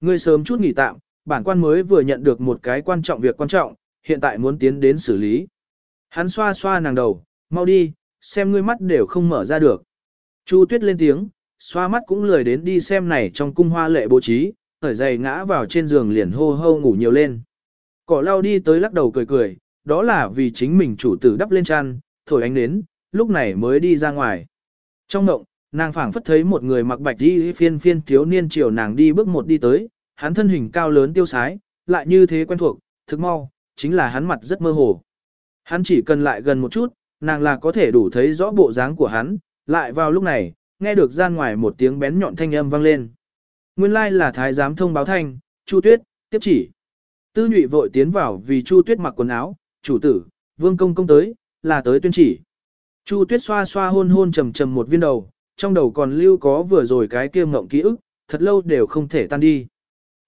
Ngươi sớm chút nghỉ tạm, bản quan mới vừa nhận được một cái quan trọng việc quan trọng, hiện tại muốn tiến đến xử lý. Hắn xoa xoa nàng đầu, mau đi, xem ngươi mắt đều không mở ra được. Chu Tuyết lên tiếng, xoa mắt cũng lười đến đi xem này trong cung hoa lệ bố trí, thở dày ngã vào trên giường liền hô hô ngủ nhiều lên. Cỏ lao đi tới lắc đầu cười cười, đó là vì chính mình chủ tử đắp lên chăn, thổi ánh nến, lúc này mới đi ra ngoài. Trong động, nàng phảng phất thấy một người mặc bạch đi phiên phiên thiếu niên chiều nàng đi bước một đi tới, hắn thân hình cao lớn tiêu sái, lại như thế quen thuộc, thực mau, chính là hắn mặt rất mơ hồ. Hắn chỉ cần lại gần một chút, nàng là có thể đủ thấy rõ bộ dáng của hắn, lại vào lúc này, nghe được gian ngoài một tiếng bén nhọn thanh âm vang lên. Nguyên lai là thái giám thông báo thanh, Chu Tuyết, tiếp chỉ. Tư nhụy vội tiến vào vì Chu Tuyết mặc quần áo, chủ tử, vương công công tới, là tới tuyên chỉ. Chu Tuyết xoa xoa hôn hôn trầm trầm một viên đầu, trong đầu còn lưu có vừa rồi cái kia mộng ký ức, thật lâu đều không thể tan đi.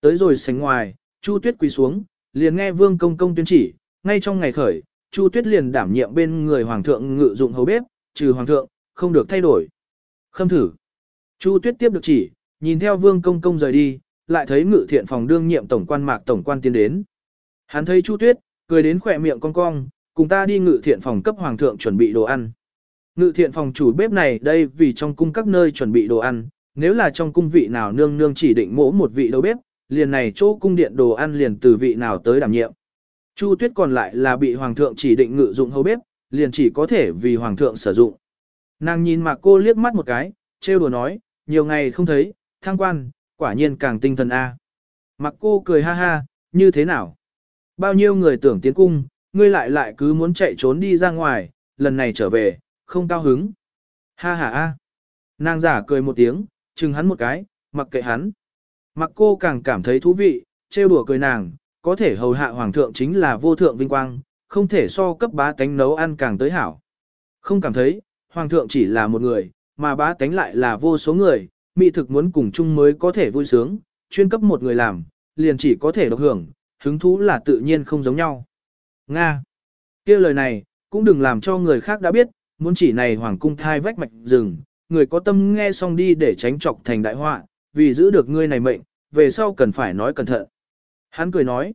Tới rồi sánh ngoài, Chu Tuyết quỳ xuống, liền nghe vương công công tuyên chỉ, ngay trong ngày khởi, Chu Tuyết liền đảm nhiệm bên người hoàng thượng ngự dụng hầu bếp, trừ hoàng thượng, không được thay đổi. Khâm thử. Chu Tuyết tiếp được chỉ, nhìn theo vương công công rời đi, lại thấy ngự thiện phòng đương nhiệm tổng quan mạc tổng quan tiến đến. Hắn thấy Chu Tuyết, cười đến khỏe miệng cong cong, cùng ta đi ngự thiện phòng cấp hoàng thượng chuẩn bị đồ ăn. Ngự thiện phòng chủ bếp này đây vì trong cung các nơi chuẩn bị đồ ăn, nếu là trong cung vị nào nương nương chỉ định mỗ một vị đầu bếp, liền này chỗ cung điện đồ ăn liền từ vị nào tới đảm nhiệm. Chu Tuyết còn lại là bị hoàng thượng chỉ định ngự dụng hầu bếp, liền chỉ có thể vì hoàng thượng sử dụng. Nàng nhìn Mạc Cô liếc mắt một cái, trêu đùa nói, nhiều ngày không thấy, thang quan, quả nhiên càng tinh thần a. Mạc Cô cười ha ha, như thế nào? Bao nhiêu người tưởng tiến cung, ngươi lại lại cứ muốn chạy trốn đi ra ngoài, lần này trở về, không cao hứng. Ha ha a. Nàng giả cười một tiếng, chừng hắn một cái, mặc kệ hắn. Mặc cô càng cảm thấy thú vị, trêu đùa cười nàng, có thể hầu hạ hoàng thượng chính là vô thượng vinh quang, không thể so cấp bá tánh nấu ăn càng tới hảo. Không cảm thấy, hoàng thượng chỉ là một người, mà bá tánh lại là vô số người, mỹ thực muốn cùng chung mới có thể vui sướng, chuyên cấp một người làm, liền chỉ có thể độc hưởng, hứng thú là tự nhiên không giống nhau. Nga. kia lời này, cũng đừng làm cho người khác đã biết, muốn chỉ này hoàng cung thai vách mạch rừng, người có tâm nghe xong đi để tránh trọc thành đại họa, vì giữ được ngươi này mệnh, về sau cần phải nói cẩn thận. Hắn cười nói.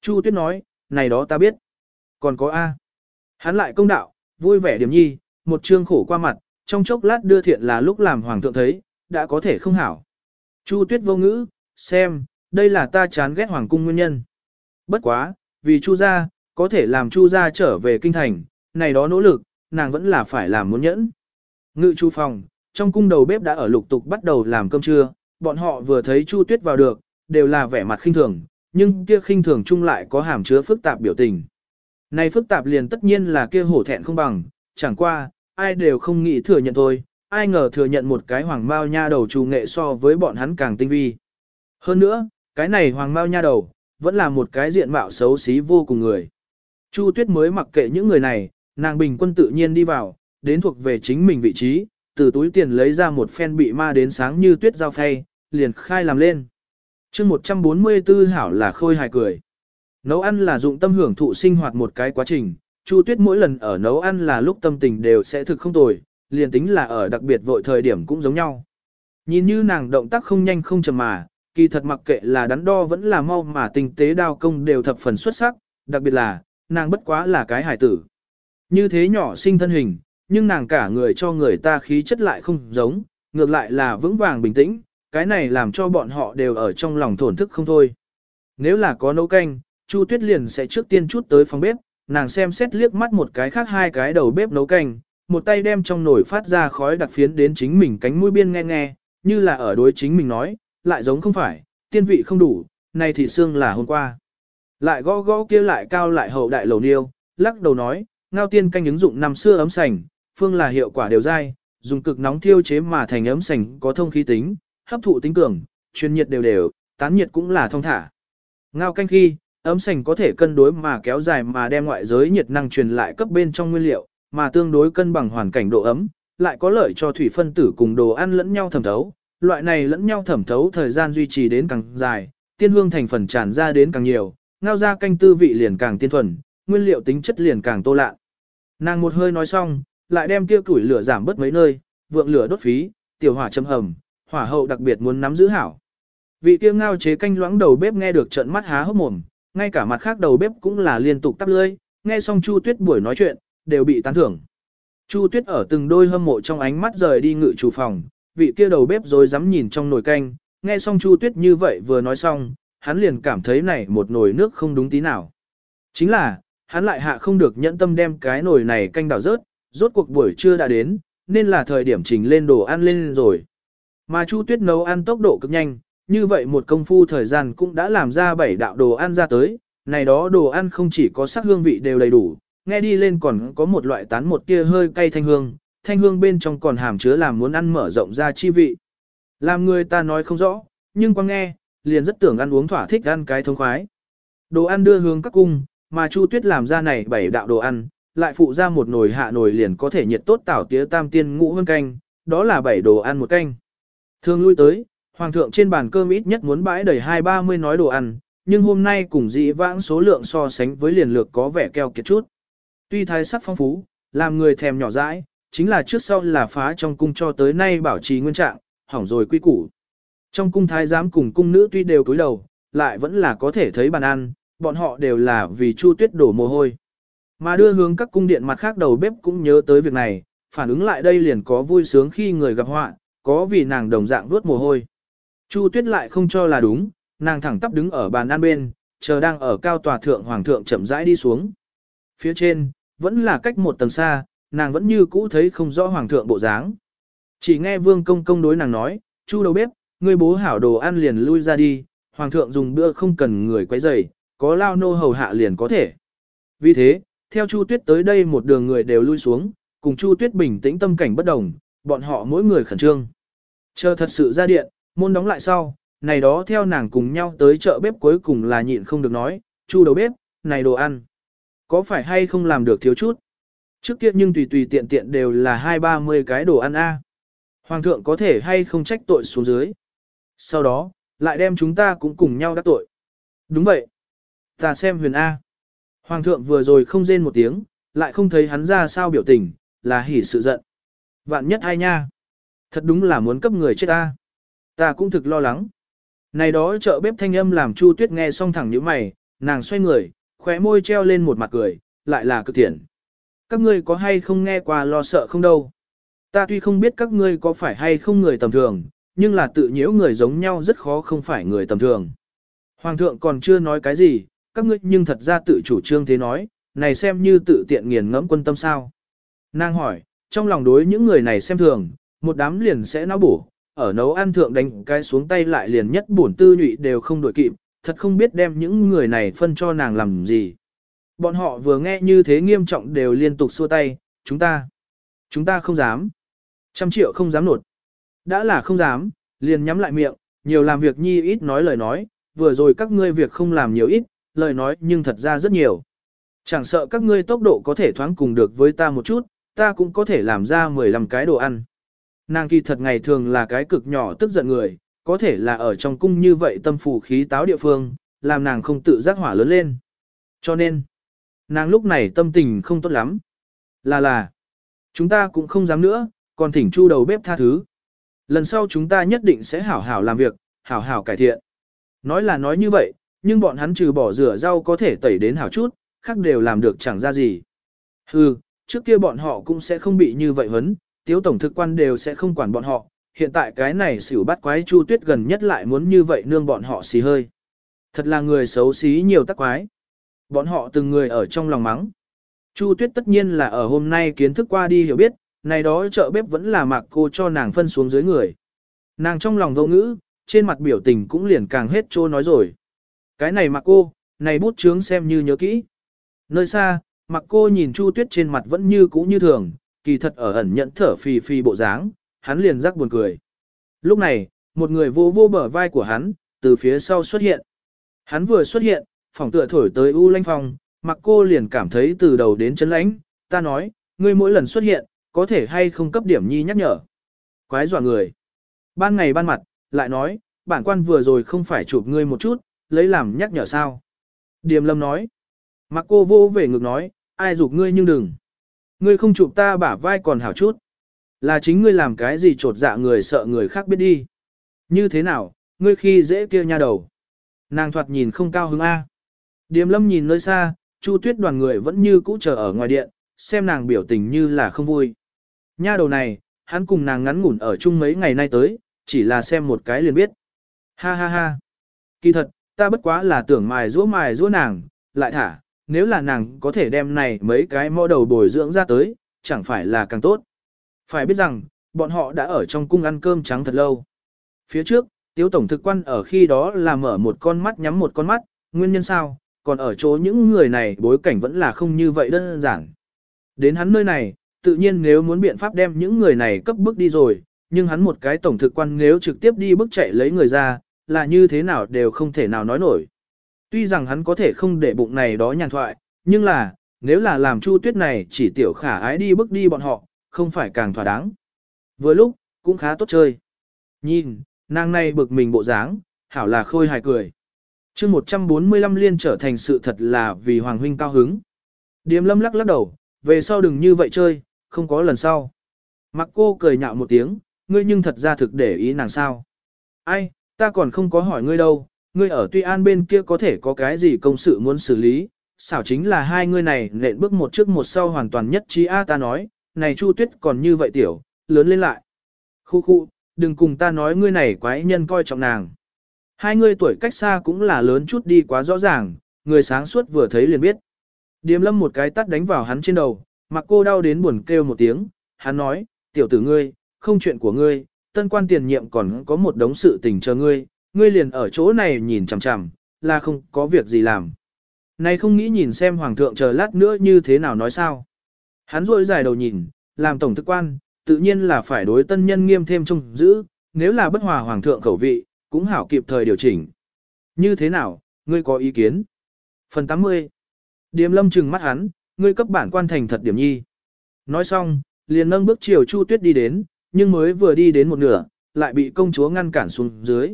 Chu Tuyết nói, này đó ta biết. Còn có A. Hắn lại công đạo, vui vẻ điểm nhi, một chương khổ qua mặt, trong chốc lát đưa thiện là lúc làm hoàng thượng thấy, đã có thể không hảo. Chu Tuyết vô ngữ, xem, đây là ta chán ghét hoàng cung nguyên nhân. Bất quá, vì Chu gia, có thể làm Chu gia trở về kinh thành, này đó nỗ lực, nàng vẫn là phải làm muốn nhẫn. Ngự Chu phòng, trong cung đầu bếp đã ở lục tục bắt đầu làm cơm trưa, bọn họ vừa thấy Chu Tuyết vào được, đều là vẻ mặt khinh thường, nhưng kia khinh thường chung lại có hàm chứa phức tạp biểu tình. Này phức tạp liền tất nhiên là kia hổ thẹn không bằng, chẳng qua, ai đều không nghĩ thừa nhận thôi, ai ngờ thừa nhận một cái hoàng mao nha đầu trù nghệ so với bọn hắn càng tinh vi. Hơn nữa, cái này hoàng mao nha đầu, vẫn là một cái diện mạo xấu xí vô cùng người. Chu Tuyết mới mặc kệ những người này, nàng bình quân tự nhiên đi vào, đến thuộc về chính mình vị trí, từ túi tiền lấy ra một phen bị ma đến sáng như tuyết giao phay, liền khai làm lên. chương 144 hảo là khôi hài cười. Nấu ăn là dụng tâm hưởng thụ sinh hoạt một cái quá trình, Chu Tuyết mỗi lần ở nấu ăn là lúc tâm tình đều sẽ thực không tồi, liền tính là ở đặc biệt vội thời điểm cũng giống nhau. Nhìn như nàng động tác không nhanh không chậm mà, kỳ thật mặc kệ là đắn đo vẫn là mau mà tinh tế đao công đều thập phần xuất sắc, đặc biệt là, nàng bất quá là cái hải tử. Như thế nhỏ sinh thân hình, nhưng nàng cả người cho người ta khí chất lại không giống, ngược lại là vững vàng bình tĩnh, cái này làm cho bọn họ đều ở trong lòng thổn thức không thôi. Nếu là có nấu canh, Chu Tuyết liền sẽ trước tiên chút tới phòng bếp, nàng xem xét liếc mắt một cái khác hai cái đầu bếp nấu canh, một tay đem trong nồi phát ra khói đặc phiến đến chính mình cánh mũi biên nghe nghe, như là ở đối chính mình nói, lại giống không phải, tiên vị không đủ, này thì xương là hôm qua. Lại gõ gõ kia lại cao lại hậu đại lầu niêu, lắc đầu nói, ngao tiên canh ứng dụng năm xưa ấm sành, phương là hiệu quả đều dai, dùng cực nóng thiêu chế mà thành ấm sành có thông khí tính, hấp thụ tính cường, truyền nhiệt đều đều, tán nhiệt cũng là thông thả. Ngao canh khi, ấm sành có thể cân đối mà kéo dài mà đem ngoại giới nhiệt năng truyền lại cấp bên trong nguyên liệu, mà tương đối cân bằng hoàn cảnh độ ấm, lại có lợi cho thủy phân tử cùng đồ ăn lẫn nhau thẩm thấu. Loại này lẫn nhau thẩm thấu thời gian duy trì đến càng dài, tiên hương thành phần tràn ra đến càng nhiều, ngao ra canh tư vị liền càng tiên thuần, nguyên liệu tính chất liền càng tô lạ. Nàng một hơi nói xong, lại đem kia củi lửa giảm bớt mấy nơi, vượng lửa đốt phí, tiểu hỏa châm hầm, hỏa hậu đặc biệt muốn nắm giữ hảo. Vị kia ngao chế canh loãng đầu bếp nghe được trận mắt há hốc mồm, ngay cả mặt khác đầu bếp cũng là liên tục tắp lưỡi, nghe xong Chu Tuyết buổi nói chuyện, đều bị tán thưởng. Chu Tuyết ở từng đôi hâm mộ trong ánh mắt rời đi ngự chủ phòng, vị kia đầu bếp rồi dám nhìn trong nồi canh, nghe xong Chu Tuyết như vậy vừa nói xong, hắn liền cảm thấy này một nồi nước không đúng tí nào. Chính là, hắn lại hạ không được nhẫn tâm đem cái nồi này canh đảo rớt, rốt cuộc buổi trưa đã đến, nên là thời điểm trình lên đồ ăn lên rồi. Mà Chu Tuyết nấu ăn tốc độ cực nhanh, như vậy một công phu thời gian cũng đã làm ra bảy đạo đồ ăn ra tới, này đó đồ ăn không chỉ có sắc hương vị đều đầy đủ, nghe đi lên còn có một loại tán một tia hơi cay thanh hương, thanh hương bên trong còn hàm chứa làm muốn ăn mở rộng ra chi vị. Làm người ta nói không rõ, nhưng qua nghe, liền rất tưởng ăn uống thỏa thích ăn cái thông khoái. Đồ ăn đưa hướng các cung, mà Chu Tuyết làm ra này bảy đạo đồ ăn, lại phụ ra một nồi hạ nồi liền có thể nhiệt tốt tảo tía tam tiên ngũ hơn canh, đó là bảy đồ ăn một canh. Thường lui tới, hoàng thượng trên bàn cơm ít nhất muốn bãi đầy hai ba mươi nói đồ ăn, nhưng hôm nay cùng dĩ vãng số lượng so sánh với liền lược có vẻ keo kiệt chút. Tuy thái sắc phong phú, làm người thèm nhỏ dãi, chính là trước sau là phá trong cung cho tới nay bảo trì nguyên trạng, hỏng rồi quy củ. Trong cung thái giám cùng cung nữ tuy đều cúi đầu, lại vẫn là có thể thấy bàn ăn, bọn họ đều là vì Chu Tuyết đổ mồ hôi. Mà đưa hướng các cung điện mặt khác đầu bếp cũng nhớ tới việc này, phản ứng lại đây liền có vui sướng khi người gặp họa, có vì nàng đồng dạng vuốt mồ hôi. Chu Tuyết lại không cho là đúng, nàng thẳng tắp đứng ở bàn ăn bên, chờ đang ở cao tòa thượng hoàng thượng chậm rãi đi xuống. Phía trên, vẫn là cách một tầng xa, nàng vẫn như cũ thấy không rõ hoàng thượng bộ dáng. Chỉ nghe vương công công đối nàng nói, chu đầu bếp, ngươi bố hảo đồ ăn liền lui ra đi, hoàng thượng dùng bữa không cần người quấy rầy, có lao nô hầu hạ liền có thể. Vì thế, theo chu tuyết tới đây một đường người đều lui xuống, cùng chu tuyết bình tĩnh tâm cảnh bất đồng, bọn họ mỗi người khẩn trương. Chờ thật sự ra điện, môn đóng lại sau, này đó theo nàng cùng nhau tới chợ bếp cuối cùng là nhịn không được nói, chu đầu bếp, này đồ ăn. Có phải hay không làm được thiếu chút? Trước kia nhưng tùy tùy tiện tiện đều là hai ba mươi cái đồ ăn a. Hoàng thượng có thể hay không trách tội xuống dưới. Sau đó, lại đem chúng ta cũng cùng nhau đắc tội. Đúng vậy. Ta xem huyền A. Hoàng thượng vừa rồi không rên một tiếng, lại không thấy hắn ra sao biểu tình, là hỉ sự giận. Vạn nhất ai nha. Thật đúng là muốn cấp người chết ta. Ta cũng thực lo lắng. Này đó chợ bếp thanh âm làm Chu Tuyết nghe xong thẳng nhíu mày, nàng xoay người, khóe môi treo lên một mặt cười, lại là cực thiện. Các ngươi có hay không nghe qua lo sợ không đâu. Ta tuy không biết các ngươi có phải hay không người tầm thường, nhưng là tự nhiễu người giống nhau rất khó không phải người tầm thường. Hoàng thượng còn chưa nói cái gì, các ngươi nhưng thật ra tự chủ trương thế nói, này xem như tự tiện nghiền ngẫm quân tâm sao. Nàng hỏi, trong lòng đối những người này xem thường, một đám liền sẽ náo bổ, ở nấu ăn thượng đánh cái xuống tay lại liền nhất bổn tư nhụy đều không đổi kịp, thật không biết đem những người này phân cho nàng làm gì. Bọn họ vừa nghe như thế nghiêm trọng đều liên tục xua tay, chúng ta, chúng ta không dám. Trăm triệu không dám nột. Đã là không dám, liền nhắm lại miệng, nhiều làm việc nhi ít nói lời nói, vừa rồi các ngươi việc không làm nhiều ít, lời nói nhưng thật ra rất nhiều. Chẳng sợ các ngươi tốc độ có thể thoáng cùng được với ta một chút, ta cũng có thể làm ra 15 cái đồ ăn. Nàng kỳ thật ngày thường là cái cực nhỏ tức giận người, có thể là ở trong cung như vậy tâm phủ khí táo địa phương, làm nàng không tự giác hỏa lớn lên. Cho nên, nàng lúc này tâm tình không tốt lắm. Là là, chúng ta cũng không dám nữa, còn thỉnh chu đầu bếp tha thứ. Lần sau chúng ta nhất định sẽ hảo hảo làm việc, hảo hảo cải thiện. Nói là nói như vậy, nhưng bọn hắn trừ bỏ rửa rau có thể tẩy đến hảo chút, khác đều làm được chẳng ra gì. Hừ, trước kia bọn họ cũng sẽ không bị như vậy hấn, tiếu tổng thực quan đều sẽ không quản bọn họ, hiện tại cái này xỉu bắt quái chu tuyết gần nhất lại muốn như vậy nương bọn họ xì hơi. Thật là người xấu xí nhiều tắc quái. Bọn họ từng người ở trong lòng mắng. Chu tuyết tất nhiên là ở hôm nay kiến thức qua đi hiểu biết, này đó chợ bếp vẫn là mạc cô cho nàng phân xuống dưới người. Nàng trong lòng vô ngữ, trên mặt biểu tình cũng liền càng hết trô nói rồi. Cái này mặc cô, này bút chướng xem như nhớ kỹ. Nơi xa, mặc cô nhìn Chu Tuyết trên mặt vẫn như cũ như thường, kỳ thật ở ẩn nhẫn thở phì phì bộ dáng, hắn liền rắc buồn cười. Lúc này, một người vô vô bờ vai của hắn, từ phía sau xuất hiện. Hắn vừa xuất hiện, phòng tựa thổi tới U Lanh Phong, mặc cô liền cảm thấy từ đầu đến chân lãnh, ta nói, ngươi mỗi lần xuất hiện, có thể hay không cấp điểm nhi nhắc nhở. Quái dọa người. Ban ngày ban mặt, lại nói, bản quan vừa rồi không phải chụp ngươi một chút, lấy làm nhắc nhở sao. Điềm lâm nói. Mặc cô vô về ngực nói, ai dục ngươi nhưng đừng. Ngươi không chụp ta bả vai còn hảo chút. Là chính ngươi làm cái gì trột dạ người sợ người khác biết đi. Như thế nào, ngươi khi dễ kia nha đầu. Nàng thoạt nhìn không cao hứng A. Điềm lâm nhìn nơi xa, Chu tuyết đoàn người vẫn như cũ chờ ở ngoài điện, xem nàng biểu tình như là không vui. Nha đầu này, hắn cùng nàng ngắn ngủn ở chung mấy ngày nay tới, chỉ là xem một cái liền biết. Ha ha ha. Kỳ thật, ta bất quá là tưởng mài rũa mài rũa nàng, lại thả, nếu là nàng có thể đem này mấy cái mô đầu bồi dưỡng ra tới, chẳng phải là càng tốt. Phải biết rằng, bọn họ đã ở trong cung ăn cơm trắng thật lâu. Phía trước, tiếu tổng thực quan ở khi đó là mở một con mắt nhắm một con mắt, nguyên nhân sao, còn ở chỗ những người này bối cảnh vẫn là không như vậy đơn giản. Đến hắn nơi này, tự nhiên nếu muốn biện pháp đem những người này cấp bước đi rồi, nhưng hắn một cái tổng thực quan nếu trực tiếp đi bước chạy lấy người ra, là như thế nào đều không thể nào nói nổi. Tuy rằng hắn có thể không để bụng này đó nhàn thoại, nhưng là, nếu là làm chu tuyết này chỉ tiểu khả ái đi bước đi bọn họ, không phải càng thỏa đáng. Vừa lúc, cũng khá tốt chơi. Nhìn, nàng này bực mình bộ dáng, hảo là khôi hài cười. chương 145 liên trở thành sự thật là vì Hoàng Huynh cao hứng. Điềm lâm lắc lắc đầu, về sau đừng như vậy chơi, không có lần sau. Mặc cô cười nhạo một tiếng, ngươi nhưng thật ra thực để ý nàng sao. Ai, ta còn không có hỏi ngươi đâu, ngươi ở Tuy An bên kia có thể có cái gì công sự muốn xử lý, xảo chính là hai ngươi này nện bước một trước một sau hoàn toàn nhất trí A ta nói, này Chu Tuyết còn như vậy tiểu, lớn lên lại. Khu khu, đừng cùng ta nói ngươi này quái nhân coi trọng nàng. Hai ngươi tuổi cách xa cũng là lớn chút đi quá rõ ràng, người sáng suốt vừa thấy liền biết. Điềm lâm một cái tắt đánh vào hắn trên đầu, mặc cô đau đến buồn kêu một tiếng, hắn nói, tiểu tử ngươi, không chuyện của ngươi, tân quan tiền nhiệm còn có một đống sự tình chờ ngươi, ngươi liền ở chỗ này nhìn chằm chằm, là không có việc gì làm. Này không nghĩ nhìn xem hoàng thượng chờ lát nữa như thế nào nói sao. Hắn rôi dài đầu nhìn, làm tổng thức quan, tự nhiên là phải đối tân nhân nghiêm thêm trông giữ, nếu là bất hòa hoàng thượng khẩu vị, cũng hảo kịp thời điều chỉnh. Như thế nào, ngươi có ý kiến? Phần 80 Điềm lâm trừng mắt hắn, ngươi cấp bản quan thành thật điểm nhi. Nói xong, liền nâng bước chiều Chu Tuyết đi đến, nhưng mới vừa đi đến một nửa, lại bị công chúa ngăn cản xuống dưới.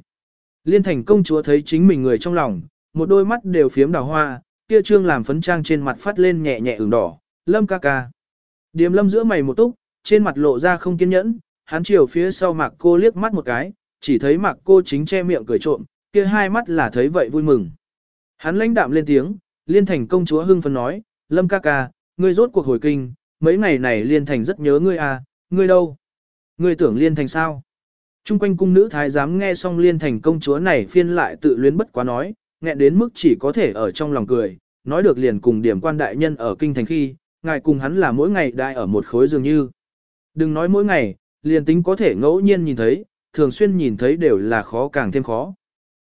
Liên thành công chúa thấy chính mình người trong lòng, một đôi mắt đều phiếm đào hoa, kia trương làm phấn trang trên mặt phát lên nhẹ nhẹ ửng đỏ, lâm ca ca. Điềm lâm giữa mày một túc, trên mặt lộ ra không kiên nhẫn, hắn chiều phía sau mạc cô liếc mắt một cái, chỉ thấy mạc cô chính che miệng cười trộm, kia hai mắt là thấy vậy vui mừng. Hắn lãnh đạm lên tiếng, liên thành công chúa hưng phấn nói, lâm ca ca, ngươi rốt cuộc hồi kinh, mấy ngày này liên thành rất nhớ ngươi à, ngươi đâu? Ngươi tưởng liên thành sao? Trung quanh cung nữ thái giám nghe xong liên thành công chúa này phiên lại tự luyến bất quá nói, nghẹn đến mức chỉ có thể ở trong lòng cười, nói được liền cùng điểm quan đại nhân ở kinh thành khi, ngài cùng hắn là mỗi ngày đại ở một khối dường như. Đừng nói mỗi ngày, liền tính có thể ngẫu nhiên nhìn thấy, thường xuyên nhìn thấy đều là khó càng thêm khó.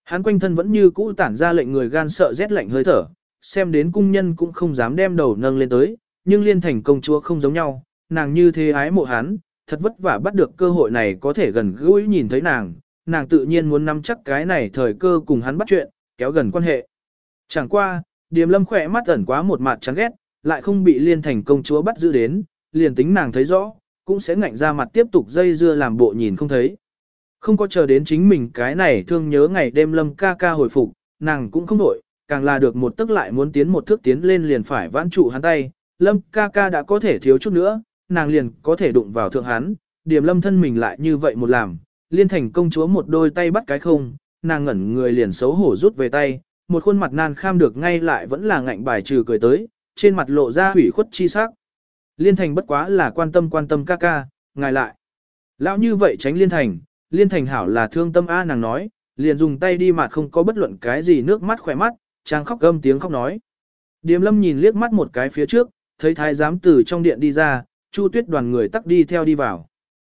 Hắn quanh thân vẫn như cũ tản ra lệnh người gan sợ rét lạnh hơi thở, xem đến cung nhân cũng không dám đem đầu nâng lên tới, nhưng liên thành công chúa không giống nhau, nàng như thế ái mộ hắn, thật vất vả bắt được cơ hội này có thể gần gũi nhìn thấy nàng, nàng tự nhiên muốn nắm chắc cái này thời cơ cùng hắn bắt chuyện, kéo gần quan hệ. Chẳng qua, điềm lâm khỏe mắt ẩn quá một mặt chán ghét, lại không bị liên thành công chúa bắt giữ đến, liền tính nàng thấy rõ, cũng sẽ ngạnh ra mặt tiếp tục dây dưa làm bộ nhìn không thấy. Không có chờ đến chính mình cái này thương nhớ ngày đêm lâm ca ca hồi phục, nàng cũng không đổi, càng là được một tức lại muốn tiến một thước tiến lên liền phải vãn trụ hắn tay, lâm ca ca đã có thể thiếu chút nữa, nàng liền có thể đụng vào thượng hắn, điểm lâm thân mình lại như vậy một làm, liên thành công chúa một đôi tay bắt cái không, nàng ngẩn người liền xấu hổ rút về tay, một khuôn mặt nan kham được ngay lại vẫn là ngạnh bài trừ cười tới, trên mặt lộ ra hủy khuất chi sắc. Liên thành bất quá là quan tâm quan tâm ca ca, ngài lại. Lão như vậy tránh liên thành, liên thành hảo là thương tâm A nàng nói, liền dùng tay đi mặt không có bất luận cái gì nước mắt khỏe mắt, trang khóc gâm tiếng khóc nói. Điềm lâm nhìn liếc mắt một cái phía trước, thấy thái giám từ trong điện đi ra, chu tuyết đoàn người tắc đi theo đi vào.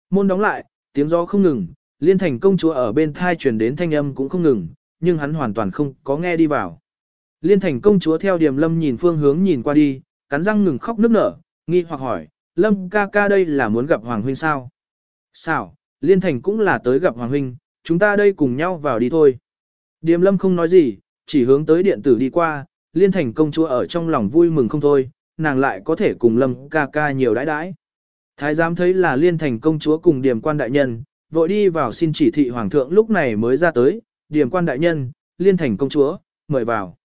Môn đóng lại, tiếng gió không ngừng, liên thành công chúa ở bên thai truyền đến thanh âm cũng không ngừng, nhưng hắn hoàn toàn không có nghe đi vào. Liên thành công chúa theo điềm lâm nhìn phương hướng nhìn qua đi, cắn răng ngừng khóc nức nở, nghi hoặc hỏi, lâm ca ca đây là muốn gặp Hoàng Huynh sao? Sao, liên thành cũng là tới gặp Hoàng Huynh, chúng ta đây cùng nhau vào đi thôi. Điềm lâm không nói gì, chỉ hướng tới điện tử đi qua, liên thành công chúa ở trong lòng vui mừng không thôi, nàng lại có thể cùng lâm ca ca nhiều đãi đãi. Thái giám thấy là liên thành công chúa cùng điểm quan đại nhân, vội đi vào xin chỉ thị hoàng thượng lúc này mới ra tới, điểm quan đại nhân, liên thành công chúa, mời vào.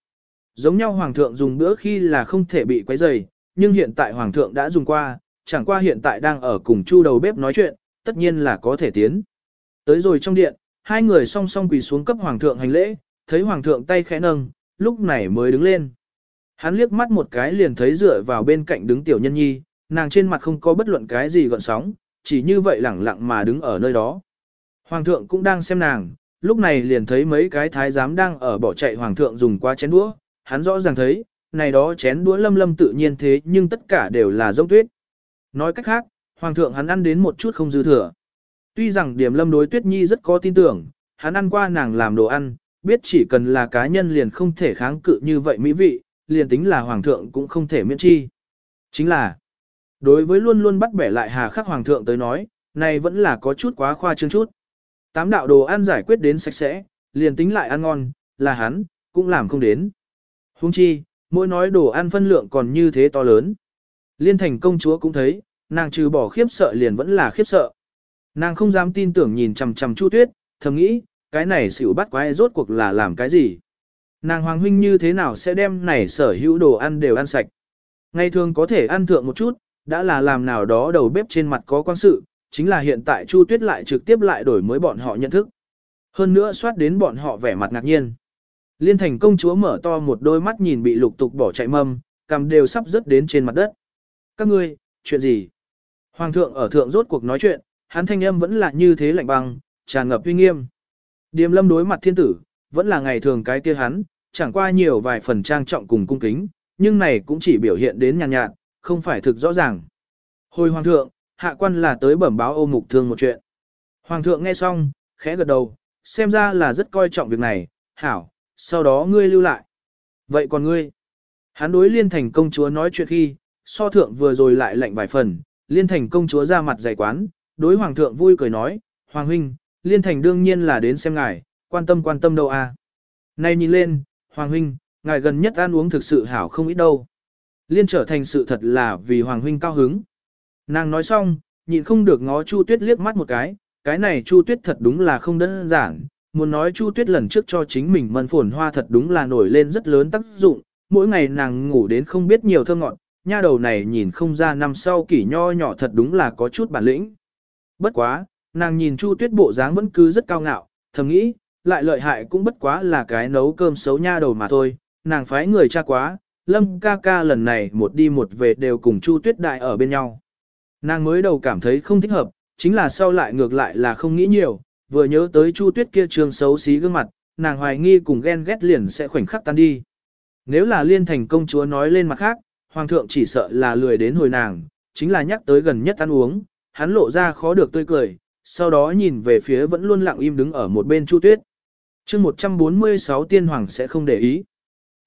Giống nhau hoàng thượng dùng bữa khi là không thể bị quấy rầy, nhưng hiện tại hoàng thượng đã dùng qua, chẳng qua hiện tại đang ở cùng chu đầu bếp nói chuyện, tất nhiên là có thể tiến. Tới rồi trong điện, Hai người song song quỳ xuống cấp hoàng thượng hành lễ, thấy hoàng thượng tay khẽ nâng, lúc này mới đứng lên. Hắn liếc mắt một cái liền thấy dựa vào bên cạnh đứng tiểu nhân nhi, nàng trên mặt không có bất luận cái gì gợn sóng, chỉ như vậy lẳng lặng mà đứng ở nơi đó. Hoàng thượng cũng đang xem nàng, lúc này liền thấy mấy cái thái giám đang ở bỏ chạy hoàng thượng dùng qua chén đũa, hắn rõ ràng thấy, này đó chén đũa lâm lâm tự nhiên thế nhưng tất cả đều là giống tuyết. Nói cách khác, hoàng thượng hắn ăn đến một chút không dư thừa. Tuy rằng điểm lâm đối tuyết nhi rất có tin tưởng, hắn ăn qua nàng làm đồ ăn, biết chỉ cần là cá nhân liền không thể kháng cự như vậy mỹ vị, liền tính là hoàng thượng cũng không thể miễn chi. Chính là, đối với luôn luôn bắt bẻ lại hà khắc hoàng thượng tới nói, này vẫn là có chút quá khoa trương chút. Tám đạo đồ ăn giải quyết đến sạch sẽ, liền tính lại ăn ngon, là hắn, cũng làm không đến. Huống chi, mỗi nói đồ ăn phân lượng còn như thế to lớn. Liên thành công chúa cũng thấy, nàng trừ bỏ khiếp sợ liền vẫn là khiếp sợ. Nàng không dám tin tưởng nhìn chằm chằm Chu Tuyết, thầm nghĩ, cái này xỉu bắt quái rốt cuộc là làm cái gì? Nàng hoàng huynh như thế nào sẽ đem này sở hữu đồ ăn đều ăn sạch? Ngày thường có thể ăn thượng một chút, đã là làm nào đó đầu bếp trên mặt có quan sự, chính là hiện tại Chu Tuyết lại trực tiếp lại đổi mới bọn họ nhận thức. Hơn nữa soát đến bọn họ vẻ mặt ngạc nhiên. Liên thành công chúa mở to một đôi mắt nhìn bị lục tục bỏ chạy mâm, cằm đều sắp rớt đến trên mặt đất. Các ngươi, chuyện gì? Hoàng thượng ở thượng rốt cuộc nói chuyện, hắn thanh âm vẫn là như thế lạnh băng, tràn ngập uy nghiêm. Điềm lâm đối mặt thiên tử, vẫn là ngày thường cái kia hắn, chẳng qua nhiều vài phần trang trọng cùng cung kính, nhưng này cũng chỉ biểu hiện đến nhàn nhạt, không phải thực rõ ràng. Hồi hoàng thượng, hạ quan là tới bẩm báo ô mục thương một chuyện. Hoàng thượng nghe xong, khẽ gật đầu, xem ra là rất coi trọng việc này, hảo, sau đó ngươi lưu lại. Vậy còn ngươi? Hắn đối liên thành công chúa nói chuyện khi, so thượng vừa rồi lại lệnh vài phần, liên thành công chúa ra mặt dày quán, đối hoàng thượng vui cười nói, hoàng huynh, liên thành đương nhiên là đến xem ngài, quan tâm quan tâm đâu à. nay nhìn lên, hoàng huynh, ngài gần nhất ăn uống thực sự hảo không ít đâu. Liên trở thành sự thật là vì hoàng huynh cao hứng. Nàng nói xong, nhịn không được ngó Chu Tuyết liếc mắt một cái, cái này Chu Tuyết thật đúng là không đơn giản, muốn nói Chu Tuyết lần trước cho chính mình mân phồn hoa thật đúng là nổi lên rất lớn tác dụng, mỗi ngày nàng ngủ đến không biết nhiều thơ ngọn, nha đầu này nhìn không ra năm sau kỷ nho nhỏ thật đúng là có chút bản lĩnh. Bất quá, nàng nhìn Chu Tuyết bộ dáng vẫn cứ rất cao ngạo, thầm nghĩ, lại lợi hại cũng bất quá là cái nấu cơm xấu nha đầu mà thôi, nàng phái người cha quá, Lâm ca ca lần này một đi một về đều cùng Chu Tuyết đại ở bên nhau. Nàng mới đầu cảm thấy không thích hợp, chính là sau lại ngược lại là không nghĩ nhiều, vừa nhớ tới Chu Tuyết kia trường xấu xí gương mặt, nàng hoài nghi cùng ghen ghét liền sẽ khoảnh khắc tan đi. Nếu là liên thành công chúa nói lên mặt khác, hoàng thượng chỉ sợ là lười đến hồi nàng, chính là nhắc tới gần nhất ăn uống, hắn lộ ra khó được tươi cười, sau đó nhìn về phía vẫn luôn lặng im đứng ở một bên Chu Tuyết chương 146 tiên hoàng sẽ không để ý.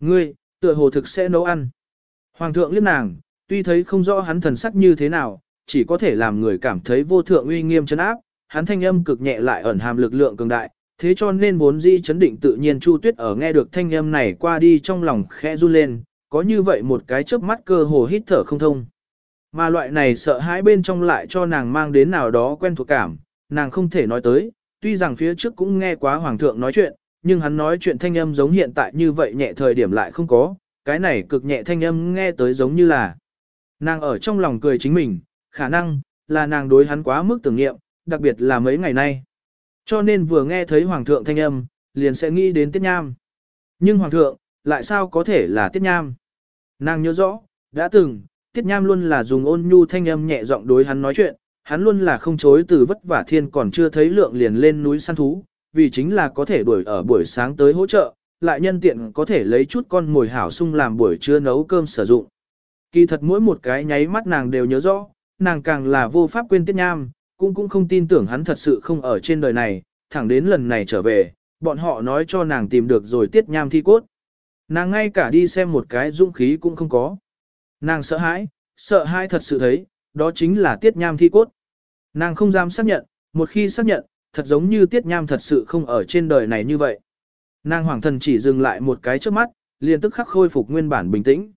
Ngươi, tựa hồ thực sẽ nấu ăn. Hoàng thượng liếc nàng, tuy thấy không rõ hắn thần sắc như thế nào, chỉ có thể làm người cảm thấy vô thượng uy nghiêm chấn áp, hắn thanh âm cực nhẹ lại ẩn hàm lực lượng cường đại, thế cho nên vốn dĩ chấn định tự nhiên Chu Tuyết ở nghe được thanh âm này qua đi trong lòng khẽ run lên, có như vậy một cái chớp mắt cơ hồ hít thở không thông. Mà loại này sợ hãi bên trong lại cho nàng mang đến nào đó quen thuộc cảm, nàng không thể nói tới, tuy rằng phía trước cũng nghe quá hoàng thượng nói chuyện, nhưng hắn nói chuyện thanh âm giống hiện tại như vậy nhẹ thời điểm lại không có, cái này cực nhẹ thanh âm nghe tới giống như là nàng ở trong lòng cười chính mình, khả năng là nàng đối hắn quá mức tưởng nghiệm, đặc biệt là mấy ngày nay. Cho nên vừa nghe thấy hoàng thượng thanh âm, liền sẽ nghĩ đến tiết nham. Nhưng hoàng thượng, lại sao có thể là tiết nham? Nàng nhớ rõ, đã từng, tiết nham luôn là dùng ôn nhu thanh âm nhẹ giọng đối hắn nói chuyện, hắn luôn là không chối từ vất vả thiên còn chưa thấy lượng liền lên núi săn thú, vì chính là có thể đuổi ở buổi sáng tới hỗ trợ, lại nhân tiện có thể lấy chút con mồi hảo sung làm buổi trưa nấu cơm sử dụng. Kỳ thật mỗi một cái nháy mắt nàng đều nhớ rõ, nàng càng là vô pháp quên tiết nham, cũng cũng không tin tưởng hắn thật sự không ở trên đời này, thẳng đến lần này trở về, bọn họ nói cho nàng tìm được rồi tiết nham thi cốt. Nàng ngay cả đi xem một cái dũng khí cũng không có. Nàng sợ hãi, sợ hãi thật sự thấy, đó chính là tiết nham thi cốt. Nàng không dám xác nhận, một khi xác nhận, thật giống như tiết nham thật sự không ở trên đời này như vậy. Nàng hoàng thần chỉ dừng lại một cái trước mắt, liền tức khắc khôi phục nguyên bản bình tĩnh.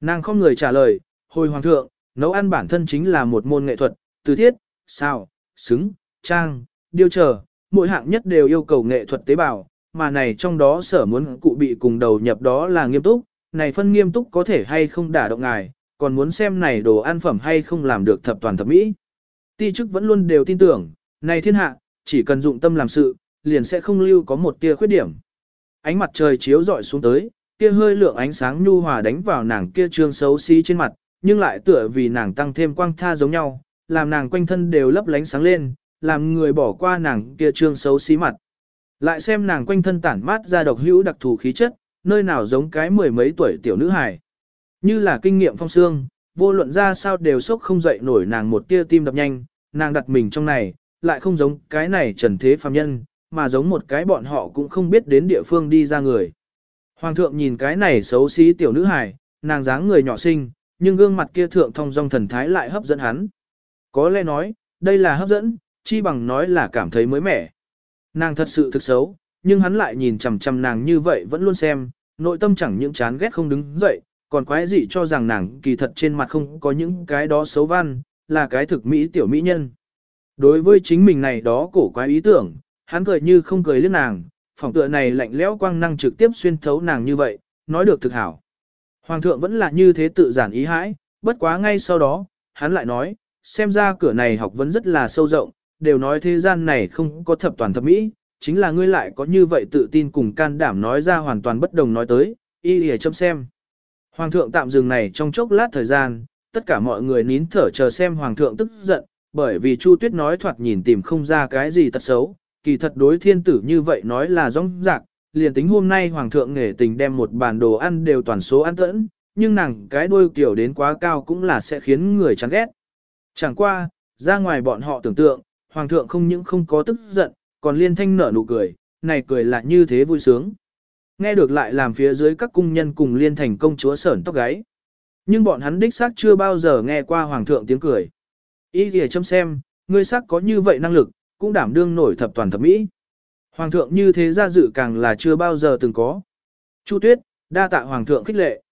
Nàng không người trả lời, hồi hoàng thượng, nấu ăn bản thân chính là một môn nghệ thuật, từ thiết, sao, xứng, trang, điêu chờ, mỗi hạng nhất đều yêu cầu nghệ thuật tế bào, mà này trong đó sở muốn cụ bị cùng đầu nhập đó là nghiêm túc, này phân nghiêm túc có thể hay không đả động ngài, còn muốn xem này đồ ăn phẩm hay không làm được thập toàn thập mỹ. Ti chức vẫn luôn đều tin tưởng, này thiên hạ, chỉ cần dụng tâm làm sự, liền sẽ không lưu có một tia khuyết điểm. Ánh mặt trời chiếu rọi xuống tới, kia hơi lượng ánh sáng nhu hòa đánh vào nàng kia trương xấu xí trên mặt, nhưng lại tựa vì nàng tăng thêm quang tha giống nhau, làm nàng quanh thân đều lấp lánh sáng lên, làm người bỏ qua nàng kia trương xấu xí mặt. Lại xem nàng quanh thân tản mát ra độc hữu đặc thù khí chất, nơi nào giống cái mười mấy tuổi tiểu nữ hài. Như là kinh nghiệm phong xương, vô luận ra sao đều sốc không dậy nổi nàng một tia tim đập nhanh, nàng đặt mình trong này, lại không giống cái này trần thế phàm nhân, mà giống một cái bọn họ cũng không biết đến địa phương đi ra người. Hoàng thượng nhìn cái này xấu xí tiểu nữ hài, nàng dáng người nhỏ xinh, nhưng gương mặt kia thượng thông dong thần thái lại hấp dẫn hắn. Có lẽ nói, đây là hấp dẫn, chi bằng nói là cảm thấy mới mẻ. Nàng thật sự thực xấu, nhưng hắn lại nhìn chằm chằm nàng như vậy vẫn luôn xem, nội tâm chẳng những chán ghét không đứng dậy, còn quái gì cho rằng nàng kỳ thật trên mặt không có những cái đó xấu văn, là cái thực mỹ tiểu mỹ nhân. Đối với chính mình này đó cổ quái ý tưởng, hắn cười như không cười liếc nàng, phòng tựa này lạnh lẽo quang năng trực tiếp xuyên thấu nàng như vậy, nói được thực hảo. Hoàng thượng vẫn là như thế tự giản ý hãi, bất quá ngay sau đó, hắn lại nói, xem ra cửa này học vấn rất là sâu rộng, đều nói thế gian này không có thập toàn thập mỹ, chính là ngươi lại có như vậy tự tin cùng can đảm nói ra hoàn toàn bất đồng nói tới, y lìa châm xem. Hoàng thượng tạm dừng này trong chốc lát thời gian, tất cả mọi người nín thở chờ xem hoàng thượng tức giận, bởi vì Chu Tuyết nói thoạt nhìn tìm không ra cái gì tật xấu, kỳ thật đối thiên tử như vậy nói là rong rạc, liền tính hôm nay hoàng thượng nghề tình đem một bàn đồ ăn đều toàn số ăn tẫn, nhưng nàng cái đuôi kiểu đến quá cao cũng là sẽ khiến người chán ghét. Chẳng qua, ra ngoài bọn họ tưởng tượng, hoàng thượng không những không có tức giận, còn liên thanh nở nụ cười, này cười là như thế vui sướng. Nghe được lại làm phía dưới các cung nhân cùng liên thành công chúa sởn tóc gáy. Nhưng bọn hắn đích xác chưa bao giờ nghe qua hoàng thượng tiếng cười. Ý kìa châm xem, ngươi sắc có như vậy năng lực, cũng đảm đương nổi thập toàn thập mỹ. Hoàng thượng như thế ra dự càng là chưa bao giờ từng có. Chu Tuyết, đa tạ hoàng thượng khích lệ.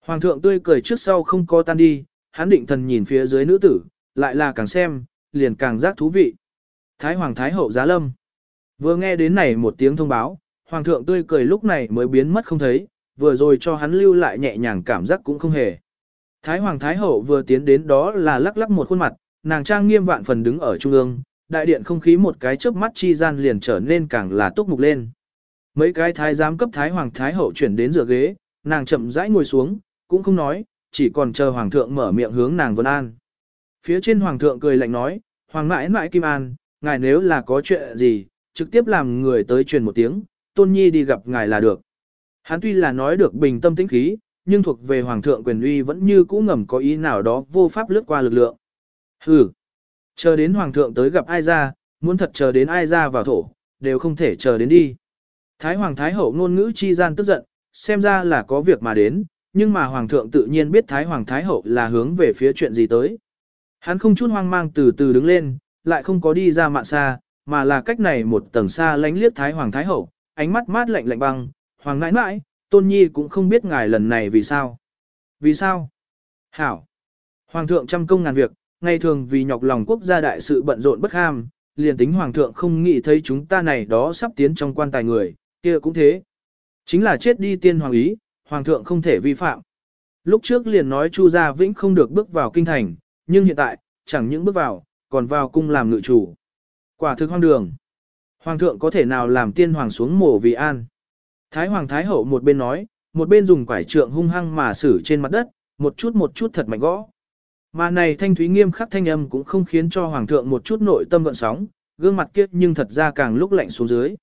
Hoàng thượng tươi cười trước sau không có tan đi, hắn định thần nhìn phía dưới nữ tử, lại là càng xem, liền càng giác thú vị. Thái hoàng thái hậu giá lâm. Vừa nghe đến này một tiếng thông báo, hoàng thượng tươi cười lúc này mới biến mất không thấy, vừa rồi cho hắn lưu lại nhẹ nhàng cảm giác cũng không hề. Thái hoàng thái hậu vừa tiến đến đó là lắc lắc một khuôn mặt, nàng trang nghiêm vạn phần đứng ở trung ương, đại điện không khí một cái chớp mắt chi gian liền trở nên càng là túc mục lên. Mấy cái thái giám cấp thái hoàng thái hậu chuyển đến rửa ghế, nàng chậm rãi ngồi xuống, cũng không nói, chỉ còn chờ hoàng thượng mở miệng hướng nàng vân an. Phía trên hoàng thượng cười lạnh nói, hoàng mãi mãi kim an, ngài nếu là có chuyện gì, trực tiếp làm người tới truyền một tiếng, tôn nhi đi gặp ngài là được. Hắn tuy là nói được bình tâm tĩnh khí, nhưng thuộc về hoàng thượng quyền uy vẫn như cũ ngầm có ý nào đó vô pháp lướt qua lực lượng. Hừ, chờ đến hoàng thượng tới gặp ai ra, muốn thật chờ đến ai ra vào thổ, đều không thể chờ đến đi. Thái hoàng thái hậu ngôn ngữ chi gian tức giận, xem ra là có việc mà đến, nhưng mà hoàng thượng tự nhiên biết thái hoàng thái hậu là hướng về phía chuyện gì tới. Hắn không chút hoang mang từ từ đứng lên, lại không có đi ra mạn xa, mà là cách này một tầng xa lánh liếc thái hoàng thái hậu, ánh mắt mát lạnh lạnh băng, hoàng ngãi mãi, tôn nhi cũng không biết ngài lần này vì sao. Vì sao? Hảo. Hoàng thượng trăm công ngàn việc, ngày thường vì nhọc lòng quốc gia đại sự bận rộn bất ham, liền tính hoàng thượng không nghĩ thấy chúng ta này đó sắp tiến trong quan tài người, kia cũng thế. Chính là chết đi tiên hoàng ý, hoàng thượng không thể vi phạm. Lúc trước liền nói Chu Gia Vĩnh không được bước vào kinh thành, nhưng hiện tại, chẳng những bước vào, còn vào cung làm ngự chủ. Quả thực hoang đường. Hoàng thượng có thể nào làm tiên hoàng xuống mổ vì an. Thái hoàng thái hậu một bên nói, một bên dùng quải trượng hung hăng mà xử trên mặt đất, một chút một chút thật mạnh gõ. Mà này thanh thúy nghiêm khắc thanh âm cũng không khiến cho hoàng thượng một chút nội tâm gợn sóng, gương mặt kiếp nhưng thật ra càng lúc lạnh xuống dưới.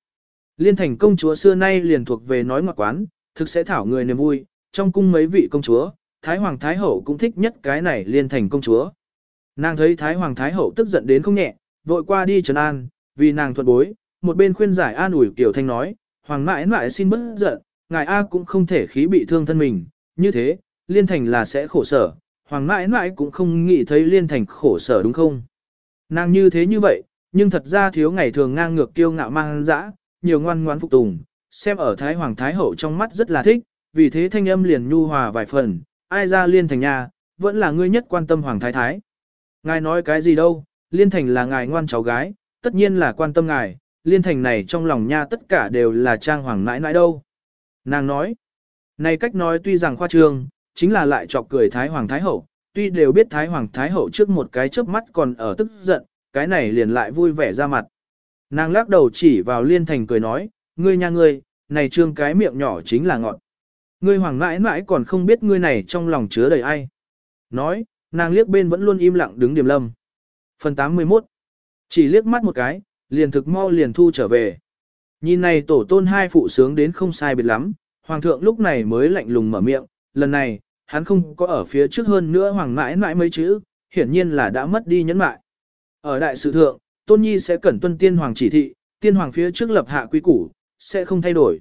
Liên thành công chúa xưa nay liền thuộc về nói ngọt quán, thực sẽ thảo người niềm vui, trong cung mấy vị công chúa, Thái Hoàng Thái Hậu cũng thích nhất cái này liên thành công chúa. Nàng thấy Thái Hoàng Thái Hậu tức giận đến không nhẹ, vội qua đi trấn an, vì nàng thuận bối, một bên khuyên giải an ủi Kiều Thanh nói, Hoàng mãi mãi xin bớt giận, ngài A cũng không thể khí bị thương thân mình, như thế, liên thành là sẽ khổ sở, Hoàng mãi mãi cũng không nghĩ thấy liên thành khổ sở đúng không? Nàng như thế như vậy, nhưng thật ra thiếu ngày thường ngang ngược kiêu ngạo mang dã, nhiều ngoan ngoãn phục tùng, xem ở Thái Hoàng Thái Hậu trong mắt rất là thích, vì thế thanh âm liền nhu hòa vài phần, ai ra liên thành nhà, vẫn là ngươi nhất quan tâm Hoàng Thái Thái. Ngài nói cái gì đâu, liên thành là ngài ngoan cháu gái, tất nhiên là quan tâm ngài, liên thành này trong lòng nha tất cả đều là trang hoàng nãi nãi đâu. Nàng nói, này cách nói tuy rằng khoa trương, chính là lại chọc cười Thái Hoàng Thái Hậu, tuy đều biết Thái Hoàng Thái Hậu trước một cái chớp mắt còn ở tức giận, cái này liền lại vui vẻ ra mặt. Nàng lắc đầu chỉ vào liên thành cười nói, ngươi nha ngươi, này trương cái miệng nhỏ chính là ngọn. Ngươi hoàng mãi mãi còn không biết ngươi này trong lòng chứa đầy ai. Nói, nàng liếc bên vẫn luôn im lặng đứng điểm lâm. Phần 81 Chỉ liếc mắt một cái, liền thực mau liền thu trở về. Nhìn này tổ tôn hai phụ sướng đến không sai biệt lắm, hoàng thượng lúc này mới lạnh lùng mở miệng, lần này, hắn không có ở phía trước hơn nữa hoàng mãi mãi mấy chữ, hiển nhiên là đã mất đi nhẫn mại. Ở đại sự thượng, tôn nhi sẽ cẩn tuân tiên hoàng chỉ thị, tiên hoàng phía trước lập hạ quy củ, sẽ không thay đổi.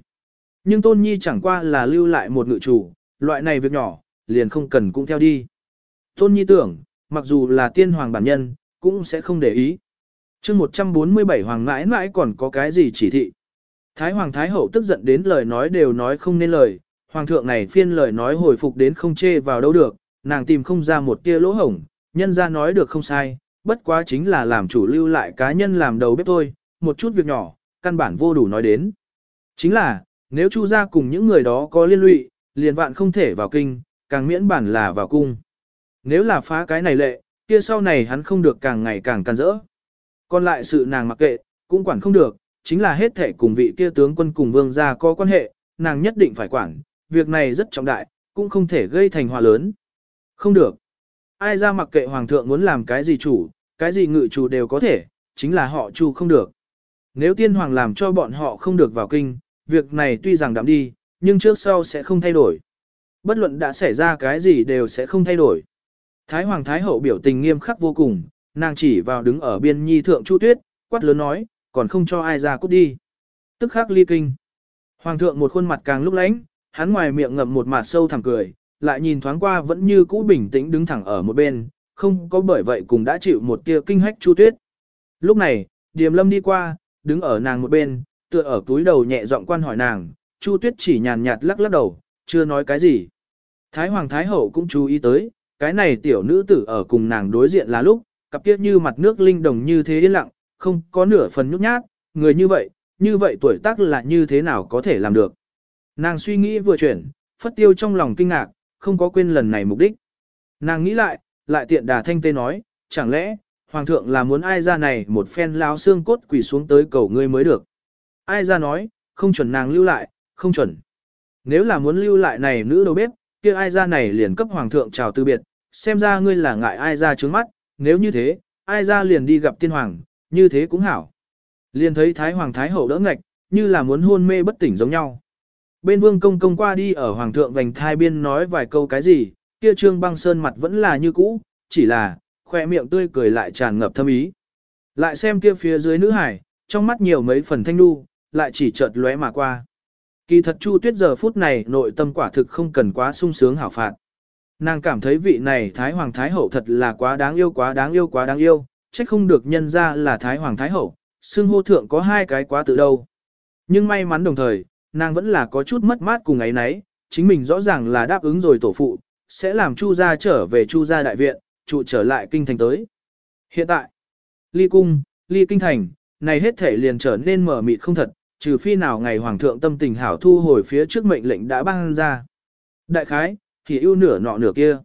Nhưng tôn nhi chẳng qua là lưu lại một ngự chủ, loại này việc nhỏ, liền không cần cũng theo đi. Tôn nhi tưởng, mặc dù là tiên hoàng bản nhân, cũng sẽ không để ý chương 147 hoàng mãi mãi còn có cái gì chỉ thị. Thái hoàng thái hậu tức giận đến lời nói đều nói không nên lời, hoàng thượng này phiên lời nói hồi phục đến không chê vào đâu được, nàng tìm không ra một tia lỗ hổng, nhân ra nói được không sai, bất quá chính là làm chủ lưu lại cá nhân làm đầu bếp thôi, một chút việc nhỏ, căn bản vô đủ nói đến. Chính là, nếu chu gia cùng những người đó có liên lụy, liền vạn không thể vào kinh, càng miễn bản là vào cung. Nếu là phá cái này lệ, kia sau này hắn không được càng ngày càng can rỡ. Còn lại sự nàng mặc kệ, cũng quản không được, chính là hết thể cùng vị kia tướng quân cùng vương gia có quan hệ, nàng nhất định phải quản, việc này rất trọng đại, cũng không thể gây thành hòa lớn. Không được. Ai ra mặc kệ hoàng thượng muốn làm cái gì chủ, cái gì ngự chủ đều có thể, chính là họ chủ không được. Nếu tiên hoàng làm cho bọn họ không được vào kinh, việc này tuy rằng đắm đi, nhưng trước sau sẽ không thay đổi. Bất luận đã xảy ra cái gì đều sẽ không thay đổi. Thái hoàng thái hậu biểu tình nghiêm khắc vô cùng, nàng chỉ vào đứng ở biên nhi thượng Chu Tuyết, quát lớn nói, còn không cho ai ra cút đi. Tức khắc ly kinh. Hoàng thượng một khuôn mặt càng lúc lánh, hắn ngoài miệng ngậm một mặt sâu thẳm cười, lại nhìn thoáng qua vẫn như cũ bình tĩnh đứng thẳng ở một bên, không có bởi vậy cùng đã chịu một tia kinh hách Chu Tuyết. Lúc này, Điềm Lâm đi qua, đứng ở nàng một bên, tựa ở túi đầu nhẹ giọng quan hỏi nàng, Chu Tuyết chỉ nhàn nhạt lắc lắc đầu, chưa nói cái gì. Thái Hoàng Thái Hậu cũng chú ý tới, cái này tiểu nữ tử ở cùng nàng đối diện là lúc, cặp kia như mặt nước linh đồng như thế yên lặng, không có nửa phần nhút nhát, người như vậy, như vậy tuổi tác là như thế nào có thể làm được. Nàng suy nghĩ vừa chuyển, phất tiêu trong lòng kinh ngạc, không có quên lần này mục đích. Nàng nghĩ lại, lại tiện đà thanh tê nói, chẳng lẽ, hoàng thượng là muốn ai ra này một phen láo xương cốt quỳ xuống tới cầu ngươi mới được. Ai ra nói, không chuẩn nàng lưu lại, không chuẩn. Nếu là muốn lưu lại này nữ đầu bếp, kia ai ra này liền cấp hoàng thượng chào từ biệt, xem ra ngươi là ngại ai ra trướng mắt, nếu như thế, ai ra liền đi gặp tiên hoàng, như thế cũng hảo. Liền thấy thái hoàng thái hậu đỡ ngạch, như là muốn hôn mê bất tỉnh giống nhau. Bên vương công công qua đi ở hoàng thượng vành thai biên nói vài câu cái gì, kia trương băng sơn mặt vẫn là như cũ, chỉ là, khoe miệng tươi cười lại tràn ngập thâm ý. Lại xem kia phía dưới nữ hải, trong mắt nhiều mấy phần thanh nu, lại chỉ chợt lóe mà qua. Kỳ thật Chu Tuyết giờ phút này nội tâm quả thực không cần quá sung sướng hảo phạt. Nàng cảm thấy vị này Thái Hoàng Thái Hậu thật là quá đáng yêu quá đáng yêu quá đáng yêu, trách không được nhân ra là Thái Hoàng Thái Hậu, xưng hô thượng có hai cái quá tự đâu. Nhưng may mắn đồng thời, nàng vẫn là có chút mất mát cùng ấy nấy, chính mình rõ ràng là đáp ứng rồi tổ phụ, sẽ làm Chu gia trở về Chu gia đại viện, trụ trở lại kinh thành tới. Hiện tại, ly cung, ly kinh thành, này hết thể liền trở nên mở mịt không thật, trừ phi nào ngày hoàng thượng tâm tình hảo thu hồi phía trước mệnh lệnh đã ban ra. Đại khái, thì ưu nửa nọ nửa kia.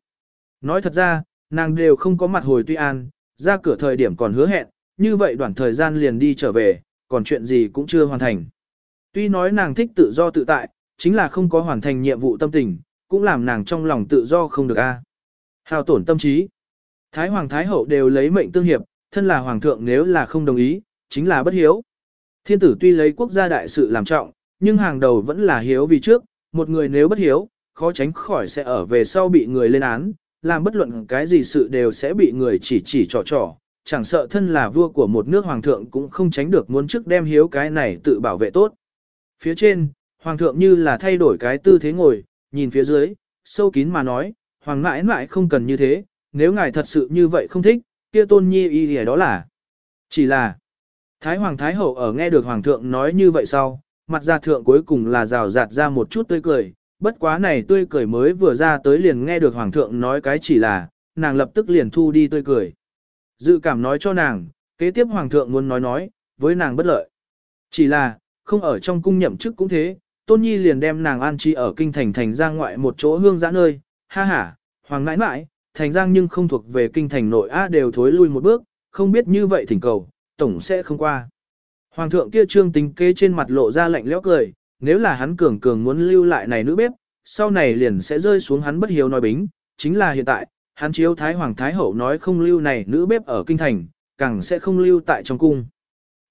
Nói thật ra, nàng đều không có mặt hồi tuy an, ra cửa thời điểm còn hứa hẹn, như vậy đoạn thời gian liền đi trở về, còn chuyện gì cũng chưa hoàn thành. Tuy nói nàng thích tự do tự tại, chính là không có hoàn thành nhiệm vụ tâm tình, cũng làm nàng trong lòng tự do không được a. Hào tổn tâm trí. Thái Hoàng Thái Hậu đều lấy mệnh tương hiệp, thân là Hoàng thượng nếu là không đồng ý, chính là bất hiếu. Thiên tử tuy lấy quốc gia đại sự làm trọng, nhưng hàng đầu vẫn là hiếu vì trước, một người nếu bất hiếu, khó tránh khỏi sẽ ở về sau bị người lên án, làm bất luận cái gì sự đều sẽ bị người chỉ chỉ trò trò, chẳng sợ thân là vua của một nước hoàng thượng cũng không tránh được muốn trước đem hiếu cái này tự bảo vệ tốt. Phía trên, hoàng thượng như là thay đổi cái tư thế ngồi, nhìn phía dưới, sâu kín mà nói, hoàng mãi mãi không cần như thế, nếu ngài thật sự như vậy không thích, kia tôn nhi y gì đó là. Chỉ là, Thái Hoàng Thái Hậu ở nghe được Hoàng thượng nói như vậy sau, mặt ra thượng cuối cùng là rào rạt ra một chút tươi cười, bất quá này tươi cười mới vừa ra tới liền nghe được Hoàng thượng nói cái chỉ là, nàng lập tức liền thu đi tươi cười. Dự cảm nói cho nàng, kế tiếp Hoàng thượng muốn nói nói, với nàng bất lợi. Chỉ là, không ở trong cung nhậm chức cũng thế, Tôn Nhi liền đem nàng an trí ở kinh thành thành giang ngoại một chỗ hương giã nơi, ha ha, Hoàng ngãi mãi, thành giang nhưng không thuộc về kinh thành nội A đều thối lui một bước, không biết như vậy thỉnh cầu, tổng sẽ không qua. Hoàng thượng kia trương tính kế trên mặt lộ ra lạnh lẽo cười, nếu là hắn cường cường muốn lưu lại này nữ bếp, sau này liền sẽ rơi xuống hắn bất hiếu nói bính, chính là hiện tại, hắn chiếu Thái Hoàng Thái Hậu nói không lưu này nữ bếp ở kinh thành, càng sẽ không lưu tại trong cung.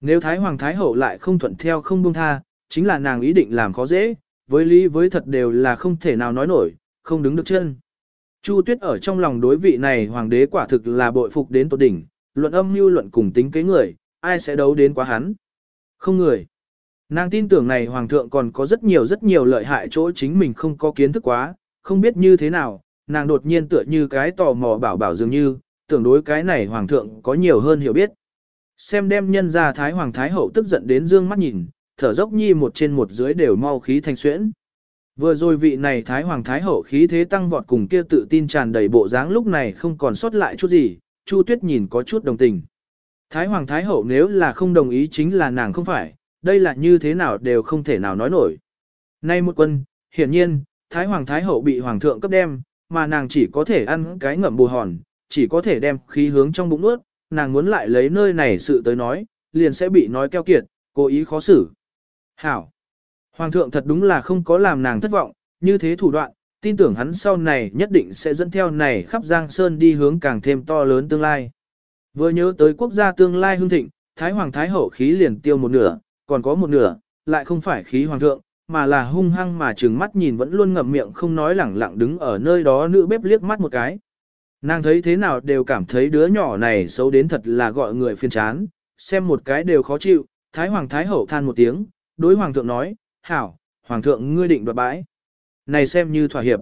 Nếu Thái Hoàng Thái Hậu lại không thuận theo không buông tha, chính là nàng ý định làm khó dễ, với lý với thật đều là không thể nào nói nổi, không đứng được chân. Chu Tuyết ở trong lòng đối vị này hoàng đế quả thực là bội phục đến tột đỉnh, luận âm mưu luận cùng tính kế người, ai sẽ đấu đến quá hắn. Không người. Nàng tin tưởng này hoàng thượng còn có rất nhiều rất nhiều lợi hại chỗ chính mình không có kiến thức quá, không biết như thế nào, nàng đột nhiên tựa như cái tò mò bảo bảo dường như, tưởng đối cái này hoàng thượng có nhiều hơn hiểu biết. Xem đem nhân ra thái hoàng thái hậu tức giận đến dương mắt nhìn, thở dốc nhi một trên một dưới đều mau khí thanh xuyễn. Vừa rồi vị này thái hoàng thái hậu khí thế tăng vọt cùng kia tự tin tràn đầy bộ dáng lúc này không còn sót lại chút gì, Chu Tuyết nhìn có chút đồng tình. Thái hoàng thái hậu nếu là không đồng ý chính là nàng không phải, đây là như thế nào đều không thể nào nói nổi. Nay một quân, hiển nhiên, Thái Hoàng Thái Hậu bị Hoàng thượng cấp đem, mà nàng chỉ có thể ăn cái ngậm bù hòn, chỉ có thể đem khí hướng trong bụng nuốt, nàng muốn lại lấy nơi này sự tới nói, liền sẽ bị nói keo kiệt, cố ý khó xử. Hảo! Hoàng thượng thật đúng là không có làm nàng thất vọng, như thế thủ đoạn, tin tưởng hắn sau này nhất định sẽ dẫn theo này khắp Giang Sơn đi hướng càng thêm to lớn tương lai. Vừa nhớ tới quốc gia tương lai hưng thịnh, Thái Hoàng Thái Hậu khí liền tiêu một nửa, còn có một nửa, lại không phải khí hoàng thượng, mà là hung hăng mà trừng mắt nhìn vẫn luôn ngậm miệng không nói lẳng lặng đứng ở nơi đó nữ bếp liếc mắt một cái. Nàng thấy thế nào đều cảm thấy đứa nhỏ này xấu đến thật là gọi người phiền chán, xem một cái đều khó chịu, Thái Hoàng Thái Hậu than một tiếng, đối Hoàng thượng nói, hảo, Hoàng thượng ngươi định đoạt bãi. Này xem như thỏa hiệp.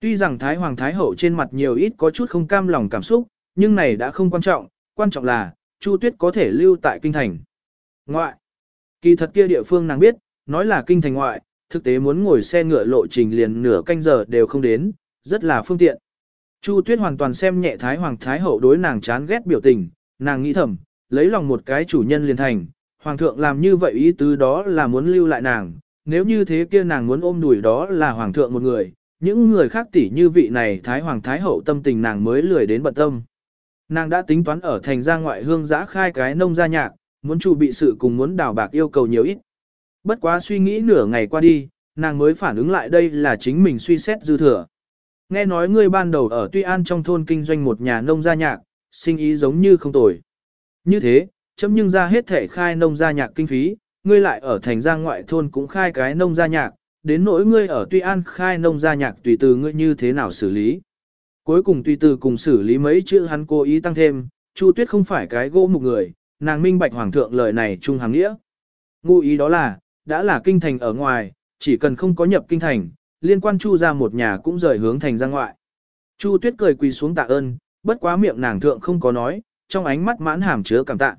Tuy rằng Thái Hoàng Thái Hậu trên mặt nhiều ít có chút không cam lòng cảm xúc, nhưng này đã không quan trọng, quan trọng là, Chu Tuyết có thể lưu tại kinh thành. Ngoại, Kỳ thật kia địa phương nàng biết, nói là kinh thành ngoại, thực tế muốn ngồi xe ngựa lộ trình liền nửa canh giờ đều không đến, rất là phương tiện. Chu Tuyết hoàn toàn xem nhẹ Thái Hoàng Thái Hậu đối nàng chán ghét biểu tình, nàng nghĩ thầm, lấy lòng một cái chủ nhân liền thành, Hoàng thượng làm như vậy ý tứ đó là muốn lưu lại nàng, nếu như thế kia nàng muốn ôm đùi đó là Hoàng thượng một người, những người khác tỷ như vị này Thái Hoàng Thái Hậu tâm tình nàng mới lười đến bận tâm. Nàng đã tính toán ở thành gia ngoại hương giã khai cái nông gia nhạc, muốn chủ bị sự cùng muốn đào bạc yêu cầu nhiều ít. Bất quá suy nghĩ nửa ngày qua đi, nàng mới phản ứng lại đây là chính mình suy xét dư thừa. Nghe nói ngươi ban đầu ở Tuy An trong thôn kinh doanh một nhà nông gia nhạc, sinh ý giống như không tồi. Như thế, chấm nhưng ra hết thể khai nông gia nhạc kinh phí, ngươi lại ở thành giang ngoại thôn cũng khai cái nông gia nhạc, đến nỗi ngươi ở Tuy An khai nông gia nhạc tùy từ ngươi như thế nào xử lý. Cuối cùng tùy từ cùng xử lý mấy chữ hắn cố ý tăng thêm, Chu Tuyết không phải cái gỗ một người, nàng minh bạch hoàng thượng lời này trung hàng nghĩa. Ngụ ý đó là, đã là kinh thành ở ngoài, chỉ cần không có nhập kinh thành, liên quan chu ra một nhà cũng rời hướng thành ra ngoại. Chu tuyết cười quỳ xuống tạ ơn, bất quá miệng nàng thượng không có nói, trong ánh mắt mãn hàm chứa cảm tạ.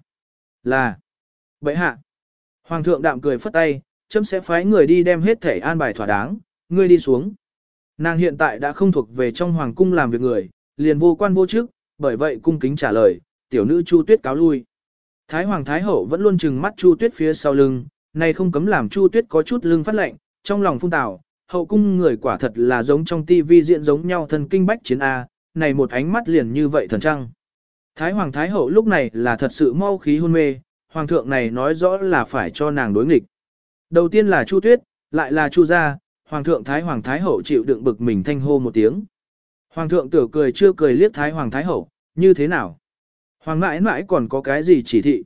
Là, vậy hạ, hoàng thượng đạm cười phất tay, chấm sẽ phái người đi đem hết thể an bài thỏa đáng, ngươi đi xuống. Nàng hiện tại đã không thuộc về trong hoàng cung làm việc người, liền vô quan vô chức, bởi vậy cung kính trả lời, tiểu nữ Chu Tuyết cáo lui. Thái Hoàng Thái Hậu vẫn luôn trừng mắt Chu Tuyết phía sau lưng, này không cấm làm Chu Tuyết có chút lưng phát lạnh, trong lòng phung tào, hậu cung người quả thật là giống trong tivi diện giống nhau thần kinh bách chiến A, này một ánh mắt liền như vậy thần trăng. Thái Hoàng Thái Hậu lúc này là thật sự mau khí hôn mê, Hoàng thượng này nói rõ là phải cho nàng đối nghịch. Đầu tiên là Chu Tuyết, lại là Chu gia, Hoàng thượng Thái Hoàng Thái Hậu chịu đựng bực mình thanh hô một tiếng. Hoàng thượng tử cười chưa cười liếc Thái Hoàng Thái Hậu, như thế nào? Hoàng mãi mãi còn có cái gì chỉ thị?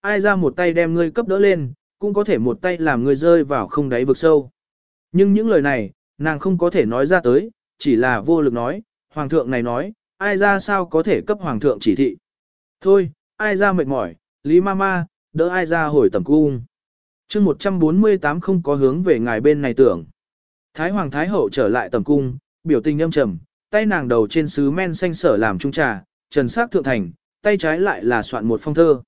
Ai ra một tay đem ngươi cấp đỡ lên, cũng có thể một tay làm ngươi rơi vào không đáy vực sâu. Nhưng những lời này, nàng không có thể nói ra tới, chỉ là vô lực nói, hoàng thượng này nói, ai ra sao có thể cấp hoàng thượng chỉ thị. Thôi, ai ra mệt mỏi, Lý Mama, đỡ ai ra hồi tầm cung. chương 148 không có hướng về ngài bên này tưởng. Thái hoàng thái hậu trở lại tầm cung, biểu tình âm trầm, tay nàng đầu trên sứ men xanh sở làm trung trà, trần sắc thượng thành, tay trái lại là soạn một phong thơ.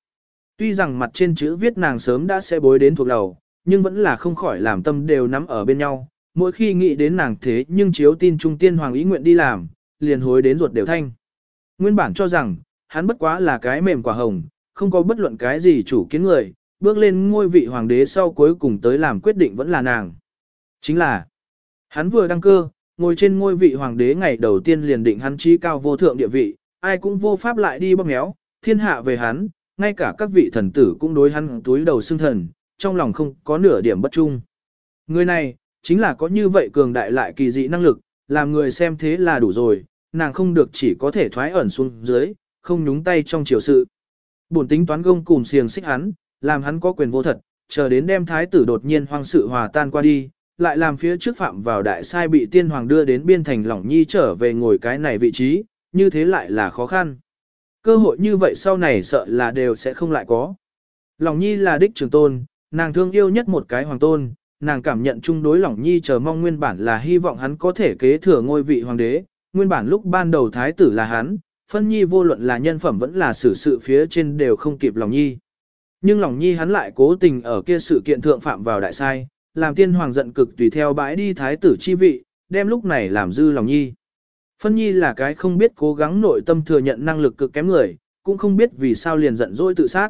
Tuy rằng mặt trên chữ viết nàng sớm đã sẽ bối đến thuộc đầu, nhưng vẫn là không khỏi làm tâm đều nắm ở bên nhau. Mỗi khi nghĩ đến nàng thế nhưng chiếu tin trung tiên hoàng ý nguyện đi làm, liền hối đến ruột đều thanh. Nguyên bản cho rằng, hắn bất quá là cái mềm quả hồng, không có bất luận cái gì chủ kiến người, bước lên ngôi vị hoàng đế sau cuối cùng tới làm quyết định vẫn là nàng. Chính là, hắn vừa đăng cơ, ngồi trên ngôi vị hoàng đế ngày đầu tiên liền định hắn trí cao vô thượng địa vị, ai cũng vô pháp lại đi bóp méo, thiên hạ về hắn, ngay cả các vị thần tử cũng đối hắn túi đầu xương thần, trong lòng không có nửa điểm bất trung. Người này, chính là có như vậy cường đại lại kỳ dị năng lực, làm người xem thế là đủ rồi, nàng không được chỉ có thể thoái ẩn xuống dưới, không nhúng tay trong chiều sự. Bổn tính toán gông cùng xiềng xích hắn, làm hắn có quyền vô thật, chờ đến đem thái tử đột nhiên hoang sự hòa tan qua đi, lại làm phía trước phạm vào đại sai bị tiên hoàng đưa đến biên thành lỏng nhi trở về ngồi cái này vị trí, như thế lại là khó khăn. Cơ hội như vậy sau này sợ là đều sẽ không lại có. Lòng nhi là đích trường tôn, nàng thương yêu nhất một cái hoàng tôn, nàng cảm nhận chung đối Lòng nhi chờ mong nguyên bản là hy vọng hắn có thể kế thừa ngôi vị hoàng đế, nguyên bản lúc ban đầu thái tử là hắn, phân nhi vô luận là nhân phẩm vẫn là xử sự phía trên đều không kịp lòng nhi. Nhưng lòng nhi hắn lại cố tình ở kia sự kiện thượng phạm vào đại sai, làm tiên hoàng giận cực tùy theo bãi đi thái tử chi vị, đem lúc này làm dư lòng nhi. Phân nhi là cái không biết cố gắng nội tâm thừa nhận năng lực cực kém người, cũng không biết vì sao liền giận dỗi tự sát.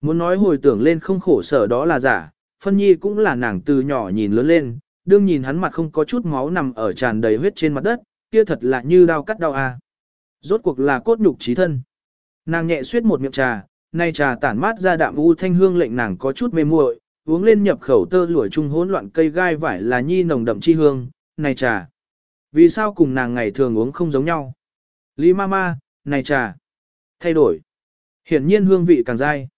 Muốn nói hồi tưởng lên không khổ sở đó là giả, phân nhi cũng là nàng từ nhỏ nhìn lớn lên, đương nhìn hắn mặt không có chút máu nằm ở tràn đầy huyết trên mặt đất, kia thật là như đau cắt đau à. Rốt cuộc là cốt nhục trí thân. Nàng nhẹ suyết một miệng trà, nay trà tản mát ra đạm u thanh hương lệnh nàng có chút mê muội, uống lên nhập khẩu tơ lụa trung hỗn loạn cây gai vải là nhi nồng đậm chi hương, này trà. Vì sao cùng nàng ngày thường uống không giống nhau? Lý Mama, này trà. Thay đổi. Hiển nhiên hương vị càng dai.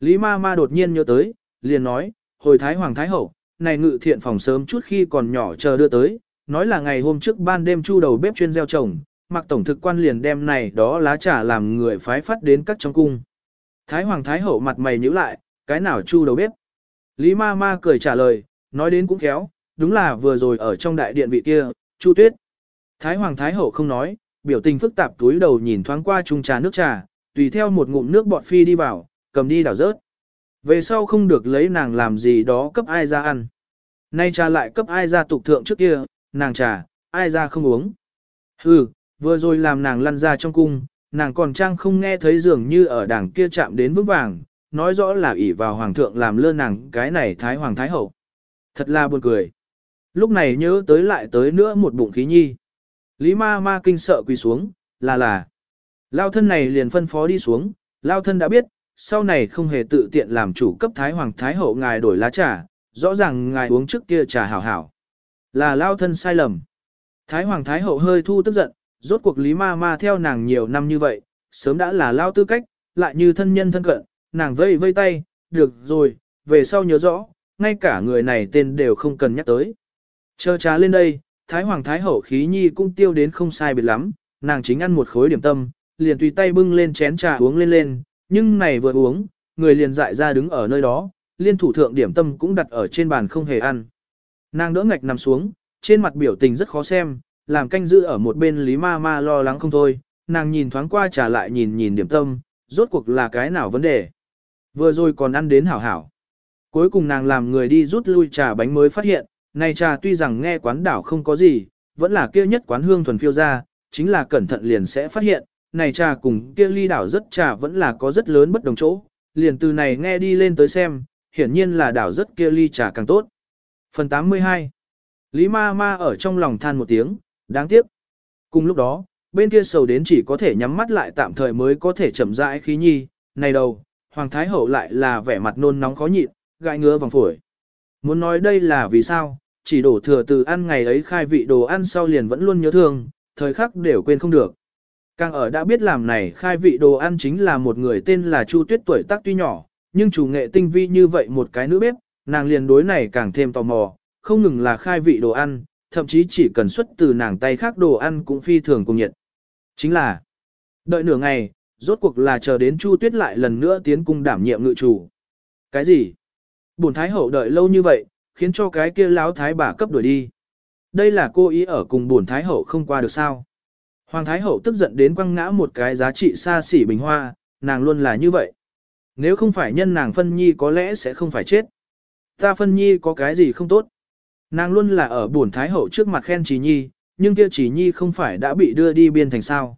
Lý Mama đột nhiên nhớ tới, liền nói, hồi Thái Hoàng Thái Hậu, này ngự thiện phòng sớm chút khi còn nhỏ chờ đưa tới, nói là ngày hôm trước ban đêm chu đầu bếp chuyên gieo trồng, mặc tổng thực quan liền đem này đó lá trà làm người phái phát đến các trong cung. Thái Hoàng Thái Hậu mặt mày nhíu lại, cái nào chu đầu bếp? Lý ma ma cười trả lời, nói đến cũng khéo, đúng là vừa rồi ở trong đại điện vị kia, chu tuyết. Thái Hoàng Thái Hậu không nói, biểu tình phức tạp túi đầu nhìn thoáng qua chung trà nước trà, tùy theo một ngụm nước bọt phi đi vào, cầm đi đảo rớt. Về sau không được lấy nàng làm gì đó cấp ai ra ăn. Nay trà lại cấp ai ra tục thượng trước kia, nàng trà, ai ra không uống. Hừ, vừa rồi làm nàng lăn ra trong cung, nàng còn trang không nghe thấy dường như ở đảng kia chạm đến vững vàng, nói rõ là ỷ vào hoàng thượng làm lơ nàng cái này thái hoàng thái hậu. Thật là buồn cười. Lúc này nhớ tới lại tới nữa một bụng khí nhi. Lý ma ma kinh sợ quỳ xuống, là là. Lao thân này liền phân phó đi xuống, Lao thân đã biết, sau này không hề tự tiện làm chủ cấp thái hoàng thái hậu ngài đổi lá trà, rõ ràng ngài uống trước kia trà hảo hảo. Là Lao thân sai lầm. Thái hoàng thái hậu hơi thu tức giận, rốt cuộc Lý ma ma theo nàng nhiều năm như vậy, sớm đã là Lao tư cách, lại như thân nhân thân cận, nàng vây vây tay, được rồi, về sau nhớ rõ, ngay cả người này tên đều không cần nhắc tới. Chờ trà lên đây, Thái Hoàng Thái Hậu khí nhi cũng tiêu đến không sai biệt lắm, nàng chính ăn một khối điểm tâm, liền tùy tay bưng lên chén trà uống lên lên, nhưng này vừa uống, người liền dại ra đứng ở nơi đó, liên thủ thượng điểm tâm cũng đặt ở trên bàn không hề ăn. Nàng đỡ ngạch nằm xuống, trên mặt biểu tình rất khó xem, làm canh giữ ở một bên Lý Ma Ma lo lắng không thôi, nàng nhìn thoáng qua trả lại nhìn nhìn điểm tâm, rốt cuộc là cái nào vấn đề. Vừa rồi còn ăn đến hảo hảo. Cuối cùng nàng làm người đi rút lui trà bánh mới phát hiện, này trà tuy rằng nghe quán đảo không có gì, vẫn là kia nhất quán hương thuần phiêu ra, chính là cẩn thận liền sẽ phát hiện, này trà cùng kia ly đảo rất trà vẫn là có rất lớn bất đồng chỗ, liền từ này nghe đi lên tới xem, hiển nhiên là đảo rất kia ly trà càng tốt. Phần 82 Lý ma ma ở trong lòng than một tiếng, đáng tiếc. Cùng lúc đó, bên kia sầu đến chỉ có thể nhắm mắt lại tạm thời mới có thể chậm rãi khí nhi, này đầu, Hoàng Thái Hậu lại là vẻ mặt nôn nóng khó nhịn, gãi ngứa vòng phổi. Muốn nói đây là vì sao, chỉ đổ thừa từ ăn ngày ấy khai vị đồ ăn sau liền vẫn luôn nhớ thương, thời khắc đều quên không được. Càng ở đã biết làm này khai vị đồ ăn chính là một người tên là Chu Tuyết tuổi tác tuy nhỏ, nhưng chủ nghệ tinh vi như vậy một cái nữ bếp, nàng liền đối này càng thêm tò mò, không ngừng là khai vị đồ ăn, thậm chí chỉ cần xuất từ nàng tay khác đồ ăn cũng phi thường cùng nhiệt. Chính là, đợi nửa ngày, rốt cuộc là chờ đến Chu Tuyết lại lần nữa tiến cung đảm nhiệm ngự chủ. Cái gì? Bổn Thái Hậu đợi lâu như vậy, khiến cho cái kia láo Thái bà cấp đuổi đi. Đây là cô ý ở cùng bổn Thái Hậu không qua được sao. Hoàng Thái Hậu tức giận đến quăng ngã một cái giá trị xa xỉ bình hoa, nàng luôn là như vậy. Nếu không phải nhân nàng phân nhi có lẽ sẽ không phải chết. Ta phân nhi có cái gì không tốt. Nàng luôn là ở bổn Thái Hậu trước mặt khen chỉ nhi, nhưng kia chỉ nhi không phải đã bị đưa đi biên thành sao.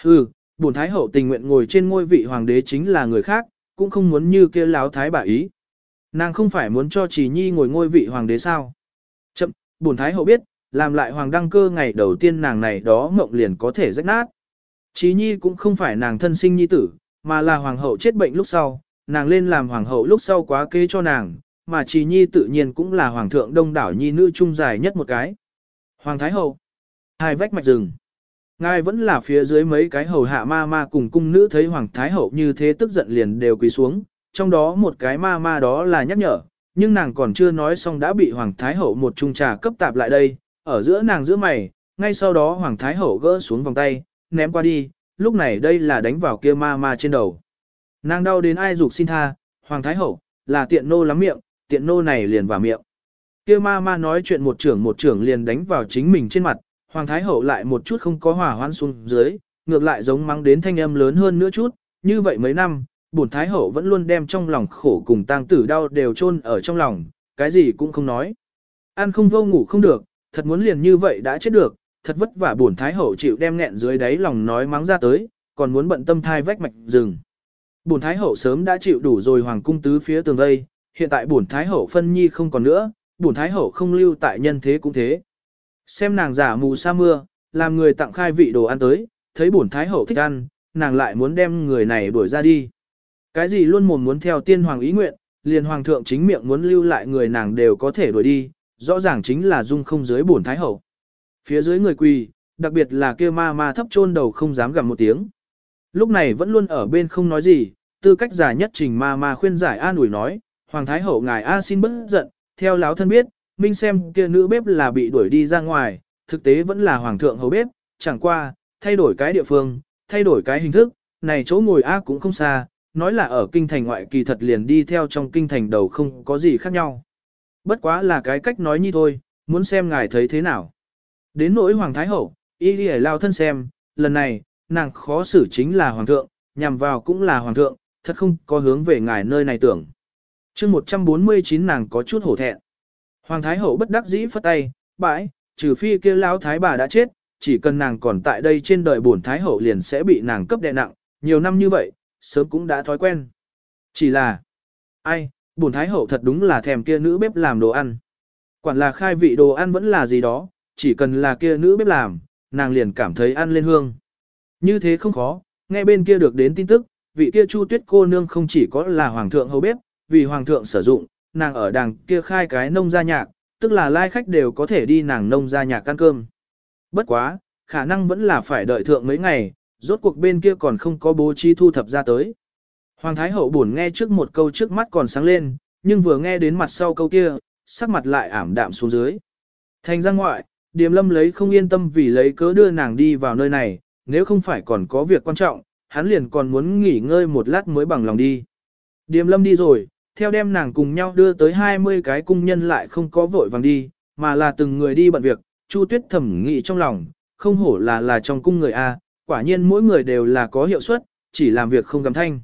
Hừ, bổn thái hậu tình nguyện ngồi trên ngôi vị hoàng đế chính là người khác, cũng không muốn như kia láo thái bà ý. Nàng không phải muốn cho Trì Nhi ngồi ngôi vị hoàng đế sao? Chậm, bổn thái hậu biết, làm lại hoàng đăng cơ ngày đầu tiên nàng này đó mộng liền có thể rách nát. Trì Nhi cũng không phải nàng thân sinh nhi tử, mà là hoàng hậu chết bệnh lúc sau, nàng lên làm hoàng hậu lúc sau quá kế cho nàng, mà Trì Nhi tự nhiên cũng là hoàng thượng đông đảo nhi nữ trung dài nhất một cái. Hoàng Thái Hậu, hai vách mạch rừng. Ngài vẫn là phía dưới mấy cái hầu hạ ma ma cùng cung nữ thấy Hoàng Thái Hậu như thế tức giận liền đều quỳ xuống, trong đó một cái ma ma đó là nhắc nhở, nhưng nàng còn chưa nói xong đã bị Hoàng Thái Hậu một chung trà cấp tạp lại đây, ở giữa nàng giữa mày, ngay sau đó Hoàng Thái Hậu gỡ xuống vòng tay, ném qua đi, lúc này đây là đánh vào kia ma ma trên đầu. Nàng đau đến ai dục xin tha, Hoàng Thái Hậu, là tiện nô lắm miệng, tiện nô này liền vào miệng. Kia ma ma nói chuyện một trưởng một trưởng liền đánh vào chính mình trên mặt, Hoàng Thái Hậu lại một chút không có hòa hoan xuống dưới, ngược lại giống mắng đến thanh âm lớn hơn nữa chút, như vậy mấy năm, bổn Thái Hậu vẫn luôn đem trong lòng khổ cùng tang tử đau đều chôn ở trong lòng, cái gì cũng không nói. Ăn không vô ngủ không được, thật muốn liền như vậy đã chết được, thật vất vả bổn Thái Hậu chịu đem nghẹn dưới đáy lòng nói mắng ra tới, còn muốn bận tâm thai vách mạch rừng. Bổn Thái Hậu sớm đã chịu đủ rồi hoàng cung tứ phía tường vây, hiện tại bổn Thái Hậu phân nhi không còn nữa, bổn Thái Hậu không lưu tại nhân thế cũng thế. Xem nàng giả mù sa mưa, làm người tặng khai vị đồ ăn tới, thấy bổn Thái Hậu thích ăn, nàng lại muốn đem người này đuổi ra đi. Cái gì luôn mồm muốn theo tiên hoàng ý nguyện, liền hoàng thượng chính miệng muốn lưu lại người nàng đều có thể đuổi đi, rõ ràng chính là dung không dưới bổn Thái Hậu. Phía dưới người quỳ, đặc biệt là kia ma ma thấp chôn đầu không dám gầm một tiếng. Lúc này vẫn luôn ở bên không nói gì, tư cách giả nhất trình ma ma khuyên giải an ủi nói, Hoàng Thái Hậu ngài A xin bất giận, theo láo thân biết, minh xem kia nữ bếp là bị đuổi đi ra ngoài, thực tế vẫn là Hoàng thượng hầu bếp, chẳng qua, thay đổi cái địa phương, thay đổi cái hình thức, này chỗ ngồi A cũng không xa, nói là ở kinh thành ngoại kỳ thật liền đi theo trong kinh thành đầu không có gì khác nhau. Bất quá là cái cách nói như thôi, muốn xem ngài thấy thế nào. Đến nỗi Hoàng Thái Hậu, y đi lao thân xem, lần này, nàng khó xử chính là Hoàng thượng, nhằm vào cũng là Hoàng thượng, thật không có hướng về ngài nơi này tưởng chương 149 nàng có chút hổ thẹn. Hoàng Thái Hậu bất đắc dĩ phất tay, bãi, trừ phi kia lão thái bà đã chết, chỉ cần nàng còn tại đây trên đời bổn Thái Hậu liền sẽ bị nàng cấp đè nặng, nhiều năm như vậy, sớm cũng đã thói quen. Chỉ là, ai, bổn Thái Hậu thật đúng là thèm kia nữ bếp làm đồ ăn. Quản là khai vị đồ ăn vẫn là gì đó, chỉ cần là kia nữ bếp làm, nàng liền cảm thấy ăn lên hương. Như thế không khó, nghe bên kia được đến tin tức, vị kia Chu Tuyết cô nương không chỉ có là hoàng thượng hầu bếp, vì hoàng thượng sử dụng, nàng ở đằng kia khai cái nông gia nhạc, tức là lai khách đều có thể đi nàng nông gia nhạc ăn cơm. Bất quá, khả năng vẫn là phải đợi thượng mấy ngày, rốt cuộc bên kia còn không có bố trí thu thập ra tới. Hoàng Thái Hậu buồn nghe trước một câu trước mắt còn sáng lên, nhưng vừa nghe đến mặt sau câu kia, sắc mặt lại ảm đạm xuống dưới. Thành ra ngoại, Điềm Lâm lấy không yên tâm vì lấy cớ đưa nàng đi vào nơi này, nếu không phải còn có việc quan trọng, hắn liền còn muốn nghỉ ngơi một lát mới bằng lòng đi. Điềm Lâm đi rồi, theo đem nàng cùng nhau đưa tới 20 cái cung nhân lại không có vội vàng đi, mà là từng người đi bận việc, Chu Tuyết thẩm nghĩ trong lòng, không hổ là là trong cung người A, quả nhiên mỗi người đều là có hiệu suất, chỉ làm việc không gầm thanh.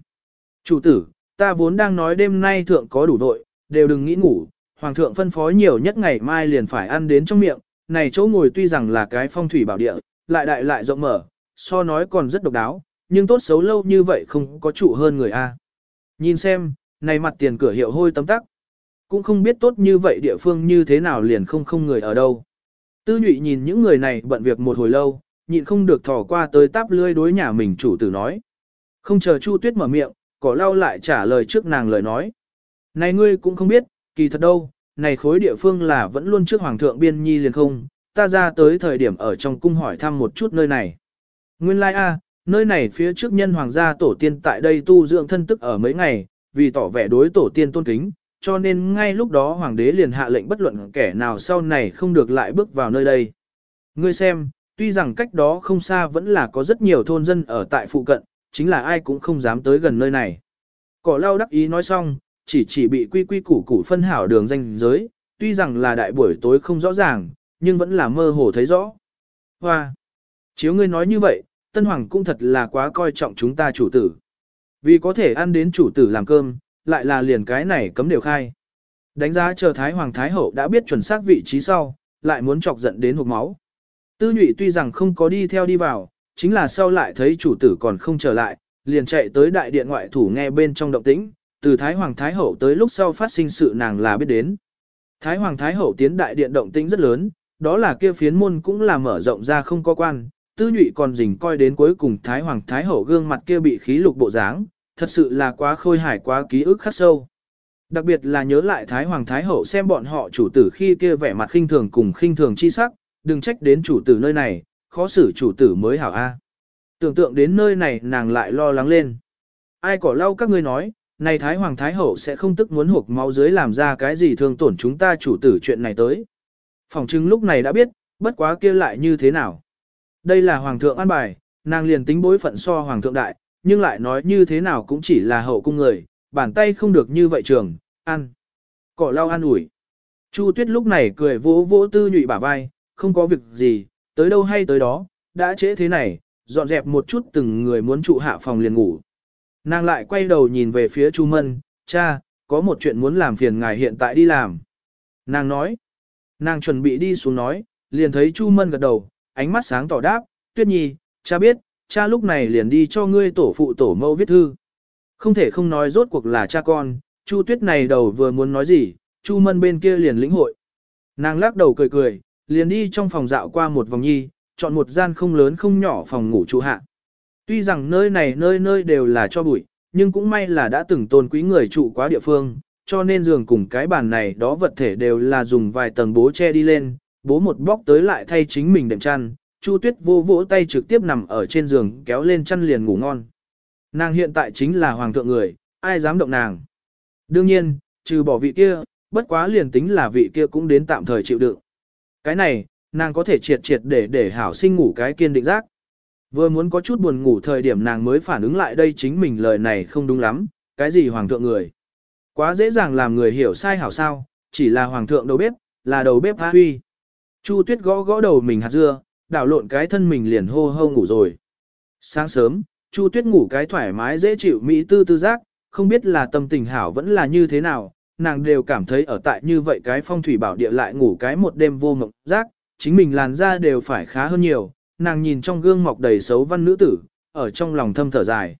Chủ tử, ta vốn đang nói đêm nay thượng có đủ vội, đều đừng nghĩ ngủ, hoàng thượng phân phó nhiều nhất ngày mai liền phải ăn đến trong miệng, này chỗ ngồi tuy rằng là cái phong thủy bảo địa, lại đại lại rộng mở, so nói còn rất độc đáo, nhưng tốt xấu lâu như vậy không có chủ hơn người A. Nhìn xem, này mặt tiền cửa hiệu hôi tấm tắc. Cũng không biết tốt như vậy địa phương như thế nào liền không không người ở đâu. Tư nhụy nhìn những người này bận việc một hồi lâu, nhịn không được thò qua tới táp lươi đối nhà mình chủ tử nói. Không chờ Chu Tuyết mở miệng, cỏ lau lại trả lời trước nàng lời nói. Này ngươi cũng không biết, kỳ thật đâu, này khối địa phương là vẫn luôn trước Hoàng thượng Biên Nhi liền không, ta ra tới thời điểm ở trong cung hỏi thăm một chút nơi này. Nguyên lai like a, nơi này phía trước nhân hoàng gia tổ tiên tại đây tu dưỡng thân tức ở mấy ngày, vì tỏ vẻ đối tổ tiên tôn kính, cho nên ngay lúc đó hoàng đế liền hạ lệnh bất luận kẻ nào sau này không được lại bước vào nơi đây. Ngươi xem, tuy rằng cách đó không xa vẫn là có rất nhiều thôn dân ở tại phụ cận, chính là ai cũng không dám tới gần nơi này. Cỏ lau đắc ý nói xong, chỉ chỉ bị quy quy củ củ phân hảo đường danh giới, tuy rằng là đại buổi tối không rõ ràng, nhưng vẫn là mơ hồ thấy rõ. Hoa! Chiếu ngươi nói như vậy, Tân Hoàng cũng thật là quá coi trọng chúng ta chủ tử. Vì có thể ăn đến chủ tử làm cơm, lại là liền cái này cấm đều khai. Đánh giá chờ Thái Hoàng Thái Hậu đã biết chuẩn xác vị trí sau, lại muốn chọc giận đến hộp máu. Tư nhụy tuy rằng không có đi theo đi vào, chính là sau lại thấy chủ tử còn không trở lại, liền chạy tới đại điện ngoại thủ nghe bên trong động tĩnh, từ Thái Hoàng Thái Hậu tới lúc sau phát sinh sự nàng là biết đến. Thái Hoàng Thái Hậu tiến đại điện động tĩnh rất lớn, đó là kia phiến môn cũng là mở rộng ra không có quan, tư nhụy còn rình coi đến cuối cùng Thái Hoàng Thái Hậu gương mặt kia bị khí lục bộ dáng, thật sự là quá khôi hài quá ký ức khắc sâu. Đặc biệt là nhớ lại Thái Hoàng Thái Hậu xem bọn họ chủ tử khi kia vẻ mặt khinh thường cùng khinh thường chi sắc, đừng trách đến chủ tử nơi này, khó xử chủ tử mới hảo a. Tưởng tượng đến nơi này nàng lại lo lắng lên. Ai cỏ lau các ngươi nói, này Thái Hoàng Thái Hậu sẽ không tức muốn hộp máu dưới làm ra cái gì thương tổn chúng ta chủ tử chuyện này tới. Phòng chứng lúc này đã biết, bất quá kia lại như thế nào. Đây là Hoàng thượng an bài, nàng liền tính bối phận so Hoàng thượng đại, nhưng lại nói như thế nào cũng chỉ là hậu cung người, bàn tay không được như vậy trường, ăn. Cỏ lau ăn ủi. Chu Tuyết lúc này cười vỗ vỗ tư nhụy bả vai, không có việc gì, tới đâu hay tới đó, đã trễ thế này, dọn dẹp một chút từng người muốn trụ hạ phòng liền ngủ. Nàng lại quay đầu nhìn về phía Chu Mân, cha, có một chuyện muốn làm phiền ngài hiện tại đi làm. Nàng nói, nàng chuẩn bị đi xuống nói, liền thấy Chu Mân gật đầu, ánh mắt sáng tỏ đáp, tuyết nhi, cha biết, cha lúc này liền đi cho ngươi tổ phụ tổ mẫu viết thư. Không thể không nói rốt cuộc là cha con, Chu tuyết này đầu vừa muốn nói gì, Chu Mân bên kia liền lĩnh hội. Nàng lắc đầu cười cười, liền đi trong phòng dạo qua một vòng nhi, chọn một gian không lớn không nhỏ phòng ngủ trụ hạ. Tuy rằng nơi này nơi nơi đều là cho bụi, nhưng cũng may là đã từng tôn quý người trụ quá địa phương, cho nên giường cùng cái bàn này đó vật thể đều là dùng vài tầng bố che đi lên, bố một bóc tới lại thay chính mình đệm chăn, Chu Tuyết vô vỗ tay trực tiếp nằm ở trên giường kéo lên chăn liền ngủ ngon. Nàng hiện tại chính là hoàng thượng người, ai dám động nàng. Đương nhiên, trừ bỏ vị kia, bất quá liền tính là vị kia cũng đến tạm thời chịu đựng. Cái này, nàng có thể triệt triệt để để hảo sinh ngủ cái kiên định giác. Vừa muốn có chút buồn ngủ thời điểm nàng mới phản ứng lại đây chính mình lời này không đúng lắm, cái gì hoàng thượng người. Quá dễ dàng làm người hiểu sai hảo sao, chỉ là hoàng thượng đầu bếp, là đầu bếp A Huy. Chu tuyết gõ gõ đầu mình hạt dưa, đảo lộn cái thân mình liền hô hô ngủ rồi. Sáng sớm, Chu tuyết ngủ cái thoải mái dễ chịu mỹ tư tư giác, không biết là tâm tình hảo vẫn là như thế nào, nàng đều cảm thấy ở tại như vậy cái phong thủy bảo địa lại ngủ cái một đêm vô mộng giác, chính mình làn da đều phải khá hơn nhiều, nàng nhìn trong gương mọc đầy xấu văn nữ tử, ở trong lòng thâm thở dài.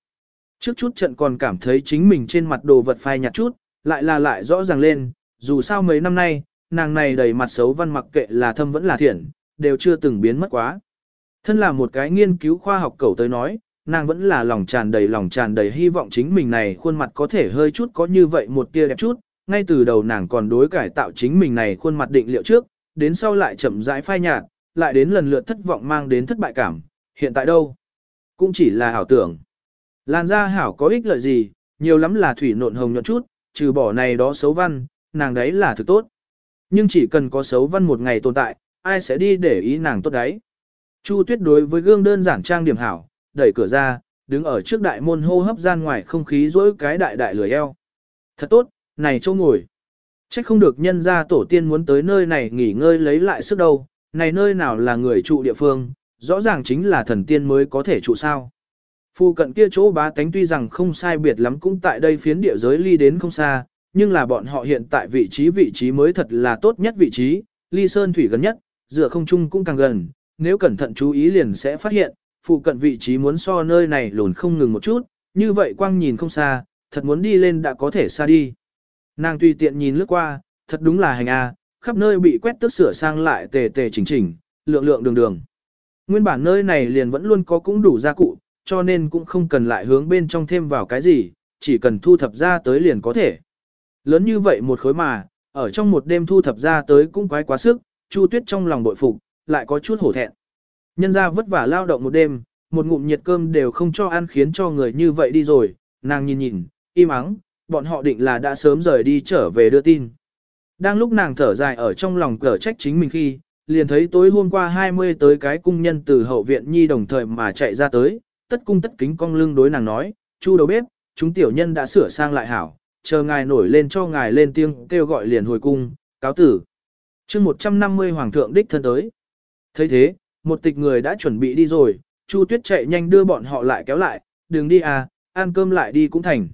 Trước chút trận còn cảm thấy chính mình trên mặt đồ vật phai nhạt chút, lại là lại rõ ràng lên, dù sao mấy năm nay, nàng này đầy mặt xấu văn mặc kệ là thâm vẫn là thiện, đều chưa từng biến mất quá. Thân là một cái nghiên cứu khoa học cầu tới nói, nàng vẫn là lòng tràn đầy lòng tràn đầy hy vọng chính mình này khuôn mặt có thể hơi chút có như vậy một tia đẹp chút, ngay từ đầu nàng còn đối cải tạo chính mình này khuôn mặt định liệu trước, đến sau lại chậm rãi phai nhạt, lại đến lần lượt thất vọng mang đến thất bại cảm, hiện tại đâu? Cũng chỉ là ảo tưởng. Làn da hảo có ích lợi gì, nhiều lắm là thủy nộn hồng nhuận chút, trừ bỏ này đó xấu văn, nàng đấy là thực tốt. Nhưng chỉ cần có xấu văn một ngày tồn tại, ai sẽ đi để ý nàng tốt đấy. Chu tuyết đối với gương đơn giản trang điểm hảo, đẩy cửa ra, đứng ở trước đại môn hô hấp gian ngoài không khí rỗi cái đại đại lười eo. Thật tốt, này chỗ ngồi. Chắc không được nhân ra tổ tiên muốn tới nơi này nghỉ ngơi lấy lại sức đâu, này nơi nào là người trụ địa phương, rõ ràng chính là thần tiên mới có thể trụ sao. Phu cận kia chỗ bá tánh tuy rằng không sai biệt lắm cũng tại đây phiến địa giới ly đến không xa, nhưng là bọn họ hiện tại vị trí vị trí mới thật là tốt nhất vị trí, ly sơn thủy gần nhất, dựa không chung cũng càng gần, nếu cẩn thận chú ý liền sẽ phát hiện, phụ cận vị trí muốn so nơi này lùn không ngừng một chút, như vậy quang nhìn không xa, thật muốn đi lên đã có thể xa đi. Nàng tùy tiện nhìn lướt qua, thật đúng là hành A, khắp nơi bị quét tước sửa sang lại tề tề chỉnh chỉnh, lượng lượng đường đường. Nguyên bản nơi này liền vẫn luôn có cũng đủ gia cụ, cho nên cũng không cần lại hướng bên trong thêm vào cái gì, chỉ cần thu thập ra tới liền có thể. Lớn như vậy một khối mà, ở trong một đêm thu thập ra tới cũng quái quá sức, Chu Tuyết trong lòng bội phục, lại có chút hổ thẹn. Nhân ra vất vả lao động một đêm, một ngụm nhiệt cơm đều không cho ăn khiến cho người như vậy đi rồi, nàng nhìn nhìn, im ắng, bọn họ định là đã sớm rời đi trở về đưa tin. Đang lúc nàng thở dài ở trong lòng cở trách chính mình khi, liền thấy tối hôm qua 20 tới cái cung nhân từ hậu viện nhi đồng thời mà chạy ra tới, tất cung tất kính cong lưng đối nàng nói, chu đầu bếp, chúng tiểu nhân đã sửa sang lại hảo, chờ ngài nổi lên cho ngài lên tiếng kêu gọi liền hồi cung, cáo tử. chương 150 hoàng thượng đích thân tới. thấy thế, một tịch người đã chuẩn bị đi rồi, chu tuyết chạy nhanh đưa bọn họ lại kéo lại, đừng đi à, ăn cơm lại đi cũng thành.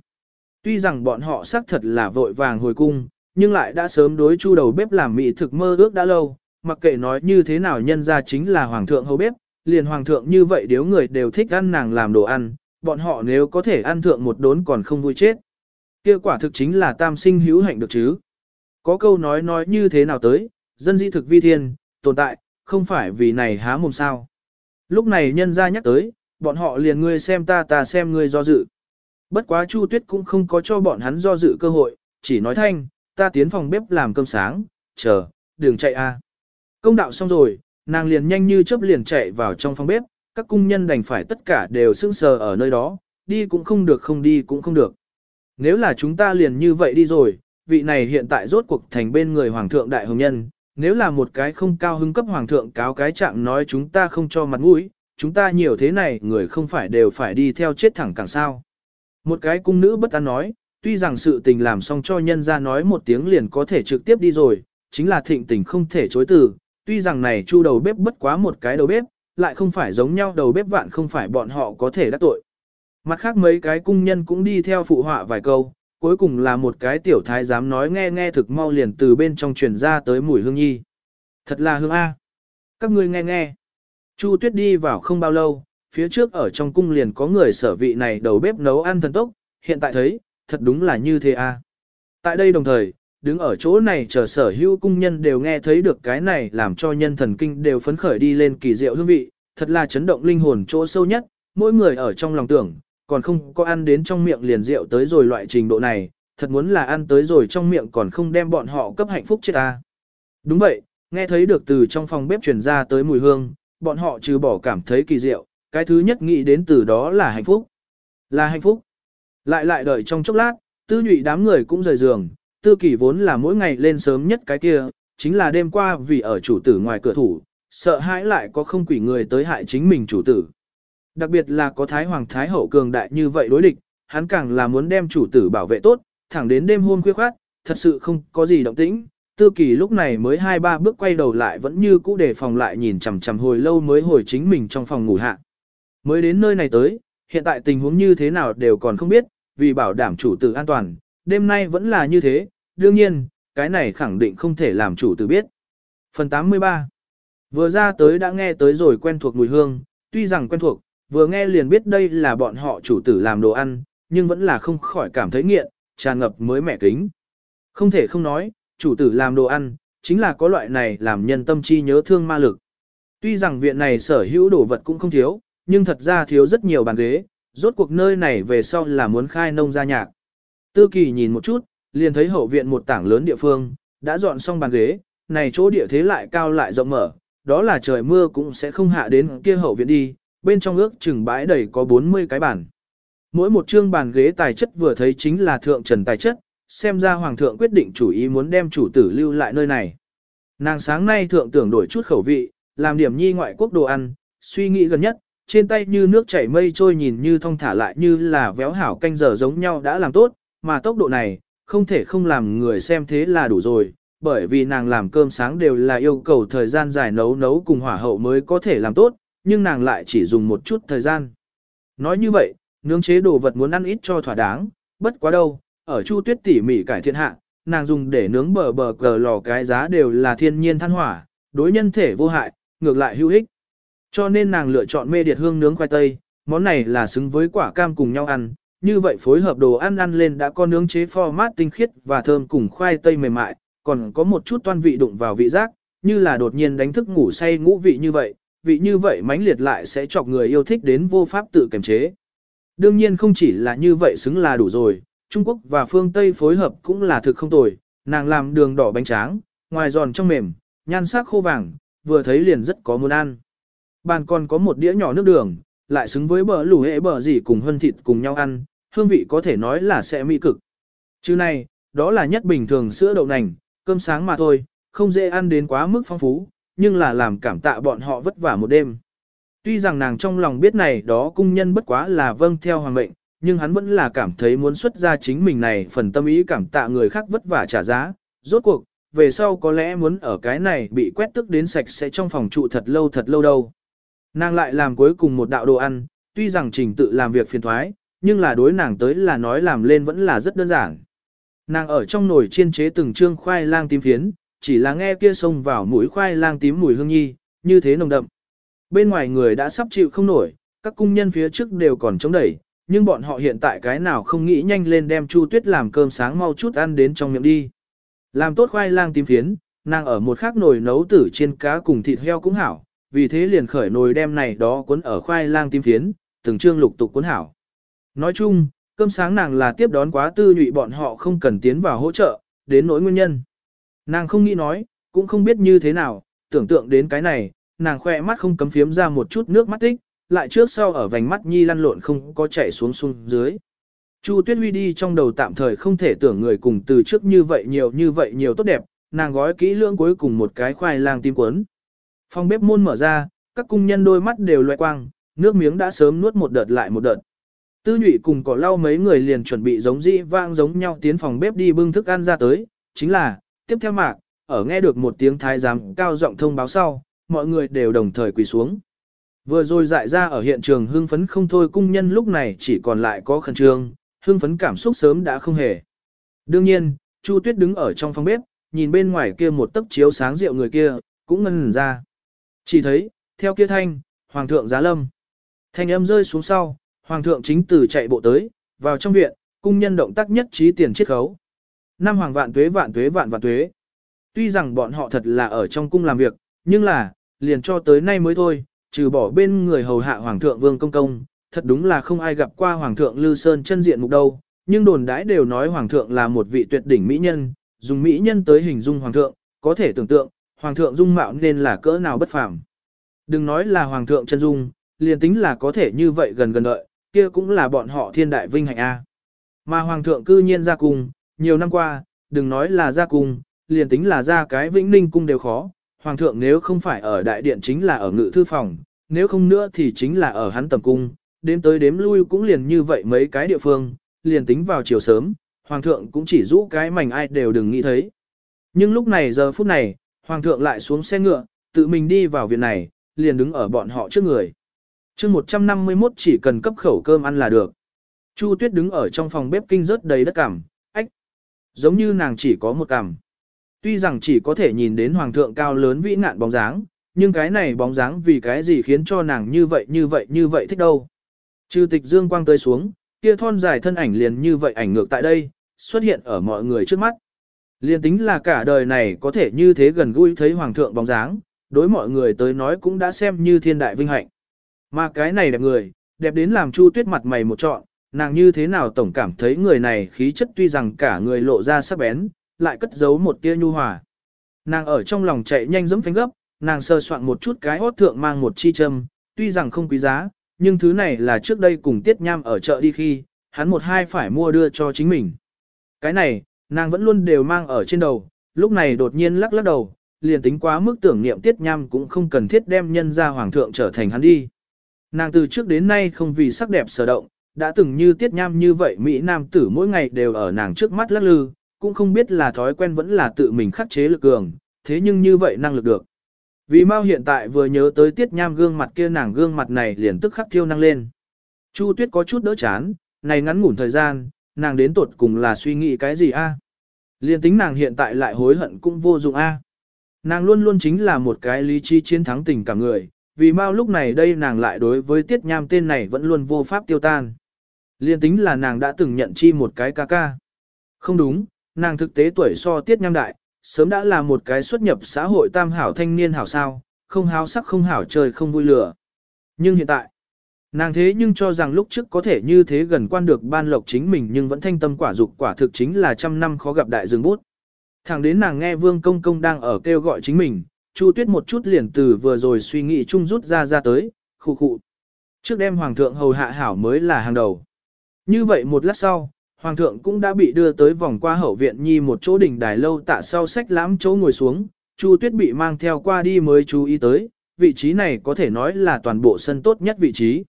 Tuy rằng bọn họ xác thật là vội vàng hồi cung, nhưng lại đã sớm đối chu đầu bếp làm mỹ thực mơ ước đã lâu, mặc kệ nói như thế nào nhân ra chính là hoàng thượng hầu bếp, liền hoàng thượng như vậy nếu người đều thích ăn nàng làm đồ ăn, bọn họ nếu có thể ăn thượng một đốn còn không vui chết. Kia quả thực chính là tam sinh hữu hạnh được chứ. Có câu nói nói như thế nào tới, dân di thực vi thiên, tồn tại, không phải vì này há mồm sao. Lúc này nhân ra nhắc tới, bọn họ liền ngươi xem ta ta xem ngươi do dự. Bất quá Chu Tuyết cũng không có cho bọn hắn do dự cơ hội, chỉ nói thanh, ta tiến phòng bếp làm cơm sáng, chờ, đường chạy a. Công đạo xong rồi, nàng liền nhanh như chớp liền chạy vào trong phòng bếp, các cung nhân đành phải tất cả đều sững sờ ở nơi đó, đi cũng không được không đi cũng không được. Nếu là chúng ta liền như vậy đi rồi, vị này hiện tại rốt cuộc thành bên người hoàng thượng đại hồng nhân, nếu là một cái không cao hứng cấp hoàng thượng cáo cái trạng nói chúng ta không cho mặt mũi, chúng ta nhiều thế này người không phải đều phải đi theo chết thẳng càng sao. Một cái cung nữ bất an nói, tuy rằng sự tình làm xong cho nhân ra nói một tiếng liền có thể trực tiếp đi rồi, chính là thịnh tình không thể chối từ, tuy rằng này chu đầu bếp bất quá một cái đầu bếp, lại không phải giống nhau đầu bếp vạn không phải bọn họ có thể đắc tội. Mặt khác mấy cái cung nhân cũng đi theo phụ họa vài câu, cuối cùng là một cái tiểu thái dám nói nghe nghe thực mau liền từ bên trong truyền ra tới mùi hương nhi. Thật là hương A. Các ngươi nghe nghe. Chu tuyết đi vào không bao lâu, phía trước ở trong cung liền có người sở vị này đầu bếp nấu ăn thần tốc, hiện tại thấy, thật đúng là như thế A. Tại đây đồng thời, đứng ở chỗ này chờ sở hữu cung nhân đều nghe thấy được cái này làm cho nhân thần kinh đều phấn khởi đi lên kỳ diệu hương vị, thật là chấn động linh hồn chỗ sâu nhất, mỗi người ở trong lòng tưởng, còn không có ăn đến trong miệng liền rượu tới rồi loại trình độ này, thật muốn là ăn tới rồi trong miệng còn không đem bọn họ cấp hạnh phúc chết ta. Đúng vậy, nghe thấy được từ trong phòng bếp truyền ra tới mùi hương, bọn họ trừ bỏ cảm thấy kỳ diệu, cái thứ nhất nghĩ đến từ đó là hạnh phúc. Là hạnh phúc. Lại lại đợi trong chốc lát, tư nhụy đám người cũng rời giường, tư kỳ vốn là mỗi ngày lên sớm nhất cái kia, chính là đêm qua vì ở chủ tử ngoài cửa thủ, sợ hãi lại có không quỷ người tới hại chính mình chủ tử. Đặc biệt là có Thái Hoàng Thái Hậu cường đại như vậy đối địch, hắn càng là muốn đem chủ tử bảo vệ tốt, thẳng đến đêm hôm khuya khoát, thật sự không có gì động tĩnh. Tư kỳ lúc này mới hai ba bước quay đầu lại vẫn như cũ để phòng lại nhìn chằm chằm hồi lâu mới hồi chính mình trong phòng ngủ hạ. Mới đến nơi này tới, hiện tại tình huống như thế nào đều còn không biết, vì bảo đảm chủ tử an toàn, đêm nay vẫn là như thế, đương nhiên, cái này khẳng định không thể làm chủ tử biết. Phần 83 Vừa ra tới đã nghe tới rồi quen thuộc mùi hương, tuy rằng quen thuộc, vừa nghe liền biết đây là bọn họ chủ tử làm đồ ăn, nhưng vẫn là không khỏi cảm thấy nghiện, tràn ngập mới mẻ kính. Không thể không nói, chủ tử làm đồ ăn, chính là có loại này làm nhân tâm chi nhớ thương ma lực. Tuy rằng viện này sở hữu đồ vật cũng không thiếu, nhưng thật ra thiếu rất nhiều bàn ghế, rốt cuộc nơi này về sau là muốn khai nông gia nhạc. Tư kỳ nhìn một chút, liền thấy hậu viện một tảng lớn địa phương, đã dọn xong bàn ghế, này chỗ địa thế lại cao lại rộng mở, đó là trời mưa cũng sẽ không hạ đến kia hậu viện đi, bên trong ước chừng bãi đầy có 40 cái bàn. Mỗi một chương bàn ghế tài chất vừa thấy chính là thượng trần tài chất, xem ra hoàng thượng quyết định chủ ý muốn đem chủ tử lưu lại nơi này. Nàng sáng nay thượng tưởng đổi chút khẩu vị, làm điểm nhi ngoại quốc đồ ăn, suy nghĩ gần nhất, trên tay như nước chảy mây trôi nhìn như thong thả lại như là véo hảo canh giờ giống nhau đã làm tốt, mà tốc độ này, không thể không làm người xem thế là đủ rồi, bởi vì nàng làm cơm sáng đều là yêu cầu thời gian dài nấu nấu cùng hỏa hậu mới có thể làm tốt, nhưng nàng lại chỉ dùng một chút thời gian. Nói như vậy, nướng chế đồ vật muốn ăn ít cho thỏa đáng, bất quá đâu, ở Chu Tuyết tỉ mỉ cải thiện hạ, nàng dùng để nướng bờ bờ cờ lò cái giá đều là thiên nhiên than hỏa, đối nhân thể vô hại, ngược lại hữu ích. Cho nên nàng lựa chọn mê điệt hương nướng khoai tây, món này là xứng với quả cam cùng nhau ăn, như vậy phối hợp đồ ăn ăn lên đã có nướng chế format tinh khiết và thơm cùng khoai tây mềm mại, còn có một chút toan vị đụng vào vị giác, như là đột nhiên đánh thức ngủ say ngũ vị như vậy, vị như vậy mãnh liệt lại sẽ chọc người yêu thích đến vô pháp tự kiềm chế. Đương nhiên không chỉ là như vậy xứng là đủ rồi, Trung Quốc và phương Tây phối hợp cũng là thực không tồi, nàng làm đường đỏ bánh tráng, ngoài giòn trong mềm, nhan sắc khô vàng, vừa thấy liền rất có muốn ăn. Bàn còn có một đĩa nhỏ nước đường, lại xứng với bờ lù hệ bờ gì cùng hân thịt cùng nhau ăn, hương vị có thể nói là sẽ mỹ cực. Chứ này, đó là nhất bình thường sữa đậu nành, cơm sáng mà thôi, không dễ ăn đến quá mức phong phú, nhưng là làm cảm tạ bọn họ vất vả một đêm. Tuy rằng nàng trong lòng biết này đó cung nhân bất quá là vâng theo hoàng mệnh, nhưng hắn vẫn là cảm thấy muốn xuất ra chính mình này phần tâm ý cảm tạ người khác vất vả trả giá. Rốt cuộc, về sau có lẽ muốn ở cái này bị quét tức đến sạch sẽ trong phòng trụ thật lâu thật lâu đâu. Nàng lại làm cuối cùng một đạo đồ ăn, tuy rằng trình tự làm việc phiền thoái, nhưng là đối nàng tới là nói làm lên vẫn là rất đơn giản. Nàng ở trong nồi chiên chế từng trương khoai lang tím phiến, chỉ là nghe kia xông vào mũi khoai lang tím mùi hương nhi, như thế nồng đậm. Bên ngoài người đã sắp chịu không nổi, các cung nhân phía trước đều còn chống đẩy, nhưng bọn họ hiện tại cái nào không nghĩ nhanh lên đem Chu Tuyết làm cơm sáng mau chút ăn đến trong miệng đi. Làm tốt khoai lang tím phiến, nàng ở một khác nồi nấu tử chiên cá cùng thịt heo cũng hảo, vì thế liền khởi nồi đem này đó cuốn ở khoai lang tim phiến, từng chương lục tục cuốn hảo. Nói chung, cơm sáng nàng là tiếp đón quá tư nhụy bọn họ không cần tiến vào hỗ trợ, đến nỗi nguyên nhân. Nàng không nghĩ nói, cũng không biết như thế nào, tưởng tượng đến cái này, nàng khoe mắt không cấm phiếm ra một chút nước mắt tích, lại trước sau ở vành mắt nhi lăn lộn không có chảy xuống xuống dưới. Chu Tuyết Huy đi trong đầu tạm thời không thể tưởng người cùng từ trước như vậy nhiều như vậy nhiều tốt đẹp, nàng gói kỹ lưỡng cuối cùng một cái khoai lang tim cuốn. Phòng bếp môn mở ra, các cung nhân đôi mắt đều loe quang, nước miếng đã sớm nuốt một đợt lại một đợt. Tư nhụy cùng cỏ lau mấy người liền chuẩn bị giống dĩ vang giống nhau tiến phòng bếp đi bưng thức ăn ra tới, chính là, tiếp theo mạc, ở nghe được một tiếng thái giám cao giọng thông báo sau, mọi người đều đồng thời quỳ xuống. Vừa rồi dại ra ở hiện trường hưng phấn không thôi cung nhân lúc này chỉ còn lại có khẩn trương, hưng phấn cảm xúc sớm đã không hề. Đương nhiên, Chu Tuyết đứng ở trong phòng bếp, nhìn bên ngoài kia một tấc chiếu sáng rượu người kia, cũng ngân ra. Chỉ thấy, theo kia thanh, Hoàng thượng giá lâm. Thanh âm rơi xuống sau, Hoàng thượng chính từ chạy bộ tới, vào trong viện, cung nhân động tác nhất trí tiền chiết khấu. Năm hoàng vạn tuế vạn tuế vạn vạn tuế. Tuy rằng bọn họ thật là ở trong cung làm việc, nhưng là, liền cho tới nay mới thôi, trừ bỏ bên người hầu hạ hoàng thượng vương công công, thật đúng là không ai gặp qua hoàng thượng Lư Sơn chân diện mục đâu, nhưng đồn đãi đều nói hoàng thượng là một vị tuyệt đỉnh mỹ nhân, dùng mỹ nhân tới hình dung hoàng thượng, có thể tưởng tượng, hoàng thượng dung mạo nên là cỡ nào bất phàm. Đừng nói là hoàng thượng chân dung, liền tính là có thể như vậy gần gần đợi, kia cũng là bọn họ thiên đại vinh hạnh a. Mà hoàng thượng cư nhiên ra cung, nhiều năm qua, đừng nói là ra cung, liền tính là ra cái vĩnh ninh cung đều khó, hoàng thượng nếu không phải ở đại điện chính là ở ngự thư phòng, nếu không nữa thì chính là ở hắn tầm cung, đến tới đếm lui cũng liền như vậy mấy cái địa phương, liền tính vào chiều sớm, hoàng thượng cũng chỉ rũ cái mảnh ai đều đừng nghĩ thấy. Nhưng lúc này giờ phút này, hoàng thượng lại xuống xe ngựa, tự mình đi vào viện này, liền đứng ở bọn họ trước người. chương 151 chỉ cần cấp khẩu cơm ăn là được. Chu Tuyết đứng ở trong phòng bếp kinh rớt đầy đất cảm, ách. Giống như nàng chỉ có một cảm. Tuy rằng chỉ có thể nhìn đến hoàng thượng cao lớn vĩ nạn bóng dáng, nhưng cái này bóng dáng vì cái gì khiến cho nàng như vậy như vậy như vậy thích đâu. Chư tịch dương quang tới xuống, kia thon dài thân ảnh liền như vậy ảnh ngược tại đây, xuất hiện ở mọi người trước mắt liên tính là cả đời này có thể như thế gần gũi thấy hoàng thượng bóng dáng, đối mọi người tới nói cũng đã xem như thiên đại vinh hạnh. Mà cái này đẹp người, đẹp đến làm chu tuyết mặt mày một trọn, nàng như thế nào tổng cảm thấy người này khí chất tuy rằng cả người lộ ra sắc bén, lại cất giấu một tia nhu hòa. Nàng ở trong lòng chạy nhanh dẫm phanh gấp, nàng sơ soạn một chút cái hốt thượng mang một chi châm, tuy rằng không quý giá, nhưng thứ này là trước đây cùng Tiết Nham ở chợ đi khi, hắn một hai phải mua đưa cho chính mình. Cái này, nàng vẫn luôn đều mang ở trên đầu, lúc này đột nhiên lắc lắc đầu, liền tính quá mức tưởng niệm Tiết Nham cũng không cần thiết đem nhân ra hoàng thượng trở thành hắn đi. Nàng từ trước đến nay không vì sắc đẹp sở động, đã từng như Tiết Nham như vậy Mỹ Nam tử mỗi ngày đều ở nàng trước mắt lắc lư, cũng không biết là thói quen vẫn là tự mình khắc chế lực cường, thế nhưng như vậy năng lực được. Vì Mao hiện tại vừa nhớ tới tiết nham gương mặt kia nàng gương mặt này liền tức khắc thiêu năng lên. Chu Tuyết có chút đỡ chán, này ngắn ngủn thời gian, nàng đến tột cùng là suy nghĩ cái gì a? À? Liên tính nàng hiện tại lại hối hận cũng vô dụng a. Nàng luôn luôn chính là một cái lý trí chiến thắng tình cảm người, vì bao lúc này đây nàng lại đối với tiết nham tên này vẫn luôn vô pháp tiêu tan. Liên tính là nàng đã từng nhận chi một cái ca ca. Không đúng, nàng thực tế tuổi so tiết nham đại, sớm đã là một cái xuất nhập xã hội tam hảo thanh niên hảo sao, không háo sắc không hảo trời không vui lửa. Nhưng hiện tại, nàng thế nhưng cho rằng lúc trước có thể như thế gần quan được ban lộc chính mình nhưng vẫn thanh tâm quả dục quả thực chính là trăm năm khó gặp đại dương bút. Thẳng đến nàng nghe vương công công đang ở kêu gọi chính mình, Chu tuyết một chút liền từ vừa rồi suy nghĩ chung rút ra ra tới, khu khu. Trước đêm hoàng thượng hầu hạ hảo mới là hàng đầu. Như vậy một lát sau, Hoàng thượng cũng đã bị đưa tới vòng qua hậu viện nhi một chỗ đỉnh đài lâu tạ sau sách lãm chỗ ngồi xuống, Chu Tuyết bị mang theo qua đi mới chú ý tới, vị trí này có thể nói là toàn bộ sân tốt nhất vị trí.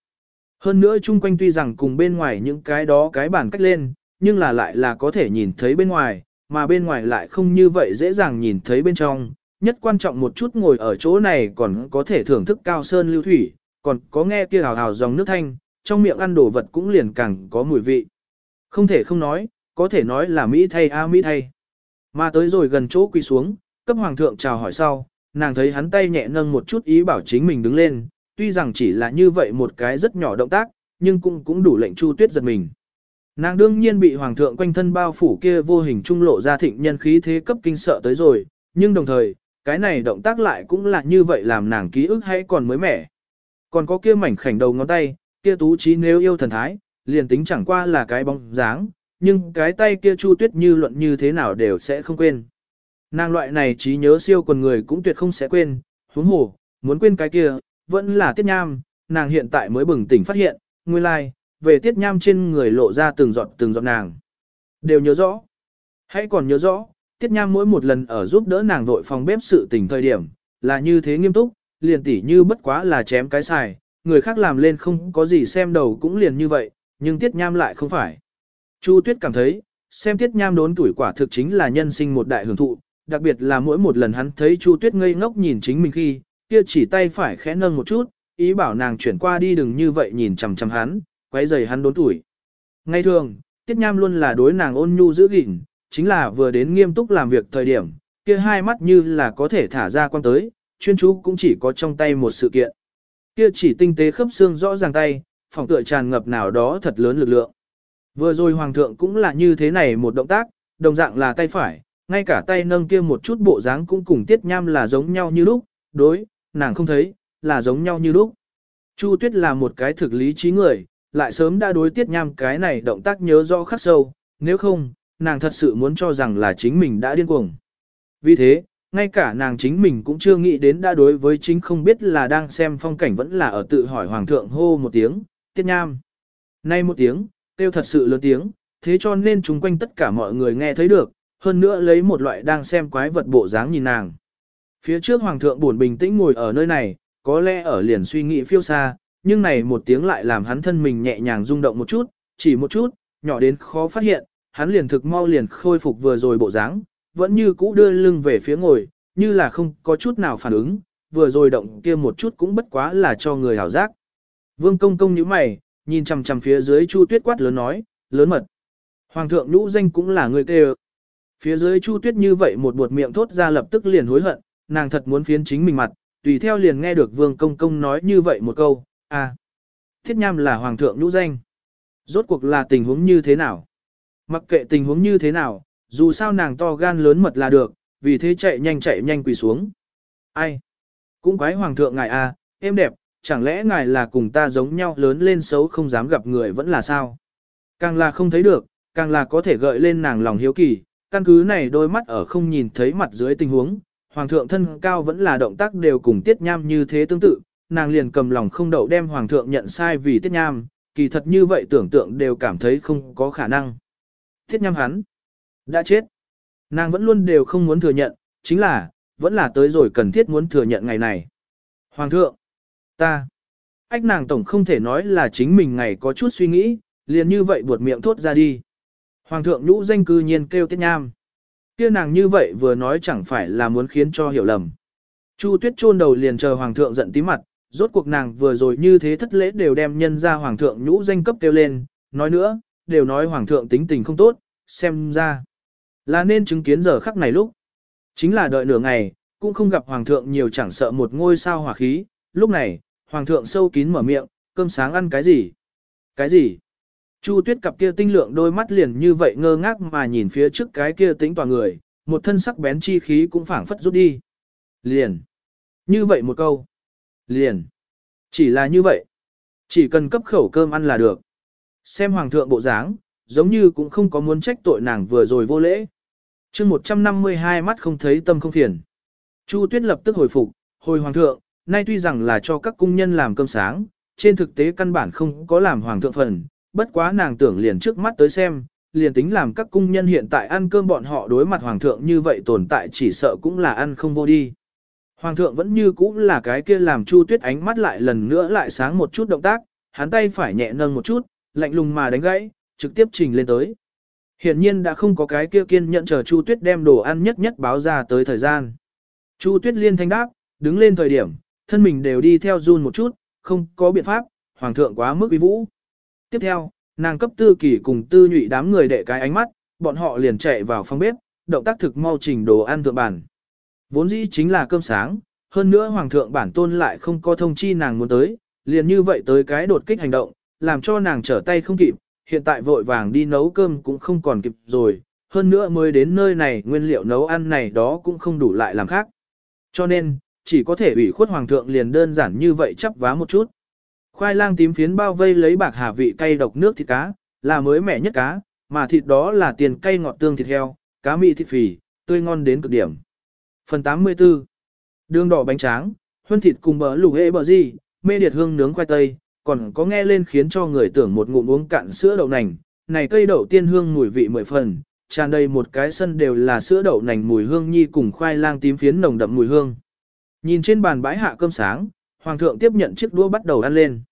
Hơn nữa chung quanh tuy rằng cùng bên ngoài những cái đó cái bản cách lên, nhưng là lại là có thể nhìn thấy bên ngoài, mà bên ngoài lại không như vậy dễ dàng nhìn thấy bên trong. Nhất quan trọng một chút ngồi ở chỗ này còn có thể thưởng thức cao sơn lưu thủy, còn có nghe kia hào hào dòng nước thanh, trong miệng ăn đồ vật cũng liền càng có mùi vị. Không thể không nói, có thể nói là Mỹ thay a Mỹ thay. Mà tới rồi gần chỗ quỳ xuống, cấp hoàng thượng chào hỏi sau, nàng thấy hắn tay nhẹ nâng một chút ý bảo chính mình đứng lên, tuy rằng chỉ là như vậy một cái rất nhỏ động tác, nhưng cũng cũng đủ lệnh Chu Tuyết giật mình. Nàng đương nhiên bị hoàng thượng quanh thân bao phủ kia vô hình trung lộ ra thịnh nhân khí thế cấp kinh sợ tới rồi, nhưng đồng thời, cái này động tác lại cũng là như vậy làm nàng ký ức hay còn mới mẻ. Còn có kia mảnh khảnh đầu ngón tay, kia tú trí nếu yêu thần thái, liền tính chẳng qua là cái bóng dáng, nhưng cái tay kia Chu Tuyết như luận như thế nào đều sẽ không quên. Nàng loại này trí nhớ siêu quần người cũng tuyệt không sẽ quên, huống hồ, muốn quên cái kia, vẫn là tiết nham, nàng hiện tại mới bừng tỉnh phát hiện, nguyên lai, like, về tiết nham trên người lộ ra từng giọt từng giọt nàng. Đều nhớ rõ. Hãy còn nhớ rõ, tiết nham mỗi một lần ở giúp đỡ nàng vội phòng bếp sự tình thời điểm, là như thế nghiêm túc, liền tỉ như bất quá là chém cái xài, người khác làm lên không có gì xem đầu cũng liền như vậy, nhưng tiết nham lại không phải. Chu Tuyết cảm thấy, xem tiết nham đốn tuổi quả thực chính là nhân sinh một đại hưởng thụ, đặc biệt là mỗi một lần hắn thấy Chu Tuyết ngây ngốc nhìn chính mình khi, kia chỉ tay phải khẽ nâng một chút, ý bảo nàng chuyển qua đi đừng như vậy nhìn chằm chằm hắn, quấy rầy hắn đốn tuổi. Ngay thường, Tiết Nham luôn là đối nàng ôn nhu giữ gìn, chính là vừa đến nghiêm túc làm việc thời điểm, kia hai mắt như là có thể thả ra quan tới, chuyên chú cũng chỉ có trong tay một sự kiện. Kia chỉ tinh tế khớp xương rõ ràng tay, phòng tựa tràn ngập nào đó thật lớn lực lượng. Vừa rồi hoàng thượng cũng là như thế này một động tác, đồng dạng là tay phải, ngay cả tay nâng kia một chút bộ dáng cũng cùng tiết nham là giống nhau như lúc, đối, nàng không thấy, là giống nhau như lúc. Chu Tuyết là một cái thực lý trí người, lại sớm đã đối tiết nham cái này động tác nhớ rõ khắc sâu, nếu không, nàng thật sự muốn cho rằng là chính mình đã điên cuồng. Vì thế, ngay cả nàng chính mình cũng chưa nghĩ đến đã đối với chính không biết là đang xem phong cảnh vẫn là ở tự hỏi hoàng thượng hô một tiếng, tiết nham. Nay một tiếng, kêu thật sự lớn tiếng, thế cho nên chúng quanh tất cả mọi người nghe thấy được, hơn nữa lấy một loại đang xem quái vật bộ dáng nhìn nàng. Phía trước hoàng thượng buồn bình tĩnh ngồi ở nơi này, có lẽ ở liền suy nghĩ phiêu xa, nhưng này một tiếng lại làm hắn thân mình nhẹ nhàng rung động một chút, chỉ một chút, nhỏ đến khó phát hiện, hắn liền thực mau liền khôi phục vừa rồi bộ dáng, vẫn như cũ đưa lưng về phía ngồi, như là không có chút nào phản ứng, vừa rồi động kia một chút cũng bất quá là cho người hảo giác. Vương công công như mày, nhìn chằm chằm phía dưới Chu Tuyết quát lớn nói, lớn mật. Hoàng thượng nhũ danh cũng là người kêu. Phía dưới Chu Tuyết như vậy một buột miệng thốt ra lập tức liền hối hận, nàng thật muốn phiến chính mình mặt, tùy theo liền nghe được Vương công công nói như vậy một câu, à, thiết nham là hoàng thượng nhũ danh. Rốt cuộc là tình huống như thế nào? Mặc kệ tình huống như thế nào, dù sao nàng to gan lớn mật là được, vì thế chạy nhanh chạy nhanh quỳ xuống. Ai? Cũng quái hoàng thượng ngài à, em đẹp, chẳng lẽ ngài là cùng ta giống nhau lớn lên xấu không dám gặp người vẫn là sao? Càng là không thấy được, càng là có thể gợi lên nàng lòng hiếu kỳ, căn cứ này đôi mắt ở không nhìn thấy mặt dưới tình huống, hoàng thượng thân cao vẫn là động tác đều cùng tiết nham như thế tương tự, nàng liền cầm lòng không đậu đem hoàng thượng nhận sai vì tiết nham, kỳ thật như vậy tưởng tượng đều cảm thấy không có khả năng. Tiết nham hắn, đã chết. Nàng vẫn luôn đều không muốn thừa nhận, chính là, vẫn là tới rồi cần thiết muốn thừa nhận ngày này. Hoàng thượng, ta, ách nàng tổng không thể nói là chính mình ngày có chút suy nghĩ, liền như vậy buột miệng thốt ra đi. Hoàng thượng nhũ danh cư nhiên kêu tiết nham. Kia nàng như vậy vừa nói chẳng phải là muốn khiến cho hiểu lầm. Chu tuyết chôn đầu liền chờ hoàng thượng giận tí mặt, rốt cuộc nàng vừa rồi như thế thất lễ đều đem nhân ra hoàng thượng nhũ danh cấp kêu lên, nói nữa, đều nói hoàng thượng tính tình không tốt, xem ra. Là nên chứng kiến giờ khắc này lúc. Chính là đợi nửa ngày, cũng không gặp hoàng thượng nhiều chẳng sợ một ngôi sao hỏa khí, lúc này, hoàng thượng sâu kín mở miệng, cơm sáng ăn cái gì? Cái gì? Chu tuyết cặp kia tinh lượng đôi mắt liền như vậy ngơ ngác mà nhìn phía trước cái kia tính tòa người, một thân sắc bén chi khí cũng phảng phất rút đi. Liền. Như vậy một câu. Liền. Chỉ là như vậy. Chỉ cần cấp khẩu cơm ăn là được. Xem hoàng thượng bộ dáng, giống như cũng không có muốn trách tội nàng vừa rồi vô lễ. chương 152 mắt không thấy tâm không phiền. Chu tuyết lập tức hồi phục, hồi hoàng thượng, nay tuy rằng là cho các cung nhân làm cơm sáng, trên thực tế căn bản không có làm hoàng thượng phần, bất quá nàng tưởng liền trước mắt tới xem, liền tính làm các cung nhân hiện tại ăn cơm bọn họ đối mặt hoàng thượng như vậy tồn tại chỉ sợ cũng là ăn không vô đi. Hoàng thượng vẫn như cũ là cái kia làm Chu Tuyết ánh mắt lại lần nữa lại sáng một chút động tác, hắn tay phải nhẹ nâng một chút, lạnh lùng mà đánh gãy, trực tiếp trình lên tới. Hiện nhiên đã không có cái kia kiên nhẫn chờ Chu Tuyết đem đồ ăn nhất nhất báo ra tới thời gian. Chu Tuyết liên thanh đáp, đứng lên thời điểm, thân mình đều đi theo run một chút, không có biện pháp, hoàng thượng quá mức uy vũ. Tiếp theo, nàng cấp tư kỳ cùng tư nhụy đám người đệ cái ánh mắt, bọn họ liền chạy vào phòng bếp, động tác thực mau trình đồ ăn thượng bản. Vốn dĩ chính là cơm sáng, hơn nữa hoàng thượng bản tôn lại không có thông chi nàng muốn tới, liền như vậy tới cái đột kích hành động, làm cho nàng trở tay không kịp, hiện tại vội vàng đi nấu cơm cũng không còn kịp rồi, hơn nữa mới đến nơi này nguyên liệu nấu ăn này đó cũng không đủ lại làm khác. Cho nên, chỉ có thể ủy khuất hoàng thượng liền đơn giản như vậy chắp vá một chút. Khoai lang tím phiến bao vây lấy bạc hà vị cay độc nước thịt cá, là mới mẻ nhất cá, mà thịt đó là tiền cay ngọt tương thịt heo, cá mị thịt phì, tươi ngon đến cực điểm. Phần 84 Đường đỏ bánh tráng, huân thịt cùng bờ lù hễ bờ gì, mê điệt hương nướng khoai tây, còn có nghe lên khiến cho người tưởng một ngụm uống cạn sữa đậu nành, này cây đậu tiên hương mùi vị mười phần, tràn đầy một cái sân đều là sữa đậu nành mùi hương nhi cùng khoai lang tím phiến nồng đậm mùi hương. Nhìn trên bàn bãi hạ cơm sáng, hoàng thượng tiếp nhận chiếc đũa bắt đầu ăn lên.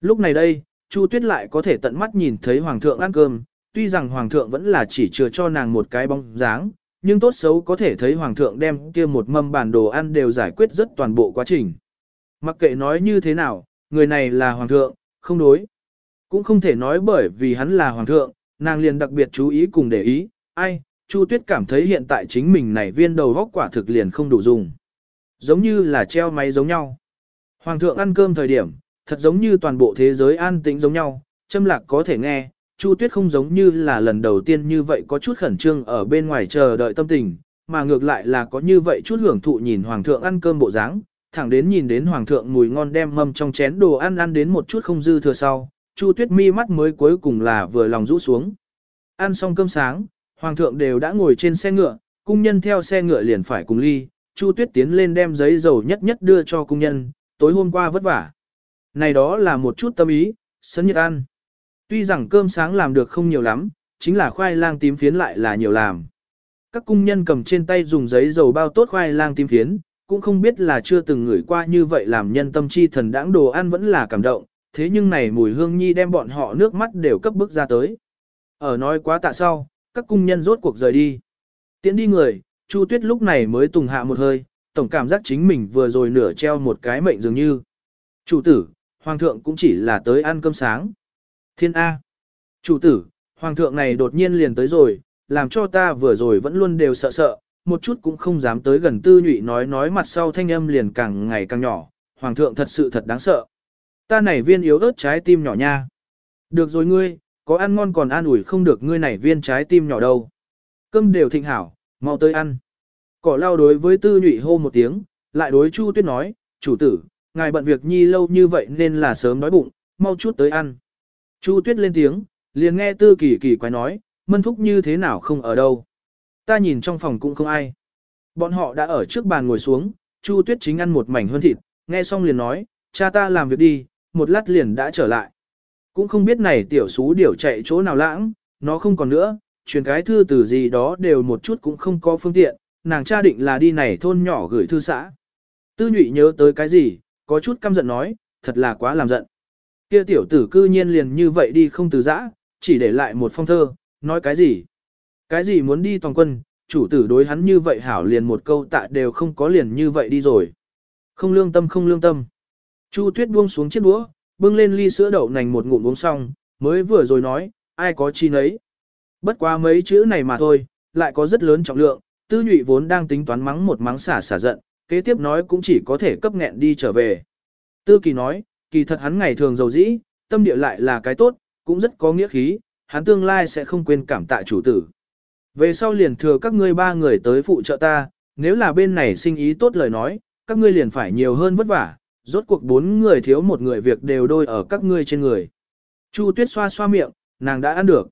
Lúc này đây, Chu Tuyết lại có thể tận mắt nhìn thấy hoàng thượng ăn cơm, tuy rằng hoàng thượng vẫn là chỉ chừa cho nàng một cái bóng dáng, nhưng tốt xấu có thể thấy hoàng thượng đem kia một mâm bản đồ ăn đều giải quyết rất toàn bộ quá trình. Mặc kệ nói như thế nào, người này là hoàng thượng, không đối. Cũng không thể nói bởi vì hắn là hoàng thượng, nàng liền đặc biệt chú ý cùng để ý, ai, Chu Tuyết cảm thấy hiện tại chính mình này viên đầu góc quả thực liền không đủ dùng. Giống như là treo máy giống nhau. Hoàng thượng ăn cơm thời điểm, thật giống như toàn bộ thế giới an tĩnh giống nhau, châm lạc có thể nghe, Chu Tuyết không giống như là lần đầu tiên như vậy có chút khẩn trương ở bên ngoài chờ đợi tâm tình, mà ngược lại là có như vậy chút hưởng thụ nhìn hoàng thượng ăn cơm bộ dáng, thẳng đến nhìn đến hoàng thượng mùi ngon đem mâm trong chén đồ ăn ăn đến một chút không dư thừa sau, Chu Tuyết mi mắt mới cuối cùng là vừa lòng rũ xuống. Ăn xong cơm sáng, hoàng thượng đều đã ngồi trên xe ngựa, cung nhân theo xe ngựa liền phải cùng ly, Chu Tuyết tiến lên đem giấy dầu nhất nhất đưa cho cung nhân, tối hôm qua vất vả. Này đó là một chút tâm ý, sân nhiệt ăn. Tuy rằng cơm sáng làm được không nhiều lắm, chính là khoai lang tím phiến lại là nhiều làm. Các cung nhân cầm trên tay dùng giấy dầu bao tốt khoai lang tím phiến, cũng không biết là chưa từng ngửi qua như vậy làm nhân tâm chi thần đãng đồ ăn vẫn là cảm động, thế nhưng này mùi hương nhi đem bọn họ nước mắt đều cấp bức ra tới. Ở nói quá tạ sau, các cung nhân rốt cuộc rời đi. Tiến đi người, Chu Tuyết lúc này mới tùng hạ một hơi, tổng cảm giác chính mình vừa rồi nửa treo một cái mệnh dường như. Chủ tử, Hoàng thượng cũng chỉ là tới ăn cơm sáng. Thiên A. Chủ tử, Hoàng thượng này đột nhiên liền tới rồi, làm cho ta vừa rồi vẫn luôn đều sợ sợ, một chút cũng không dám tới gần tư nhụy nói nói mặt sau thanh âm liền càng ngày càng nhỏ. Hoàng thượng thật sự thật đáng sợ. Ta này viên yếu ớt trái tim nhỏ nha. Được rồi ngươi, có ăn ngon còn an ủi không được ngươi này viên trái tim nhỏ đâu. Cơm đều thịnh hảo, mau tới ăn. Cỏ lao đối với tư nhụy hô một tiếng, lại đối Chu Tuyết nói, chủ tử, ngài bận việc nhi lâu như vậy nên là sớm đói bụng, mau chút tới ăn. Chu Tuyết lên tiếng, liền nghe tư kỳ kỳ quái nói, mân thúc như thế nào không ở đâu. Ta nhìn trong phòng cũng không ai. Bọn họ đã ở trước bàn ngồi xuống, Chu Tuyết chính ăn một mảnh hơn thịt, nghe xong liền nói, cha ta làm việc đi, một lát liền đã trở lại. Cũng không biết này tiểu xú điểu chạy chỗ nào lãng, nó không còn nữa, truyền cái thư từ gì đó đều một chút cũng không có phương tiện, nàng cha định là đi này thôn nhỏ gửi thư xã. Tư nhụy nhớ tới cái gì, có chút căm giận nói, thật là quá làm giận. Kia tiểu tử cư nhiên liền như vậy đi không từ giã, chỉ để lại một phong thơ, nói cái gì? Cái gì muốn đi toàn quân, chủ tử đối hắn như vậy hảo liền một câu tạ đều không có liền như vậy đi rồi. Không lương tâm không lương tâm. Chu tuyết buông xuống chiếc đũa, bưng lên ly sữa đậu nành một ngụm uống xong, mới vừa rồi nói, ai có chi nấy. Bất quá mấy chữ này mà thôi, lại có rất lớn trọng lượng, tư nhụy vốn đang tính toán mắng một mắng xả xả giận, kế tiếp nói cũng chỉ có thể cấp nghẹn đi trở về. Tư kỳ nói, kỳ thật hắn ngày thường giàu dĩ, tâm địa lại là cái tốt, cũng rất có nghĩa khí, hắn tương lai sẽ không quên cảm tạ chủ tử. Về sau liền thừa các ngươi ba người tới phụ trợ ta, nếu là bên này sinh ý tốt lời nói, các ngươi liền phải nhiều hơn vất vả, rốt cuộc bốn người thiếu một người việc đều đôi ở các ngươi trên người. Chu tuyết xoa xoa miệng, nàng đã ăn được.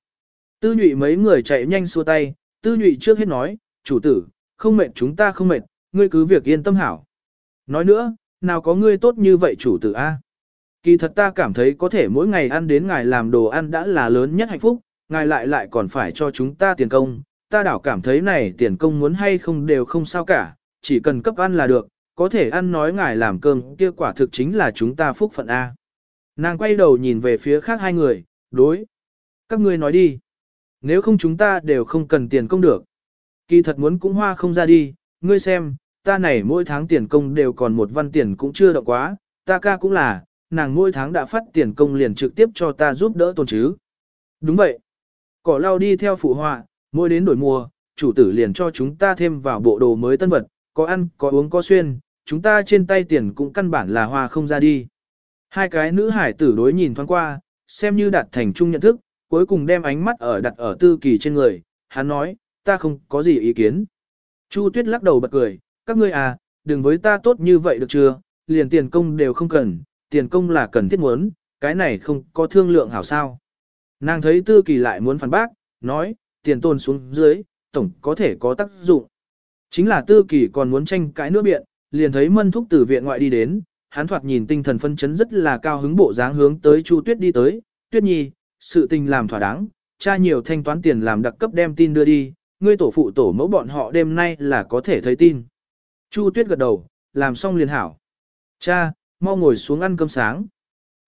Tư nhụy mấy người chạy nhanh xua tay, tư nhụy trước hết nói, chủ tử, không mệt chúng ta không mệt, ngươi cứ việc yên tâm hảo. Nói nữa, nào có ngươi tốt như vậy chủ tử A. Kỳ thật ta cảm thấy có thể mỗi ngày ăn đến ngài làm đồ ăn đã là lớn nhất hạnh phúc, ngài lại lại còn phải cho chúng ta tiền công. Ta đảo cảm thấy này tiền công muốn hay không đều không sao cả, chỉ cần cấp ăn là được, có thể ăn nói ngài làm cơm kia quả thực chính là chúng ta phúc phận A. Nàng quay đầu nhìn về phía khác hai người, đối. Các ngươi nói đi. Nếu không chúng ta đều không cần tiền công được. Kỳ thật muốn cũng hoa không ra đi, ngươi xem, ta này mỗi tháng tiền công đều còn một văn tiền cũng chưa động quá, ta ca cũng là, nàng mỗi tháng đã phát tiền công liền trực tiếp cho ta giúp đỡ tồn chứ. Đúng vậy. Cỏ lau đi theo phụ họa, mỗi đến đổi mùa, chủ tử liền cho chúng ta thêm vào bộ đồ mới tân vật, có ăn, có uống, có xuyên, chúng ta trên tay tiền cũng căn bản là hoa không ra đi. Hai cái nữ hải tử đối nhìn thoáng qua, xem như đạt thành chung nhận thức, cuối cùng đem ánh mắt ở đặt ở tư kỳ trên người, hắn nói, ta không có gì ý kiến. Chu Tuyết lắc đầu bật cười, các ngươi à, đừng với ta tốt như vậy được chưa, liền tiền công đều không cần, tiền công là cần thiết muốn, cái này không có thương lượng hảo sao. Nàng thấy tư kỳ lại muốn phản bác, nói, tiền tôn xuống dưới, tổng có thể có tác dụng. Chính là tư kỳ còn muốn tranh cãi nữa biện, liền thấy mân thúc từ viện ngoại đi đến, hắn thoạt nhìn tinh thần phân chấn rất là cao hứng bộ dáng hướng tới Chu Tuyết đi tới, Tuyết Nhi, sự tình làm thỏa đáng, cha nhiều thanh toán tiền làm đặc cấp đem tin đưa đi, ngươi tổ phụ tổ mẫu bọn họ đêm nay là có thể thấy tin. Chu Tuyết gật đầu, làm xong liền hảo. Cha, mau ngồi xuống ăn cơm sáng.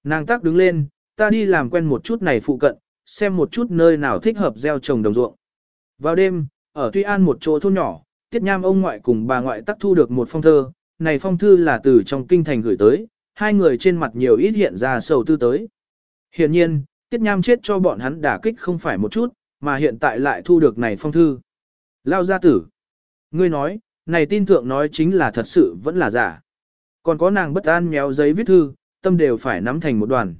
Nàng tác đứng lên, ta đi làm quen một chút này phụ cận, xem một chút nơi nào thích hợp gieo trồng đồng ruộng. Vào đêm, ở Tuy An một chỗ thôn nhỏ, Tiết Nham ông ngoại cùng bà ngoại tắc thu được một phong thơ, này phong thư là từ trong kinh thành gửi tới, hai người trên mặt nhiều ít hiện ra sầu tư tới. Hiện nhiên, Tiết Nham chết cho bọn hắn đả kích không phải một chút, mà hiện tại lại thu được này phong thư. Lao gia tử. Ngươi nói, này tin thượng nói chính là thật sự vẫn là giả. Còn có nàng bất an méo giấy viết thư, tâm đều phải nắm thành một đoàn.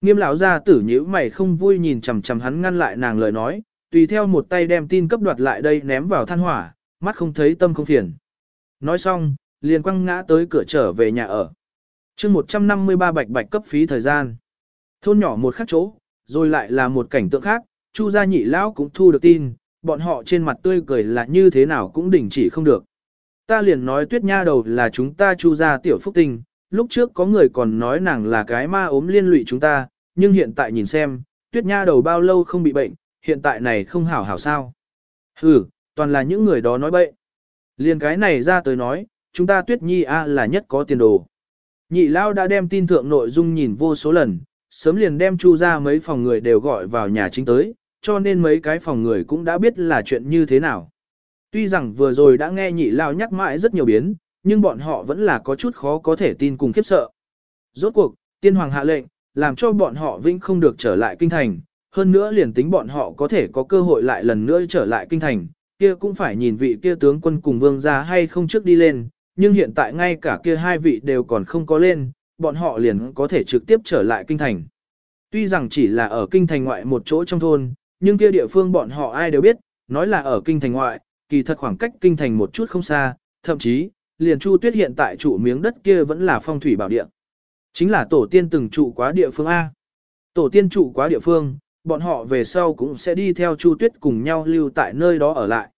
Nghiêm lão gia tử nhíu mày không vui nhìn chằm chằm hắn ngăn lại nàng lời nói, tùy theo một tay đem tin cấp đoạt lại đây ném vào than hỏa, mắt không thấy tâm không phiền. Nói xong, liền quăng ngã tới cửa trở về nhà ở. chương 153 bạch bạch cấp phí thời gian. Thôn nhỏ một khắc chỗ, rồi lại là một cảnh tượng khác, Chu gia nhị lão cũng thu được tin, bọn họ trên mặt tươi cười là như thế nào cũng đình chỉ không được. Ta liền nói tuyết nha đầu là chúng ta Chu gia tiểu phúc tinh, lúc trước có người còn nói nàng là cái ma ốm liên lụy chúng ta, nhưng hiện tại nhìn xem, tuyết nha đầu bao lâu không bị bệnh, hiện tại này không hảo hảo sao. Ừ, toàn là những người đó nói bậy. Liền cái này ra tới nói, chúng ta tuyết nhi A là nhất có tiền đồ. Nhị lao đã đem tin thượng nội dung nhìn vô số lần, sớm liền đem chu ra mấy phòng người đều gọi vào nhà chính tới, cho nên mấy cái phòng người cũng đã biết là chuyện như thế nào. Tuy rằng vừa rồi đã nghe nhị lao nhắc mãi rất nhiều biến, nhưng bọn họ vẫn là có chút khó có thể tin cùng khiếp sợ. Rốt cuộc, tiên hoàng hạ lệnh, làm cho bọn họ vĩnh không được trở lại kinh thành, hơn nữa liền tính bọn họ có thể có cơ hội lại lần nữa trở lại kinh thành, kia cũng phải nhìn vị kia tướng quân cùng vương gia hay không trước đi lên, nhưng hiện tại ngay cả kia hai vị đều còn không có lên, bọn họ liền có thể trực tiếp trở lại kinh thành. Tuy rằng chỉ là ở kinh thành ngoại một chỗ trong thôn, nhưng kia địa phương bọn họ ai đều biết, nói là ở kinh thành ngoại, kỳ thật khoảng cách kinh thành một chút không xa, thậm chí, liền Chu Tuyết hiện tại trụ miếng đất kia vẫn là phong thủy bảo địa. Chính là tổ tiên từng trụ quá địa phương A. Tổ tiên trụ quá địa phương, bọn họ về sau cũng sẽ đi theo Chu Tuyết cùng nhau lưu tại nơi đó ở lại.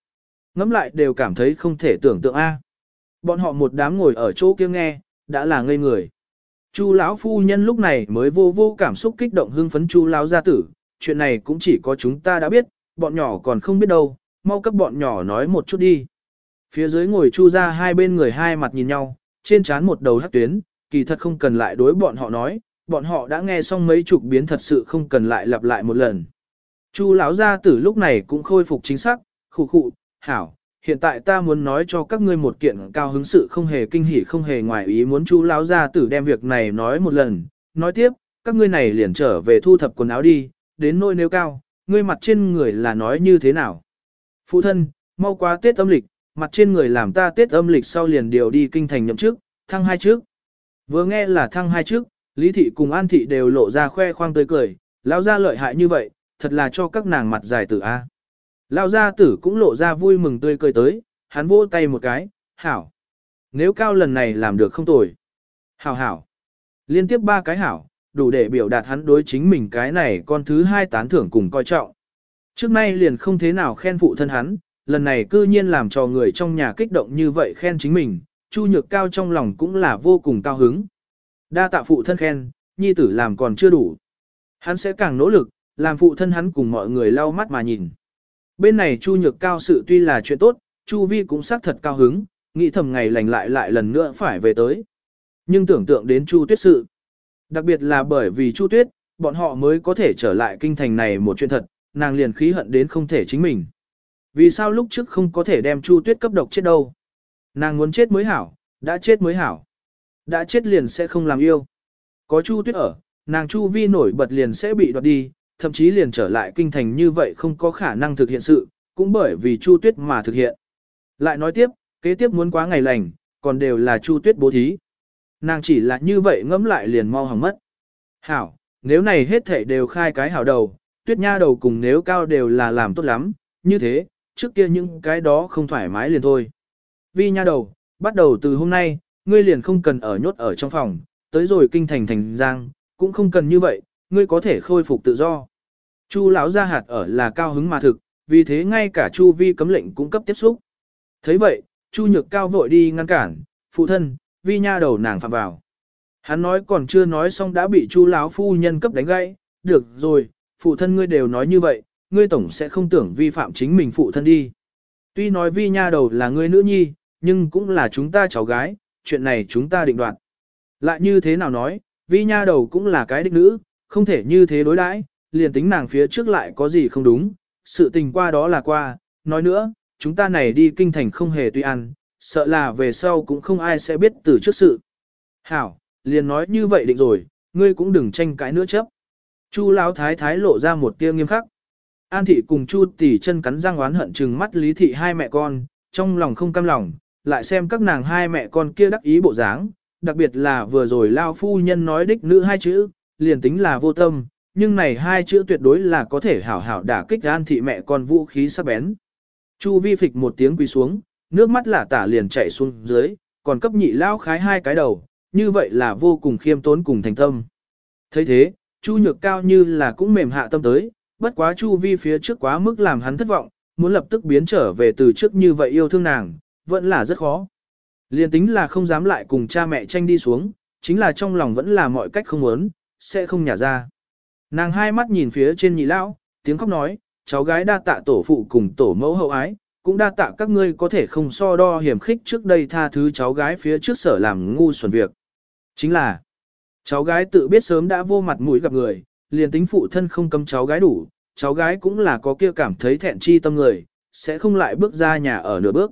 Ngắm lại đều cảm thấy không thể tưởng tượng A. Bọn họ một đám ngồi ở chỗ kia nghe, đã là ngây người. Chu lão phu nhân lúc này mới vô vô cảm xúc kích động hưng phấn Chu lão gia tử, chuyện này cũng chỉ có chúng ta đã biết, bọn nhỏ còn không biết đâu, mau cấp bọn nhỏ nói một chút đi. Phía dưới ngồi Chu ra hai bên người hai mặt nhìn nhau, trên trán một đầu hắc tuyến, kỳ thật không cần lại đối bọn họ nói, bọn họ đã nghe xong mấy chục biến thật sự không cần lại lặp lại một lần. Chu lão gia tử lúc này cũng khôi phục chính xác, khụ khụ, hảo, hiện tại ta muốn nói cho các ngươi một kiện cao hứng sự không hề kinh hỉ không hề ngoài ý muốn chu lão gia tử đem việc này nói một lần, nói tiếp, các ngươi này liền trở về thu thập quần áo đi, đến nỗi nếu cao, ngươi mặt trên người là nói như thế nào. Phụ thân, mau quá Tết âm lịch, mặt trên người làm ta Tết âm lịch sau liền điều đi kinh thành nhậm chức, thăng hai trước. Vừa nghe là thăng hai trước, Lý thị cùng An thị đều lộ ra khoe khoang tươi cười, lão gia lợi hại như vậy, thật là cho các nàng mặt dài tử a. Lão gia tử cũng lộ ra vui mừng tươi cười tới, hắn vỗ tay một cái, hảo. Nếu cao lần này làm được không tồi. Hảo hảo. Liên tiếp ba cái hảo, đủ để biểu đạt hắn đối chính mình cái này con thứ hai tán thưởng cùng coi trọng. Trước nay liền không thế nào khen phụ thân hắn, lần này cư nhiên làm cho người trong nhà kích động như vậy khen chính mình, Chu Nhược Cao trong lòng cũng là vô cùng cao hứng. Đa tạ phụ thân khen, nhi tử làm còn chưa đủ. Hắn sẽ càng nỗ lực, làm phụ thân hắn cùng mọi người lau mắt mà nhìn. Bên này Chu Nhược Cao sự tuy là chuyện tốt, Chu Vi cũng xác thật cao hứng, nghĩ thầm ngày lành lại lại lần nữa phải về tới. Nhưng tưởng tượng đến Chu Tuyết sự. Đặc biệt là bởi vì Chu Tuyết, bọn họ mới có thể trở lại kinh thành này một chuyện thật, nàng liền khí hận đến không thể chính mình. Vì sao lúc trước không có thể đem Chu Tuyết cấp độc chết đâu? Nàng muốn chết mới hảo, đã chết mới hảo. Đã chết liền sẽ không làm yêu. Có Chu Tuyết ở, nàng Chu Vi nổi bật liền sẽ bị đoạt đi, thậm chí liền trở lại kinh thành như vậy không có khả năng thực hiện sự, cũng bởi vì Chu Tuyết mà thực hiện. Lại nói tiếp, kế tiếp muốn quá ngày lành, còn đều là Chu Tuyết bố thí. Nàng chỉ là như vậy ngẫm lại liền mau hỏng mất. Hảo, nếu này hết thể đều khai cái hảo đầu, Tuyết Nha đầu cùng nếu cao đều là làm tốt lắm, như thế, trước kia những cái đó không thoải mái liền thôi. Vi Nha đầu, bắt đầu từ hôm nay, ngươi liền không cần ở nhốt ở trong phòng, tới rồi kinh thành thành giang, cũng không cần như vậy, ngươi có thể khôi phục tự do. Chu lão gia hạt ở là cao hứng mà thực, vì thế ngay cả Chu Vi cấm lệnh cũng cấp tiếp xúc. Thấy vậy, Chu Nhược Cao vội đi ngăn cản, phụ thân, Vi nha đầu nàng phạm vào. Hắn nói còn chưa nói xong đã bị Chu lão phu nhân cấp đánh gãy, được rồi, phụ thân ngươi đều nói như vậy, ngươi tổng sẽ không tưởng vi phạm chính mình phụ thân đi. Tuy nói Vi nha đầu là ngươi nữ nhi, nhưng cũng là chúng ta cháu gái, chuyện này chúng ta định đoạt. Lại như thế nào nói, Vi nha đầu cũng là cái đích nữ, không thể như thế đối đãi, liền tính nàng phía trước lại có gì không đúng, sự tình qua đó là qua, nói nữa, chúng ta này đi kinh thành không hề tuy ăn, sợ là về sau cũng không ai sẽ biết từ trước sự. Hảo, liền nói như vậy định rồi, ngươi cũng đừng tranh cãi nữa chấp. Chu lão thái thái lộ ra một tia nghiêm khắc. An thị cùng Chu tỷ chân cắn răng oán hận trừng mắt Lý thị hai mẹ con, trong lòng không cam lòng, lại xem các nàng hai mẹ con kia đắc ý bộ dáng, đặc biệt là vừa rồi lao phu nhân nói đích nữ hai chữ, liền tính là vô tâm, nhưng này hai chữ tuyệt đối là có thể hảo hảo đả kích an thị mẹ con vũ khí sắc bén. Chu vi phịch một tiếng quỳ xuống, nước mắt lả tả liền chảy xuống dưới, còn cấp nhị lao khái hai cái đầu, như vậy là vô cùng khiêm tốn cùng thành tâm. thấy thế, Chu nhược cao như là cũng mềm hạ tâm tới, bất quá Chu vi phía trước quá mức làm hắn thất vọng, muốn lập tức biến trở về từ trước như vậy yêu thương nàng, vẫn là rất khó. Liên tính là không dám lại cùng cha mẹ tranh đi xuống, chính là trong lòng vẫn là mọi cách không muốn, sẽ không nhả ra. Nàng hai mắt nhìn phía trên nhị lão, tiếng khóc nói, cháu gái đa tạ tổ phụ cùng tổ mẫu hậu ái, cũng đa tạ các ngươi có thể không so đo hiểm khích trước đây tha thứ cháu gái phía trước sở làm ngu xuẩn việc. Chính là, cháu gái tự biết sớm đã vô mặt mũi gặp người, liền tính phụ thân không cấm cháu gái đủ, cháu gái cũng là có kia cảm thấy thẹn chi tâm người, sẽ không lại bước ra nhà ở nửa bước.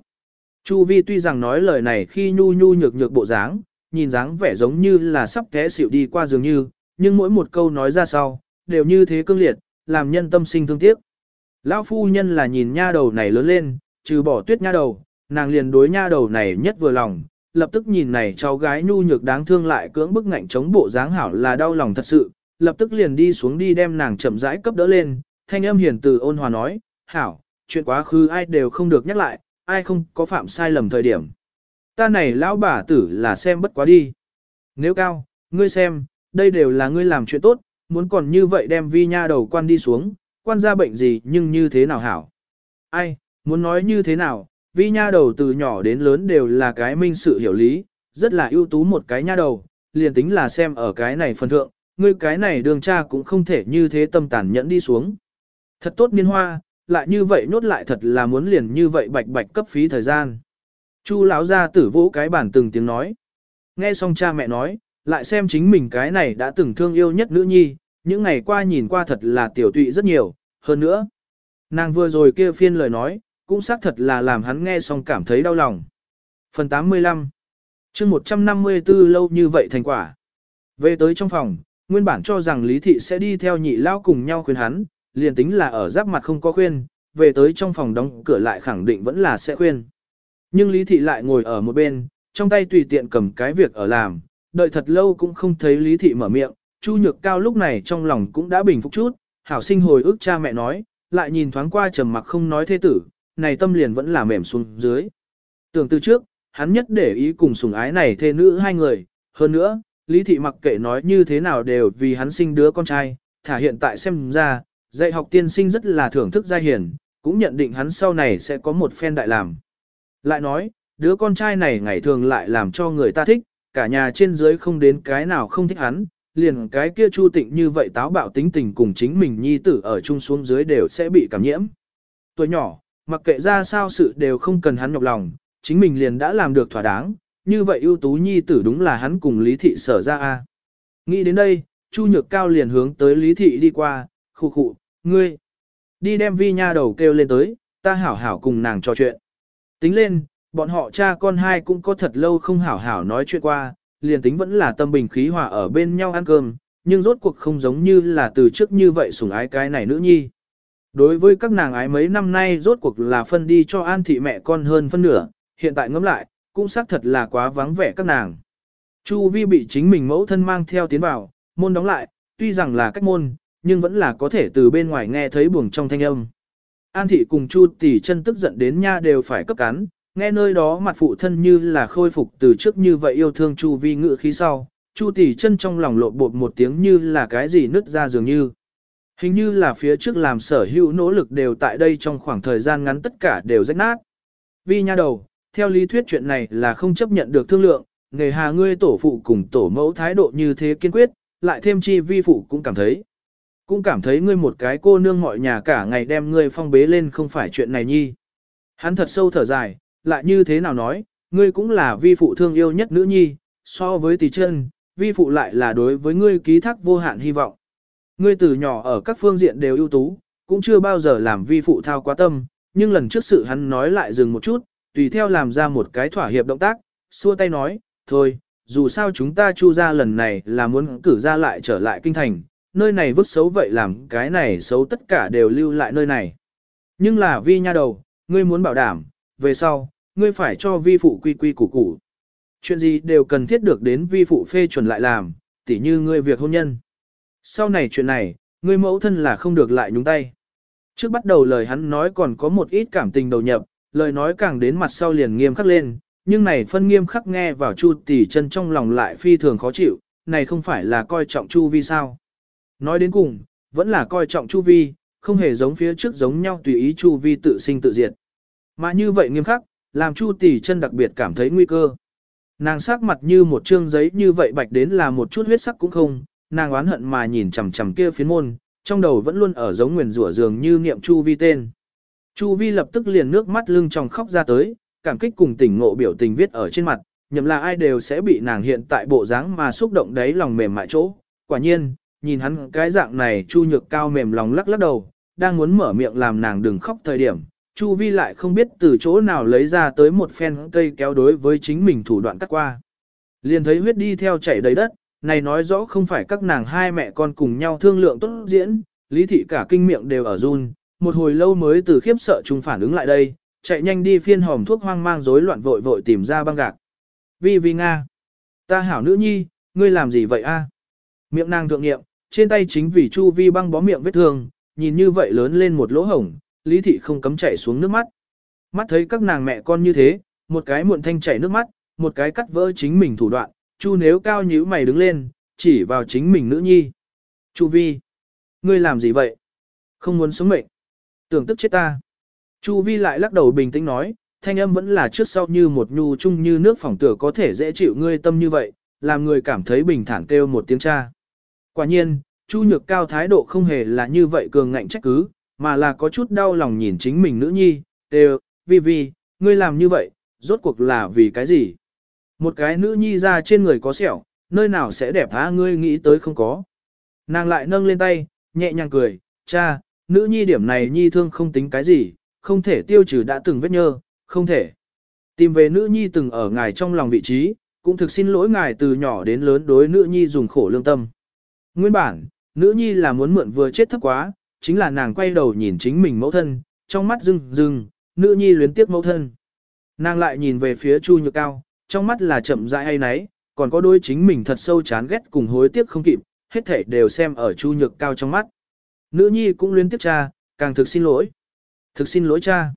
Chu Vi tuy rằng nói lời này khi nhu nhu nhược nhược bộ dáng, nhìn dáng vẻ giống như là sắp té xỉu đi qua dường như, nhưng mỗi một câu nói ra sau, đều như thế cương liệt, làm nhân tâm sinh thương tiếc. Lão phu nhân là nhìn nha đầu này lớn lên, trừ bỏ tuyết nha đầu, nàng liền đối nha đầu này nhất vừa lòng, lập tức nhìn này cháu gái nhu nhược đáng thương lại cưỡng bức ngạnh chống bộ dáng hảo là đau lòng thật sự, lập tức liền đi xuống đi đem nàng chậm rãi cấp đỡ lên, thanh âm hiền từ ôn hòa nói, hảo, chuyện quá khứ ai đều không được nhắc lại, ai không có phạm sai lầm thời điểm. Ta này lão bà tử là xem bất quá đi. Nếu cao, ngươi xem, đây đều là ngươi làm chuyện tốt, muốn còn như vậy đem vi nha đầu quan đi xuống, quan ra bệnh gì nhưng như thế nào hảo. Ai, muốn nói như thế nào, vi nha đầu từ nhỏ đến lớn đều là cái minh sự hiểu lý, rất là ưu tú một cái nha đầu, liền tính là xem ở cái này phần thượng, ngươi cái này đường cha cũng không thể như thế tâm tàn nhẫn đi xuống. Thật tốt niên hoa, lại như vậy nhốt lại thật là muốn liền như vậy bạch bạch cấp phí thời gian. Chu lão ra tử vũ cái bản từng tiếng nói. Nghe xong cha mẹ nói, lại xem chính mình cái này đã từng thương yêu nhất nữ nhi, những ngày qua nhìn qua thật là tiểu tụy rất nhiều, hơn nữa. Nàng vừa rồi kia phiên lời nói, cũng xác thật là làm hắn nghe xong cảm thấy đau lòng. Phần 85 chương 154 lâu như vậy thành quả. Về tới trong phòng, nguyên bản cho rằng Lý Thị sẽ đi theo nhị lao cùng nhau khuyên hắn, liền tính là ở giáp mặt không có khuyên, về tới trong phòng đóng cửa lại khẳng định vẫn là sẽ khuyên. Nhưng Lý Thị lại ngồi ở một bên, trong tay tùy tiện cầm cái việc ở làm, đợi thật lâu cũng không thấy Lý Thị mở miệng, Chu Nhược Cao lúc này trong lòng cũng đã bình phục chút, hảo sinh hồi ức cha mẹ nói, lại nhìn thoáng qua trầm mặc không nói thế tử, này tâm liền vẫn là mềm xuống dưới. Tưởng từ trước, hắn nhất để ý cùng sủng ái này thê nữ hai người, hơn nữa, Lý Thị mặc kệ nói như thế nào đều vì hắn sinh đứa con trai, thả hiện tại xem ra, dạy học tiên sinh rất là thưởng thức gia hiển, cũng nhận định hắn sau này sẽ có một phen đại làm. Lại nói, đứa con trai này ngày thường lại làm cho người ta thích, cả nhà trên dưới không đến cái nào không thích hắn, liền cái kia chu tịnh như vậy táo bạo tính tình cùng chính mình nhi tử ở chung xuống dưới đều sẽ bị cảm nhiễm. Tuổi nhỏ, mặc kệ ra sao sự đều không cần hắn nhọc lòng, chính mình liền đã làm được thỏa đáng, như vậy ưu tú nhi tử đúng là hắn cùng Lý Thị sở ra a. Nghĩ đến đây, Chu Nhược Cao liền hướng tới Lý Thị đi qua, khu khụ, ngươi, đi đem vi nha đầu kêu lên tới, ta hảo hảo cùng nàng trò chuyện. Tính lên, bọn họ cha con hai cũng có thật lâu không hảo hảo nói chuyện qua, liền tính vẫn là tâm bình khí hòa ở bên nhau ăn cơm, nhưng rốt cuộc không giống như là từ trước như vậy sủng ái cái này nữ nhi. Đối với các nàng ái mấy năm nay rốt cuộc là phân đi cho an thị mẹ con hơn phân nửa, hiện tại ngẫm lại, cũng xác thật là quá vắng vẻ các nàng. Chu vi bị chính mình mẫu thân mang theo tiến vào, môn đóng lại, tuy rằng là cách môn, nhưng vẫn là có thể từ bên ngoài nghe thấy buồng trong thanh âm. An thị cùng Chu tỷ chân tức giận đến nha đều phải cấp cắn, Nghe nơi đó mặt phụ thân như là khôi phục từ trước như vậy yêu thương Chu Vi ngự khí sau, Chu tỷ chân trong lòng lộn bột một tiếng như là cái gì nứt ra dường như. Hình như là phía trước làm sở hữu nỗ lực đều tại đây trong khoảng thời gian ngắn tất cả đều rách nát. Vi nha đầu, theo lý thuyết chuyện này là không chấp nhận được thương lượng, nghề hà ngươi tổ phụ cùng tổ mẫu thái độ như thế kiên quyết, lại thêm chi vi phụ cũng cảm thấy. Cũng cảm thấy ngươi một cái cô nương mọi nhà cả ngày đem ngươi phong bế lên không phải chuyện này nhi. Hắn thật sâu thở dài, lại như thế nào nói, ngươi cũng là vi phụ thương yêu nhất nữ nhi, so với tỷ chân, vi phụ lại là đối với ngươi ký thác vô hạn hy vọng. Ngươi từ nhỏ ở các phương diện đều ưu tú, cũng chưa bao giờ làm vi phụ thao quá tâm, nhưng lần trước sự hắn nói lại dừng một chút, tùy theo làm ra một cái thỏa hiệp động tác, xua tay nói, thôi, dù sao chúng ta chu ra lần này là muốn cử ra lại trở lại kinh thành, nơi này vứt xấu vậy làm cái này xấu tất cả đều lưu lại nơi này. Nhưng là vi nha đầu, ngươi muốn bảo đảm, về sau, ngươi phải cho vi phụ quy quy củ củ. Chuyện gì đều cần thiết được đến vi phụ phê chuẩn lại làm, tỉ như ngươi việc hôn nhân. Sau này chuyện này, ngươi mẫu thân là không được lại nhúng tay. Trước bắt đầu lời hắn nói còn có một ít cảm tình đầu nhập, lời nói càng đến mặt sau liền nghiêm khắc lên, nhưng này phân nghiêm khắc nghe vào Chu tỷ chân trong lòng lại phi thường khó chịu, này không phải là coi trọng Chu Vi sao. Nói đến cùng, vẫn là coi trọng Chu Vi, không hề giống phía trước giống nhau tùy ý Chu Vi tự sinh tự diệt. Mà như vậy nghiêm khắc, làm Chu tỷ chân đặc biệt cảm thấy nguy cơ. Nàng sắc mặt như một trương giấy như vậy bạch đến là một chút huyết sắc cũng không, nàng oán hận mà nhìn chằm chằm kia phiến môn, trong đầu vẫn luôn ở giống nguyền rủa dường như niệm Chu Vi tên. Chu Vi lập tức liền nước mắt lưng trong khóc ra tới, cảm kích cùng tỉnh ngộ biểu tình viết ở trên mặt, nhậm là ai đều sẽ bị nàng hiện tại bộ dáng mà xúc động đấy lòng mềm mại chỗ. Quả nhiên, nhìn hắn cái dạng này Chu Nhược Cao mềm lòng lắc lắc đầu, đang muốn mở miệng làm nàng đừng khóc thời điểm, Chu Vi lại không biết từ chỗ nào lấy ra tới một phen cây kéo đối với chính mình thủ đoạn cắt qua. Liền thấy huyết đi theo chảy đầy đất, này nói rõ không phải các nàng hai mẹ con cùng nhau thương lượng tốt diễn, lý thị cả kinh miệng đều ở run, một hồi lâu mới từ khiếp sợ chúng phản ứng lại đây, chạy nhanh đi phiên hòm thuốc hoang mang rối loạn vội vội tìm ra băng gạc. Vi Vi Nga, ta hảo nữ nhi, ngươi làm gì vậy a? Miệng nàng thượng nghiệm, trên tay chính vì Chu Vi băng bó miệng vết thương, nhìn như vậy lớn lên một lỗ hổng, Lý thị không cấm chảy xuống nước mắt. Mắt thấy các nàng mẹ con như thế, một cái muộn thanh chảy nước mắt, một cái cắt vỡ chính mình thủ đoạn, Chu nếu cao nhíu mày đứng lên, chỉ vào chính mình nữ nhi. Chu Vi, ngươi làm gì vậy? Không muốn sống mệnh. Tưởng tức chết ta. Chu Vi lại lắc đầu bình tĩnh nói, thanh âm vẫn là trước sau như một nhu chung như nước phỏng tửa có thể dễ chịu ngươi tâm như vậy, làm người cảm thấy bình thản kêu một tiếng cha. Quả nhiên, Chu Nhược Cao thái độ không hề là như vậy cường ngạnh trách cứ, mà là có chút đau lòng nhìn chính mình nữ nhi, đều, Vi Vi, ngươi làm như vậy, rốt cuộc là vì cái gì? Một cái nữ nhi ra trên người có sẹo, nơi nào sẽ đẹp hả ngươi nghĩ tới không có. Nàng lại nâng lên tay, nhẹ nhàng cười, cha, nữ nhi điểm này nhi thương không tính cái gì, không thể tiêu trừ đã từng vết nhơ, không thể. Tìm về nữ nhi từng ở ngài trong lòng vị trí, cũng thực xin lỗi ngài từ nhỏ đến lớn đối nữ nhi dùng khổ lương tâm. Nguyên bản, nữ nhi là muốn mượn vừa chết thấp quá, chính là nàng quay đầu nhìn chính mình mẫu thân, trong mắt rưng rưng, nữ nhi luyến tiếc mẫu thân. Nàng lại nhìn về phía Chu Nhược Cao, trong mắt là chậm rãi hay náy, còn có đôi chính mình thật sâu chán ghét cùng hối tiếc không kịp, hết thảy đều xem ở Chu Nhược Cao trong mắt. Nữ nhi cũng liên tiếp cha, càng thực xin lỗi. Thực xin lỗi cha.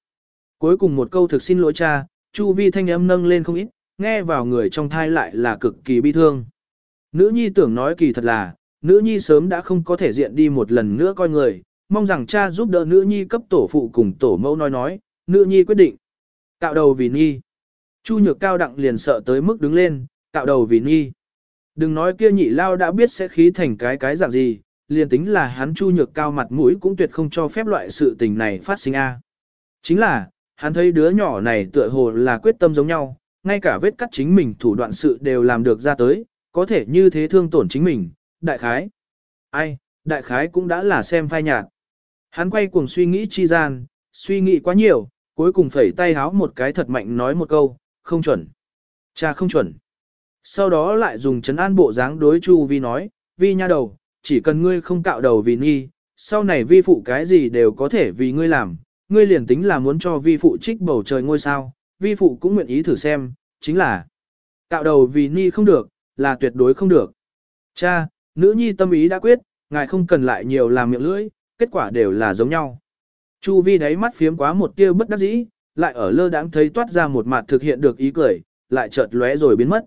Cuối cùng một câu thực xin lỗi cha, Chu Vi thanh âm nâng lên không ít, nghe vào người trong thai lại là cực kỳ bi thương. Nữ nhi tưởng nói kỳ thật là, nữ nhi sớm đã không có thể diện đi một lần nữa coi người, mong rằng cha giúp đỡ nữ nhi cấp tổ phụ cùng tổ mẫu nói nói, nữ nhi quyết định. Cạo đầu vì nhi. Chu nhược cao đặng liền sợ tới mức đứng lên, cạo đầu vì nghi, Đừng nói kia nhị lao đã biết sẽ khí thành cái cái dạng gì, liền tính là hắn chu nhược cao mặt mũi cũng tuyệt không cho phép loại sự tình này phát sinh a. Chính là, hắn thấy đứa nhỏ này tựa hồ là quyết tâm giống nhau, ngay cả vết cắt chính mình thủ đoạn sự đều làm được ra tới, có thể như thế thương tổn chính mình, đại khái. Ai, đại khái cũng đã là xem phai nhạt. Hắn quay cuồng suy nghĩ chi gian, suy nghĩ quá nhiều, cuối cùng phẩy tay háo một cái thật mạnh nói một câu, không chuẩn. Cha không chuẩn. Sau đó lại dùng chấn an bộ dáng đối Chu Vi nói, Vi nha đầu, chỉ cần ngươi không cạo đầu vì nghi, sau này vi phụ cái gì đều có thể vì ngươi làm, ngươi liền tính là muốn cho vi phụ trích bầu trời ngôi sao, vi phụ cũng nguyện ý thử xem, chính là cạo đầu vì ni không được, là tuyệt đối không được. Cha, nữ nhi tâm ý đã quyết, ngài không cần lại nhiều làm miệng lưỡi, kết quả đều là giống nhau. Chu vi đáy mắt phiếm quá một tia bất đắc dĩ, lại ở lơ đãng thấy toát ra một mặt thực hiện được ý cười, lại chợt lóe rồi biến mất.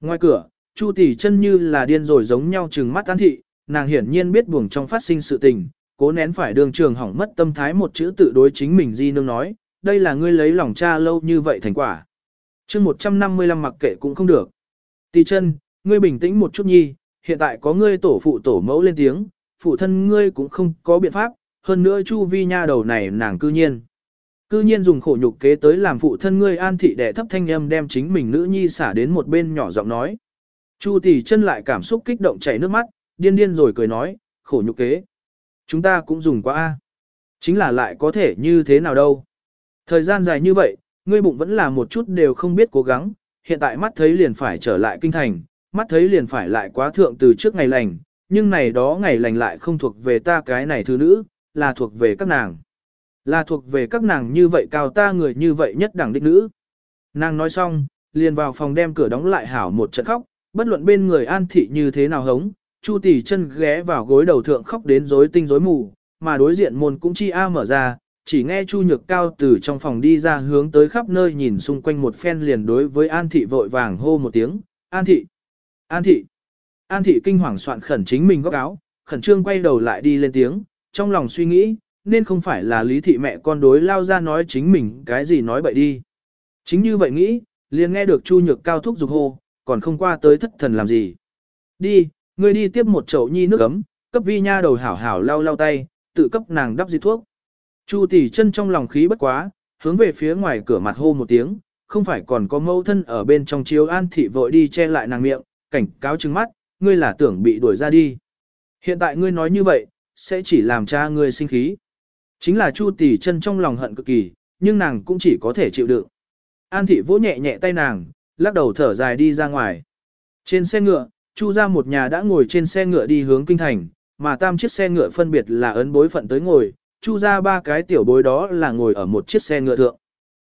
Ngoài cửa, Chu tỷ chân như là điên rồi giống nhau trừng mắt tán thị, nàng hiển nhiên biết buồng trong phát sinh sự tình, cố nén phải đường trường hỏng mất tâm thái một chữ tự đối chính mình di nương nói, đây là ngươi lấy lòng cha lâu như vậy thành quả. chương 155 mặc kệ cũng không được. Tỷ chân, ngươi bình tĩnh một chút nhi, hiện tại có ngươi tổ phụ tổ mẫu lên tiếng, phụ thân ngươi cũng không có biện pháp, hơn nữa chu vi nha đầu này nàng cư nhiên. Cư nhiên dùng khổ nhục kế tới làm phụ thân ngươi an thị đệ thấp thanh âm đem chính mình nữ nhi xả đến một bên nhỏ giọng nói. Chu tỷ chân lại cảm xúc kích động chảy nước mắt, điên điên rồi cười nói, khổ nhục kế. Chúng ta cũng dùng quá a, Chính là lại có thể như thế nào đâu. Thời gian dài như vậy, ngươi bụng vẫn là một chút đều không biết cố gắng, hiện tại mắt thấy liền phải trở lại kinh thành, mắt thấy liền phải lại quá thượng từ trước ngày lành, nhưng này đó ngày lành lại không thuộc về ta cái này thứ nữ, là thuộc về các nàng. Là thuộc về các nàng như vậy cao ta người như vậy nhất đẳng đích nữ. Nàng nói xong, liền vào phòng đem cửa đóng lại hảo một trận khóc, bất luận bên người an thị như thế nào hống, Chu tỷ chân ghé vào gối đầu thượng khóc đến rối tinh rối mù, mà đối diện môn cũng chi a mở ra, chỉ nghe Chu Nhược Cao từ trong phòng đi ra hướng tới khắp nơi nhìn xung quanh một phen liền đối với An Thị vội vàng hô một tiếng, An Thị, An Thị, An Thị kinh hoàng soạn khẩn chính mình góc áo, khẩn trương quay đầu lại đi lên tiếng, trong lòng suy nghĩ, nên không phải là lý thị mẹ con đối lao ra nói chính mình cái gì nói bậy đi. Chính như vậy nghĩ, liền nghe được Chu Nhược Cao thúc giục hô, còn không qua tới thất thần làm gì. Đi, ngươi đi tiếp một chậu nhi nước ấm, cấp vi nha đầu hảo hảo lau lau tay, tự cấp nàng đắp dịch thuốc. Chu tỷ chân trong lòng khí bất quá, hướng về phía ngoài cửa mặt hô một tiếng, không phải còn có mâu thân ở bên trong chiếu an thị vội đi che lại nàng miệng, cảnh cáo trừng mắt, ngươi là tưởng bị đuổi ra đi. Hiện tại ngươi nói như vậy, sẽ chỉ làm cha ngươi sinh khí. Chính là Chu tỷ chân trong lòng hận cực kỳ, nhưng nàng cũng chỉ có thể chịu đựng. An thị vỗ nhẹ nhẹ tay nàng, lắc đầu thở dài đi ra ngoài. Trên xe ngựa, Chu ra một nhà đã ngồi trên xe ngựa đi hướng kinh thành, mà tam chiếc xe ngựa phân biệt là ấn bối phận tới ngồi, Chu ra ba cái tiểu bối đó là ngồi ở một chiếc xe ngựa thượng.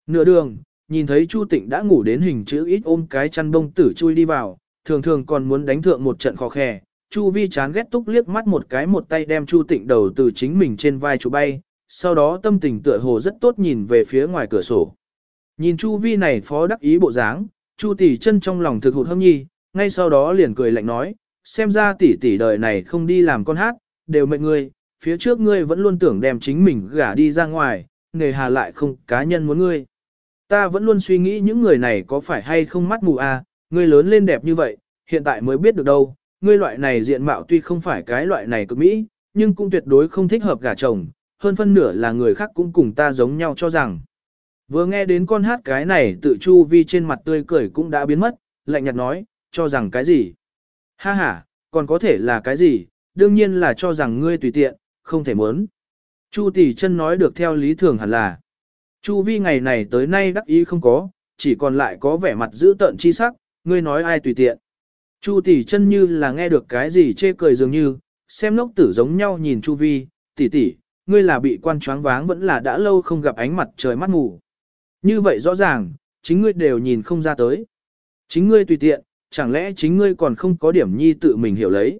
Nửa đường, nhìn thấy Chu Tịnh đã ngủ đến hình chữ ít ôm cái chăn bông tử chui đi vào, thường thường còn muốn đánh thượng một trận khó khè. Chu Vi chán ghét túc liếc mắt một cái một tay đem Chu Tịnh đầu từ chính mình trên vai chu bay, sau đó tâm tình tựa hồ rất tốt nhìn về phía ngoài cửa sổ. Nhìn Chu Vi này phó đắc ý bộ dáng, Chu tỷ chân trong lòng thực hụt hâm nhi, ngay sau đó liền cười lạnh nói, xem ra tỷ tỷ đời này không đi làm con hát, đều mệnh ngươi, phía trước ngươi vẫn luôn tưởng đem chính mình gả đi ra ngoài, nghề hà lại không cá nhân muốn ngươi. Ta vẫn luôn suy nghĩ những người này có phải hay không mắt mù à, ngươi lớn lên đẹp như vậy, hiện tại mới biết được đâu, ngươi loại này diện mạo tuy không phải cái loại này cực mỹ, nhưng cũng tuyệt đối không thích hợp gả chồng, hơn phân nửa là người khác cũng cùng ta giống nhau cho rằng. Vừa nghe đến con hát cái này tự chu vi trên mặt tươi cười cũng đã biến mất, lạnh nhạt nói, cho rằng cái gì? Ha ha, còn có thể là cái gì? Đương nhiên là cho rằng ngươi tùy tiện, không thể muốn. Chu tỷ chân nói được theo lý thường hẳn là. Chu vi ngày này tới nay đắc ý không có, chỉ còn lại có vẻ mặt giữ tợn chi sắc, ngươi nói ai tùy tiện. Chu tỷ chân như là nghe được cái gì chê cười dường như, xem lốc tử giống nhau nhìn Chu vi, tỷ tỷ, ngươi là bị quan choáng váng vẫn là đã lâu không gặp ánh mặt trời mắt ngủ. Như vậy rõ ràng, chính ngươi đều nhìn không ra tới. Chính ngươi tùy tiện, chẳng lẽ chính ngươi còn không có điểm nhi tự mình hiểu lấy.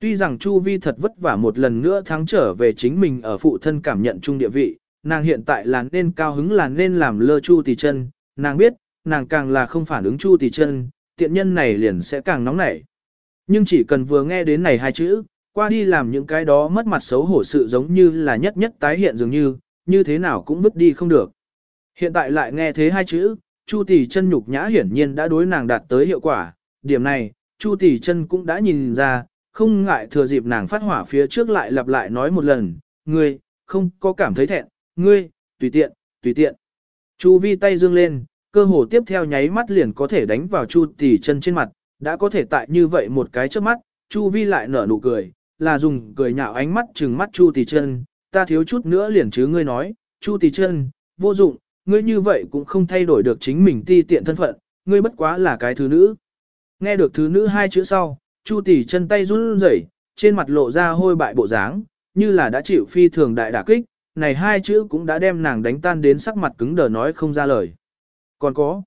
Tuy rằng Chu Vi thật vất vả một lần nữa thắng trở về chính mình ở phụ thân cảm nhận chung địa vị, nàng hiện tại là nên cao hứng là nên làm lơ Chu Tỷ chân, nàng biết, nàng càng là không phản ứng Chu Tỷ chân, tiện nhân này liền sẽ càng nóng nảy. Nhưng chỉ cần vừa nghe đến này hai chữ, qua đi làm những cái đó mất mặt xấu hổ sự giống như là nhất nhất tái hiện dường như, như thế nào cũng vứt đi không được. Hiện tại lại nghe thế hai chữ, Chu Tỷ chân nhục nhã hiển nhiên đã đối nàng đạt tới hiệu quả, điểm này, Chu Tỷ chân cũng đã nhìn ra, không ngại thừa dịp nàng phát hỏa phía trước lại lặp lại nói một lần, ngươi, không có cảm thấy thẹn, ngươi, tùy tiện, tùy tiện. Chu vi tay dương lên, cơ hồ tiếp theo nháy mắt liền có thể đánh vào Chu tỷ chân trên mặt, đã có thể tại như vậy một cái trước mắt, Chu vi lại nở nụ cười, là dùng cười nhạo ánh mắt trừng mắt Chu tỷ chân, ta thiếu chút nữa liền chứ ngươi nói, Chu tỷ chân, vô dụng, ngươi như vậy cũng không thay đổi được chính mình ti tiện thân phận, ngươi bất quá là cái thứ nữ. Nghe được thứ nữ hai chữ sau, Chu tỷ chân tay run rẩy, trên mặt lộ ra hôi bại bộ dáng, như là đã chịu phi thường đại đả kích, này hai chữ cũng đã đem nàng đánh tan đến sắc mặt cứng đờ nói không ra lời. Còn có,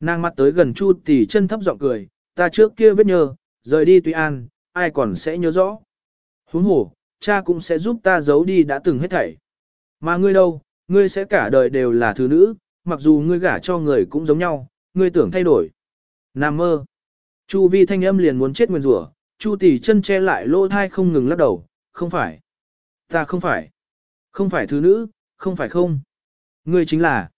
nàng mặt tới gần Chu tỷ chân thấp giọng cười, ta trước kia vết nhơ, rời đi tuy an, ai còn sẽ nhớ rõ. Huống hồ, cha cũng sẽ giúp ta giấu đi đã từng hết thảy. Mà ngươi đâu, ngươi sẽ cả đời đều là thứ nữ, mặc dù ngươi gả cho người cũng giống nhau, ngươi tưởng thay đổi. Nam mơ. Chu vi thanh âm liền muốn chết nguyên rủa, Chu tỷ chân che lại lỗ thai không ngừng lắc đầu, không phải. Ta không phải. Không phải thứ nữ, không phải không. Ngươi chính là.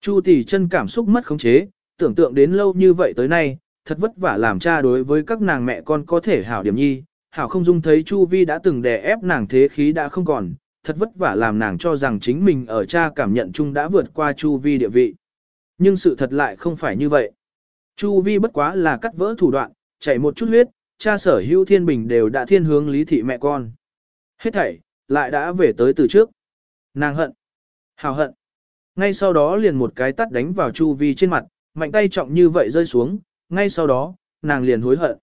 Chu tỷ chân cảm xúc mất khống chế, tưởng tượng đến lâu như vậy tới nay, thật vất vả làm cha đối với các nàng mẹ con có thể hảo điểm nhi, hảo không dung thấy Chu Vi đã từng đè ép nàng thế khí đã không còn, thật vất vả làm nàng cho rằng chính mình ở cha cảm nhận chung đã vượt qua Chu Vi địa vị. Nhưng sự thật lại không phải như vậy. Chu Vi bất quá là cắt vỡ thủ đoạn, chảy một chút huyết, cha sở hữu thiên bình đều đã thiên hướng lý thị mẹ con. Hết thảy, lại đã về tới từ trước. Nàng hận. Hào hận. Ngay sau đó liền một cái tắt đánh vào Chu Vi trên mặt, mạnh tay trọng như vậy rơi xuống, ngay sau đó, nàng liền hối hận.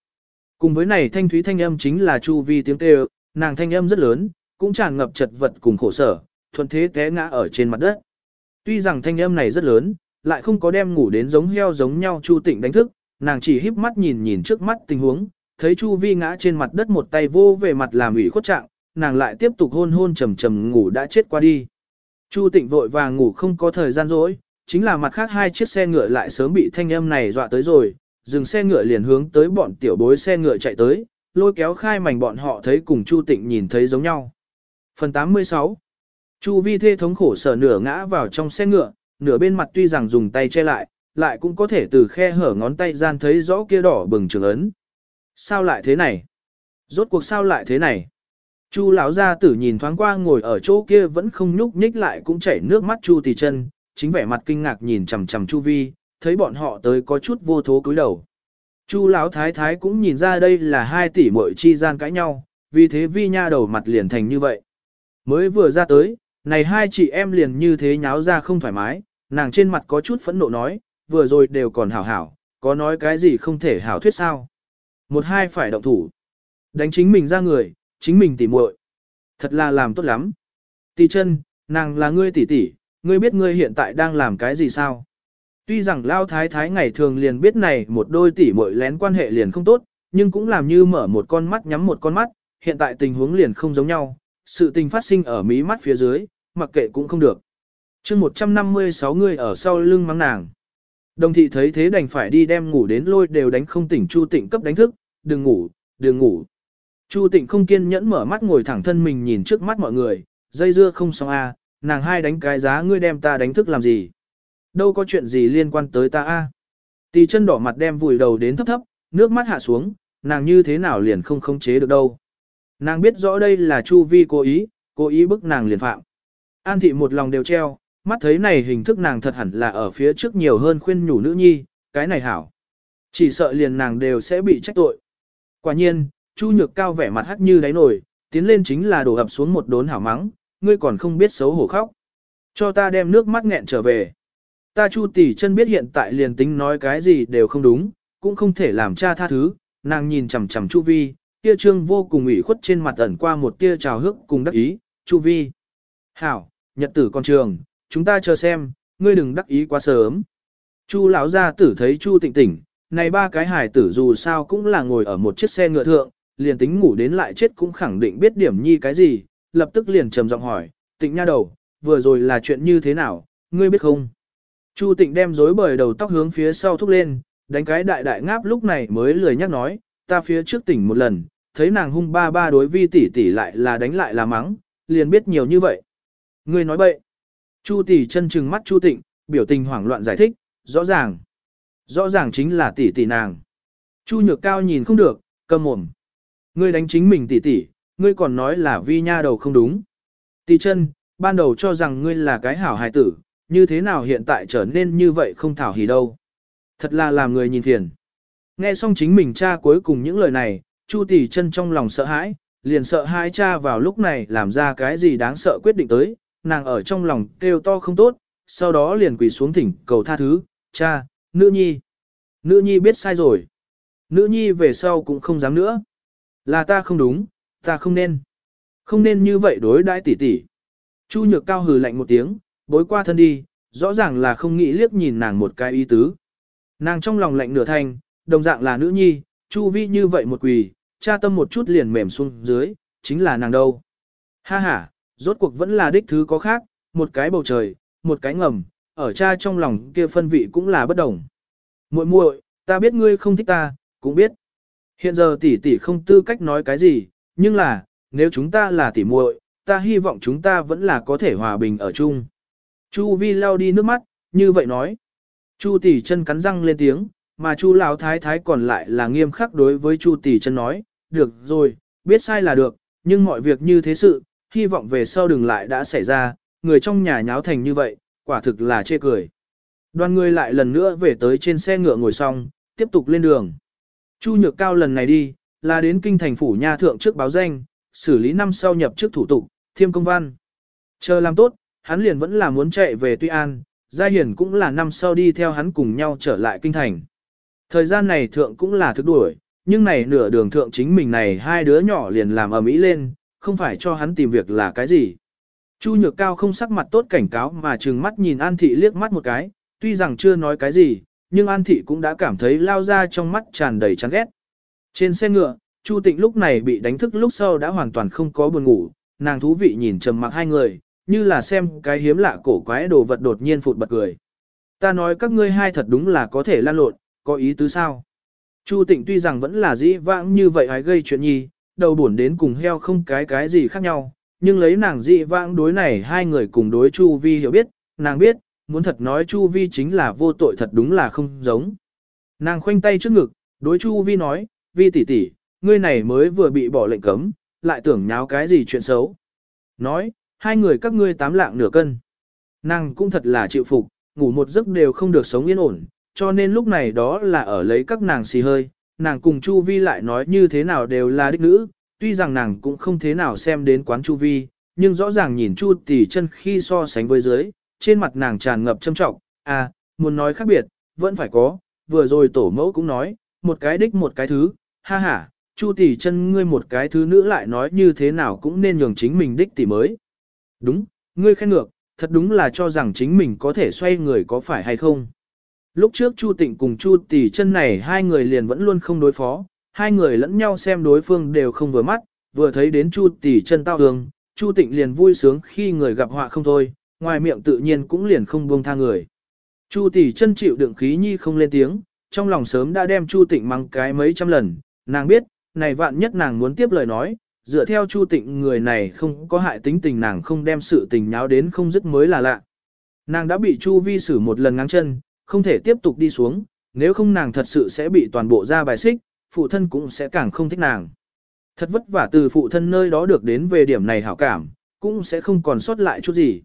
Cùng với này thanh thúy thanh âm chính là Chu Vi tiếng kêu, nàng thanh âm rất lớn, cũng tràn ngập chật vật cùng khổ sở, thuận thế té ngã ở trên mặt đất. Tuy rằng thanh âm này rất lớn, lại không có đem ngủ đến giống heo giống nhau Chu Tịnh đánh thức, nàng chỉ híp mắt nhìn nhìn trước mắt tình huống, thấy Chu Vi ngã trên mặt đất một tay vô về mặt làm ủy khuất trạng, nàng lại tiếp tục hôn hôn trầm trầm ngủ đã chết qua đi. Chu Tịnh vội vàng ngủ không có thời gian rỗi, chính là mặt khác hai chiếc xe ngựa lại sớm bị thanh âm này dọa tới rồi, dừng xe ngựa liền hướng tới bọn tiểu bối xe ngựa chạy tới, lôi kéo khai mảnh bọn họ thấy cùng Chu Tịnh nhìn thấy giống nhau. Phần 86 Chu Vi thê thống khổ sở nửa ngã vào trong xe ngựa, nửa bên mặt tuy rằng dùng tay che lại, lại cũng có thể từ khe hở ngón tay gian thấy rõ kia đỏ bừng trường ấn. Sao lại thế này? Rốt cuộc sao lại thế này? Chu lão gia tử nhìn thoáng qua ngồi ở chỗ kia vẫn không nhúc nhích lại cũng chảy nước mắt Chu tỳ chân, chính vẻ mặt kinh ngạc nhìn chằm chằm Chu Vi, thấy bọn họ tới có chút vô thố cúi đầu. Chu lão thái thái cũng nhìn ra đây là hai tỷ muội chi gian cãi nhau, vì thế Vi nha đầu mặt liền thành như vậy. Mới vừa ra tới, này hai chị em liền như thế nháo ra không thoải mái, nàng trên mặt có chút phẫn nộ nói, vừa rồi đều còn hảo hảo, có nói cái gì không thể hảo thuyết sao. Một hai phải động thủ. Đánh chính mình ra người, chính mình tỉ muội. Thật là làm tốt lắm. Tỷ chân, nàng là ngươi tỷ tỷ, ngươi biết ngươi hiện tại đang làm cái gì sao? Tuy rằng Lao Thái Thái ngày thường liền biết này một đôi tỷ muội lén quan hệ liền không tốt, nhưng cũng làm như mở một con mắt nhắm một con mắt, hiện tại tình huống liền không giống nhau, sự tình phát sinh ở mí mắt phía dưới, mặc kệ cũng không được. chương 156 người ở sau lưng mắng nàng. Đồng thị thấy thế đành phải đi đem ngủ đến lôi đều đánh không tỉnh Chu Tịnh cấp đánh thức, đừng ngủ, đừng ngủ. Chu Tịnh không kiên nhẫn mở mắt ngồi thẳng thân mình nhìn trước mắt mọi người, dây dưa không xong a, à, nàng hai đánh cái giá ngươi đem ta đánh thức làm gì. Đâu có chuyện gì liên quan tới ta a. À. Tì chân đỏ mặt đem vùi đầu đến thấp thấp, nước mắt hạ xuống, nàng như thế nào liền không khống chế được đâu. Nàng biết rõ đây là Chu Vi cố ý, cố ý bức nàng liền phạm. An thị một lòng đều treo, mắt thấy này hình thức nàng thật hẳn là ở phía trước nhiều hơn khuyên nhủ nữ nhi, cái này hảo. Chỉ sợ liền nàng đều sẽ bị trách tội. Quả nhiên, Chu Nhược Cao vẻ mặt hắt như đáy nổi, tiến lên chính là đổ ập xuống một đốn hảo mắng, ngươi còn không biết xấu hổ khóc. Cho ta đem nước mắt nghẹn trở về. Ta Chu tỷ chân biết hiện tại liền tính nói cái gì đều không đúng, cũng không thể làm cha tha thứ, nàng nhìn chằm chằm Chu Vi, kia trương vô cùng ủy khuất trên mặt ẩn qua một tia trào hức cùng đắc ý, Chu Vi. Hảo, nhật tử con trường, chúng ta chờ xem, ngươi đừng đắc ý quá sớm. Chu lão gia tử thấy Chu tịnh tỉnh, này ba cái hải tử dù sao cũng là ngồi ở một chiếc xe ngựa thượng, liền tính ngủ đến lại chết cũng khẳng định biết điểm nhi cái gì, lập tức liền trầm giọng hỏi, tịnh nha đầu, vừa rồi là chuyện như thế nào, ngươi biết không? Chu tịnh đem rối bời đầu tóc hướng phía sau thúc lên, đánh cái đại đại ngáp lúc này mới lười nhắc nói, ta phía trước tỉnh một lần, thấy nàng hung ba ba đối vi tỷ tỷ lại là đánh lại là mắng, liền biết nhiều như vậy. Ngươi nói bậy. Chu tỷ chân trừng mắt Chu tịnh, biểu tình hoảng loạn giải thích, rõ ràng. Rõ ràng chính là tỷ tỷ nàng. Chu nhược cao nhìn không được, cầm mồm. Ngươi đánh chính mình tỷ tỷ, ngươi còn nói là vi nha đầu không đúng. Tỷ chân, ban đầu cho rằng ngươi là cái hảo hài tử, như thế nào hiện tại trở nên như vậy không thảo hỉ đâu. Thật là làm người nhìn thiền. Nghe xong chính mình cha cuối cùng những lời này, Chu tỷ chân trong lòng sợ hãi, liền sợ hai cha vào lúc này làm ra cái gì đáng sợ quyết định tới, nàng ở trong lòng kêu to không tốt, sau đó liền quỳ xuống thỉnh cầu tha thứ, cha, nữ nhi. Nữ nhi biết sai rồi. Nữ nhi về sau cũng không dám nữa. Là ta không đúng, ta không nên. Không nên như vậy đối đãi tỷ tỷ. Chu nhược cao hừ lạnh một tiếng, bối qua thân đi, rõ ràng là không nghĩ liếc nhìn nàng một cái ý tứ. Nàng trong lòng lạnh nửa thanh, đồng dạng là nữ nhi, chu vi như vậy một quỳ, cha tâm một chút liền mềm xuống dưới, chính là nàng đâu. Ha ha, rốt cuộc vẫn là đích thứ có khác, một cái bầu trời, một cái ngầm, ở cha trong lòng kia phân vị cũng là bất đồng. Muội muội, ta biết ngươi không thích ta, cũng biết. Hiện giờ tỷ tỷ không tư cách nói cái gì, nhưng là, nếu chúng ta là tỷ muội, ta hy vọng chúng ta vẫn là có thể hòa bình ở chung. Chu Vi lau đi nước mắt, như vậy nói. Chu tỷ chân cắn răng lên tiếng, mà Chu lão thái thái còn lại là nghiêm khắc đối với Chu tỷ chân nói, được rồi, biết sai là được, nhưng mọi việc như thế sự, hy vọng về sau đừng lại đã xảy ra, người trong nhà nháo thành như vậy, quả thực là chê cười. Đoàn người lại lần nữa về tới trên xe ngựa ngồi xong, tiếp tục lên đường. Chu Nhược Cao lần này đi, là đến kinh thành phủ nha thượng trước báo danh, xử lý năm sau nhập trước thủ tục, thiêm công văn. Chờ làm tốt, hắn liền vẫn là muốn chạy về Tuy An, Gia Hiển cũng là năm sau đi theo hắn cùng nhau trở lại kinh thành. Thời gian này thượng cũng là thức đuổi, nhưng này nửa đường thượng chính mình này hai đứa nhỏ liền làm ở mỹ lên, không phải cho hắn tìm việc là cái gì. Chu Nhược Cao không sắc mặt tốt cảnh cáo mà trừng mắt nhìn An Thị liếc mắt một cái, tuy rằng chưa nói cái gì, nhưng An Thị cũng đã cảm thấy lao ra trong mắt tràn đầy chán ghét. Trên xe ngựa, Chu Tịnh lúc này bị đánh thức lúc sau đã hoàn toàn không có buồn ngủ, nàng thú vị nhìn trầm mặc hai người, như là xem cái hiếm lạ cổ quái đồ vật đột nhiên phụt bật cười. Ta nói các ngươi hai thật đúng là có thể lan lộn, có ý tứ sao? Chu Tịnh tuy rằng vẫn là dĩ vãng như vậy hay gây chuyện nhi, đầu buồn đến cùng heo không cái cái gì khác nhau, nhưng lấy nàng dị vãng đối này hai người cùng đối Chu Vi hiểu biết, nàng biết, muốn thật nói Chu Vi chính là vô tội thật đúng là không giống. Nàng khoanh tay trước ngực, đối Chu Vi nói, Vi tỷ tỷ, ngươi này mới vừa bị bỏ lệnh cấm, lại tưởng nháo cái gì chuyện xấu. Nói, hai người các ngươi tám lạng nửa cân. Nàng cũng thật là chịu phục, ngủ một giấc đều không được sống yên ổn, cho nên lúc này đó là ở lấy các nàng xì hơi, nàng cùng Chu Vi lại nói như thế nào đều là đích nữ, tuy rằng nàng cũng không thế nào xem đến quán Chu Vi, nhưng rõ ràng nhìn Chu tỷ chân khi so sánh với dưới, trên mặt nàng tràn ngập châm trọng, à, muốn nói khác biệt, vẫn phải có, vừa rồi tổ mẫu cũng nói, một cái đích một cái thứ, ha ha, Chu tỷ chân ngươi một cái thứ nữ lại nói như thế nào cũng nên nhường chính mình đích tỷ mới. Đúng, ngươi khen ngược, thật đúng là cho rằng chính mình có thể xoay người có phải hay không. Lúc trước Chu Tịnh cùng Chu Tỷ chân này hai người liền vẫn luôn không đối phó, hai người lẫn nhau xem đối phương đều không vừa mắt, vừa thấy đến Chu Tỷ chân tao hương, Chu Tịnh liền vui sướng khi người gặp họa không thôi, ngoài miệng tự nhiên cũng liền không buông tha người. Chu Tỷ chân chịu đựng khí nhi không lên tiếng, trong lòng sớm đã đem Chu Tịnh mắng cái mấy trăm lần, nàng biết, này vạn nhất nàng muốn tiếp lời nói, dựa theo Chu Tịnh người này không có hại tính tình nàng không đem sự tình nháo đến không dứt mới là lạ. Nàng đã bị Chu Vi xử một lần ngang chân, không thể tiếp tục đi xuống, nếu không nàng thật sự sẽ bị toàn bộ ra bài xích, phụ thân cũng sẽ càng không thích nàng. Thật vất vả từ phụ thân nơi đó được đến về điểm này hảo cảm, cũng sẽ không còn sót lại chút gì.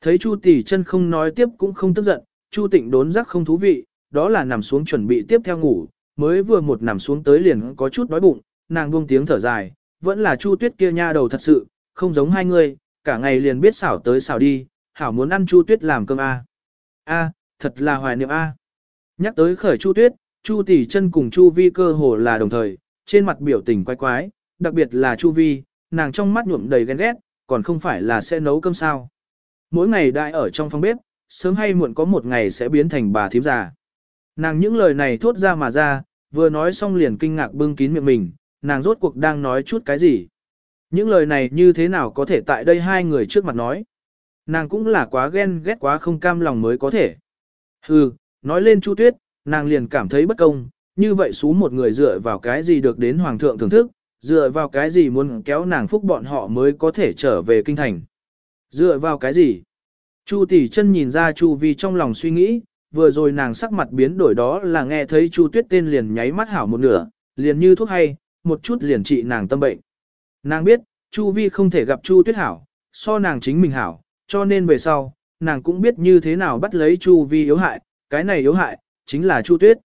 Thấy Chu Tỷ chân không nói tiếp cũng không tức giận, Chu Tịnh đốn giác không thú vị, đó là nằm xuống chuẩn bị tiếp theo ngủ, mới vừa một nằm xuống tới liền có chút đói bụng, nàng buông tiếng thở dài, vẫn là Chu Tuyết kia nha đầu thật sự, không giống hai người, cả ngày liền biết xảo tới xảo đi, hảo muốn ăn Chu Tuyết làm cơm a. A, thật là hoài niệm A. Nhắc tới khởi Chu Tuyết, Chu Tỷ chân cùng Chu Vi cơ hồ là đồng thời, trên mặt biểu tình quái quái, đặc biệt là Chu Vi, nàng trong mắt nhuộm đầy ghen ghét, còn không phải là sẽ nấu cơm sao. Mỗi ngày đại ở trong phòng bếp, sớm hay muộn có một ngày sẽ biến thành bà thím già. Nàng những lời này thốt ra mà ra, vừa nói xong liền kinh ngạc bưng kín miệng mình, nàng rốt cuộc đang nói chút cái gì. Những lời này như thế nào có thể tại đây hai người trước mặt nói. Nàng cũng là quá ghen ghét quá không cam lòng mới có thể. Hừ, nói lên Chu Tuyết, nàng liền cảm thấy bất công, như vậy xú một người dựa vào cái gì được đến Hoàng thượng thưởng thức, dựa vào cái gì muốn kéo nàng phúc bọn họ mới có thể trở về kinh thành. Dựa vào cái gì? Chu tỷ chân nhìn ra Chu Vi trong lòng suy nghĩ, vừa rồi nàng sắc mặt biến đổi đó là nghe thấy Chu Tuyết tên liền nháy mắt hảo một nửa, liền như thuốc hay, một chút liền trị nàng tâm bệnh. Nàng biết, Chu Vi không thể gặp Chu Tuyết hảo, so nàng chính mình hảo, cho nên về sau, nàng cũng biết như thế nào bắt lấy Chu Vi yếu hại, cái này yếu hại, chính là Chu Tuyết.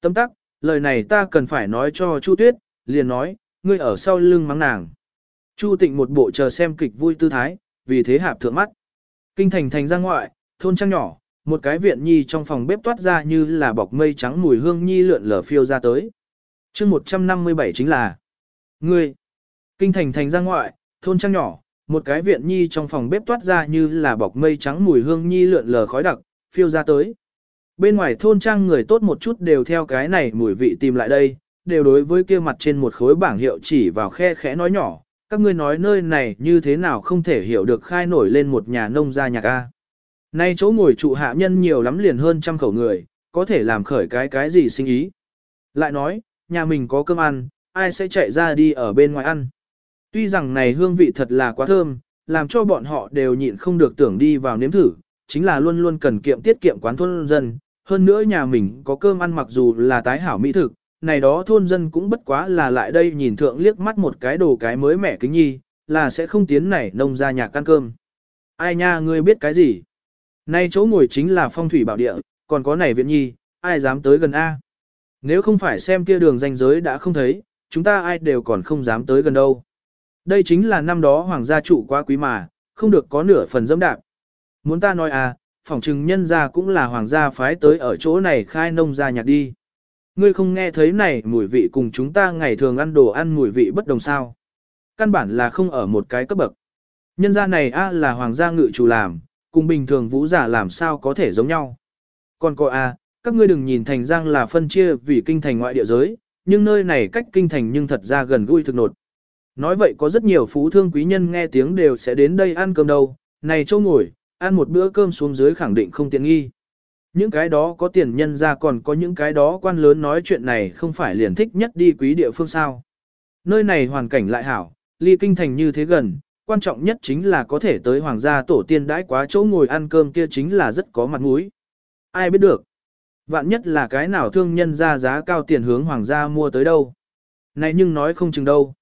Tâm tắc, lời này ta cần phải nói cho Chu Tuyết, liền nói, ngươi ở sau lưng mắng nàng. Chu Tịnh một bộ chờ xem kịch vui tư thái, vì thế hạp thượng mắt. Kinh thành thành ra ngoại, thôn trang nhỏ, một cái viện nhi trong phòng bếp toát ra như là bọc mây trắng mùi hương nhi lượn lờ phiêu ra tới chương 157 chính là Ngươi. Kinh thành thành ra ngoại, thôn trang nhỏ, một cái viện nhi trong phòng bếp toát ra như là bọc mây trắng mùi hương nhi lượn lờ khói đặc, phiêu ra tới. Bên ngoài thôn trang người tốt một chút đều theo cái này mùi vị tìm lại đây, đều đối với kia mặt trên một khối bảng hiệu chỉ vào khe khẽ nói nhỏ, các ngươi nói nơi này như thế nào không thể hiểu được khai nổi lên một nhà nông gia nhạc A. Nay chỗ ngồi trụ hạ nhân nhiều lắm liền hơn trăm khẩu người, có thể làm khởi cái cái gì sinh ý. Lại nói, nhà mình có cơm ăn, ai sẽ chạy ra đi ở bên ngoài ăn. Tuy rằng này hương vị thật là quá thơm, làm cho bọn họ đều nhịn không được tưởng đi vào nếm thử, chính là luôn luôn cần kiệm tiết kiệm quán thôn dân. Hơn nữa nhà mình có cơm ăn mặc dù là tái hảo mỹ thực, này đó thôn dân cũng bất quá là lại đây nhìn thượng liếc mắt một cái đồ cái mới mẻ kính nhi, là sẽ không tiến nảy nông ra nhà ăn cơm. Ai nha ngươi biết cái gì? Nay chỗ ngồi chính là phong thủy bảo địa, còn có này viện nhi, ai dám tới gần A. Nếu không phải xem kia đường ranh giới đã không thấy, chúng ta ai đều còn không dám tới gần đâu. Đây chính là năm đó hoàng gia trụ quá quý mà, không được có nửa phần dâm đạp. Muốn ta nói à, phỏng chừng nhân gia cũng là hoàng gia phái tới ở chỗ này khai nông gia nhạc đi. Ngươi không nghe thấy này mùi vị cùng chúng ta ngày thường ăn đồ ăn mùi vị bất đồng sao. Căn bản là không ở một cái cấp bậc. Nhân gia này a là hoàng gia ngự chủ làm, cùng bình thường vũ giả làm sao có thể giống nhau. Còn cô a, à, các ngươi đừng nhìn thành giang là phân chia vì kinh thành ngoại địa giới, nhưng nơi này cách kinh thành nhưng thật ra gần gũi thực nột. Nói vậy có rất nhiều phú thương quý nhân nghe tiếng đều sẽ đến đây ăn cơm đâu, này châu ngồi, ăn một bữa cơm xuống dưới khẳng định không tiện nghi. Những cái đó có tiền nhân ra còn có những cái đó quan lớn nói chuyện này không phải liền thích nhất đi quý địa phương sao. Nơi này hoàn cảnh lại hảo, ly kinh thành như thế gần, quan trọng nhất chính là có thể tới hoàng gia tổ tiên đãi quá chỗ ngồi ăn cơm kia chính là rất có mặt mũi. Ai biết được. Vạn nhất là cái nào thương nhân ra giá cao tiền hướng hoàng gia mua tới đâu. Này nhưng nói không chừng đâu.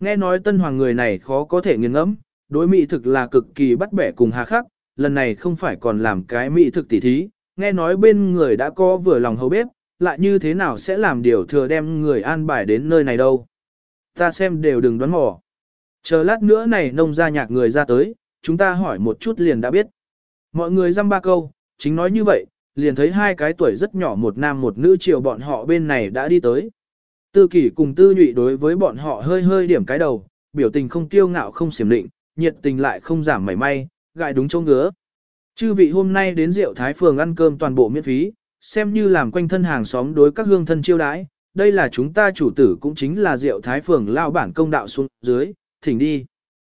Nghe nói tân hoàng người này khó có thể nghiền ngẫm, đối mỹ thực là cực kỳ bắt bẻ cùng hà khắc, lần này không phải còn làm cái mỹ thực tỉ thí, nghe nói bên người đã có vừa lòng hầu bếp, lại như thế nào sẽ làm điều thừa đem người an bài đến nơi này đâu. Ta xem đều đừng đoán mò. Chờ lát nữa này nông ra nhạc người ra tới, chúng ta hỏi một chút liền đã biết. Mọi người dăm ba câu, chính nói như vậy, liền thấy hai cái tuổi rất nhỏ một nam một nữ chiều bọn họ bên này đã đi tới. Tư kỷ cùng tư nhụy đối với bọn họ hơi hơi điểm cái đầu, biểu tình không tiêu ngạo không xiểm định, nhiệt tình lại không giảm mảy may, gại đúng chỗ ngứa. Chư vị hôm nay đến rượu Thái Phường ăn cơm toàn bộ miễn phí, xem như làm quanh thân hàng xóm đối các hương thân chiêu đãi. Đây là chúng ta chủ tử cũng chính là rượu Thái Phường lao bản công đạo xuống dưới, thỉnh đi.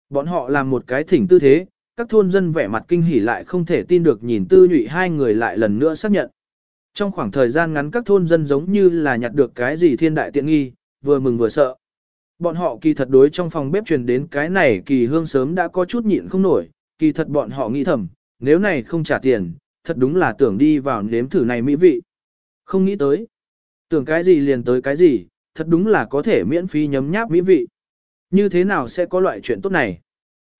Bọn họ làm một cái thỉnh tư thế, các thôn dân vẻ mặt kinh hỉ lại không thể tin được nhìn tư nhụy hai người lại lần nữa xác nhận. Trong khoảng thời gian ngắn các thôn dân giống như là nhặt được cái gì thiên đại tiện nghi, vừa mừng vừa sợ. Bọn họ kỳ thật đối trong phòng bếp truyền đến cái này kỳ hương sớm đã có chút nhịn không nổi, kỳ thật bọn họ nghĩ thầm, nếu này không trả tiền, thật đúng là tưởng đi vào nếm thử này mỹ vị. Không nghĩ tới. Tưởng cái gì liền tới cái gì, thật đúng là có thể miễn phí nhấm nháp mỹ vị. Như thế nào sẽ có loại chuyện tốt này?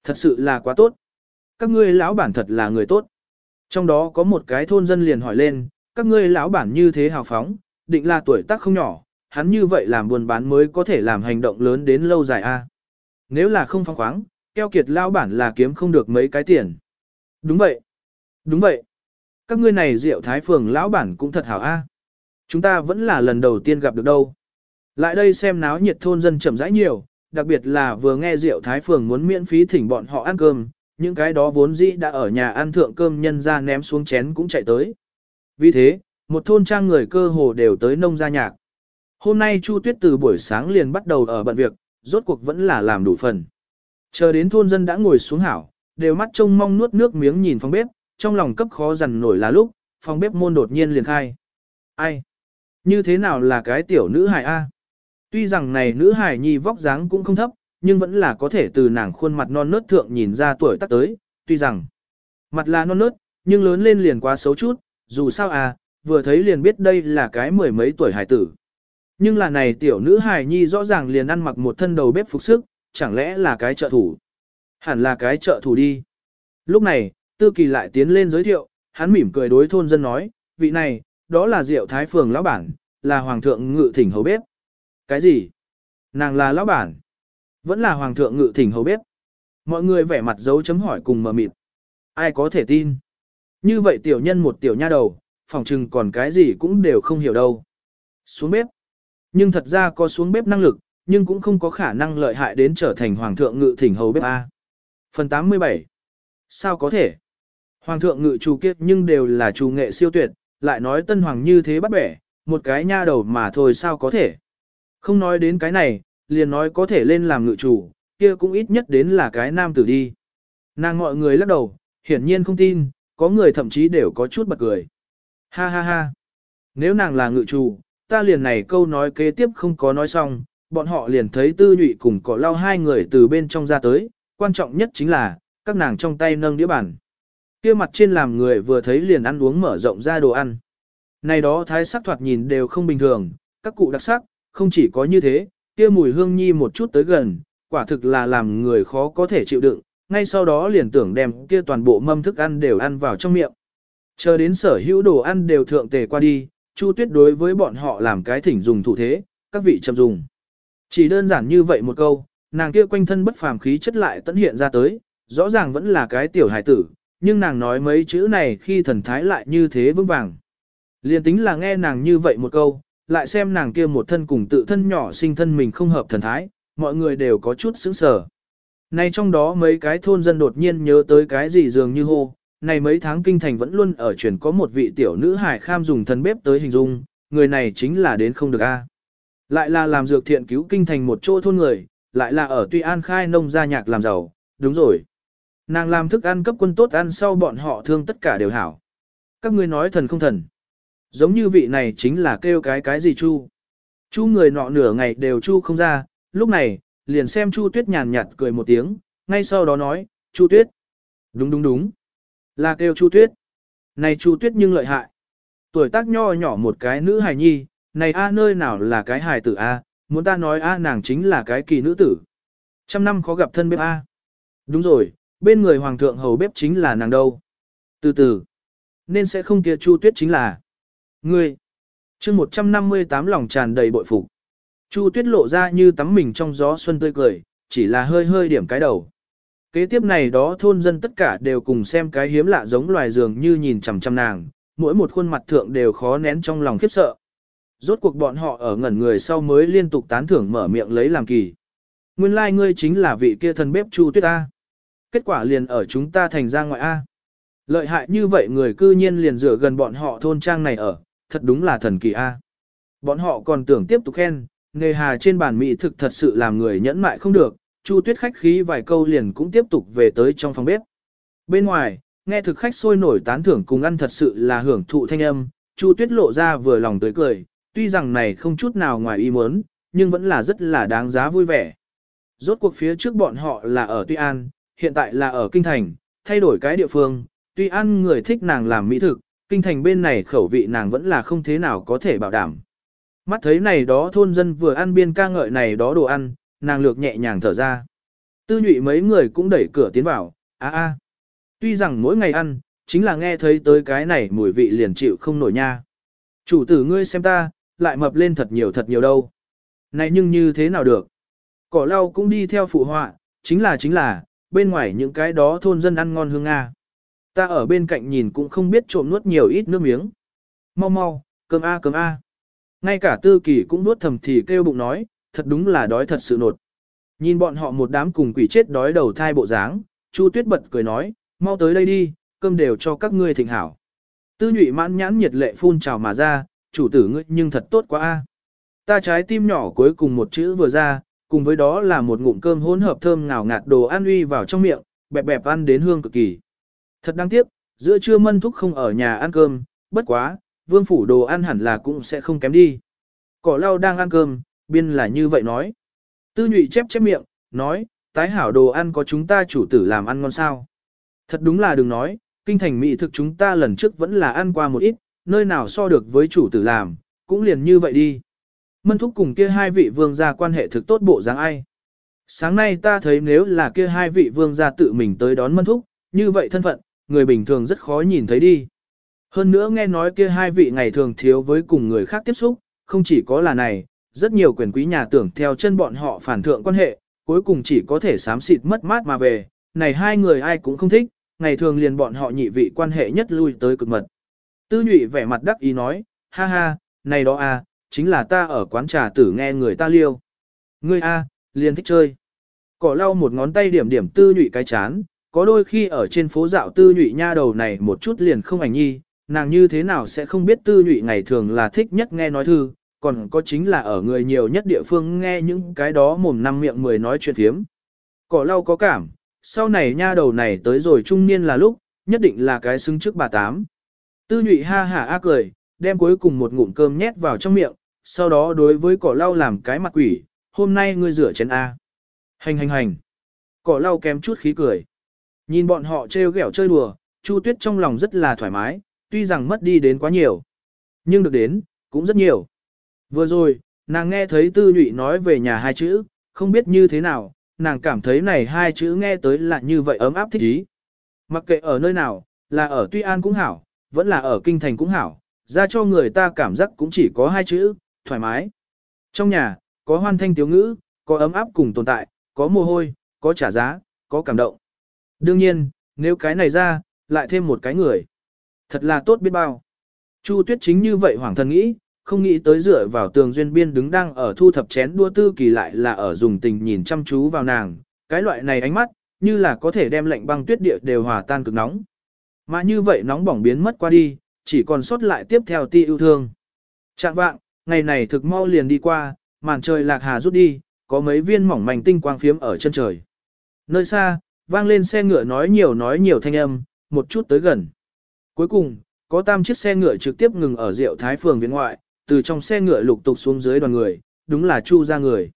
Thật sự là quá tốt. Các ngươi lão bản thật là người tốt. Trong đó có một cái thôn dân liền hỏi lên, các ngươi lão bản như thế hào phóng, định là tuổi tác không nhỏ, hắn như vậy làm buôn bán mới có thể làm hành động lớn đến lâu dài a. Nếu là không phóng khoáng, keo kiệt lão bản là kiếm không được mấy cái tiền. Đúng vậy. Đúng vậy. Các ngươi này rượu thái phường lão bản cũng thật hảo a. Chúng ta vẫn là lần đầu tiên gặp được đâu. Lại đây xem náo nhiệt thôn dân chậm rãi nhiều, đặc biệt là vừa nghe rượu thái phường muốn miễn phí thỉnh bọn họ ăn cơm, những cái đó vốn dĩ đã ở nhà ăn thượng cơm nhân ra ném xuống chén cũng chạy tới. Vì thế, một thôn trang người cơ hồ đều tới nông gia nhạc. Hôm nay Chu Tuyết từ buổi sáng liền bắt đầu ở bận việc, rốt cuộc vẫn là làm đủ phần. Chờ đến thôn dân đã ngồi xuống hảo, đều mắt trông mong nuốt nước miếng nhìn phòng bếp, trong lòng cấp khó dằn nổi là lúc, phòng bếp môn đột nhiên liền khai. Ai? Như thế nào là cái tiểu nữ hài A? Tuy rằng này nữ hài nhi vóc dáng cũng không thấp, nhưng vẫn là có thể từ nàng khuôn mặt non nớt thượng nhìn ra tuổi tác tới, tuy rằng mặt là non nớt, nhưng lớn lên liền quá xấu chút, dù sao à, vừa thấy liền biết đây là cái mười mấy tuổi hải tử. Nhưng là này tiểu nữ hài nhi rõ ràng liền ăn mặc một thân đầu bếp phục sức, chẳng lẽ là cái trợ thủ. Hẳn là cái trợ thủ đi. Lúc này, tư kỳ lại tiến lên giới thiệu, hắn mỉm cười đối thôn dân nói, vị này, đó là diệu thái phường lão bản, là hoàng thượng ngự thỉnh hầu bếp. Cái gì? Nàng là lão bản. Vẫn là hoàng thượng ngự thỉnh hầu bếp. Mọi người vẻ mặt dấu chấm hỏi cùng mờ mịt. Ai có thể tin? Như vậy tiểu nhân một tiểu nha đầu, phòng trừng còn cái gì cũng đều không hiểu đâu. Xuống bếp. Nhưng thật ra có xuống bếp năng lực, nhưng cũng không có khả năng lợi hại đến trở thành hoàng thượng ngự thỉnh hầu bếp A. Phần 87. Sao có thể? Hoàng thượng ngự chủ kiếp nhưng đều là chủ nghệ siêu tuyệt, lại nói tân hoàng như thế bắt bẻ, một cái nha đầu mà thôi sao có thể? Không nói đến cái này, liền nói có thể lên làm ngự chủ, kia cũng ít nhất đến là cái nam tử đi. Nàng mọi người lắc đầu, hiển nhiên không tin, có người thậm chí đều có chút bật cười. Ha ha ha. Nếu nàng là ngự chủ, ta liền này câu nói kế tiếp không có nói xong, bọn họ liền thấy tư nhụy cùng cỏ lau hai người từ bên trong ra tới, quan trọng nhất chính là, các nàng trong tay nâng đĩa bàn. kia mặt trên làm người vừa thấy liền ăn uống mở rộng ra đồ ăn. Này đó thái sắc thoạt nhìn đều không bình thường, các cụ đặc sắc, không chỉ có như thế, kia mùi hương nhi một chút tới gần, quả thực là làm người khó có thể chịu đựng, ngay sau đó liền tưởng đem kia toàn bộ mâm thức ăn đều ăn vào trong miệng. Chờ đến sở hữu đồ ăn đều thượng tề qua đi, Chu Tuyết đối với bọn họ làm cái thỉnh dùng thủ thế, các vị chậm dùng. Chỉ đơn giản như vậy một câu, nàng kia quanh thân bất phàm khí chất lại tận hiện ra tới, rõ ràng vẫn là cái tiểu hài tử, nhưng nàng nói mấy chữ này khi thần thái lại như thế vững vàng. Liên tính là nghe nàng như vậy một câu, lại xem nàng kia một thân cùng tự thân nhỏ sinh thân mình không hợp thần thái, mọi người đều có chút sững sờ. Này trong đó mấy cái thôn dân đột nhiên nhớ tới cái gì dường như hô, này mấy tháng kinh thành vẫn luôn ở truyền có một vị tiểu nữ hải kham dùng thần bếp tới hình dung, người này chính là đến không được a. Lại là làm dược thiện cứu kinh thành một chỗ thôn người, lại là ở Tuy An khai nông gia nhạc làm giàu, đúng rồi. Nàng làm thức ăn cấp quân tốt ăn sau bọn họ thương tất cả đều hảo. Các ngươi nói thần không thần. Giống như vị này chính là kêu cái cái gì chu. Chu người nọ nửa ngày đều chu không ra, lúc này, liền xem chu tuyết nhàn nhạt cười một tiếng, ngay sau đó nói, chu tuyết. Đúng đúng đúng. Là kêu chu tuyết. Này chu tuyết nhưng lợi hại. Tuổi tác nho nhỏ một cái nữ hài nhi, này a nơi nào là cái hài tử a, muốn ta nói a nàng chính là cái kỳ nữ tử. Trăm năm khó gặp thân bếp a. Đúng rồi, bên người hoàng thượng hầu bếp chính là nàng đâu. Từ từ, nên sẽ không kia chu tuyết chính là. Ngươi, chương 158 lòng tràn đầy bội phục. Chu tuyết lộ ra như tắm mình trong gió xuân tươi cười, chỉ là hơi hơi điểm cái đầu. Kế tiếp này đó thôn dân tất cả đều cùng xem cái hiếm lạ giống loài dường như nhìn chằm chằm nàng, mỗi một khuôn mặt thượng đều khó nén trong lòng khiếp sợ. Rốt cuộc bọn họ ở ngẩn người sau mới liên tục tán thưởng mở miệng lấy làm kỳ. Nguyên lai like ngươi chính là vị kia thần bếp Chu Tuyết A. Kết quả liền ở chúng ta thành ra ngoại A. Lợi hại như vậy người cư nhiên liền rửa gần bọn họ thôn trang này ở, thật đúng là thần kỳ A. Bọn họ còn tưởng tiếp tục khen, nghề hà trên bàn mỹ thực thật sự làm người nhẫn mại không được, Chu Tuyết khách khí vài câu liền cũng tiếp tục về tới trong phòng bếp. Bên ngoài, nghe thực khách sôi nổi tán thưởng cùng ăn thật sự là hưởng thụ thanh âm, Chu Tuyết lộ ra vừa lòng tới cười, tuy rằng này không chút nào ngoài ý muốn, nhưng vẫn là rất là đáng giá vui vẻ. Rốt cuộc phía trước bọn họ là ở Tuy An, hiện tại là ở Kinh Thành, thay đổi cái địa phương, Tuy An người thích nàng làm mỹ thực, Kinh Thành bên này khẩu vị nàng vẫn là không thế nào có thể bảo đảm. Mắt thấy này đó thôn dân vừa ăn biên ca ngợi này đó đồ ăn, nàng lược nhẹ nhàng thở ra. Tư nhụy mấy người cũng đẩy cửa tiến vào, a a. Tuy rằng mỗi ngày ăn, chính là nghe thấy tới cái này mùi vị liền chịu không nổi nha. Chủ tử ngươi xem ta, lại mập lên thật nhiều thật nhiều đâu. Này nhưng như thế nào được? Cỏ lau cũng đi theo phụ họa, chính là chính là, bên ngoài những cái đó thôn dân ăn ngon hương Nga. Ta ở bên cạnh nhìn cũng không biết trộm nuốt nhiều ít nước miếng. Mau mau, cơm A cơm A. Ngay cả tư kỳ cũng nuốt thầm thì kêu bụng nói, thật đúng là đói thật sự nột. Nhìn bọn họ một đám cùng quỷ chết đói đầu thai bộ dáng, Chu Tuyết bật cười nói, mau tới đây đi, cơm đều cho các ngươi thịnh hảo. Tư nhụy mãn nhãn nhiệt lệ phun trào mà ra, chủ tử ngươi nhưng thật tốt quá a. Ta trái tim nhỏ cuối cùng một chữ vừa ra, cùng với đó là một ngụm cơm hỗn hợp thơm ngào ngạt đồ ăn uy vào trong miệng, bẹp bẹp ăn đến hương cực kỳ. Thật đáng tiếc, giữa trưa mân thúc không ở nhà ăn cơm, bất quá, vương phủ đồ ăn hẳn là cũng sẽ không kém đi. Cỏ lau đang ăn cơm, biên là như vậy nói. Tư nhụy chép chép miệng, nói, tái hảo đồ ăn có chúng ta chủ tử làm ăn ngon sao. Thật đúng là đừng nói, kinh thành mỹ thực chúng ta lần trước vẫn là ăn qua một ít, nơi nào so được với chủ tử làm, cũng liền như vậy đi. Mân thúc cùng kia hai vị vương gia quan hệ thực tốt bộ dáng ai. Sáng nay ta thấy nếu là kia hai vị vương gia tự mình tới đón mân thúc, như vậy thân phận, người bình thường rất khó nhìn thấy đi. Hơn nữa nghe nói kia hai vị ngày thường thiếu với cùng người khác tiếp xúc, không chỉ có là này, rất nhiều quyền quý nhà tưởng theo chân bọn họ phản thượng quan hệ, cuối cùng chỉ có thể sám xịt mất mát mà về, này hai người ai cũng không thích, ngày thường liền bọn họ nhị vị quan hệ nhất lui tới cực mật. Tư nhụy vẻ mặt đắc ý nói, ha ha, này đó à, chính là ta ở quán trà tử nghe người ta liêu. Ngươi a, à, liền thích chơi. Cỏ lau một ngón tay điểm điểm tư nhụy cái chán, có đôi khi ở trên phố dạo tư nhụy nha đầu này một chút liền không ảnh nhi, nàng như thế nào sẽ không biết tư nhụy ngày thường là thích nhất nghe nói thư, còn có chính là ở người nhiều nhất địa phương nghe những cái đó mồm năm miệng mười nói chuyện phiếm. Cỏ lau có cảm, sau này nha đầu này tới rồi trung niên là lúc, nhất định là cái xứng trước bà tám. Tư nhụy ha hả ác cười, đem cuối cùng một ngụm cơm nhét vào trong miệng, sau đó đối với cỏ lau làm cái mặt quỷ, hôm nay ngươi rửa chén A. Hành hành hành. Cỏ lau kém chút khí cười. Nhìn bọn họ trêu ghẹo chơi đùa, Chu Tuyết trong lòng rất là thoải mái, tuy rằng mất đi đến quá nhiều. Nhưng được đến, cũng rất nhiều. Vừa rồi, nàng nghe thấy tư nhụy nói về nhà hai chữ, không biết như thế nào, nàng cảm thấy này hai chữ nghe tới là như vậy ấm áp thích ý. Mặc kệ ở nơi nào, là ở Tuy An cũng hảo, vẫn là ở Kinh Thành cũng hảo, ra cho người ta cảm giác cũng chỉ có hai chữ, thoải mái. Trong nhà, có hoan thanh tiếu ngữ, có ấm áp cùng tồn tại, có mồ hôi, có trả giá, có cảm động. Đương nhiên, nếu cái này ra, lại thêm một cái người. Thật là tốt biết bao. Chu Tuyết chính như vậy hoàng thần nghĩ, không nghĩ tới dựa vào tường duyên biên đứng đang ở thu thập chén đua tư kỳ lại là ở dùng tình nhìn chăm chú vào nàng, cái loại này ánh mắt, như là có thể đem lạnh băng tuyết địa đều hòa tan cực nóng. Mà như vậy nóng bỏng biến mất qua đi, chỉ còn sót lại tiếp theo ti yêu thương. Trạng vạng, ngày này thực mau liền đi qua, màn trời lạc hà rút đi, có mấy viên mỏng mảnh tinh quang phiếm ở chân trời. Nơi xa, vang lên xe ngựa nói nhiều nói nhiều thanh âm, một chút tới gần. Cuối cùng, có tam chiếc xe ngựa trực tiếp ngừng ở rượu thái phường viện ngoại, từ trong xe ngựa lục tục xuống dưới đoàn người, đúng là chu ra người.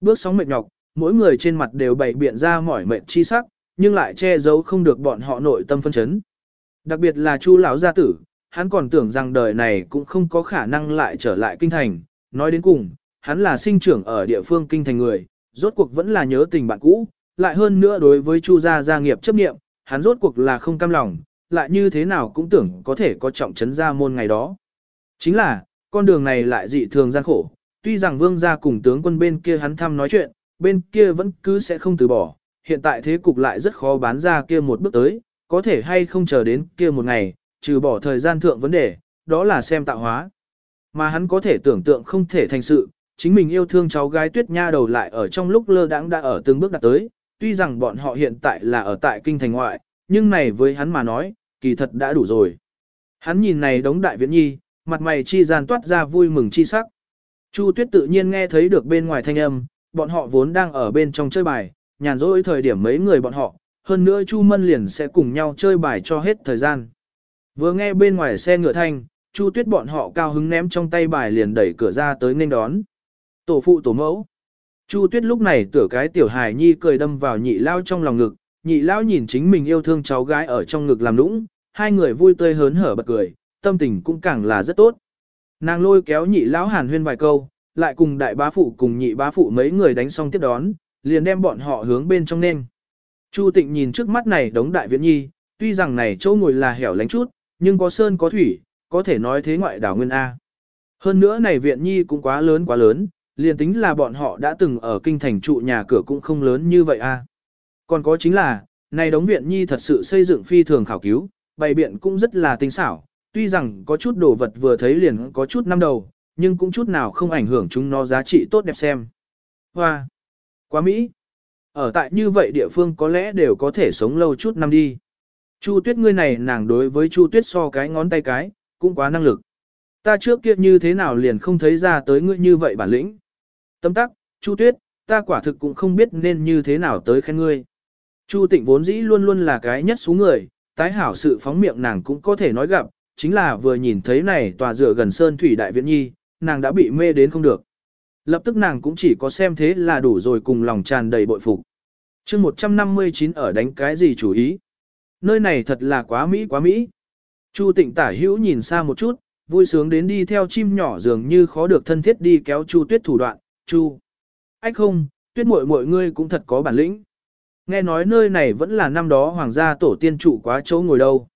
Bước sóng mệt nhọc, mỗi người trên mặt đều bày biện ra mỏi mệt chi sắc, nhưng lại che giấu không được bọn họ nội tâm phân chấn. Đặc biệt là chu lão gia tử, hắn còn tưởng rằng đời này cũng không có khả năng lại trở lại kinh thành, nói đến cùng, hắn là sinh trưởng ở địa phương kinh thành người, rốt cuộc vẫn là nhớ tình bạn cũ, lại hơn nữa đối với chu gia gia nghiệp chấp niệm, hắn rốt cuộc là không cam lòng, lại như thế nào cũng tưởng có thể có trọng trấn gia môn ngày đó. Chính là, con đường này lại dị thường gian khổ, tuy rằng vương gia cùng tướng quân bên kia hắn thăm nói chuyện, bên kia vẫn cứ sẽ không từ bỏ, hiện tại thế cục lại rất khó bán ra kia một bước tới, có thể hay không chờ đến kia một ngày, trừ bỏ thời gian thượng vấn đề, đó là xem tạo hóa. Mà hắn có thể tưởng tượng không thể thành sự, chính mình yêu thương cháu gái tuyết nha đầu lại ở trong lúc lơ đãng đã ở từng bước đặt tới, tuy rằng bọn họ hiện tại là ở tại kinh thành ngoại, nhưng này với hắn mà nói, kỳ thật đã đủ rồi. Hắn nhìn này đống đại viễn nhi, mặt mày chi gian toát ra vui mừng chi sắc. Chu Tuyết tự nhiên nghe thấy được bên ngoài thanh âm, bọn họ vốn đang ở bên trong chơi bài, nhàn rỗi thời điểm mấy người bọn họ, hơn nữa Chu Mân liền sẽ cùng nhau chơi bài cho hết thời gian. Vừa nghe bên ngoài xe ngựa thanh, Chu Tuyết bọn họ cao hứng ném trong tay bài liền đẩy cửa ra tới nên đón. Tổ phụ tổ mẫu. Chu Tuyết lúc này tựa cái tiểu hài nhi cười đâm vào nhị lao trong lòng ngực, nhị lao nhìn chính mình yêu thương cháu gái ở trong ngực làm nũng, hai người vui tươi hớn hở bật cười, tâm tình cũng càng là rất tốt. Nàng lôi kéo nhị lão hàn huyên vài câu, lại cùng đại bá phụ cùng nhị bá phụ mấy người đánh xong tiếp đón, liền đem bọn họ hướng bên trong nên. Chu Tịnh nhìn trước mắt này đống đại viện nhi, tuy rằng này chỗ ngồi là hẻo lánh chút, nhưng có sơn có thủy, có thể nói thế ngoại đảo nguyên A. Hơn nữa này viện nhi cũng quá lớn quá lớn, liền tính là bọn họ đã từng ở kinh thành trụ nhà cửa cũng không lớn như vậy A. Còn có chính là, này đống viện nhi thật sự xây dựng phi thường khảo cứu, bày biện cũng rất là tinh xảo, tuy rằng có chút đồ vật vừa thấy liền có chút năm đầu, nhưng cũng chút nào không ảnh hưởng chúng nó giá trị tốt đẹp xem. Hoa! Quá Mỹ! Ở tại như vậy địa phương có lẽ đều có thể sống lâu chút năm đi. Chu tuyết ngươi này nàng đối với chu tuyết so cái ngón tay cái, cũng quá năng lực. Ta trước kia như thế nào liền không thấy ra tới ngươi như vậy bản lĩnh. Tâm tắc, chu tuyết, ta quả thực cũng không biết nên như thế nào tới khen ngươi. Chu tịnh vốn dĩ luôn luôn là cái nhất số người, tái hảo sự phóng miệng nàng cũng có thể nói gặp, chính là vừa nhìn thấy này tòa dựa gần sơn thủy đại viện nhi, nàng đã bị mê đến không được. Lập tức nàng cũng chỉ có xem thế là đủ rồi cùng lòng tràn đầy bội phục. chương 159 ở đánh cái gì chủ ý. Nơi này thật là quá Mỹ quá Mỹ. Chu tịnh tả hữu nhìn xa một chút, vui sướng đến đi theo chim nhỏ dường như khó được thân thiết đi kéo Chu tuyết thủ đoạn. Chu. Ách không, tuyết muội muội ngươi cũng thật có bản lĩnh. Nghe nói nơi này vẫn là năm đó hoàng gia tổ tiên trụ quá chỗ ngồi đâu.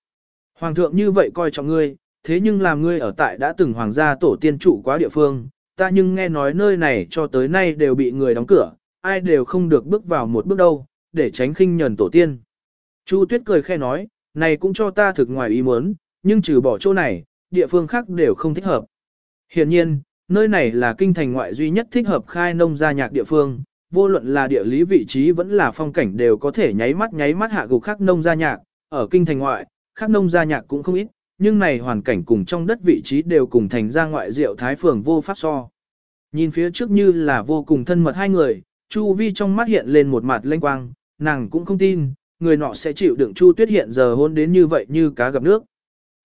Hoàng thượng như vậy coi trọng ngươi, thế nhưng làm ngươi ở tại đã từng hoàng gia tổ tiên trụ quá địa phương, ta nhưng nghe nói nơi này cho tới nay đều bị người đóng cửa, ai đều không được bước vào một bước đâu, để tránh khinh nhẫn tổ tiên. Chu Tuyết cười khe nói, này cũng cho ta thực ngoài ý muốn, nhưng trừ bỏ chỗ này, địa phương khác đều không thích hợp. Hiện nhiên, nơi này là kinh thành ngoại duy nhất thích hợp khai nông gia nhạc địa phương, vô luận là địa lý vị trí vẫn là phong cảnh đều có thể nháy mắt nháy mắt hạ gục khác nông gia nhạc, ở kinh thành ngoại, khác nông gia nhạc cũng không ít, nhưng này hoàn cảnh cùng trong đất vị trí đều cùng thành ra ngoại diệu thái phường vô pháp so. Nhìn phía trước như là vô cùng thân mật hai người, Chu Vi trong mắt hiện lên một mặt lanh quang, nàng cũng không tin, người nọ sẽ chịu đựng Chu Tuyết hiện giờ hôn đến như vậy như cá gặp nước.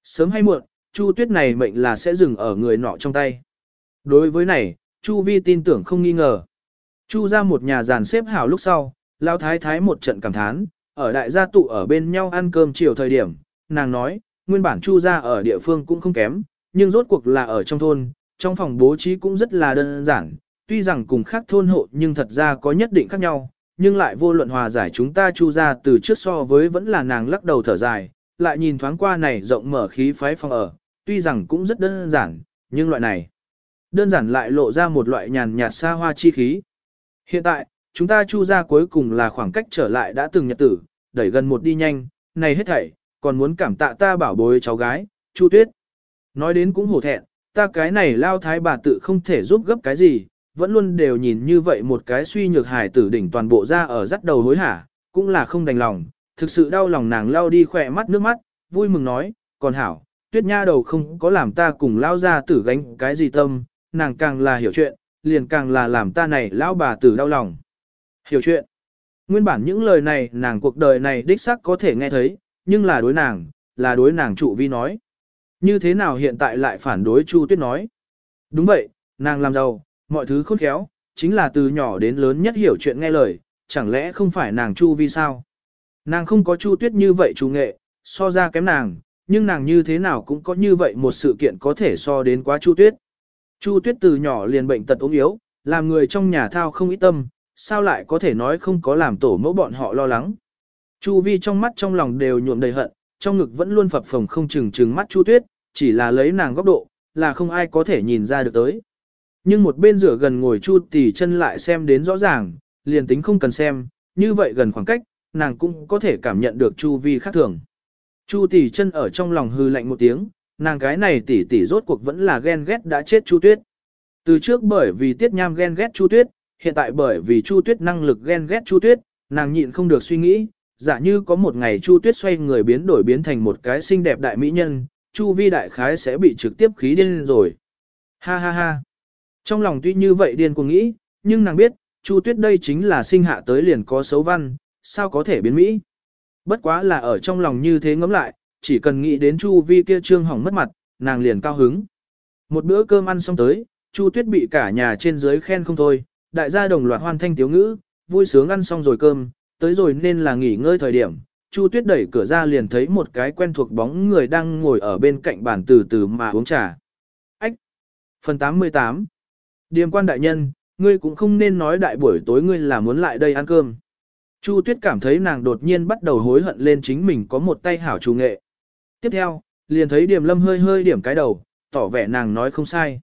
Sớm hay muộn, Chu Tuyết này mệnh là sẽ dừng ở người nọ trong tay. Đối với này, Chu Vi tin tưởng không nghi ngờ. Chu ra một nhà giàn xếp hảo lúc sau, Lão Thái Thái một trận cảm thán, ở đại gia tụ ở bên nhau ăn cơm chiều thời điểm, nàng nói, nguyên bản Chu ra ở địa phương cũng không kém, nhưng rốt cuộc là ở trong thôn, trong phòng bố trí cũng rất là đơn giản, tuy rằng cùng khác thôn hộ nhưng thật ra có nhất định khác nhau, nhưng lại vô luận hòa giải chúng ta Chu ra từ trước so với vẫn là nàng lắc đầu thở dài, lại nhìn thoáng qua này rộng mở khí phái phòng ở, tuy rằng cũng rất đơn giản, nhưng loại này đơn giản lại lộ ra một loại nhàn nhạt xa hoa chi khí. Hiện tại, chúng ta chu ra cuối cùng là khoảng cách trở lại đã từng nhật tử, đẩy gần một đi nhanh, này hết thảy, còn muốn cảm tạ ta bảo bối cháu gái, chu tuyết. Nói đến cũng hổ thẹn, ta cái này lao thái bà tự không thể giúp gấp cái gì, vẫn luôn đều nhìn như vậy một cái suy nhược hài tử đỉnh toàn bộ ra ở dắt đầu hối hả, cũng là không đành lòng, thực sự đau lòng nàng lao đi khỏe mắt nước mắt, vui mừng nói, còn hảo, tuyết nha đầu không có làm ta cùng lao ra tử gánh cái gì tâm, nàng càng là hiểu chuyện, liền càng là làm ta này lão bà tử đau lòng. Hiểu chuyện. Nguyên bản những lời này nàng cuộc đời này đích xác có thể nghe thấy, nhưng là đối nàng, là đối nàng trụ vi nói. Như thế nào hiện tại lại phản đối Chu Tuyết nói? Đúng vậy, nàng làm giàu, mọi thứ khôn khéo, chính là từ nhỏ đến lớn nhất hiểu chuyện nghe lời, chẳng lẽ không phải nàng Chu vi sao? Nàng không có Chu Tuyết như vậy chủ nghệ, so ra kém nàng, nhưng nàng như thế nào cũng có như vậy một sự kiện có thể so đến quá Chu Tuyết. Chu Tuyết từ nhỏ liền bệnh tật ốm yếu, làm người trong nhà thao không ít tâm, sao lại có thể nói không có làm tổ mẫu bọn họ lo lắng. Chu Vi trong mắt trong lòng đều nhuộm đầy hận, trong ngực vẫn luôn phập phồng không chừng chừng mắt Chu Tuyết, chỉ là lấy nàng góc độ, là không ai có thể nhìn ra được tới. Nhưng một bên rửa gần ngồi Chu Tỷ chân lại xem đến rõ ràng, liền tính không cần xem, như vậy gần khoảng cách, nàng cũng có thể cảm nhận được Chu Vi khác thường. Chu Tỷ chân ở trong lòng hư lạnh một tiếng, nàng cái này tỷ tỷ rốt cuộc vẫn là ghen ghét đã chết Chu Tuyết. Từ trước bởi vì Tiết Nham ghen ghét Chu Tuyết, hiện tại bởi vì Chu Tuyết năng lực ghen ghét Chu Tuyết, nàng nhịn không được suy nghĩ, giả như có một ngày Chu Tuyết xoay người biến đổi biến thành một cái xinh đẹp đại mỹ nhân, Chu Vi đại khái sẽ bị trực tiếp khí điên rồi. Ha ha ha. Trong lòng tuy như vậy điên cuồng nghĩ, nhưng nàng biết, Chu Tuyết đây chính là sinh hạ tới liền có xấu văn, sao có thể biến mỹ. Bất quá là ở trong lòng như thế ngẫm lại, chỉ cần nghĩ đến Chu Vi kia trương hỏng mất mặt, nàng liền cao hứng. Một bữa cơm ăn xong tới, Chu Tuyết bị cả nhà trên dưới khen không thôi, đại gia đồng loạt hoan thanh tiếu ngữ, vui sướng ăn xong rồi cơm, tới rồi nên là nghỉ ngơi thời điểm. Chu Tuyết đẩy cửa ra liền thấy một cái quen thuộc bóng người đang ngồi ở bên cạnh bàn từ từ mà uống trà. Ách! Phần 88 Điềm quan đại nhân, ngươi cũng không nên nói đại buổi tối ngươi là muốn lại đây ăn cơm. Chu Tuyết cảm thấy nàng đột nhiên bắt đầu hối hận lên chính mình có một tay hảo chủ nghệ. Tiếp theo, liền thấy điểm Lâm hơi hơi điểm cái đầu, tỏ vẻ nàng nói không sai.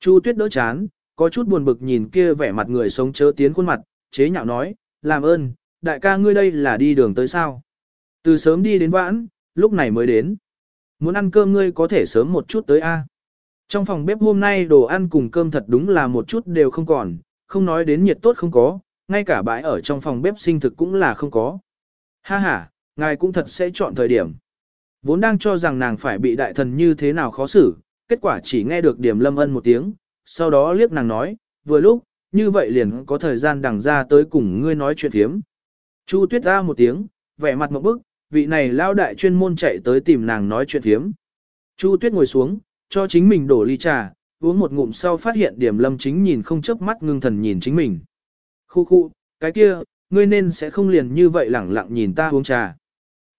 Chu Tuyết đỡ chán, có chút buồn bực nhìn kia vẻ mặt người sống chớ tiến khuôn mặt, chế nhạo nói, làm ơn, đại ca ngươi đây là đi đường tới sao? Từ sớm đi đến vãn, lúc này mới đến. Muốn ăn cơm ngươi có thể sớm một chút tới a. Trong phòng bếp hôm nay đồ ăn cùng cơm thật đúng là một chút đều không còn, không nói đến nhiệt tốt không có, ngay cả bãi ở trong phòng bếp sinh thực cũng là không có. Ha ha, ngài cũng thật sẽ chọn thời điểm. Vốn đang cho rằng nàng phải bị đại thần như thế nào khó xử, kết quả chỉ nghe được điểm lâm ân một tiếng, sau đó liếc nàng nói, vừa lúc, như vậy liền có thời gian đằng ra tới cùng ngươi nói chuyện thiếm. Chu tuyết ra một tiếng, vẻ mặt một bức, vị này lao đại chuyên môn chạy tới tìm nàng nói chuyện thiếm. Chu tuyết ngồi xuống, cho chính mình đổ ly trà, uống một ngụm sau phát hiện điểm lâm chính nhìn không chớp mắt ngưng thần nhìn chính mình. Khu khu, cái kia, ngươi nên sẽ không liền như vậy lẳng lặng nhìn ta uống trà.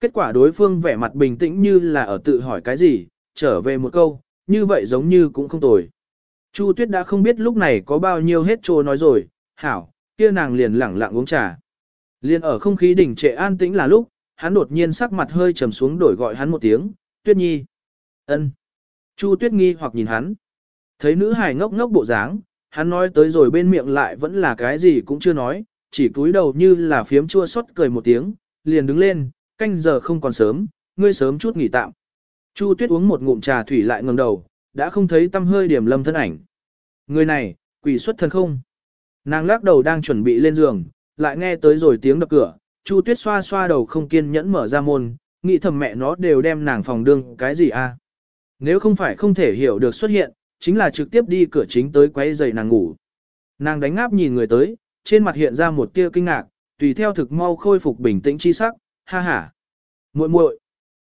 Kết quả đối phương vẻ mặt bình tĩnh như là ở tự hỏi cái gì, trở về một câu, như vậy giống như cũng không tồi. Chu Tuyết đã không biết lúc này có bao nhiêu hết trô nói rồi, hảo, kia nàng liền lẳng lặng uống trà. Liền ở không khí đỉnh trệ an tĩnh là lúc, hắn đột nhiên sắc mặt hơi trầm xuống đổi gọi hắn một tiếng, Tuyết Nhi. ân. Chu Tuyết nghi hoặc nhìn hắn. Thấy nữ hài ngốc ngốc bộ dáng, hắn nói tới rồi bên miệng lại vẫn là cái gì cũng chưa nói, chỉ cúi đầu như là phiếm chua xót cười một tiếng, liền đứng lên, canh giờ không còn sớm, ngươi sớm chút nghỉ tạm. Chu Tuyết uống một ngụm trà thủy lại ngẩng đầu, đã không thấy tâm hơi điểm lâm thân ảnh. Người này, quỷ xuất thân không? Nàng lắc đầu đang chuẩn bị lên giường, lại nghe tới rồi tiếng đập cửa, Chu Tuyết xoa xoa đầu không kiên nhẫn mở ra môn, nghĩ thầm mẹ nó đều đem nàng phòng đương cái gì a? Nếu không phải không thể hiểu được xuất hiện, chính là trực tiếp đi cửa chính tới quấy giày nàng ngủ. Nàng đánh ngáp nhìn người tới, trên mặt hiện ra một tia kinh ngạc, tùy theo thực mau khôi phục bình tĩnh chi sắc, ha ha. muội muội,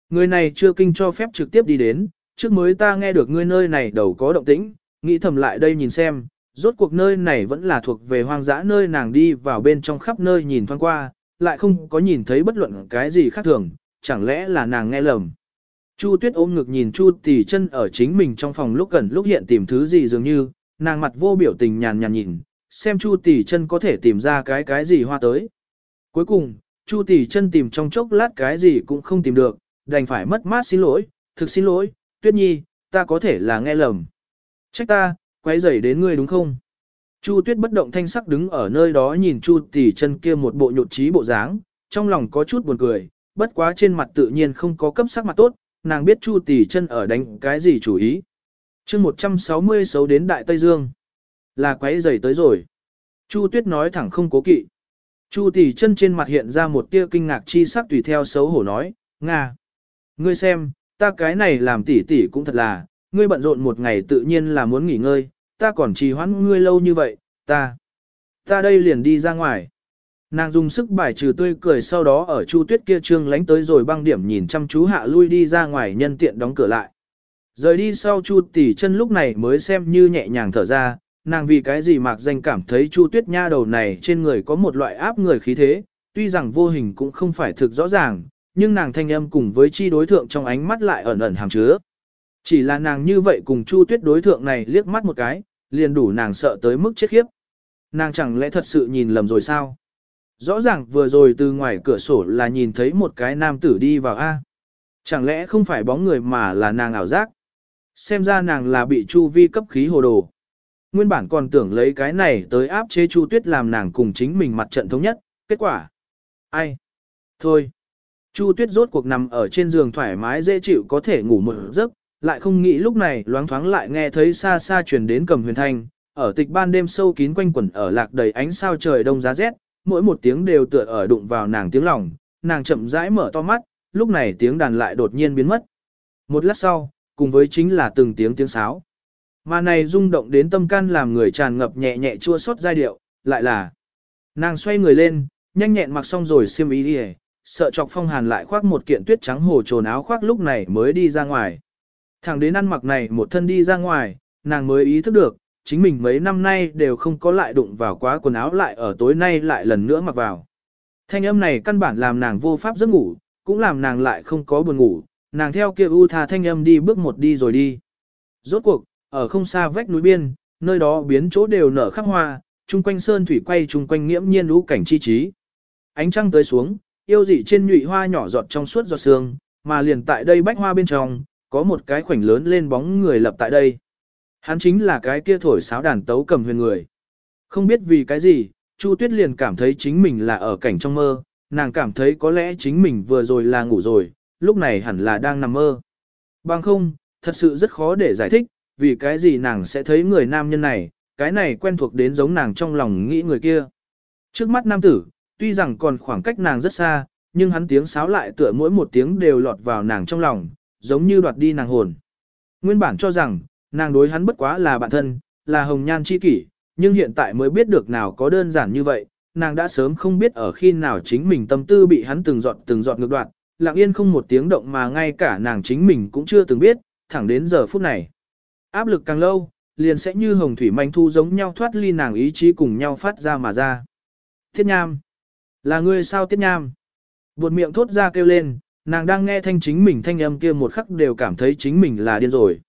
người này chưa kinh cho phép trực tiếp đi đến, trước mới ta nghe được ngươi nơi này đầu có động tĩnh, nghĩ thầm lại đây nhìn xem, rốt cuộc nơi này vẫn là thuộc về hoang dã nơi nàng đi vào bên trong khắp nơi nhìn thoáng qua, lại không có nhìn thấy bất luận cái gì khác thường, chẳng lẽ là nàng nghe lầm. Chu Tuyết ôm ngực nhìn Chu Tỷ chân ở chính mình trong phòng lúc gần lúc hiện tìm thứ gì dường như, nàng mặt vô biểu tình nhàn nhàn nhìn, xem Chu Tỷ chân có thể tìm ra cái cái gì hoa tới. Cuối cùng, Chu Tỷ chân tìm trong chốc lát cái gì cũng không tìm được, đành phải mất mát xin lỗi, thực xin lỗi, Tuyết Nhi, ta có thể là nghe lầm. Trách ta, quay rầy đến ngươi đúng không? Chu Tuyết bất động thanh sắc đứng ở nơi đó nhìn Chu Tỷ chân kia một bộ nhụt trí bộ dáng, trong lòng có chút buồn cười, bất quá trên mặt tự nhiên không có cấp sắc mặt tốt, nàng biết Chu Tỷ chân ở đánh cái gì chủ ý. chương 160 xấu đến Đại Tây Dương. Là quấy rầy tới rồi. Chu Tuyết nói thẳng không cố kỵ. Chu Tỷ chân trên mặt hiện ra một tia kinh ngạc chi sắc tùy theo xấu hổ nói, Nga. Ngươi xem, ta cái này làm tỷ tỷ cũng thật là, ngươi bận rộn một ngày tự nhiên là muốn nghỉ ngơi, ta còn trì hoãn ngươi lâu như vậy, ta. Ta đây liền đi ra ngoài. Nàng dùng sức bài trừ tươi cười sau đó ở Chu Tuyết kia trương lánh tới rồi băng điểm nhìn chăm chú hạ lui đi ra ngoài nhân tiện đóng cửa lại. Rời đi sau Chu tỷ chân lúc này mới xem như nhẹ nhàng thở ra, nàng vì cái gì mạc danh cảm thấy Chu Tuyết nha đầu này trên người có một loại áp người khí thế, tuy rằng vô hình cũng không phải thực rõ ràng, nhưng nàng thanh âm cùng với chi đối thượng trong ánh mắt lại ẩn ẩn hàm chứa. Chỉ là nàng như vậy cùng Chu Tuyết đối thượng này liếc mắt một cái, liền đủ nàng sợ tới mức chết khiếp. Nàng chẳng lẽ thật sự nhìn lầm rồi sao? Rõ ràng vừa rồi từ ngoài cửa sổ là nhìn thấy một cái nam tử đi vào A. Chẳng lẽ không phải bóng người mà là nàng ảo giác? Xem ra nàng là bị Chu Vi cấp khí hồ đồ. Nguyên bản còn tưởng lấy cái này tới áp chế Chu Tuyết làm nàng cùng chính mình mặt trận thống nhất, kết quả. Ai? Thôi. Chu Tuyết rốt cuộc nằm ở trên giường thoải mái dễ chịu có thể ngủ một giấc, lại không nghĩ lúc này loáng thoáng lại nghe thấy xa xa truyền đến cầm huyền thanh, ở tịch ban đêm sâu kín quanh quẩn ở lạc đầy ánh sao trời đông giá rét, mỗi một tiếng đều tựa ở đụng vào nàng tiếng lòng, nàng chậm rãi mở to mắt, lúc này tiếng đàn lại đột nhiên biến mất. Một lát sau, cùng với chính là từng tiếng tiếng sáo. Mà này rung động đến tâm can làm người tràn ngập nhẹ nhẹ chua xót giai điệu, lại là nàng xoay người lên, nhanh nhẹn mặc xong rồi xiêm ý đi sợ chọc phong hàn lại khoác một kiện tuyết trắng hồ trồn áo khoác lúc này mới đi ra ngoài. Thẳng đến ăn mặc này một thân đi ra ngoài, nàng mới ý thức được, chính mình mấy năm nay đều không có lại đụng vào quá quần áo lại ở tối nay lại lần nữa mặc vào. Thanh âm này căn bản làm nàng vô pháp giấc ngủ, cũng làm nàng lại không có buồn ngủ, nàng theo kia u tha thanh âm đi bước một đi rồi đi. Rốt cuộc, ở không xa vách núi biên, nơi đó biến chỗ đều nở khắp hoa, chung quanh sơn thủy quay chung quanh nghiễm nhiên lũ cảnh chi trí. Ánh trăng tới xuống, yêu dị trên nhụy hoa nhỏ giọt trong suốt giọt sương, mà liền tại đây bách hoa bên trong, có một cái khoảnh lớn lên bóng người lập tại đây. Hắn chính là cái kia thổi sáo đàn tấu cầm huyền người. Không biết vì cái gì, Chu Tuyết liền cảm thấy chính mình là ở cảnh trong mơ, nàng cảm thấy có lẽ chính mình vừa rồi là ngủ rồi, lúc này hẳn là đang nằm mơ. Bằng không, thật sự rất khó để giải thích, vì cái gì nàng sẽ thấy người nam nhân này, cái này quen thuộc đến giống nàng trong lòng nghĩ người kia. Trước mắt nam tử, tuy rằng còn khoảng cách nàng rất xa, nhưng hắn tiếng sáo lại tựa mỗi một tiếng đều lọt vào nàng trong lòng, giống như đoạt đi nàng hồn. Nguyên bản cho rằng, nàng đối hắn bất quá là bạn thân, là hồng nhan chi kỷ, nhưng hiện tại mới biết được nào có đơn giản như vậy, nàng đã sớm không biết ở khi nào chính mình tâm tư bị hắn từng giọt từng giọt ngược đoạt, lặng yên không một tiếng động mà ngay cả nàng chính mình cũng chưa từng biết, thẳng đến giờ phút này. Áp lực càng lâu, liền sẽ như hồng thủy manh thu giống nhau thoát ly nàng ý chí cùng nhau phát ra mà ra. Thiết nham. Là ngươi sao tiết nham? Buột miệng thốt ra kêu lên, nàng đang nghe thanh chính mình thanh âm kia một khắc đều cảm thấy chính mình là điên rồi.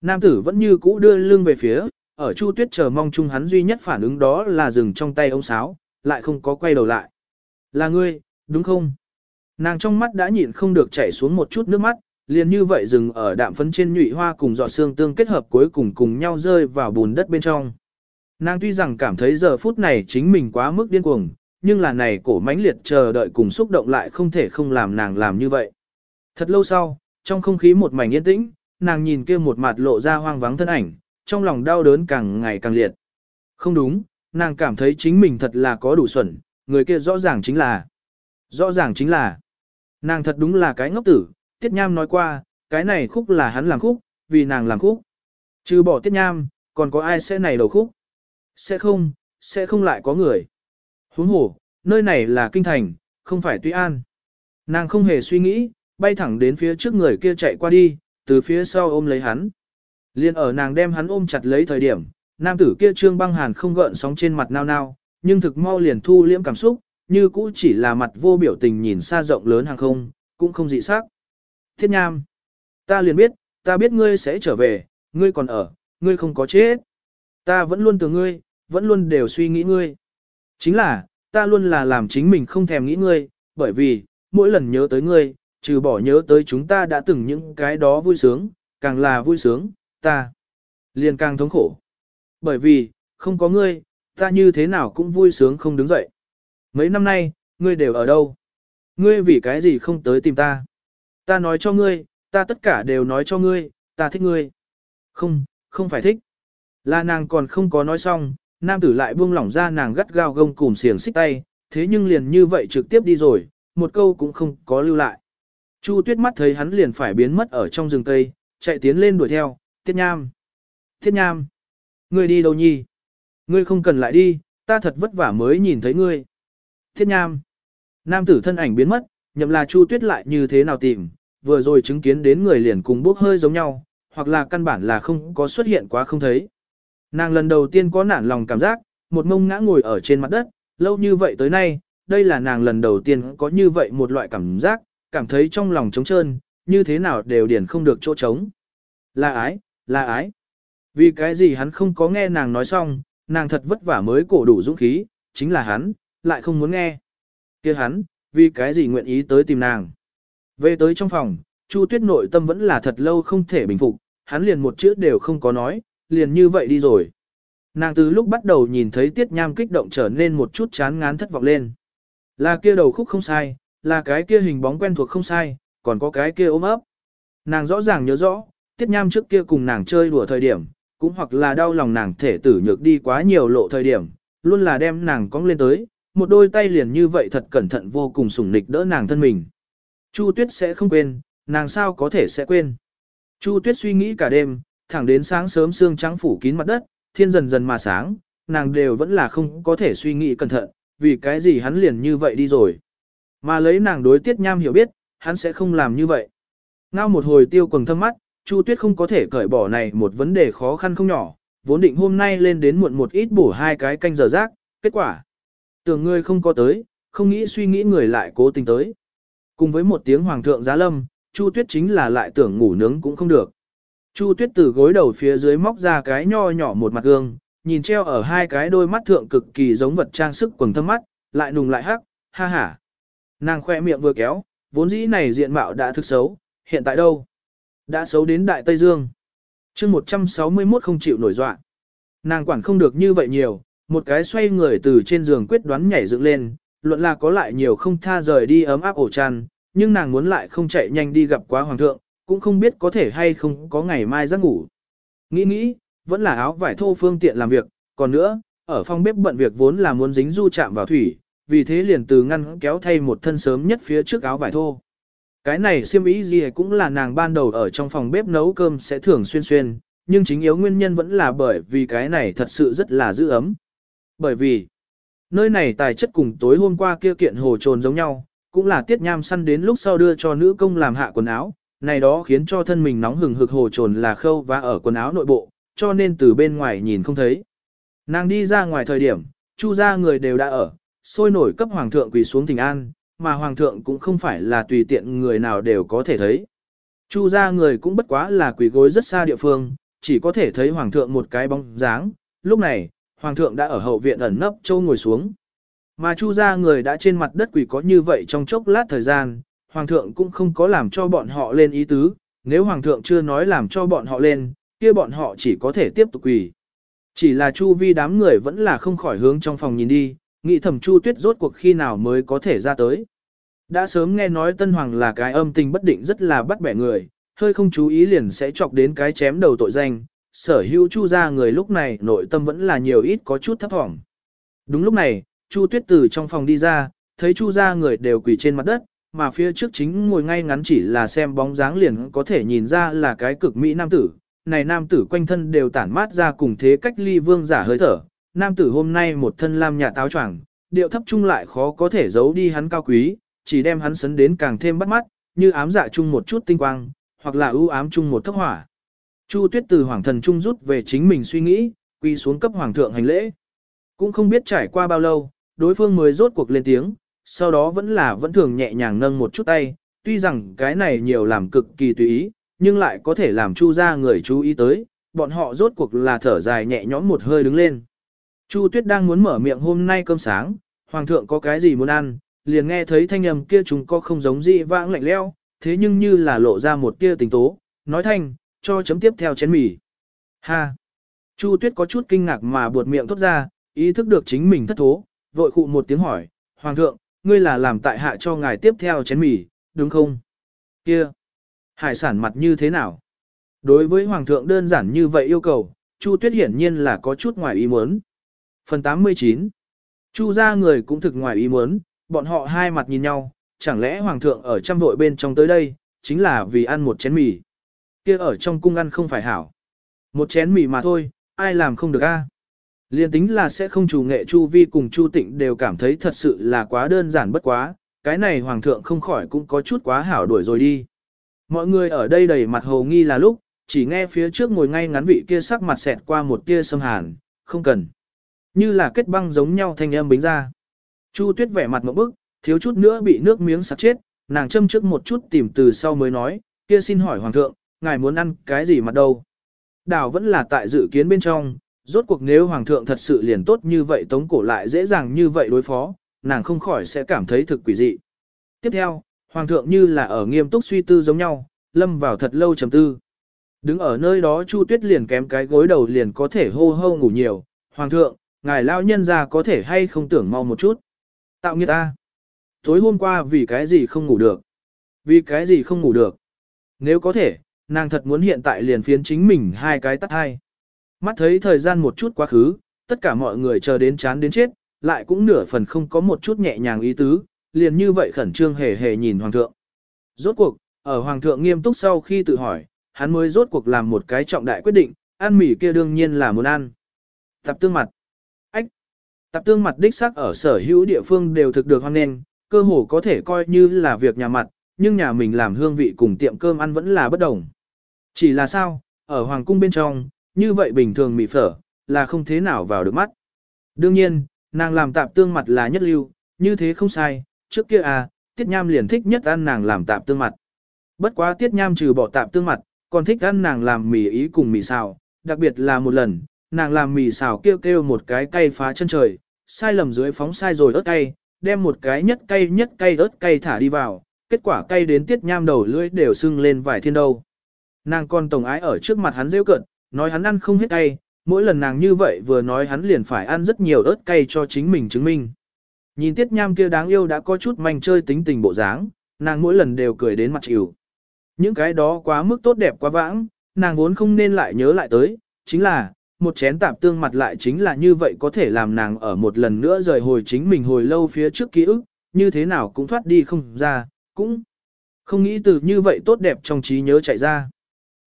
Nam tử vẫn như cũ đưa lưng về phía, ở Chu Tuyết chờ mong chung hắn duy nhất phản ứng đó là dừng trong tay ông sáo, lại không có quay đầu lại. Là ngươi, đúng không? Nàng trong mắt đã nhịn không được chảy xuống một chút nước mắt, liền như vậy dừng ở đạm phấn trên nhụy hoa cùng giọt xương tương kết hợp cuối cùng cùng nhau rơi vào bùn đất bên trong. Nàng tuy rằng cảm thấy giờ phút này chính mình quá mức điên cuồng, nhưng là này cổ mãnh liệt chờ đợi cùng xúc động lại không thể không làm nàng làm như vậy. Thật lâu sau, trong không khí một mảnh yên tĩnh, nàng nhìn kia một mặt lộ ra hoang vắng thân ảnh, trong lòng đau đớn càng ngày càng liệt. Không đúng, nàng cảm thấy chính mình thật là có đủ xuẩn, người kia rõ ràng chính là. Rõ ràng chính là. Nàng thật đúng là cái ngốc tử, Tiết Nham nói qua, cái này khúc là hắn làm khúc, vì nàng làm khúc. Trừ bỏ Tiết Nham, còn có ai sẽ này đầu khúc? Sẽ không, sẽ không lại có người. Huống hồ, nơi này là kinh thành, không phải Tuy An. Nàng không hề suy nghĩ, bay thẳng đến phía trước người kia chạy qua đi, từ phía sau ôm lấy hắn. Liên ở nàng đem hắn ôm chặt lấy thời điểm, nam tử kia trương băng hàn không gợn sóng trên mặt nao nao, nhưng thực mau liền thu liễm cảm xúc, như cũ chỉ là mặt vô biểu tình nhìn xa rộng lớn hàng không, cũng không dị sắc. Thiết nham, ta liền biết, ta biết ngươi sẽ trở về, ngươi còn ở, ngươi không có chết. Ta vẫn luôn tưởng ngươi, vẫn luôn đều suy nghĩ ngươi. Chính là, ta luôn là làm chính mình không thèm nghĩ ngươi, bởi vì, mỗi lần nhớ tới ngươi, trừ bỏ nhớ tới chúng ta đã từng những cái đó vui sướng, càng là vui sướng, ta liền càng thống khổ. Bởi vì, không có ngươi, ta như thế nào cũng vui sướng không đứng dậy. Mấy năm nay, ngươi đều ở đâu? Ngươi vì cái gì không tới tìm ta? Ta nói cho ngươi, ta tất cả đều nói cho ngươi, ta thích ngươi. Không, không phải thích. Là nàng còn không có nói xong, nam tử lại buông lỏng ra nàng gắt gao gông cùm xiềng xích tay, thế nhưng liền như vậy trực tiếp đi rồi, một câu cũng không có lưu lại. Chu tuyết mắt thấy hắn liền phải biến mất ở trong rừng cây, chạy tiến lên đuổi theo, tiết nham. Tiết nham. Ngươi đi đâu nhi? Ngươi không cần lại đi, ta thật vất vả mới nhìn thấy ngươi. Tiết nham. Nam tử thân ảnh biến mất, nhậm là chu tuyết lại như thế nào tìm, vừa rồi chứng kiến đến người liền cùng bốc hơi giống nhau, hoặc là căn bản là không có xuất hiện quá không thấy. Nàng lần đầu tiên có nản lòng cảm giác, một mông ngã ngồi ở trên mặt đất, lâu như vậy tới nay, đây là nàng lần đầu tiên có như vậy một loại cảm giác, cảm thấy trong lòng trống trơn, như thế nào đều điền không được chỗ trống. Là ái, là ái. Vì cái gì hắn không có nghe nàng nói xong, nàng thật vất vả mới cổ đủ dũng khí, chính là hắn, lại không muốn nghe. kia hắn, vì cái gì nguyện ý tới tìm nàng. Về tới trong phòng, Chu Tuyết nội tâm vẫn là thật lâu không thể bình phục, hắn liền một chữ đều không có nói, liền như vậy đi rồi. Nàng từ lúc bắt đầu nhìn thấy Tiết Nham kích động trở nên một chút chán ngán thất vọng lên. Là kia đầu khúc không sai, là cái kia hình bóng quen thuộc không sai, còn có cái kia ôm ấp. Nàng rõ ràng nhớ rõ, Tiết Nham trước kia cùng nàng chơi đùa thời điểm, cũng hoặc là đau lòng nàng thể tử nhược đi quá nhiều lộ thời điểm, luôn là đem nàng cong lên tới, một đôi tay liền như vậy thật cẩn thận vô cùng sủng nịch đỡ nàng thân mình. Chu Tuyết sẽ không quên, nàng sao có thể sẽ quên. Chu Tuyết suy nghĩ cả đêm, thẳng đến sáng sớm sương trắng phủ kín mặt đất, thiên dần dần mà sáng, nàng đều vẫn là không có thể suy nghĩ cẩn thận, vì cái gì hắn liền như vậy đi rồi. Mà lấy nàng đối tiết nham hiểu biết, hắn sẽ không làm như vậy. Ngao một hồi tiêu quầng thâm mắt, Chu Tuyết không có thể cởi bỏ này một vấn đề khó khăn không nhỏ, vốn định hôm nay lên đến muộn một ít bổ hai cái canh giờ rác, kết quả. Tưởng ngươi không có tới, không nghĩ suy nghĩ người lại cố tình tới. Cùng với một tiếng hoàng thượng giá lâm, Chu Tuyết chính là lại tưởng ngủ nướng cũng không được. Chu Tuyết từ gối đầu phía dưới móc ra cái nho nhỏ một mặt gương, nhìn treo ở hai cái đôi mắt thượng cực kỳ giống vật trang sức quần thâm mắt, lại nùng lại hắc, ha ha. Nàng khoe miệng vừa kéo, vốn dĩ này diện mạo đã thực xấu, hiện tại đâu? Đã xấu đến Đại Tây Dương. chương 161 không chịu nổi dọa. Nàng quản không được như vậy nhiều, một cái xoay người từ trên giường quyết đoán nhảy dựng lên, luận là có lại nhiều không tha rời đi ấm áp ổ chăn, nhưng nàng muốn lại không chạy nhanh đi gặp quá hoàng thượng, cũng không biết có thể hay không có ngày mai giấc ngủ. Nghĩ nghĩ, vẫn là áo vải thô phương tiện làm việc, còn nữa, ở phòng bếp bận việc vốn là muốn dính du chạm vào thủy, vì thế liền từ ngăn kéo thay một thân sớm nhất phía trước áo vải thô. Cái này siêm ý gì cũng là nàng ban đầu ở trong phòng bếp nấu cơm sẽ thường xuyên xuyên, nhưng chính yếu nguyên nhân vẫn là bởi vì cái này thật sự rất là giữ ấm. Bởi vì, nơi này tài chất cùng tối hôm qua kia kiện hồ trồn giống nhau, cũng là tiết nham săn đến lúc sau đưa cho nữ công làm hạ quần áo, này đó khiến cho thân mình nóng hừng hực hồ trồn là khâu và ở quần áo nội bộ, cho nên từ bên ngoài nhìn không thấy. Nàng đi ra ngoài thời điểm, chu ra người đều đã ở, sôi nổi cấp hoàng thượng quỳ xuống thỉnh an, mà hoàng thượng cũng không phải là tùy tiện người nào đều có thể thấy. Chu ra người cũng bất quá là quỳ gối rất xa địa phương, chỉ có thể thấy hoàng thượng một cái bóng dáng, lúc này, hoàng thượng đã ở hậu viện ẩn nấp châu ngồi xuống. Mà chu ra người đã trên mặt đất quỳ có như vậy trong chốc lát thời gian, hoàng thượng cũng không có làm cho bọn họ lên ý tứ, nếu hoàng thượng chưa nói làm cho bọn họ lên, kia bọn họ chỉ có thể tiếp tục quỳ. Chỉ là chu vi đám người vẫn là không khỏi hướng trong phòng nhìn đi, nghĩ thầm chu tuyết rốt cuộc khi nào mới có thể ra tới. Đã sớm nghe nói Tân Hoàng là cái âm tình bất định rất là bắt bẻ người, hơi không chú ý liền sẽ chọc đến cái chém đầu tội danh, sở hữu chu ra người lúc này nội tâm vẫn là nhiều ít có chút thấp thỏm. Đúng lúc này, chu tuyết từ trong phòng đi ra, thấy chu ra người đều quỳ trên mặt đất, mà phía trước chính ngồi ngay ngắn chỉ là xem bóng dáng liền có thể nhìn ra là cái cực mỹ nam tử. Này nam tử quanh thân đều tản mát ra cùng thế cách ly vương giả hơi thở, nam tử hôm nay một thân lam nhà táo choàng, điệu thấp trung lại khó có thể giấu đi hắn cao quý, chỉ đem hắn sấn đến càng thêm bắt mắt, như ám dạ chung một chút tinh quang, hoặc là ưu ám chung một thất hỏa. Chu Tuyết từ hoàng thần trung rút về chính mình suy nghĩ, quy xuống cấp hoàng thượng hành lễ. Cũng không biết trải qua bao lâu, đối phương mới rốt cuộc lên tiếng, sau đó vẫn là vẫn thường nhẹ nhàng nâng một chút tay, tuy rằng cái này nhiều làm cực kỳ tùy ý, nhưng lại có thể làm Chu ra người chú ý tới, bọn họ rốt cuộc là thở dài nhẹ nhõm một hơi đứng lên. Chu Tuyết đang muốn mở miệng hôm nay cơm sáng, hoàng thượng có cái gì muốn ăn, liền nghe thấy thanh âm kia chúng có không giống gì vãng lạnh leo, thế nhưng như là lộ ra một tia tình tố, nói thanh, cho chấm tiếp theo chén mì. Ha! Chu Tuyết có chút kinh ngạc mà buột miệng thốt ra, ý thức được chính mình thất thố, vội khụ một tiếng hỏi, Hoàng thượng, ngươi là làm tại hạ cho ngài tiếp theo chén mì, đúng không? Kia! Hải sản mặt như thế nào? Đối với Hoàng thượng đơn giản như vậy yêu cầu, Chu Tuyết hiển nhiên là có chút ngoài ý muốn. Phần 89 Chu ra người cũng thực ngoài ý muốn, bọn họ hai mặt nhìn nhau, chẳng lẽ Hoàng thượng ở trăm vội bên trong tới đây, chính là vì ăn một chén mì. Kia ở trong cung ăn không phải hảo. Một chén mì mà thôi, ai làm không được a? Liên tính là sẽ không chủ nghệ Chu Vi cùng Chu Tịnh đều cảm thấy thật sự là quá đơn giản bất quá, cái này Hoàng thượng không khỏi cũng có chút quá hảo đuổi rồi đi. Mọi người ở đây đầy mặt hồ nghi là lúc, chỉ nghe phía trước ngồi ngay ngắn vị kia sắc mặt xẹt qua một tia sâm hàn, không cần. Như là kết băng giống nhau thanh âm bính ra. Chu Tuyết vẻ mặt một bức, thiếu chút nữa bị nước miếng sặc chết, nàng châm trước một chút tìm từ sau mới nói, kia xin hỏi Hoàng thượng, ngài muốn ăn cái gì mặt đâu. Đảo vẫn là tại dự kiến bên trong, rốt cuộc nếu Hoàng thượng thật sự liền tốt như vậy tống cổ lại dễ dàng như vậy đối phó, nàng không khỏi sẽ cảm thấy thực quỷ dị. Tiếp theo, Hoàng thượng như là ở nghiêm túc suy tư giống nhau, lâm vào thật lâu trầm tư. Đứng ở nơi đó Chu Tuyết liền kém cái gối đầu liền có thể hô hô ngủ nhiều. Hoàng thượng, ngài lao nhân ra có thể hay không tưởng mau một chút. Tạo nghiệt ta. Tối hôm qua vì cái gì không ngủ được? Vì cái gì không ngủ được? Nếu có thể, nàng thật muốn hiện tại liền phiến chính mình hai cái tắt hai. Mắt thấy thời gian một chút quá khứ, tất cả mọi người chờ đến chán đến chết, lại cũng nửa phần không có một chút nhẹ nhàng ý tứ, liền như vậy khẩn trương hề hề nhìn hoàng thượng. Rốt cuộc, ở hoàng thượng nghiêm túc sau khi tự hỏi, hắn mới rốt cuộc làm một cái trọng đại quyết định, ăn mì kia đương nhiên là muốn ăn. Tập tương mặt. Ách. Tập tương mặt đích xác ở sở hữu địa phương đều thực được hoan nghênh, cơ hồ có thể coi như là việc nhà mặt, nhưng nhà mình làm hương vị cùng tiệm cơm ăn vẫn là bất đồng. Chỉ là sao, ở hoàng cung bên trong, như vậy bình thường mì phở, là không thế nào vào được mắt. Đương nhiên, nàng làm tạp tương mặt là nhất lưu, như thế không sai, trước kia à, tiết nham liền thích nhất ăn nàng làm tạp tương mặt. Bất quá tiết nham trừ bỏ tạp tương mặt, còn thích ăn nàng làm mì ý cùng mì xào, đặc biệt là một lần, nàng làm mì xào kêu kêu một cái cay phá chân trời, sai lầm dưới phóng sai rồi ớt cay, đem một cái nhất cay nhất cay ớt cay thả đi vào, kết quả cay đến tiết nham đầu lưỡi đều sưng lên vài thiên đâu. Nàng còn tổng ái ở trước mặt hắn rêu cận, nói hắn ăn không hết cay, mỗi lần nàng như vậy vừa nói hắn liền phải ăn rất nhiều ớt cay cho chính mình chứng minh. Nhìn tiết nham kia đáng yêu đã có chút manh chơi tính tình bộ dáng, nàng mỗi lần đều cười đến mặt chịu. Những cái đó quá mức tốt đẹp quá vãng, nàng vốn không nên lại nhớ lại tới, chính là, một chén tạp tương mặt lại chính là như vậy có thể làm nàng ở một lần nữa rời hồi chính mình hồi lâu phía trước ký ức, như thế nào cũng thoát đi không ra, cũng không nghĩ từ như vậy tốt đẹp trong trí nhớ chạy ra.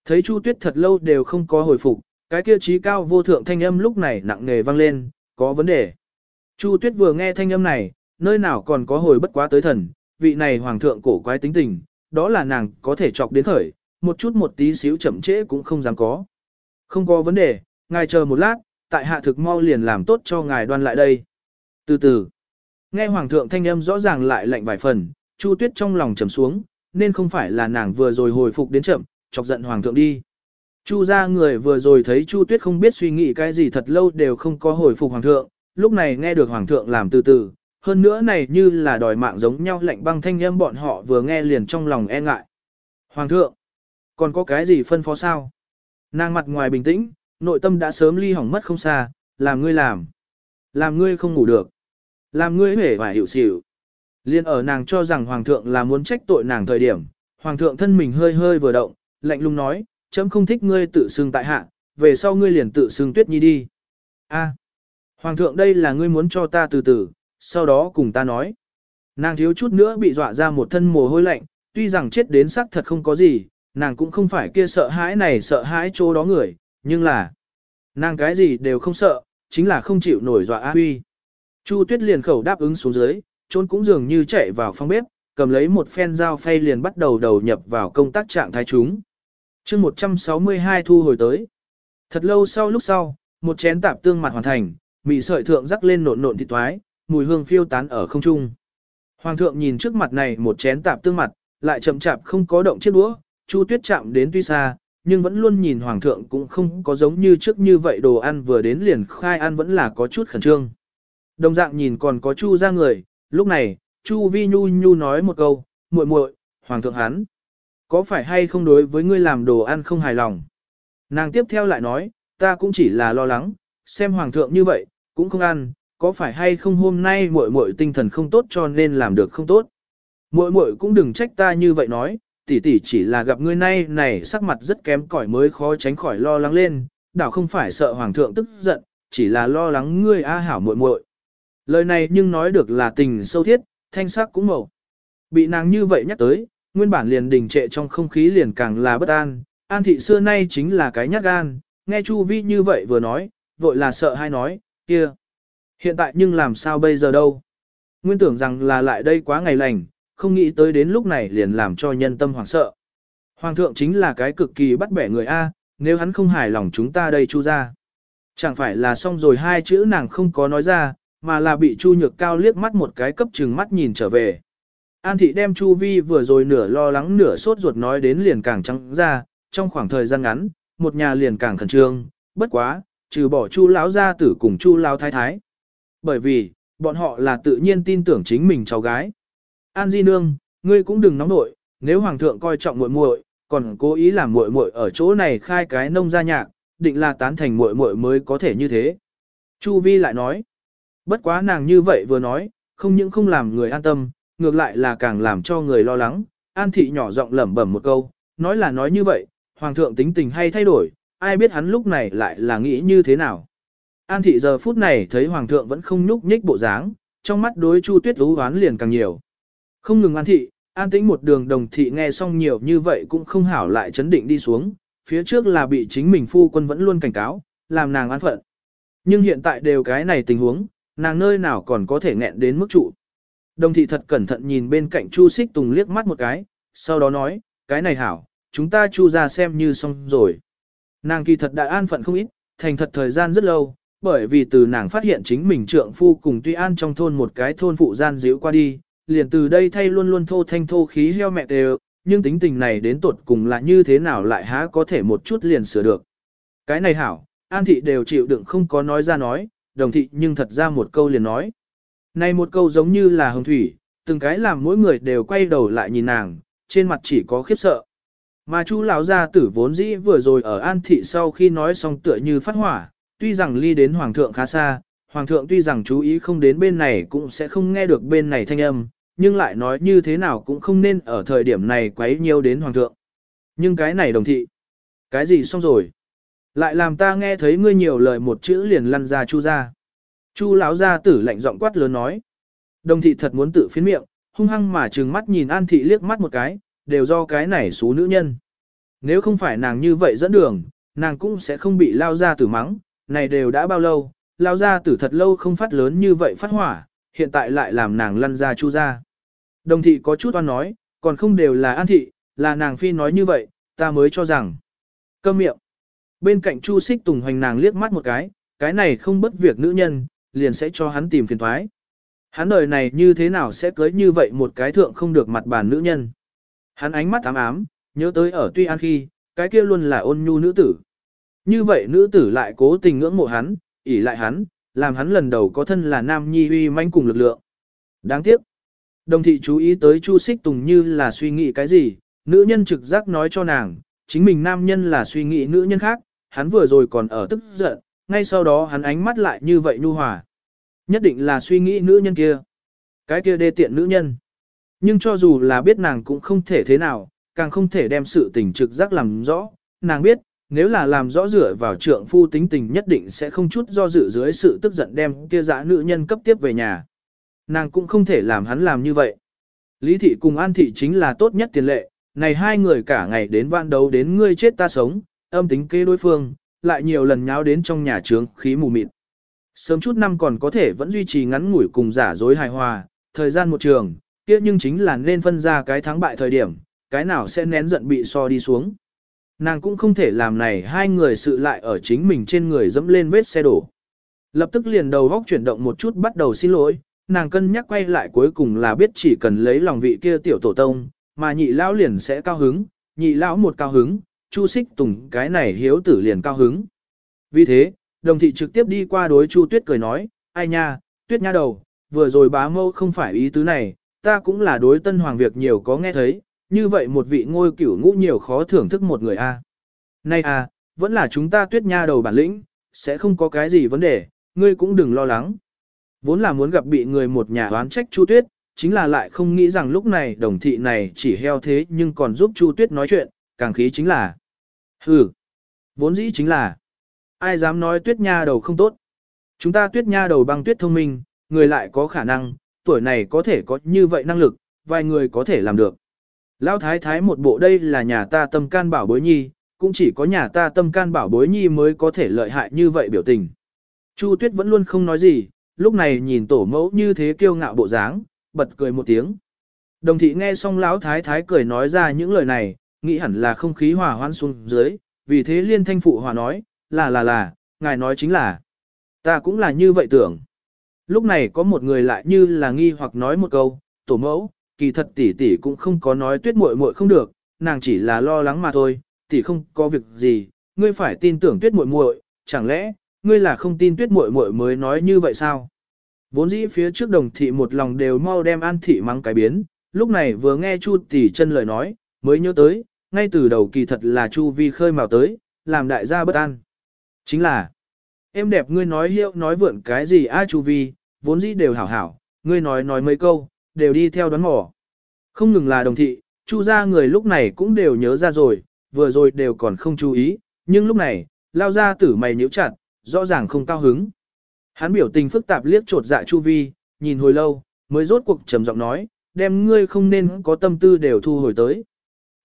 Thấy Chu Tuyết thật lâu đều không có hồi phục, cái kia trí cao vô thượng thanh âm lúc này nặng nề vang lên, có vấn đề. Chu Tuyết vừa nghe thanh âm này, nơi nào còn có hồi bất quá tới thần, vị này hoàng thượng cổ quái tính tình, đó là nàng có thể chọc đến khởi, một chút một tí xíu chậm trễ cũng không dám có. Không có vấn đề, ngài chờ một lát, tại hạ thực mau liền làm tốt cho ngài đoan lại đây. Từ từ, nghe hoàng thượng thanh âm rõ ràng lại lạnh vài phần, Chu Tuyết trong lòng trầm xuống, nên không phải là nàng vừa rồi hồi phục đến chậm, chọc giận hoàng thượng đi. Chu ra người vừa rồi thấy Chu Tuyết không biết suy nghĩ cái gì thật lâu đều không có hồi phục hoàng thượng, lúc này nghe được hoàng thượng làm từ từ, hơn nữa này như là đòi mạng giống nhau lạnh băng thanh âm bọn họ vừa nghe liền trong lòng e ngại. Hoàng thượng, còn có cái gì phân phó sao? Nàng mặt ngoài bình tĩnh, nội tâm đã sớm ly hỏng mất không xa, làm ngươi làm. Làm ngươi không ngủ được. Làm ngươi hể và hiểu xỉu. Liên ở nàng cho rằng hoàng thượng là muốn trách tội nàng thời điểm, hoàng thượng thân mình hơi hơi vừa động, lạnh lùng nói, chấm không thích ngươi tự xưng tại hạ, về sau ngươi liền tự xưng tuyết nhi đi. A, hoàng thượng đây là ngươi muốn cho ta từ từ, sau đó cùng ta nói. Nàng thiếu chút nữa bị dọa ra một thân mồ hôi lạnh, tuy rằng chết đến xác thật không có gì, nàng cũng không phải kia sợ hãi này sợ hãi chỗ đó người, nhưng là, nàng cái gì đều không sợ, chính là không chịu nổi dọa A Huy. Chu Tuyết liền khẩu đáp ứng xuống dưới, trốn cũng dường như chạy vào phòng bếp, cầm lấy một phen dao phay liền bắt đầu đầu nhập vào công tác trạng thái chúng chương 162 thu hồi tới. Thật lâu sau lúc sau, một chén tạp tương mặt hoàn thành, mì sợi thượng rắc lên nộn nộn thịt toái, mùi hương phiêu tán ở không trung. Hoàng thượng nhìn trước mặt này một chén tạp tương mặt, lại chậm chạp không có động chiếc đũa, Chu Tuyết chạm đến tuy xa, nhưng vẫn luôn nhìn hoàng thượng cũng không có giống như trước như vậy đồ ăn vừa đến liền khai ăn vẫn là có chút khẩn trương. Đồng dạng nhìn còn có Chu ra người, lúc này, Chu Vi Nhu Nhu nói một câu, muội muội, hoàng thượng hắn, có phải hay không đối với ngươi làm đồ ăn không hài lòng? Nàng tiếp theo lại nói, ta cũng chỉ là lo lắng, xem hoàng thượng như vậy, cũng không ăn, có phải hay không hôm nay muội muội tinh thần không tốt cho nên làm được không tốt. Muội muội cũng đừng trách ta như vậy nói, tỷ tỷ chỉ là gặp ngươi nay này sắc mặt rất kém cỏi mới khó tránh khỏi lo lắng lên, đảo không phải sợ hoàng thượng tức giận, chỉ là lo lắng ngươi a hảo muội muội. Lời này nhưng nói được là tình sâu thiết, thanh sắc cũng màu. Bị nàng như vậy nhắc tới, nguyên bản liền đình trệ trong không khí liền càng là bất an, an thị xưa nay chính là cái nhát gan, nghe Chu Vi như vậy vừa nói, vội là sợ hay nói, kia. Hiện tại nhưng làm sao bây giờ đâu? Nguyên tưởng rằng là lại đây quá ngày lành, không nghĩ tới đến lúc này liền làm cho nhân tâm hoảng sợ. Hoàng thượng chính là cái cực kỳ bắt bẻ người A, nếu hắn không hài lòng chúng ta đây chu ra. Chẳng phải là xong rồi hai chữ nàng không có nói ra, mà là bị chu nhược cao liếc mắt một cái cấp chừng mắt nhìn trở về. An thị đem chu vi vừa rồi nửa lo lắng nửa sốt ruột nói đến liền càng trắng ra, trong khoảng thời gian ngắn, một nhà liền càng khẩn trương, bất quá, trừ bỏ chu lão gia tử cùng chu lão thái thái. Bởi vì, bọn họ là tự nhiên tin tưởng chính mình cháu gái. An Di Nương, ngươi cũng đừng nóng nội, nếu Hoàng thượng coi trọng muội muội, còn cố ý làm muội muội ở chỗ này khai cái nông gia nhạc, định là tán thành muội muội mới có thể như thế. Chu Vi lại nói, bất quá nàng như vậy vừa nói, không những không làm người an tâm, ngược lại là càng làm cho người lo lắng. An thị nhỏ giọng lẩm bẩm một câu, nói là nói như vậy, Hoàng thượng tính tình hay thay đổi, ai biết hắn lúc này lại là nghĩ như thế nào. An thị giờ phút này thấy Hoàng thượng vẫn không nhúc nhích bộ dáng, trong mắt đối Chu Tuyết ú hoán liền càng nhiều. Không ngừng an thị, an tĩnh một đường đồng thị nghe xong nhiều như vậy cũng không hảo lại chấn định đi xuống, phía trước là bị chính mình phu quân vẫn luôn cảnh cáo, làm nàng an phận. Nhưng hiện tại đều cái này tình huống, nàng nơi nào còn có thể nghẹn đến mức trụ. Đồng thị thật cẩn thận nhìn bên cạnh Chu Xích Tùng liếc mắt một cái, sau đó nói, cái này hảo, chúng ta chu ra xem như xong rồi. Nàng kỳ thật đã an phận không ít, thành thật thời gian rất lâu, bởi vì từ nàng phát hiện chính mình trượng phu cùng tuy an trong thôn một cái thôn phụ gian díu qua đi, liền từ đây thay luôn luôn thô thanh thô khí heo mẹ đều, nhưng tính tình này đến tột cùng là như thế nào lại há có thể một chút liền sửa được. Cái này hảo, an thị đều chịu đựng không có nói ra nói, đồng thị nhưng thật ra một câu liền nói. Này một câu giống như là hồng thủy, từng cái làm mỗi người đều quay đầu lại nhìn nàng, trên mặt chỉ có khiếp sợ. Mà chú lão gia tử vốn dĩ vừa rồi ở an thị sau khi nói xong tựa như phát hỏa, tuy rằng ly đến hoàng thượng khá xa, hoàng thượng tuy rằng chú ý không đến bên này cũng sẽ không nghe được bên này thanh âm, nhưng lại nói như thế nào cũng không nên ở thời điểm này quấy nhiều đến hoàng thượng. Nhưng cái này đồng thị, cái gì xong rồi? Lại làm ta nghe thấy ngươi nhiều lời một chữ liền lăn ra chu ra. Chu lão gia tử lạnh giọng quát lớn nói. Đồng thị thật muốn tự phiến miệng, hung hăng mà trừng mắt nhìn An thị liếc mắt một cái, đều do cái này số nữ nhân. Nếu không phải nàng như vậy dẫn đường, nàng cũng sẽ không bị lao gia tử mắng, này đều đã bao lâu, lao gia tử thật lâu không phát lớn như vậy phát hỏa, hiện tại lại làm nàng lăn ra chu ra. Đồng thị có chút oan nói, còn không đều là an thị, là nàng phi nói như vậy, ta mới cho rằng. Câm miệng. Bên cạnh chu xích tùng hoành nàng liếc mắt một cái, cái này không bất việc nữ nhân, liền sẽ cho hắn tìm phiền thoái. Hắn đời này như thế nào sẽ cưới như vậy một cái thượng không được mặt bàn nữ nhân. Hắn ánh mắt ám ám, nhớ tới ở tuy an khi, cái kia luôn là ôn nhu nữ tử. Như vậy nữ tử lại cố tình ngưỡng mộ hắn, ỉ lại hắn, làm hắn lần đầu có thân là nam nhi uy manh cùng lực lượng. Đáng tiếc. Đồng thị chú ý tới Chu Xích Tùng như là suy nghĩ cái gì, nữ nhân trực giác nói cho nàng, chính mình nam nhân là suy nghĩ nữ nhân khác, hắn vừa rồi còn ở tức giận, ngay sau đó hắn ánh mắt lại như vậy nhu hòa. Nhất định là suy nghĩ nữ nhân kia. Cái kia đê tiện nữ nhân. Nhưng cho dù là biết nàng cũng không thể thế nào, càng không thể đem sự tình trực giác làm rõ, nàng biết, nếu là làm rõ rửa vào trượng phu tính tình nhất định sẽ không chút do dự dưới sự tức giận đem kia dã nữ nhân cấp tiếp về nhà. Nàng cũng không thể làm hắn làm như vậy. Lý thị cùng An thị chính là tốt nhất tiền lệ, này hai người cả ngày đến vạn đấu đến ngươi chết ta sống, âm tính kế đối phương, lại nhiều lần nháo đến trong nhà trướng khí mù mịt. Sớm chút năm còn có thể vẫn duy trì ngắn ngủi cùng giả dối hài hòa, thời gian một trường, kia nhưng chính là nên phân ra cái thắng bại thời điểm, cái nào sẽ nén giận bị so đi xuống. Nàng cũng không thể làm này hai người sự lại ở chính mình trên người dẫm lên vết xe đổ. Lập tức liền đầu góc chuyển động một chút bắt đầu xin lỗi, nàng cân nhắc quay lại cuối cùng là biết chỉ cần lấy lòng vị kia tiểu tổ tông, mà nhị lão liền sẽ cao hứng, nhị lão một cao hứng, chu xích tùng cái này hiếu tử liền cao hứng. Vì thế, đồng thị trực tiếp đi qua đối chu tuyết cười nói, ai nha, tuyết nha đầu, vừa rồi bá mâu không phải ý tứ này, ta cũng là đối tân hoàng việc nhiều có nghe thấy, như vậy một vị ngôi cửu ngũ nhiều khó thưởng thức một người a. À. Nay à, vẫn là chúng ta tuyết nha đầu bản lĩnh, sẽ không có cái gì vấn đề, ngươi cũng đừng lo lắng. Vốn là muốn gặp bị người một nhà oán trách Chu Tuyết, chính là lại không nghĩ rằng lúc này đồng thị này chỉ heo thế nhưng còn giúp Chu Tuyết nói chuyện, càng khí chính là. Hừ, vốn dĩ chính là. Ai dám nói Tuyết nha đầu không tốt. Chúng ta Tuyết nha đầu băng Tuyết thông minh, người lại có khả năng, tuổi này có thể có như vậy năng lực, vài người có thể làm được. Lão thái thái một bộ đây là nhà ta tâm can bảo bối nhi, cũng chỉ có nhà ta tâm can bảo bối nhi mới có thể lợi hại như vậy biểu tình. Chu Tuyết vẫn luôn không nói gì, lúc này nhìn tổ mẫu như thế kiêu ngạo bộ dáng, bật cười một tiếng. Đồng thị nghe xong lão thái thái cười nói ra những lời này, nghĩ hẳn là không khí hòa hoãn xuống dưới, vì thế liên thanh phụ hòa nói, là là là, ngài nói chính là, ta cũng là như vậy tưởng. Lúc này có một người lại như là nghi hoặc nói một câu, tổ mẫu, kỳ thật tỷ tỷ cũng không có nói tuyết muội muội không được, nàng chỉ là lo lắng mà thôi, tỷ không có việc gì, ngươi phải tin tưởng tuyết muội muội, chẳng lẽ, ngươi là không tin tuyết muội muội mới nói như vậy sao? Vốn dĩ phía trước đồng thị một lòng đều mau đem an thị mắng cái biến, lúc này vừa nghe Chu tỷ chân lời nói, mới nhớ tới, ngay từ đầu kỳ thật là Chu vi khơi mào tới, làm đại gia bất an. Chính là, em đẹp ngươi nói hiệu nói vượn cái gì a Chu vi, vốn dĩ đều hảo hảo, ngươi nói nói mấy câu, đều đi theo đoán mò. Không ngừng là đồng thị, Chu gia người lúc này cũng đều nhớ ra rồi, vừa rồi đều còn không chú ý, nhưng lúc này, lao ra tử mày nhíu chặt, rõ ràng không cao hứng. Hắn biểu tình phức tạp liếc trột dạ Chu Vi, nhìn hồi lâu, mới rốt cuộc trầm giọng nói, đem ngươi không nên có tâm tư đều thu hồi tới.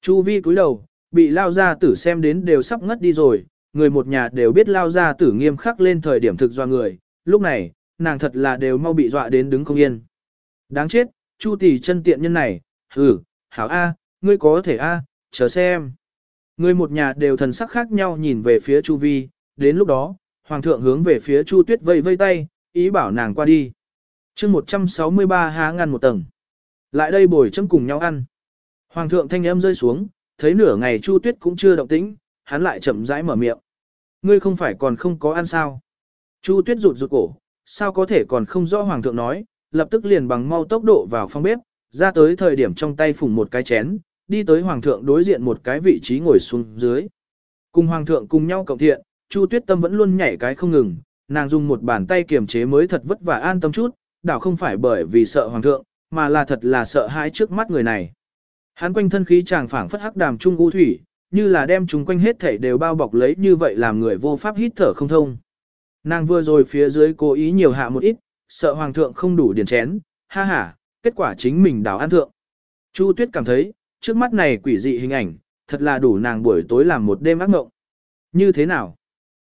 Chu Vi cúi đầu, bị lao gia tử xem đến đều sắp ngất đi rồi, người một nhà đều biết lao gia tử nghiêm khắc lên thời điểm thực do người, lúc này, nàng thật là đều mau bị dọa đến đứng không yên. Đáng chết, Chu tỷ chân tiện nhân này, hừ, hảo A, ngươi có thể A, chờ xem. Người một nhà đều thần sắc khác nhau nhìn về phía Chu Vi, đến lúc đó, Hoàng thượng hướng về phía Chu Tuyết vây vây tay, ý bảo nàng qua đi. chương 163 há ngăn một tầng. Lại đây bồi chấm cùng nhau ăn. Hoàng thượng thanh âm rơi xuống, thấy nửa ngày Chu Tuyết cũng chưa động tĩnh, hắn lại chậm rãi mở miệng. Ngươi không phải còn không có ăn sao? Chu Tuyết rụt rụt cổ, sao có thể còn không rõ Hoàng thượng nói, lập tức liền bằng mau tốc độ vào phòng bếp, ra tới thời điểm trong tay phùng một cái chén, đi tới Hoàng thượng đối diện một cái vị trí ngồi xuống dưới. Cùng Hoàng thượng cùng nhau cộng thiện, Chu Tuyết Tâm vẫn luôn nhảy cái không ngừng, nàng dùng một bàn tay kiềm chế mới thật vất vả an tâm chút, đảo không phải bởi vì sợ hoàng thượng, mà là thật là sợ hãi trước mắt người này. Hắn quanh thân khí chàng phảng phất hắc đàm trung u thủy, như là đem chúng quanh hết thảy đều bao bọc lấy như vậy làm người vô pháp hít thở không thông. Nàng vừa rồi phía dưới cố ý nhiều hạ một ít, sợ hoàng thượng không đủ điển chén, ha ha, kết quả chính mình đảo an thượng. Chu Tuyết cảm thấy, trước mắt này quỷ dị hình ảnh, thật là đủ nàng buổi tối làm một đêm ác mộng. Như thế nào?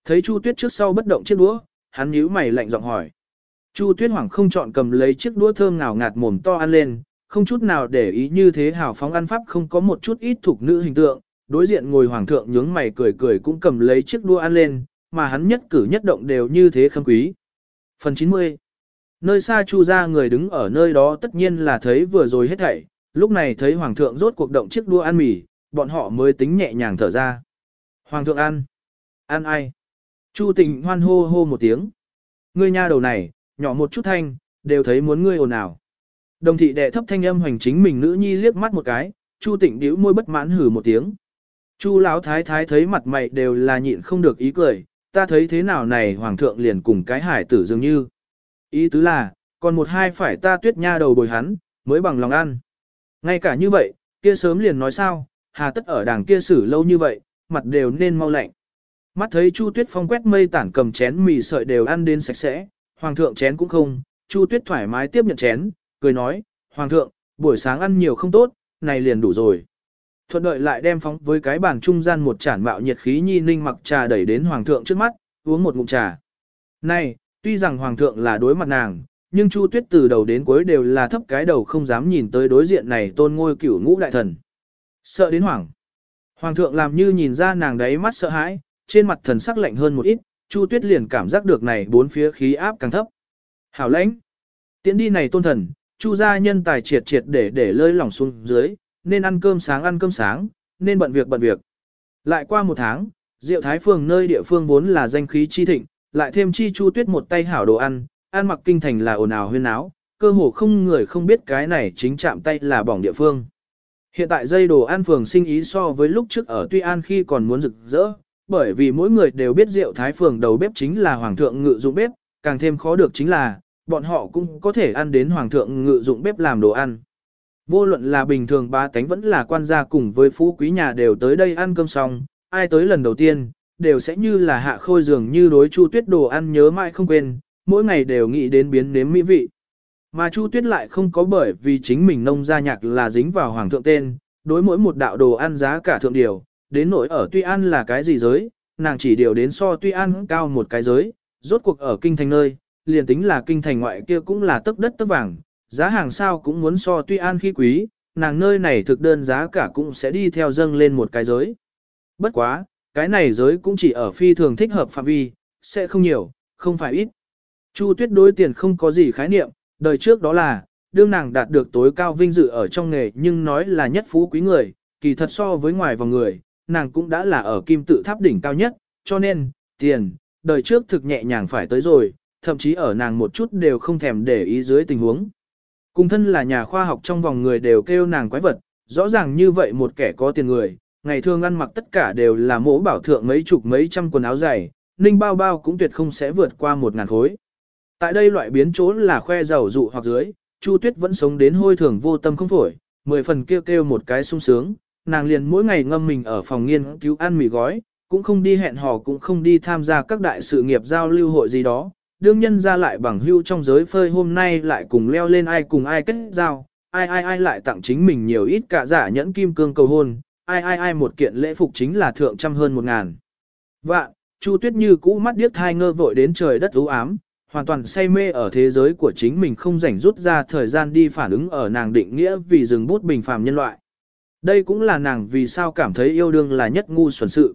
Thấy Chu Tuyết trước sau bất động chiếc đũa, hắn nhíu mày lạnh giọng hỏi. Chu Tuyết hoảng không chọn cầm lấy chiếc đũa thơm ngào ngạt mồm to ăn lên, không chút nào để ý như thế hào phóng ăn pháp không có một chút ít thuộc nữ hình tượng, đối diện ngồi hoàng thượng nhướng mày cười cười cũng cầm lấy chiếc đũa ăn lên, mà hắn nhất cử nhất động đều như thế khâm quý. Phần 90 Nơi xa Chu ra người đứng ở nơi đó tất nhiên là thấy vừa rồi hết thảy, lúc này thấy hoàng thượng rốt cuộc động chiếc đũa ăn mì, bọn họ mới tính nhẹ nhàng thở ra. Hoàng thượng ăn. Ăn ai? Chu tình hoan hô hô một tiếng. Ngươi nha đầu này, nhỏ một chút thanh, đều thấy muốn ngươi ồn ào. Đồng thị đệ thấp thanh âm hoành chính mình nữ nhi liếc mắt một cái, Chu Tịnh bĩu môi bất mãn hử một tiếng. Chu lão thái thái thấy mặt mày đều là nhịn không được ý cười, ta thấy thế nào này hoàng thượng liền cùng cái hải tử dường như. Ý tứ là, còn một hai phải ta tuyết nha đầu bồi hắn, mới bằng lòng ăn. Ngay cả như vậy, kia sớm liền nói sao, hà tất ở đàng kia xử lâu như vậy, mặt đều nên mau lạnh. Mắt thấy Chu Tuyết Phong quét mây tản cầm chén mì sợi đều ăn đến sạch sẽ, hoàng thượng chén cũng không, Chu Tuyết thoải mái tiếp nhận chén, cười nói, hoàng thượng, buổi sáng ăn nhiều không tốt, này liền đủ rồi. Thuận đợi lại đem phóng với cái bàn trung gian một chản mạo nhiệt khí nhi ninh mặc trà đẩy đến hoàng thượng trước mắt, uống một ngụm trà. Này, tuy rằng hoàng thượng là đối mặt nàng, nhưng Chu Tuyết từ đầu đến cuối đều là thấp cái đầu không dám nhìn tới đối diện này tôn ngôi cửu ngũ đại thần. Sợ đến hoảng. Hoàng thượng làm như nhìn ra nàng đấy mắt sợ hãi, trên mặt thần sắc lạnh hơn một ít, Chu Tuyết liền cảm giác được này bốn phía khí áp càng thấp. Hảo lãnh. Tiến đi này tôn thần, Chu gia nhân tài triệt triệt để để lơi lỏng xuống dưới, nên ăn cơm sáng ăn cơm sáng, nên bận việc bận việc. Lại qua một tháng, Diệu Thái Phường nơi địa phương vốn là danh khí chi thịnh, lại thêm chi Chu Tuyết một tay hảo đồ ăn, ăn mặc kinh thành là ồn ào huyên áo, cơ hồ không người không biết cái này chính chạm tay là bỏng địa phương. Hiện tại dây đồ ăn phường sinh ý so với lúc trước ở Tuy An khi còn muốn rực rỡ, bởi vì mỗi người đều biết rượu thái phường đầu bếp chính là hoàng thượng ngự dụng bếp, càng thêm khó được chính là, bọn họ cũng có thể ăn đến hoàng thượng ngự dụng bếp làm đồ ăn. Vô luận là bình thường ba tánh vẫn là quan gia cùng với phú quý nhà đều tới đây ăn cơm xong, ai tới lần đầu tiên, đều sẽ như là hạ khôi dường như đối chu tuyết đồ ăn nhớ mãi không quên, mỗi ngày đều nghĩ đến biến nếm mỹ vị. Mà Chu Tuyết lại không có bởi vì chính mình nông gia nhạc là dính vào hoàng thượng tên, đối mỗi một đạo đồ ăn giá cả thượng điều, đến nỗi ở Tuy An là cái gì giới, nàng chỉ điều đến so Tuy An cao một cái giới, rốt cuộc ở kinh thành nơi, liền tính là kinh thành ngoại kia cũng là tấc đất tấc vàng, giá hàng sao cũng muốn so Tuy An khi quý, nàng nơi này thực đơn giá cả cũng sẽ đi theo dâng lên một cái giới. Bất quá, cái này giới cũng chỉ ở phi thường thích hợp phạm vi, sẽ không nhiều, không phải ít. Chu Tuyết đối tiền không có gì khái niệm, đời trước đó là, đương nàng đạt được tối cao vinh dự ở trong nghề nhưng nói là nhất phú quý người, kỳ thật so với ngoài vòng người, nàng cũng đã là ở kim tự tháp đỉnh cao nhất, cho nên, tiền, đời trước thực nhẹ nhàng phải tới rồi, thậm chí ở nàng một chút đều không thèm để ý dưới tình huống. Cùng thân là nhà khoa học trong vòng người đều kêu nàng quái vật, rõ ràng như vậy một kẻ có tiền người, ngày thường ăn mặc tất cả đều là mỗ bảo thượng mấy chục mấy trăm quần áo dày, ninh bao bao cũng tuyệt không sẽ vượt qua một ngàn khối. Tại đây loại biến chỗ là khoe giàu dụ hoặc dưới, Chu Tuyết vẫn sống đến hôi thường vô tâm không phổi, mười phần kêu kêu một cái sung sướng, nàng liền mỗi ngày ngâm mình ở phòng nghiên cứu ăn mì gói, cũng không đi hẹn hò cũng không đi tham gia các đại sự nghiệp giao lưu hội gì đó. Đương nhân ra lại bằng hưu trong giới phơi hôm nay lại cùng leo lên ai cùng ai kết giao, ai ai ai lại tặng chính mình nhiều ít cả giả nhẫn kim cương cầu hôn, ai ai ai một kiện lễ phục chính là thượng trăm hơn một ngàn. Vạn, Chu Tuyết như cũ mắt điếc thai ngơ vội đến trời đất u ám, hoàn toàn say mê ở thế giới của chính mình không rảnh rút ra thời gian đi phản ứng ở nàng định nghĩa vì dừng bút bình phàm nhân loại. Đây cũng là nàng vì sao cảm thấy yêu đương là nhất ngu xuẩn sự.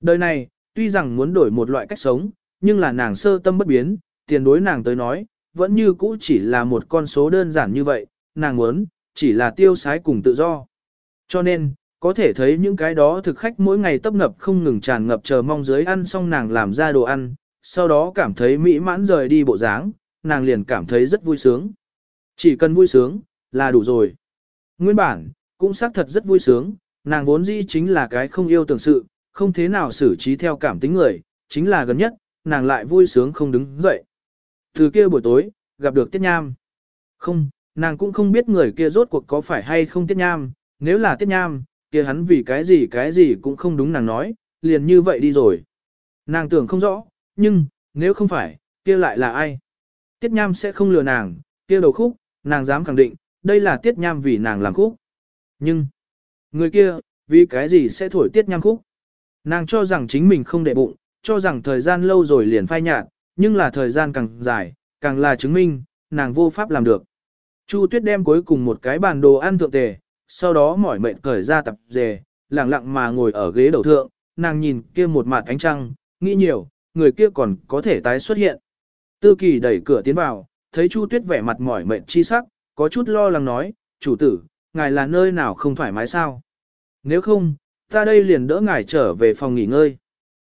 Đời này, tuy rằng muốn đổi một loại cách sống, nhưng là nàng sơ tâm bất biến, tiền đối nàng tới nói, vẫn như cũ chỉ là một con số đơn giản như vậy, nàng muốn, chỉ là tiêu sái cùng tự do. Cho nên, có thể thấy những cái đó thực khách mỗi ngày tấp nập không ngừng tràn ngập chờ mong dưới ăn xong nàng làm ra đồ ăn, sau đó cảm thấy mỹ mãn rời đi bộ dáng, nàng liền cảm thấy rất vui sướng. Chỉ cần vui sướng, là đủ rồi. Nguyên bản, cũng xác thật rất vui sướng, nàng vốn dĩ chính là cái không yêu tưởng sự, không thế nào xử trí theo cảm tính người, chính là gần nhất, nàng lại vui sướng không đứng dậy. Từ kia buổi tối, gặp được Tiết Nham. Không, nàng cũng không biết người kia rốt cuộc có phải hay không Tiết Nham, nếu là Tiết Nham, kia hắn vì cái gì cái gì cũng không đúng nàng nói, liền như vậy đi rồi. Nàng tưởng không rõ, nhưng, nếu không phải, kia lại là ai? Tiết Nham sẽ không lừa nàng, kia đầu khúc, nàng dám khẳng định, đây là Tiết Nham vì nàng làm khúc. Nhưng, người kia, vì cái gì sẽ thổi Tiết Nham khúc? Nàng cho rằng chính mình không đệ bụng, cho rằng thời gian lâu rồi liền phai nhạt, nhưng là thời gian càng dài, càng là chứng minh, nàng vô pháp làm được. Chu Tuyết đem cuối cùng một cái bàn đồ ăn thượng tề, sau đó mỏi mệt cởi ra tập dề, lặng lặng mà ngồi ở ghế đầu thượng, nàng nhìn kia một mặt ánh trăng, nghĩ nhiều, người kia còn có thể tái xuất hiện. Tư kỳ đẩy cửa tiến vào, thấy Chu Tuyết vẻ mặt mỏi mệt chi sắc, có chút lo lắng nói, chủ tử, ngài là nơi nào không thoải mái sao? Nếu không, ta đây liền đỡ ngài trở về phòng nghỉ ngơi.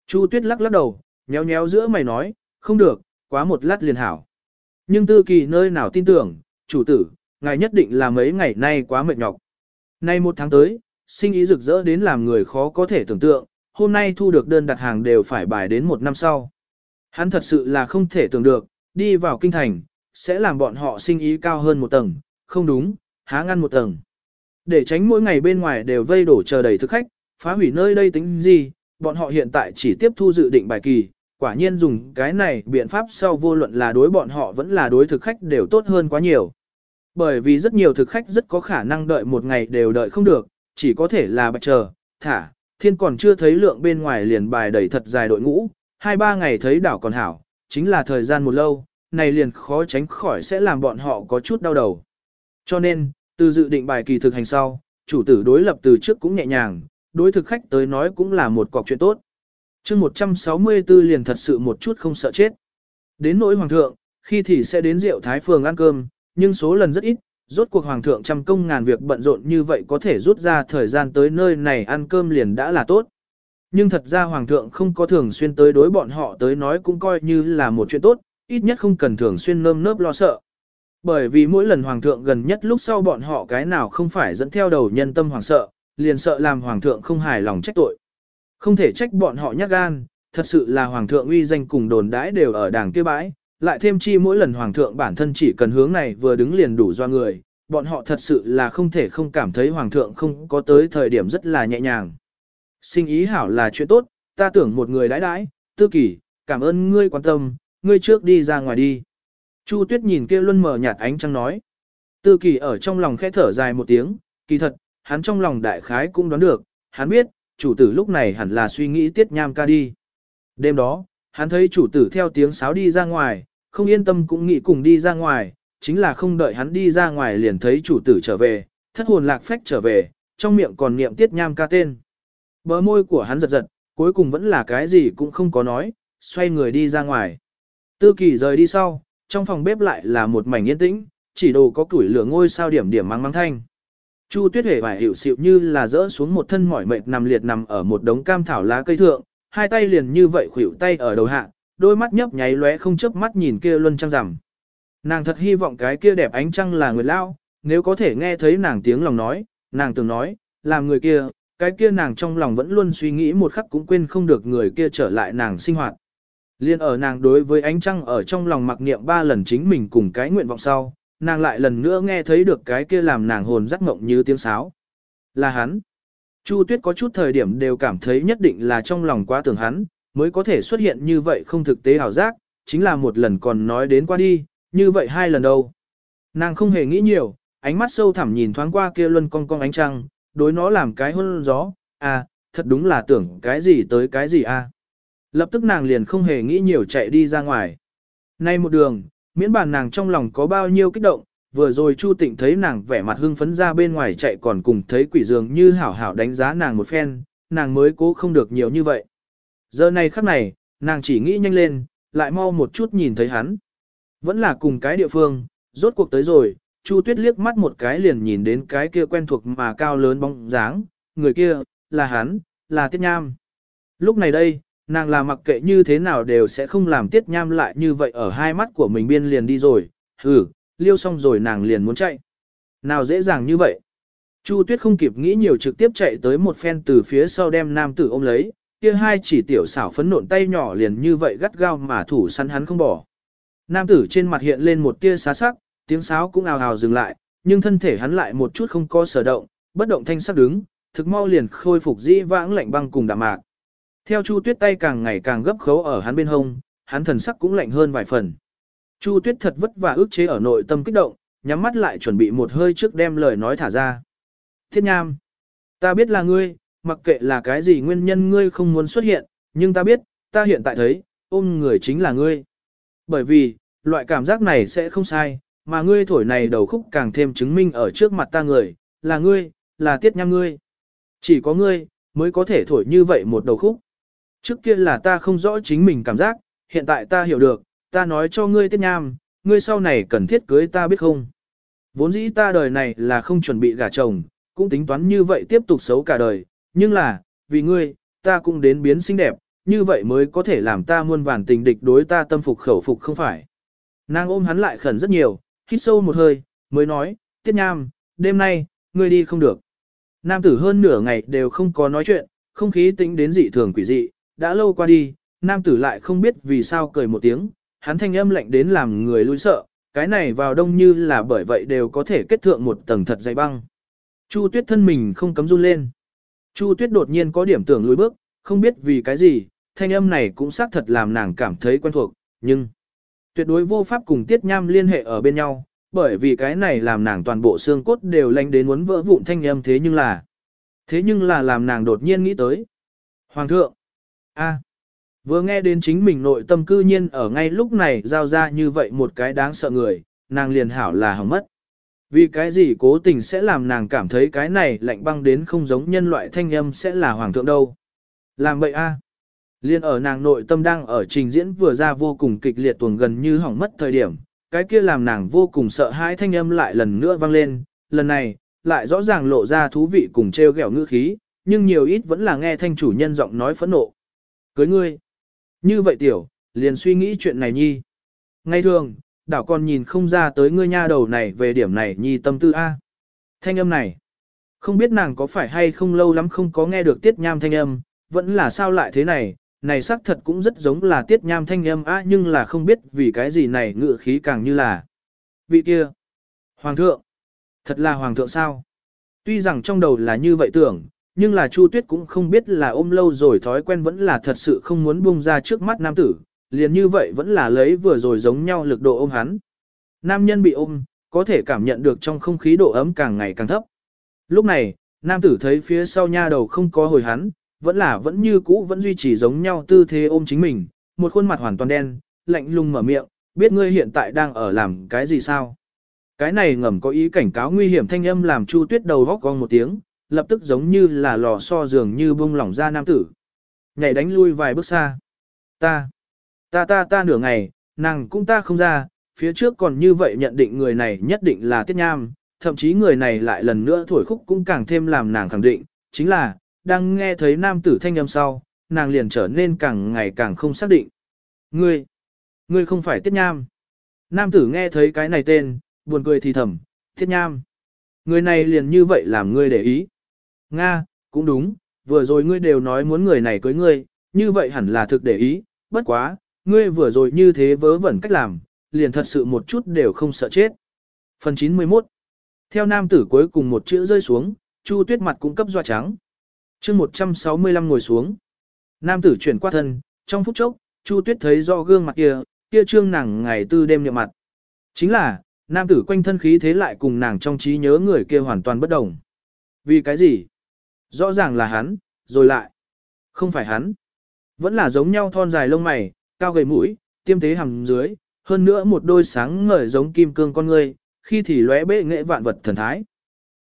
Chu Tuyết lắc lắc đầu, nhéo nhéo giữa mày nói, không được, quá một lát liền hảo. Nhưng tư kỳ nơi nào tin tưởng, chủ tử, ngài nhất định là mấy ngày nay quá mệt nhọc. Nay một tháng tới, sinh ý rực rỡ đến làm người khó có thể tưởng tượng, hôm nay thu được đơn đặt hàng đều phải bài đến một năm sau. Hắn thật sự là không thể tưởng được, đi vào kinh thành, sẽ làm bọn họ sinh ý cao hơn một tầng, không đúng, há ngăn một tầng. Để tránh mỗi ngày bên ngoài đều vây đổ chờ đầy thực khách, phá hủy nơi đây tính gì, bọn họ hiện tại chỉ tiếp thu dự định bài kỳ, quả nhiên dùng cái này biện pháp sau vô luận là đối bọn họ vẫn là đối thực khách đều tốt hơn quá nhiều. Bởi vì rất nhiều thực khách rất có khả năng đợi một ngày đều đợi không được, chỉ có thể là bạch chờ, thả, thiên còn chưa thấy lượng bên ngoài liền bài đẩy thật dài đội ngũ, hai ba ngày thấy đảo còn hảo, chính là thời gian một lâu, này liền khó tránh khỏi sẽ làm bọn họ có chút đau đầu. Cho nên, từ dự định bài kỳ thực hành sau, chủ tử đối lập từ trước cũng nhẹ nhàng, đối thực khách tới nói cũng là một cọc chuyện tốt. chương 164 liền thật sự một chút không sợ chết. Đến nỗi hoàng thượng, khi thì sẽ đến rượu thái phường ăn cơm, nhưng số lần rất ít, rốt cuộc hoàng thượng trăm công ngàn việc bận rộn như vậy có thể rút ra thời gian tới nơi này ăn cơm liền đã là tốt. Nhưng thật ra hoàng thượng không có thường xuyên tới đối bọn họ tới nói cũng coi như là một chuyện tốt, ít nhất không cần thường xuyên nơm nớp lo sợ. Bởi vì mỗi lần hoàng thượng gần nhất lúc sau bọn họ cái nào không phải dẫn theo đầu nhân tâm hoàng sợ, liền sợ làm hoàng thượng không hài lòng trách tội. Không thể trách bọn họ nhát gan, thật sự là hoàng thượng uy danh cùng đồn đãi đều ở đảng kia bãi, lại thêm chi mỗi lần hoàng thượng bản thân chỉ cần hướng này vừa đứng liền đủ do người, bọn họ thật sự là không thể không cảm thấy hoàng thượng không có tới thời điểm rất là nhẹ nhàng. Sinh ý hảo là chuyện tốt, ta tưởng một người đãi đãi, tư kỷ, cảm ơn ngươi quan tâm, ngươi trước đi ra ngoài đi. Chu tuyết nhìn kia luân mở nhạt ánh trăng nói. Tư kỳ ở trong lòng khẽ thở dài một tiếng, kỳ thật, hắn trong lòng đại khái cũng đoán được, hắn biết, chủ tử lúc này hẳn là suy nghĩ tiết nham ca đi. Đêm đó, hắn thấy chủ tử theo tiếng sáo đi ra ngoài, không yên tâm cũng nghĩ cùng đi ra ngoài, chính là không đợi hắn đi ra ngoài liền thấy chủ tử trở về, thất hồn lạc phách trở về, trong miệng còn niệm tiết nham ca tên. Bờ môi của hắn giật giật, cuối cùng vẫn là cái gì cũng không có nói, xoay người đi ra ngoài. Tư kỳ rời đi sau, trong phòng bếp lại là một mảnh yên tĩnh, chỉ đồ có củi lửa ngôi sao điểm điểm mang mang thanh. Chu tuyết hề vải hiểu xịu như là rỡ xuống một thân mỏi mệt nằm liệt nằm ở một đống cam thảo lá cây thượng, hai tay liền như vậy khuỷu tay ở đầu hạ, đôi mắt nhấp nháy lóe không chớp mắt nhìn kia luân trăng rằm. Nàng thật hy vọng cái kia đẹp ánh trăng là người lao, nếu có thể nghe thấy nàng tiếng lòng nói, nàng từng nói, làm người kia, cái kia nàng trong lòng vẫn luôn suy nghĩ một khắc cũng quên không được người kia trở lại nàng sinh hoạt. Liên ở nàng đối với ánh trăng ở trong lòng mặc niệm ba lần chính mình cùng cái nguyện vọng sau, nàng lại lần nữa nghe thấy được cái kia làm nàng hồn rắc ngộng như tiếng sáo. Là hắn. Chu Tuyết có chút thời điểm đều cảm thấy nhất định là trong lòng quá tưởng hắn, mới có thể xuất hiện như vậy không thực tế hảo giác, chính là một lần còn nói đến qua đi, như vậy hai lần đâu. Nàng không hề nghĩ nhiều, ánh mắt sâu thẳm nhìn thoáng qua kia luân cong cong ánh trăng, đối nó làm cái hôn gió, à, thật đúng là tưởng cái gì tới cái gì à. Lập tức nàng liền không hề nghĩ nhiều chạy đi ra ngoài. Nay một đường, miễn bàn nàng trong lòng có bao nhiêu kích động, vừa rồi Chu Tịnh thấy nàng vẻ mặt hưng phấn ra bên ngoài chạy còn cùng thấy quỷ dường như hảo hảo đánh giá nàng một phen, nàng mới cố không được nhiều như vậy. Giờ này khắc này, nàng chỉ nghĩ nhanh lên, lại mau một chút nhìn thấy hắn. Vẫn là cùng cái địa phương, rốt cuộc tới rồi, Chu Tuyết liếc mắt một cái liền nhìn đến cái kia quen thuộc mà cao lớn bóng dáng, người kia, là hắn, là Tiết Nham. Lúc này đây, nàng là mặc kệ như thế nào đều sẽ không làm Tiết Nham lại như vậy ở hai mắt của mình biên liền đi rồi, hừ, liêu xong rồi nàng liền muốn chạy. Nào dễ dàng như vậy. Chu Tuyết không kịp nghĩ nhiều trực tiếp chạy tới một phen từ phía sau đem nam tử ôm lấy, kia hai chỉ tiểu xảo phấn nộn tay nhỏ liền như vậy gắt gao mà thủ săn hắn không bỏ. Nam tử trên mặt hiện lên một tia xá sắc, tiếng sáo cũng ào ào dừng lại, nhưng thân thể hắn lại một chút không có sở động, bất động thanh sắc đứng, thực mau liền khôi phục dĩ vãng lạnh băng cùng đạm mạc. Theo Chu Tuyết tay càng ngày càng gấp khấu ở hắn bên hông, hắn thần sắc cũng lạnh hơn vài phần. Chu Tuyết thật vất vả ức chế ở nội tâm kích động, nhắm mắt lại chuẩn bị một hơi trước đem lời nói thả ra. Thiết Nham, ta biết là ngươi, mặc kệ là cái gì nguyên nhân ngươi không muốn xuất hiện, nhưng ta biết, ta hiện tại thấy, ôm người chính là ngươi. Bởi vì, loại cảm giác này sẽ không sai, mà ngươi thổi này đầu khúc càng thêm chứng minh ở trước mặt ta người, là ngươi, là tiết nham ngươi. Chỉ có ngươi, mới có thể thổi như vậy một đầu khúc. Trước kia là ta không rõ chính mình cảm giác, hiện tại ta hiểu được, ta nói cho ngươi tiết nham, ngươi sau này cần thiết cưới ta biết không. Vốn dĩ ta đời này là không chuẩn bị gả chồng, cũng tính toán như vậy tiếp tục xấu cả đời, nhưng là, vì ngươi, ta cũng đến biến xinh đẹp, như vậy mới có thể làm ta muôn vàn tình địch đối ta tâm phục khẩu phục không phải. Nàng ôm hắn lại khẩn rất nhiều, hít sâu một hơi, mới nói, tiết nham, đêm nay, ngươi đi không được. Nam tử hơn nửa ngày đều không có nói chuyện, không khí tĩnh đến dị thường quỷ dị, đã lâu qua đi, nam tử lại không biết vì sao cười một tiếng, hắn thanh âm lạnh đến làm người lùi sợ, cái này vào đông như là bởi vậy đều có thể kết thượng một tầng thật dày băng. Chu tuyết thân mình không cấm run lên. Chu tuyết đột nhiên có điểm tưởng lùi bước, không biết vì cái gì, thanh âm này cũng xác thật làm nàng cảm thấy quen thuộc, nhưng tuyệt đối vô pháp cùng Tiết Nham liên hệ ở bên nhau, bởi vì cái này làm nàng toàn bộ xương cốt đều lanh đến muốn vỡ vụn thanh âm thế nhưng là thế nhưng là làm nàng đột nhiên nghĩ tới. Hoàng thượng, a, Vừa nghe đến chính mình nội tâm cư nhiên ở ngay lúc này giao ra như vậy một cái đáng sợ người, nàng liền hảo là hỏng mất. Vì cái gì cố tình sẽ làm nàng cảm thấy cái này lạnh băng đến không giống nhân loại thanh âm sẽ là hoàng thượng đâu. Làm vậy a Liên ở nàng nội tâm đang ở trình diễn vừa ra vô cùng kịch liệt tuồng gần như hỏng mất thời điểm, cái kia làm nàng vô cùng sợ hãi thanh âm lại lần nữa vang lên, lần này, lại rõ ràng lộ ra thú vị cùng treo gẹo ngữ khí, nhưng nhiều ít vẫn là nghe thanh chủ nhân giọng nói phẫn nộ. Cưới ngươi. Như vậy tiểu, liền suy nghĩ chuyện này nhi. Ngay thường, đảo con nhìn không ra tới ngươi nha đầu này về điểm này nhi tâm tư A. Thanh âm này. Không biết nàng có phải hay không lâu lắm không có nghe được tiết nham thanh âm, vẫn là sao lại thế này, này xác thật cũng rất giống là tiết nham thanh âm á nhưng là không biết vì cái gì này ngựa khí càng như là. Vị kia. Hoàng thượng. Thật là hoàng thượng sao? Tuy rằng trong đầu là như vậy tưởng, nhưng là Chu Tuyết cũng không biết là ôm lâu rồi thói quen vẫn là thật sự không muốn buông ra trước mắt nam tử, liền như vậy vẫn là lấy vừa rồi giống nhau lực độ ôm hắn. Nam nhân bị ôm, có thể cảm nhận được trong không khí độ ấm càng ngày càng thấp. Lúc này, nam tử thấy phía sau nha đầu không có hồi hắn, vẫn là vẫn như cũ vẫn duy trì giống nhau tư thế ôm chính mình, một khuôn mặt hoàn toàn đen, lạnh lùng mở miệng, biết ngươi hiện tại đang ở làm cái gì sao? Cái này ngầm có ý cảnh cáo nguy hiểm thanh âm làm Chu Tuyết đầu góc cong một tiếng, lập tức giống như là lò xo dường như bung lỏng ra nam tử. Nhảy đánh lui vài bước xa. Ta, ta ta ta nửa ngày, nàng cũng ta không ra, phía trước còn như vậy nhận định người này nhất định là Tiết Nham, thậm chí người này lại lần nữa thổi khúc cũng càng thêm làm nàng khẳng định, chính là, đang nghe thấy nam tử thanh âm sau, nàng liền trở nên càng ngày càng không xác định. Ngươi, ngươi không phải Tiết Nham. Nam tử nghe thấy cái này tên, buồn cười thì thầm, Tiết Nham. Người này liền như vậy làm ngươi để ý. Nga, cũng đúng, vừa rồi ngươi đều nói muốn người này cưới ngươi, như vậy hẳn là thực để ý, bất quá, ngươi vừa rồi như thế vớ vẩn cách làm, liền thật sự một chút đều không sợ chết. Phần 91 Theo nam tử cuối cùng một chữ rơi xuống, Chu tuyết mặt cũng cấp doa trắng. chương 165 ngồi xuống. Nam tử chuyển qua thân, trong phút chốc, Chu tuyết thấy do gương mặt kia, kia trương nàng ngày tư đêm nhậm mặt. Chính là, nam tử quanh thân khí thế lại cùng nàng trong trí nhớ người kia hoàn toàn bất đồng. Vì cái gì? Rõ ràng là hắn, rồi lại. Không phải hắn. Vẫn là giống nhau thon dài lông mày, cao gầy mũi, tiêm tế hằng dưới, hơn nữa một đôi sáng ngời giống kim cương con người, khi thì lóe bệ nghệ vạn vật thần thái.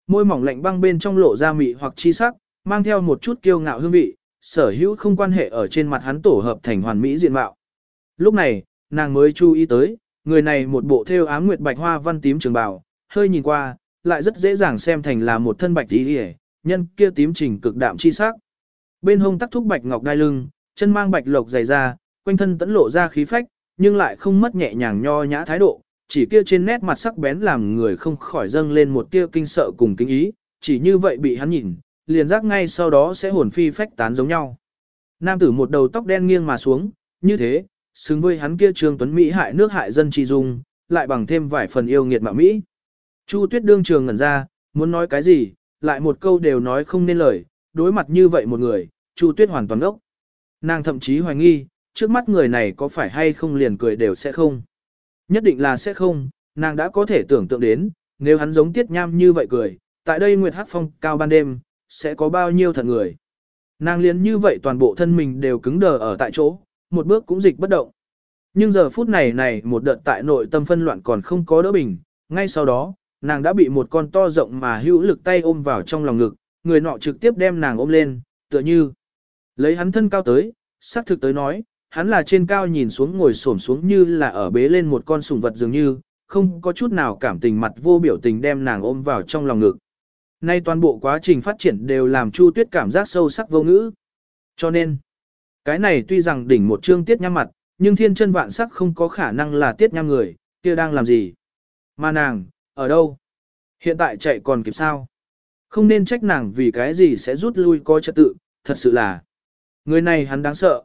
Môi mỏng lạnh băng bên trong lộ ra mị hoặc chi sắc, mang theo một chút kiêu ngạo hương vị, sở hữu không quan hệ ở trên mặt hắn tổ hợp thành hoàn mỹ diện mạo. Lúc này, nàng mới chú ý tới, người này một bộ thêu ám nguyệt bạch hoa văn tím trường bào, hơi nhìn qua, lại rất dễ dàng xem thành là một thân bạch tí hề, nhân kia tím trình cực đạm chi sắc. Bên hông tắc thúc bạch ngọc đai lưng, chân mang bạch lộc dày ra, quanh thân tẫn lộ ra khí phách, nhưng lại không mất nhẹ nhàng nho nhã thái độ, chỉ kia trên nét mặt sắc bén làm người không khỏi dâng lên một tia kinh sợ cùng kinh ý, chỉ như vậy bị hắn nhìn, liền giác ngay sau đó sẽ hồn phi phách tán giống nhau. Nam tử một đầu tóc đen nghiêng mà xuống, như thế, xứng với hắn kia trương tuấn Mỹ hại nước hại dân chi dung, lại bằng thêm vài phần yêu nghiệt mạo Mỹ. Chu tuyết đương trường ngẩn ra, muốn nói cái gì, lại một câu đều nói không nên lời, đối mặt như vậy một người, Chu tuyết hoàn toàn ốc. Nàng thậm chí hoài nghi, trước mắt người này có phải hay không liền cười đều sẽ không. Nhất định là sẽ không, nàng đã có thể tưởng tượng đến, nếu hắn giống tiết nham như vậy cười, tại đây Nguyệt Hát Phong cao ban đêm, sẽ có bao nhiêu thật người. Nàng liền như vậy toàn bộ thân mình đều cứng đờ ở tại chỗ, một bước cũng dịch bất động. Nhưng giờ phút này này một đợt tại nội tâm phân loạn còn không có đỡ bình, ngay sau đó, nàng đã bị một con to rộng mà hữu lực tay ôm vào trong lòng ngực, người nọ trực tiếp đem nàng ôm lên, tựa như lấy hắn thân cao tới, xác thực tới nói, hắn là trên cao nhìn xuống ngồi xổm xuống như là ở bế lên một con sùng vật dường như, không có chút nào cảm tình mặt vô biểu tình đem nàng ôm vào trong lòng ngực. Nay toàn bộ quá trình phát triển đều làm Chu Tuyết cảm giác sâu sắc vô ngữ. Cho nên, cái này tuy rằng đỉnh một chương tiết nhăm mặt, nhưng thiên chân vạn sắc không có khả năng là tiết nhăm người, kia đang làm gì? Mà nàng, ở đâu? Hiện tại chạy còn kịp sao? Không nên trách nàng vì cái gì sẽ rút lui coi trật tự, thật sự là. Người này hắn đáng sợ.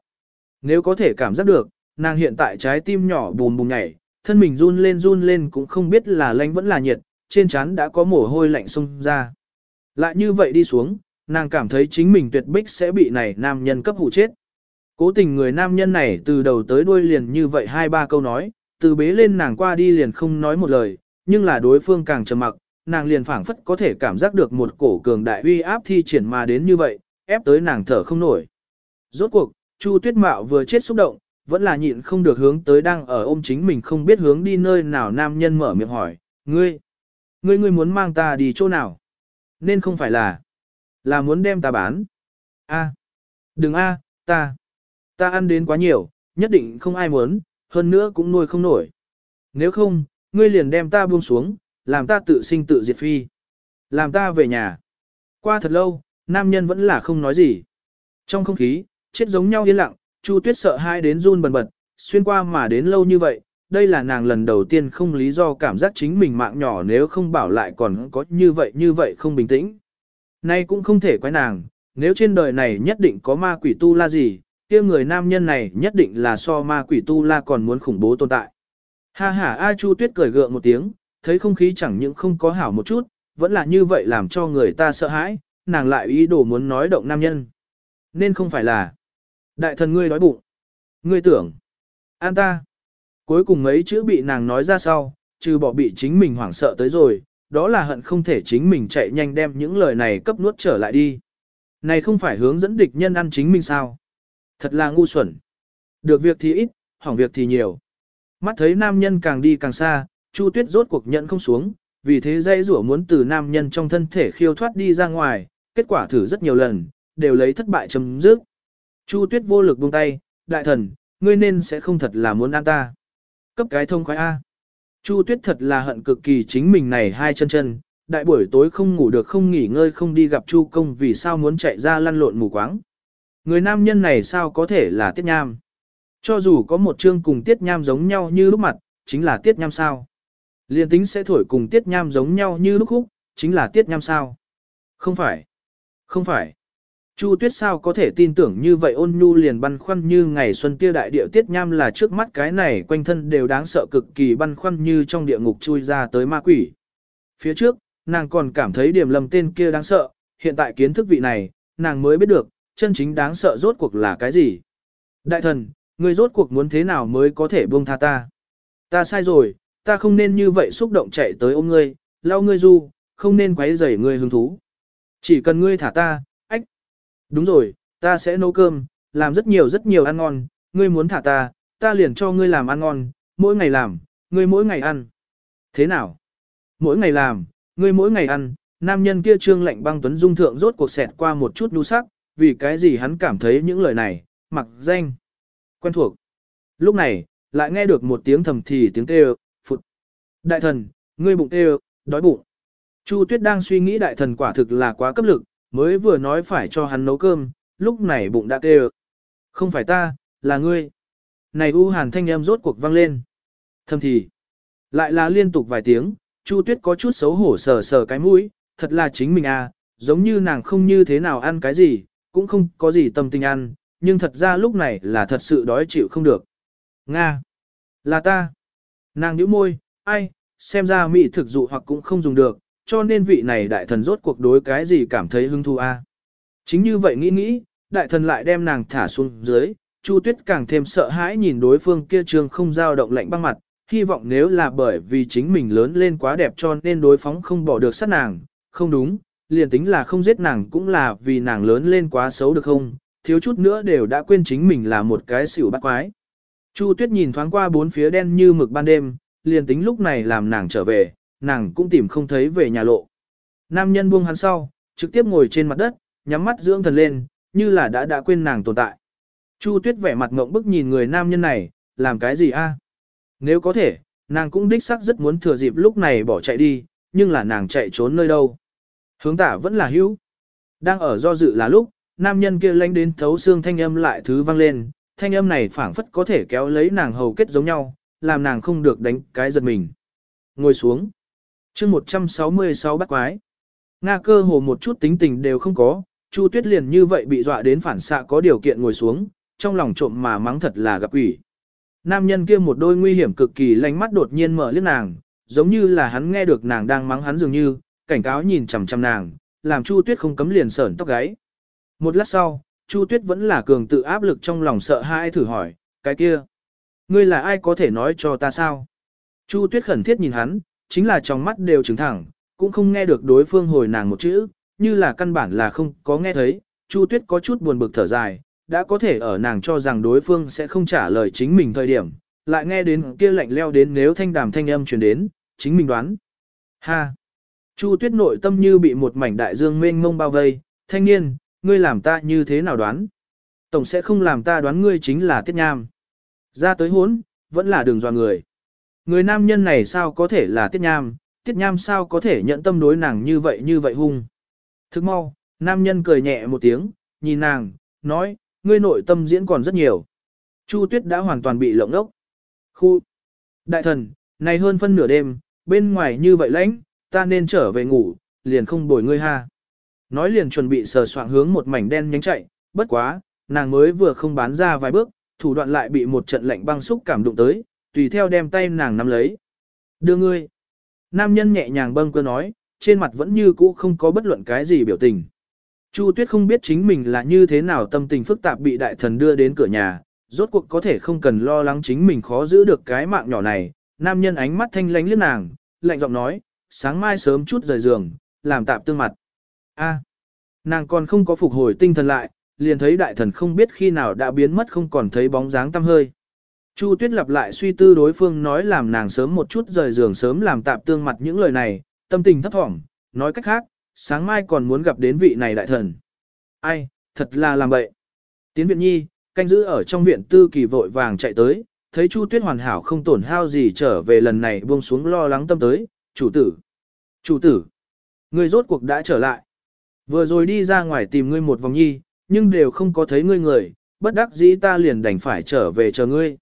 Nếu có thể cảm giác được, nàng hiện tại trái tim nhỏ bùm bùm nhảy, thân mình run lên run lên cũng không biết là lạnh vẫn là nhiệt, trên trán đã có mồ hôi lạnh xông ra. Lại như vậy đi xuống, nàng cảm thấy chính mình tuyệt bích sẽ bị này nam nhân cấp hụ chết. Cố tình người nam nhân này từ đầu tới đuôi liền như vậy hai ba câu nói, từ bế lên nàng qua đi liền không nói một lời, nhưng là đối phương càng trầm mặc, nàng liền phảng phất có thể cảm giác được một cổ cường đại uy áp thi triển mà đến như vậy, ép tới nàng thở không nổi. Rốt cuộc, Chu Tuyết Mạo vừa chết xúc động, vẫn là nhịn không được hướng tới đang ở ôm chính mình không biết hướng đi nơi nào nam nhân mở miệng hỏi, ngươi, ngươi ngươi muốn mang ta đi chỗ nào? Nên không phải là, là muốn đem ta bán. A, đừng a, ta, ta ăn đến quá nhiều, nhất định không ai muốn, hơn nữa cũng nuôi không nổi. Nếu không, ngươi liền đem ta buông xuống, làm ta tự sinh tự diệt phi. Làm ta về nhà. Qua thật lâu, nam nhân vẫn là không nói gì. Trong không khí, chết giống nhau yên lặng, Chu Tuyết sợ hai đến run bần bật, xuyên qua mà đến lâu như vậy, đây là nàng lần đầu tiên không lý do cảm giác chính mình mạng nhỏ nếu không bảo lại còn có như vậy như vậy không bình tĩnh. Nay cũng không thể quái nàng, nếu trên đời này nhất định có ma quỷ tu la gì, kia người nam nhân này nhất định là so ma quỷ tu la còn muốn khủng bố tồn tại. Ha ha A Chu Tuyết cười gượng một tiếng, thấy không khí chẳng những không có hảo một chút, vẫn là như vậy làm cho người ta sợ hãi, nàng lại ý đồ muốn nói động nam nhân. Nên không phải là Đại thần ngươi đói bụng. Ngươi tưởng. An ta. Cuối cùng mấy chữ bị nàng nói ra sau, trừ bỏ bị chính mình hoảng sợ tới rồi, đó là hận không thể chính mình chạy nhanh đem những lời này cấp nuốt trở lại đi. Này không phải hướng dẫn địch nhân ăn chính mình sao? Thật là ngu xuẩn. Được việc thì ít, hỏng việc thì nhiều. Mắt thấy nam nhân càng đi càng xa, Chu Tuyết rốt cuộc nhận không xuống, vì thế dây rủa muốn từ nam nhân trong thân thể khiêu thoát đi ra ngoài, kết quả thử rất nhiều lần, đều lấy thất bại chấm dứt. Chu Tuyết vô lực buông tay, đại thần, ngươi nên sẽ không thật là muốn ăn ta. Cấp cái thông khoái A. Chu Tuyết thật là hận cực kỳ chính mình này hai chân chân, đại buổi tối không ngủ được không nghỉ ngơi không đi gặp Chu công vì sao muốn chạy ra lăn lộn mù quáng. Người nam nhân này sao có thể là Tiết Nham. Cho dù có một chương cùng Tiết Nham giống nhau như lúc mặt, chính là Tiết Nham sao. Liên tính sẽ thổi cùng Tiết Nham giống nhau như lúc khúc, chính là Tiết Nham sao. Không phải. Không phải. Chu Tuyết sao có thể tin tưởng như vậy ôn nhu liền băn khoăn như ngày xuân tiêu đại địa tiết nham là trước mắt cái này quanh thân đều đáng sợ cực kỳ băn khoăn như trong địa ngục chui ra tới ma quỷ. Phía trước, nàng còn cảm thấy điểm lầm tên kia đáng sợ, hiện tại kiến thức vị này, nàng mới biết được, chân chính đáng sợ rốt cuộc là cái gì. Đại thần, Ngươi rốt cuộc muốn thế nào mới có thể buông tha ta? Ta sai rồi, ta không nên như vậy xúc động chạy tới ôm ngươi, lau ngươi du, không nên quấy rầy ngươi hứng thú. Chỉ cần ngươi thả ta, Đúng rồi, ta sẽ nấu cơm, làm rất nhiều rất nhiều ăn ngon, ngươi muốn thả ta, ta liền cho ngươi làm ăn ngon, mỗi ngày làm, ngươi mỗi ngày ăn. Thế nào? Mỗi ngày làm, ngươi mỗi ngày ăn, nam nhân kia trương lạnh băng tuấn dung thượng rốt cuộc xẹt qua một chút nhu sắc, vì cái gì hắn cảm thấy những lời này, mặc danh, quen thuộc. Lúc này, lại nghe được một tiếng thầm thì tiếng kêu, phụt. Đại thần, ngươi bụng kêu, đói bụng. Chu Tuyết đang suy nghĩ đại thần quả thực là quá cấp lực, mới vừa nói phải cho hắn nấu cơm, lúc này bụng đã kêu. Không phải ta, là ngươi. Này U Hàn thanh em rốt cuộc vang lên. Thầm thì, lại là liên tục vài tiếng, Chu Tuyết có chút xấu hổ sờ sờ cái mũi, thật là chính mình à, giống như nàng không như thế nào ăn cái gì, cũng không có gì tâm tình ăn, nhưng thật ra lúc này là thật sự đói chịu không được. Nga, là ta. Nàng nhíu môi, ai, xem ra mỹ thực dụ hoặc cũng không dùng được, cho nên vị này đại thần rốt cuộc đối cái gì cảm thấy hứng thú a. Chính như vậy nghĩ nghĩ, đại thần lại đem nàng thả xuống dưới, Chu Tuyết càng thêm sợ hãi nhìn đối phương kia trường không dao động lạnh băng mặt, hy vọng nếu là bởi vì chính mình lớn lên quá đẹp cho nên đối phóng không bỏ được sát nàng, không đúng, liền tính là không giết nàng cũng là vì nàng lớn lên quá xấu được không, thiếu chút nữa đều đã quên chính mình là một cái xỉu bắt quái. Chu Tuyết nhìn thoáng qua bốn phía đen như mực ban đêm, liền tính lúc này làm nàng trở về, nàng cũng tìm không thấy về nhà lộ. Nam nhân buông hắn sau, trực tiếp ngồi trên mặt đất, nhắm mắt dưỡng thần lên, như là đã đã quên nàng tồn tại. Chu Tuyết vẻ mặt ngộng bức nhìn người nam nhân này, làm cái gì a? À? Nếu có thể, nàng cũng đích xác rất muốn thừa dịp lúc này bỏ chạy đi, nhưng là nàng chạy trốn nơi đâu. Hướng tả vẫn là hữu. Đang ở do dự là lúc, nam nhân kia lánh đến thấu xương thanh âm lại thứ vang lên, thanh âm này phảng phất có thể kéo lấy nàng hầu kết giống nhau, làm nàng không được đánh cái giật mình. Ngồi xuống chương 166 bắt quái. Nga cơ hồ một chút tính tình đều không có, Chu Tuyết liền như vậy bị dọa đến phản xạ có điều kiện ngồi xuống, trong lòng trộm mà mắng thật là gặp quỷ. Nam nhân kia một đôi nguy hiểm cực kỳ lánh mắt đột nhiên mở liếc nàng, giống như là hắn nghe được nàng đang mắng hắn dường như, cảnh cáo nhìn chằm chằm nàng, làm Chu Tuyết không cấm liền sởn tóc gáy. Một lát sau, Chu Tuyết vẫn là cường tự áp lực trong lòng sợ hãi thử hỏi, cái kia, ngươi là ai có thể nói cho ta sao? Chu Tuyết khẩn thiết nhìn hắn, chính là trong mắt đều trứng thẳng, cũng không nghe được đối phương hồi nàng một chữ, như là căn bản là không có nghe thấy, Chu Tuyết có chút buồn bực thở dài, đã có thể ở nàng cho rằng đối phương sẽ không trả lời chính mình thời điểm, lại nghe đến kia lạnh leo đến nếu thanh đàm thanh âm truyền đến, chính mình đoán. Ha! Chu tuyết nội tâm như bị một mảnh đại dương mênh mông bao vây, thanh niên, ngươi làm ta như thế nào đoán? Tổng sẽ không làm ta đoán ngươi chính là tiết nham. Ra tới hốn, vẫn là đường dò người. Người nam nhân này sao có thể là tiết nham, tiết nham sao có thể nhận tâm đối nàng như vậy như vậy hung. Thức mau, nam nhân cười nhẹ một tiếng, nhìn nàng, nói, ngươi nội tâm diễn còn rất nhiều. Chu tuyết đã hoàn toàn bị lộng ốc. Khu! Đại thần, này hơn phân nửa đêm, bên ngoài như vậy lãnh, ta nên trở về ngủ, liền không bồi ngươi ha. Nói liền chuẩn bị sờ soạng hướng một mảnh đen nhánh chạy, bất quá, nàng mới vừa không bán ra vài bước, thủ đoạn lại bị một trận lạnh băng xúc cảm đụng tới, tùy theo đem tay nàng nắm lấy. Đưa ngươi. Nam nhân nhẹ nhàng bâng cơ nói, trên mặt vẫn như cũ không có bất luận cái gì biểu tình. Chu Tuyết không biết chính mình là như thế nào tâm tình phức tạp bị đại thần đưa đến cửa nhà, rốt cuộc có thể không cần lo lắng chính mình khó giữ được cái mạng nhỏ này. Nam nhân ánh mắt thanh lánh liếc nàng, lạnh giọng nói, sáng mai sớm chút rời giường, làm tạm tương mặt. A, nàng còn không có phục hồi tinh thần lại, liền thấy đại thần không biết khi nào đã biến mất không còn thấy bóng dáng tăm hơi. Chu Tuyết lặp lại suy tư đối phương nói làm nàng sớm một chút rời giường sớm làm tạm tương mặt những lời này, tâm tình thấp thỏm, nói cách khác, sáng mai còn muốn gặp đến vị này đại thần. Ai, thật là làm bậy. Tiến viện nhi, canh giữ ở trong viện tư kỳ vội vàng chạy tới, thấy Chu Tuyết hoàn hảo không tổn hao gì trở về lần này buông xuống lo lắng tâm tới, chủ tử. Chủ tử, ngươi rốt cuộc đã trở lại. Vừa rồi đi ra ngoài tìm ngươi một vòng nhi, nhưng đều không có thấy ngươi người, bất đắc dĩ ta liền đành phải trở về chờ ngươi.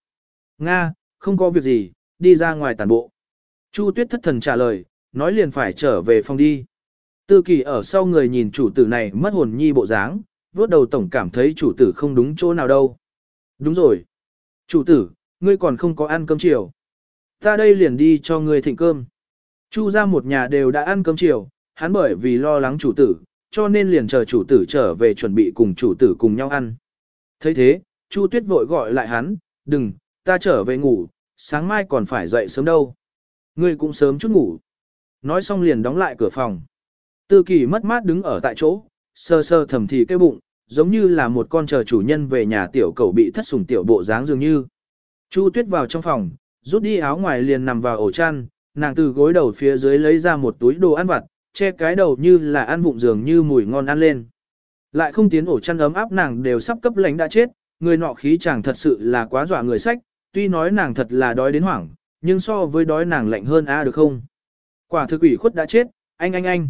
Nga, không có việc gì, đi ra ngoài tàn bộ. Chu Tuyết thất thần trả lời, nói liền phải trở về phòng đi. Tư kỳ ở sau người nhìn chủ tử này mất hồn nhi bộ dáng, vuốt đầu tổng cảm thấy chủ tử không đúng chỗ nào đâu. Đúng rồi. Chủ tử, ngươi còn không có ăn cơm chiều. Ta đây liền đi cho ngươi thịnh cơm. Chu ra một nhà đều đã ăn cơm chiều, hắn bởi vì lo lắng chủ tử, cho nên liền chờ chủ tử trở về chuẩn bị cùng chủ tử cùng nhau ăn. thấy thế, Chu Tuyết vội gọi lại hắn, đừng, ta trở về ngủ, sáng mai còn phải dậy sớm đâu. Ngươi cũng sớm chút ngủ. Nói xong liền đóng lại cửa phòng. Tư kỳ mất mát đứng ở tại chỗ, sơ sơ thầm thì kêu bụng, giống như là một con chờ chủ nhân về nhà tiểu cầu bị thất sủng tiểu bộ dáng dường như. Chu Tuyết vào trong phòng, rút đi áo ngoài liền nằm vào ổ chăn, nàng từ gối đầu phía dưới lấy ra một túi đồ ăn vặt, che cái đầu như là ăn vụng dường như mùi ngon ăn lên. Lại không tiến ổ chăn ấm áp nàng đều sắp cấp lãnh đã chết, người nọ khí chàng thật sự là quá dọa người sách, tuy nói nàng thật là đói đến hoảng, nhưng so với đói nàng lạnh hơn a được không? Quả thực ủy khuất đã chết, anh anh anh.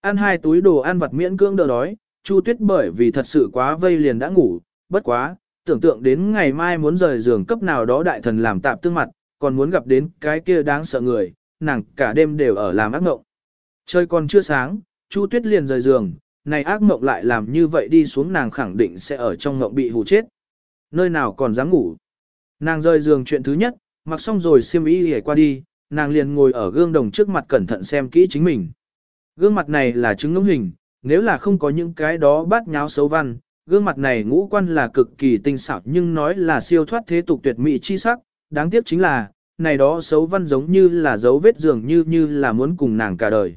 Ăn hai túi đồ ăn vặt miễn cưỡng đỡ đói, Chu Tuyết bởi vì thật sự quá vây liền đã ngủ, bất quá, tưởng tượng đến ngày mai muốn rời giường cấp nào đó đại thần làm tạm tương mặt, còn muốn gặp đến cái kia đáng sợ người, nàng cả đêm đều ở làm ác ngộng. Trời còn chưa sáng, Chu Tuyết liền rời giường, này ác mộng lại làm như vậy đi xuống nàng khẳng định sẽ ở trong mộng bị hù chết. Nơi nào còn dám ngủ. Nàng rời giường chuyện thứ nhất, mặc xong rồi xiêm y hề qua đi, nàng liền ngồi ở gương đồng trước mặt cẩn thận xem kỹ chính mình. Gương mặt này là chứng ngỗng hình, nếu là không có những cái đó bát nháo xấu văn, gương mặt này ngũ quan là cực kỳ tinh xảo nhưng nói là siêu thoát thế tục tuyệt mỹ chi sắc, đáng tiếc chính là, này đó xấu văn giống như là dấu vết dường như như là muốn cùng nàng cả đời.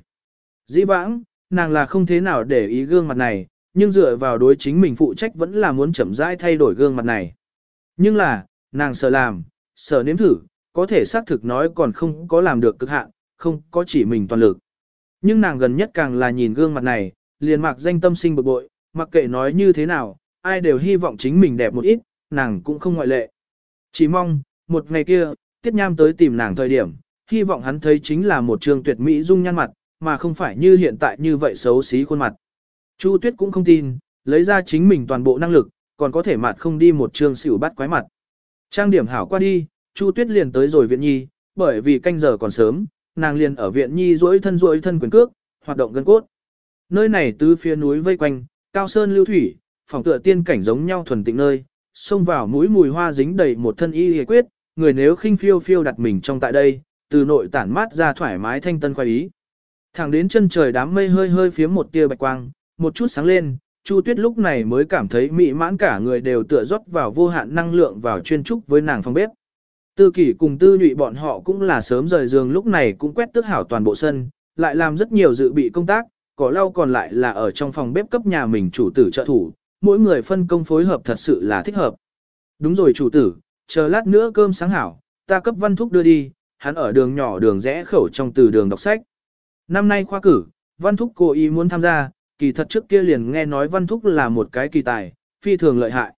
Dĩ vãng, nàng là không thế nào để ý gương mặt này, nhưng dựa vào đối chính mình phụ trách vẫn là muốn chậm rãi thay đổi gương mặt này. Nhưng là, nàng sợ làm, sợ nếm thử, có thể xác thực nói còn không có làm được cực hạn, không có chỉ mình toàn lực. Nhưng nàng gần nhất càng là nhìn gương mặt này, liền mặc danh tâm sinh bực bội, mặc kệ nói như thế nào, ai đều hy vọng chính mình đẹp một ít, nàng cũng không ngoại lệ. Chỉ mong, một ngày kia, Tiết Nham tới tìm nàng thời điểm, hy vọng hắn thấy chính là một trường tuyệt mỹ dung nhan mặt, mà không phải như hiện tại như vậy xấu xí khuôn mặt. Chu Tuyết cũng không tin, lấy ra chính mình toàn bộ năng lực, còn có thể mặt không đi một trường xỉu bắt quái mặt. Trang điểm hảo qua đi, Chu Tuyết liền tới rồi viện nhi, bởi vì canh giờ còn sớm, nàng liền ở viện nhi duỗi thân duỗi thân quyền cước, hoạt động gân cốt. Nơi này tứ phía núi vây quanh, cao sơn lưu thủy, phòng tựa tiên cảnh giống nhau thuần tịnh nơi, xông vào mũi mùi hoa dính đầy một thân y hề quyết, người nếu khinh phiêu phiêu đặt mình trong tại đây, từ nội tản mát ra thoải mái thanh tân khoái ý. Thẳng đến chân trời đám mây hơi hơi phía một tia bạch quang, một chút sáng lên, Chu Tuyết lúc này mới cảm thấy mỹ mãn cả người đều tựa rót vào vô hạn năng lượng vào chuyên trúc với nàng phòng bếp. Tư kỷ cùng tư nhụy bọn họ cũng là sớm rời giường lúc này cũng quét tước hảo toàn bộ sân, lại làm rất nhiều dự bị công tác, cỏ lau còn lại là ở trong phòng bếp cấp nhà mình chủ tử trợ thủ, mỗi người phân công phối hợp thật sự là thích hợp. Đúng rồi chủ tử, chờ lát nữa cơm sáng hảo, ta cấp văn thúc đưa đi, hắn ở đường nhỏ đường rẽ khẩu trong từ đường đọc sách. Năm nay khoa cử, văn thúc cố ý muốn tham gia, kỳ thật trước kia liền nghe nói văn thúc là một cái kỳ tài, phi thường lợi hại.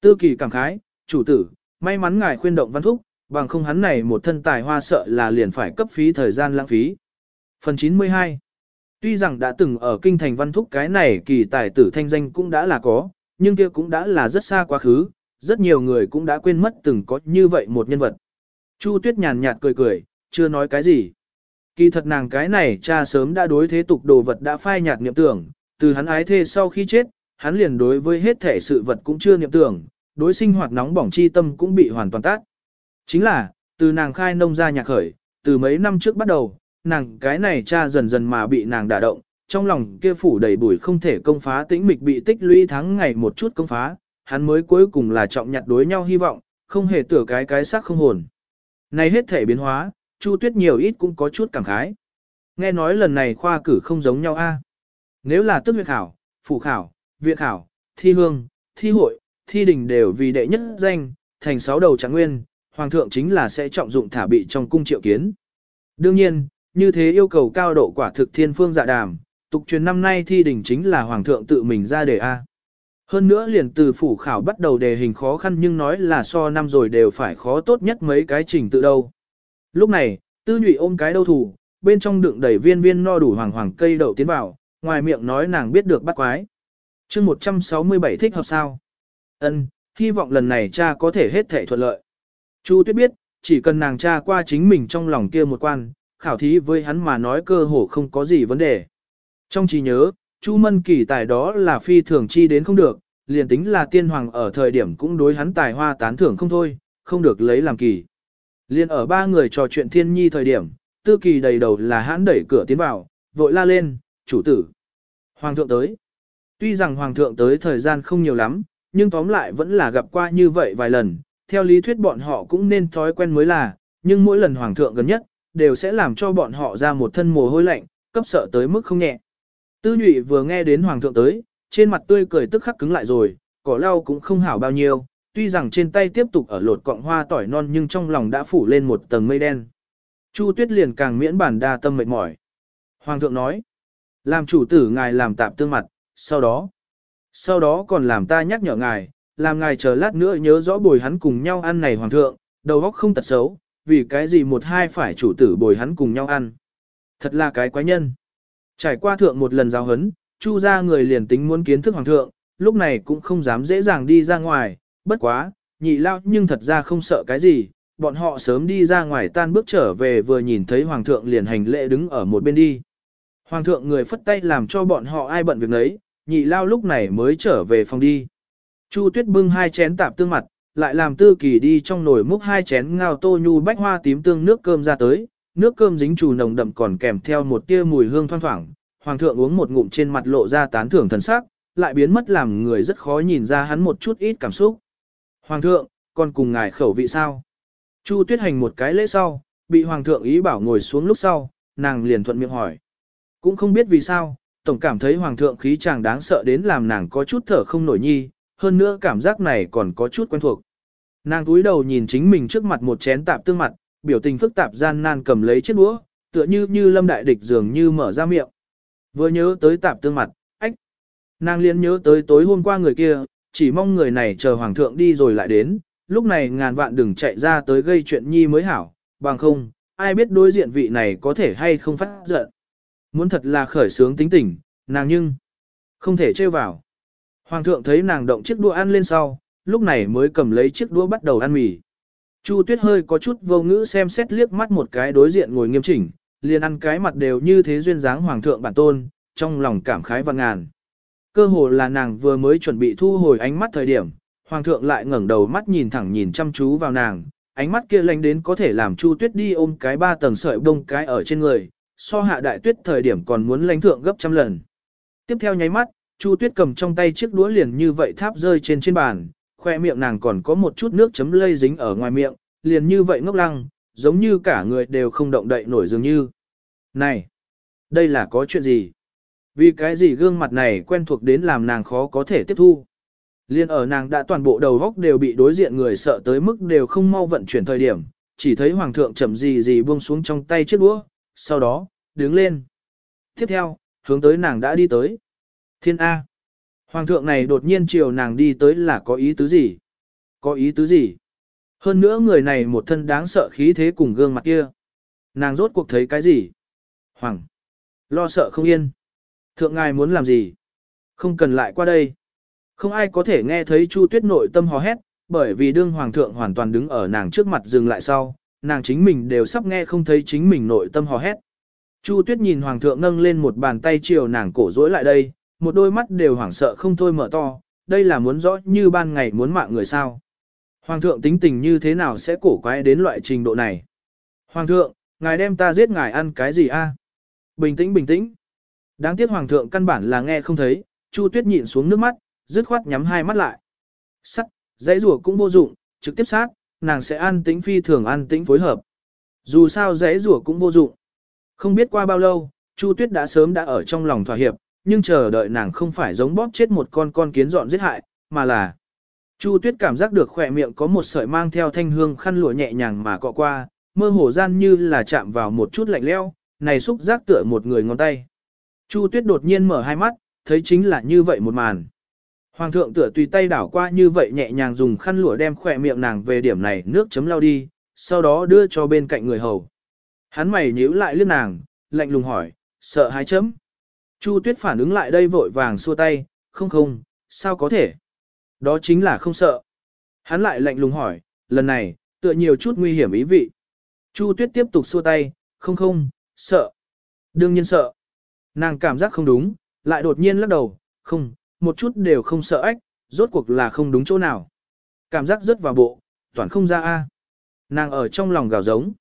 Tư kỳ cảm khái, chủ tử, may mắn ngài khuyên động văn thúc, bằng không hắn này một thân tài hoa sợ là liền phải cấp phí thời gian lãng phí. Phần 92 Tuy rằng đã từng ở kinh thành văn thúc cái này kỳ tài tử thanh danh cũng đã là có, nhưng kia cũng đã là rất xa quá khứ, rất nhiều người cũng đã quên mất từng có như vậy một nhân vật. Chu Tuyết nhàn nhạt cười cười, chưa nói cái gì. Kỳ thật nàng cái này cha sớm đã đối thế tục đồ vật đã phai nhạt niệm tưởng, từ hắn ái thê sau khi chết, hắn liền đối với hết thể sự vật cũng chưa niệm tưởng, đối sinh hoạt nóng bỏng chi tâm cũng bị hoàn toàn tát. Chính là, từ nàng khai nông ra nhạc khởi, từ mấy năm trước bắt đầu, nàng cái này cha dần dần mà bị nàng đả động, trong lòng kia phủ đầy bụi không thể công phá tĩnh mịch bị tích lũy tháng ngày một chút công phá, hắn mới cuối cùng là trọng nhặt đối nhau hy vọng, không hề tưởng cái cái xác không hồn. Này hết thể biến hóa, Chu Tuyết nhiều ít cũng có chút cảm khái. Nghe nói lần này khoa cử không giống nhau a. À? Nếu là tức huyện khảo, phủ khảo, viện khảo, thi hương, thi hội, thi đình đều vì đệ nhất danh, thành sáu đầu trạng nguyên, hoàng thượng chính là sẽ trọng dụng thả bị trong cung triệu kiến. Đương nhiên, như thế yêu cầu cao độ quả thực thiên phương dạ đàm, tục truyền năm nay thi đình chính là hoàng thượng tự mình ra đề A. À? Hơn nữa liền từ phủ khảo bắt đầu đề hình khó khăn nhưng nói là so năm rồi đều phải khó tốt nhất mấy cái trình tự đâu. Lúc này, tư nhụy ôm cái đầu thủ, bên trong đựng đầy viên viên no đủ hoàng hoàng cây đậu tiến vào, ngoài miệng nói nàng biết được bắt quái. chương 167 thích hợp sao? ân hy vọng lần này cha có thể hết thể thuận lợi. Chu tuyết biết, chỉ cần nàng cha qua chính mình trong lòng kia một quan, khảo thí với hắn mà nói cơ hồ không có gì vấn đề. Trong trí nhớ, Chu Mân kỳ tài đó là phi thường chi đến không được, liền tính là tiên hoàng ở thời điểm cũng đối hắn tài hoa tán thưởng không thôi, không được lấy làm kỳ. Liên ở ba người trò chuyện thiên nhi thời điểm, tư kỳ đầy đầu là hãn đẩy cửa tiến vào, vội la lên, chủ tử. Hoàng thượng tới. Tuy rằng hoàng thượng tới thời gian không nhiều lắm, nhưng tóm lại vẫn là gặp qua như vậy vài lần, theo lý thuyết bọn họ cũng nên thói quen mới là, nhưng mỗi lần hoàng thượng gần nhất, đều sẽ làm cho bọn họ ra một thân mồ hôi lạnh, cấp sợ tới mức không nhẹ. Tư nhụy vừa nghe đến hoàng thượng tới, trên mặt tươi cười tức khắc cứng lại rồi, cỏ lau cũng không hảo bao nhiêu, tuy rằng trên tay tiếp tục ở lột cọng hoa tỏi non nhưng trong lòng đã phủ lên một tầng mây đen. Chu tuyết liền càng miễn bản đa tâm mệt mỏi. Hoàng thượng nói, làm chủ tử ngài làm tạm tương mặt, sau đó, sau đó còn làm ta nhắc nhở ngài, làm ngài chờ lát nữa nhớ rõ bồi hắn cùng nhau ăn này hoàng thượng, đầu óc không tật xấu, vì cái gì một hai phải chủ tử bồi hắn cùng nhau ăn. Thật là cái quái nhân. Trải qua thượng một lần giáo hấn, chu ra người liền tính muốn kiến thức hoàng thượng, lúc này cũng không dám dễ dàng đi ra ngoài, bất quá, nhị lao nhưng thật ra không sợ cái gì, bọn họ sớm đi ra ngoài tan bước trở về vừa nhìn thấy hoàng thượng liền hành lễ đứng ở một bên đi. Hoàng thượng người phất tay làm cho bọn họ ai bận việc nấy, nhị lao lúc này mới trở về phòng đi. Chu tuyết bưng hai chén tạp tương mặt, lại làm tư kỳ đi trong nồi múc hai chén ngao tô nhu bách hoa tím tương nước cơm ra tới, nước cơm dính trù nồng đậm còn kèm theo một tia mùi hương thoang thoảng. Hoàng thượng uống một ngụm trên mặt lộ ra tán thưởng thần sắc, lại biến mất làm người rất khó nhìn ra hắn một chút ít cảm xúc. Hoàng thượng, còn cùng ngài khẩu vị sao? Chu tuyết hành một cái lễ sau, bị hoàng thượng ý bảo ngồi xuống lúc sau, nàng liền thuận miệng hỏi. Cũng không biết vì sao, tổng cảm thấy hoàng thượng khí chàng đáng sợ đến làm nàng có chút thở không nổi nhi, hơn nữa cảm giác này còn có chút quen thuộc. Nàng túi đầu nhìn chính mình trước mặt một chén tạp tương mặt, biểu tình phức tạp gian nan cầm lấy chiếc đũa, tựa như như lâm đại địch dường như mở ra miệng. Vừa nhớ tới tạp tương mặt, ách. Nàng liền nhớ tới tối hôm qua người kia, chỉ mong người này chờ hoàng thượng đi rồi lại đến, lúc này ngàn vạn đừng chạy ra tới gây chuyện nhi mới hảo, bằng không, ai biết đối diện vị này có thể hay không phát giận. Muốn thật là khởi sướng tính tình, nàng nhưng không thể trêu vào. Hoàng thượng thấy nàng động chiếc đũa ăn lên sau, lúc này mới cầm lấy chiếc đũa bắt đầu ăn mì. Chu Tuyết hơi có chút vô ngữ xem xét liếc mắt một cái đối diện ngồi nghiêm chỉnh, liền ăn cái mặt đều như thế duyên dáng hoàng thượng bản tôn, trong lòng cảm khái và ngàn. Cơ hồ là nàng vừa mới chuẩn bị thu hồi ánh mắt thời điểm, hoàng thượng lại ngẩng đầu mắt nhìn thẳng nhìn chăm chú vào nàng, ánh mắt kia lạnh đến có thể làm Chu Tuyết đi ôm cái ba tầng sợi bông cái ở trên người, so hạ đại tuyết thời điểm còn muốn lãnh thượng gấp trăm lần. Tiếp theo nháy mắt, Chu Tuyết cầm trong tay chiếc đũa liền như vậy tháp rơi trên trên bàn, khoe miệng nàng còn có một chút nước chấm lây dính ở ngoài miệng, liền như vậy ngốc lăng, giống như cả người đều không động đậy nổi dường như. Này, đây là có chuyện gì? Vì cái gì gương mặt này quen thuộc đến làm nàng khó có thể tiếp thu? Liên ở nàng đã toàn bộ đầu góc đều bị đối diện người sợ tới mức đều không mau vận chuyển thời điểm, chỉ thấy hoàng thượng chậm gì gì buông xuống trong tay chiếc đũa, sau đó, đứng lên. Tiếp theo, hướng tới nàng đã đi tới. Thiên A. Hoàng thượng này đột nhiên chiều nàng đi tới là có ý tứ gì? Có ý tứ gì? Hơn nữa người này một thân đáng sợ khí thế cùng gương mặt kia. Nàng rốt cuộc thấy cái gì? Hoàng. Lo sợ không yên. Thượng ngài muốn làm gì? Không cần lại qua đây. Không ai có thể nghe thấy Chu Tuyết nội tâm hò hét, bởi vì đương hoàng thượng hoàn toàn đứng ở nàng trước mặt dừng lại sau, nàng chính mình đều sắp nghe không thấy chính mình nội tâm hò hét. Chu Tuyết nhìn hoàng thượng nâng lên một bàn tay chiều nàng cổ rối lại đây, một đôi mắt đều hoảng sợ không thôi mở to, đây là muốn rõ như ban ngày muốn mạng người sao. Hoàng thượng tính tình như thế nào sẽ cổ quái đến loại trình độ này? Hoàng thượng, ngài đem ta giết ngài ăn cái gì a? Bình tĩnh bình tĩnh. Đáng tiếc hoàng thượng căn bản là nghe không thấy, Chu Tuyết nhịn xuống nước mắt, dứt khoát nhắm hai mắt lại. Sắt, dãy rùa cũng vô dụng, trực tiếp sát, nàng sẽ an tĩnh phi thường an tĩnh phối hợp. Dù sao dãy rùa cũng vô dụng. Không biết qua bao lâu, Chu Tuyết đã sớm đã ở trong lòng thỏa hiệp, nhưng chờ đợi nàng không phải giống bóp chết một con con kiến dọn giết hại, mà là Chu Tuyết cảm giác được khỏe miệng có một sợi mang theo thanh hương khăn lụa nhẹ nhàng mà cọ qua, mơ hồ gian như là chạm vào một chút lạnh lẽo, này xúc giác tựa một người ngón tay. Chu Tuyết đột nhiên mở hai mắt, thấy chính là như vậy một màn. Hoàng thượng tựa tùy tay đảo qua như vậy nhẹ nhàng dùng khăn lụa đem khỏe miệng nàng về điểm này nước chấm lau đi, sau đó đưa cho bên cạnh người hầu. Hắn mày nhíu lại liếc nàng, lạnh lùng hỏi, sợ hái chấm. Chu Tuyết phản ứng lại đây vội vàng xua tay, không không, sao có thể? Đó chính là không sợ. Hắn lại lạnh lùng hỏi, lần này, tựa nhiều chút nguy hiểm ý vị. Chu Tuyết tiếp tục xua tay, không không, sợ. Đương nhiên sợ. Nàng cảm giác không đúng, lại đột nhiên lắc đầu, không, một chút đều không sợ ách, rốt cuộc là không đúng chỗ nào. Cảm giác rất vào bộ, toàn không ra a. Nàng ở trong lòng gào giống.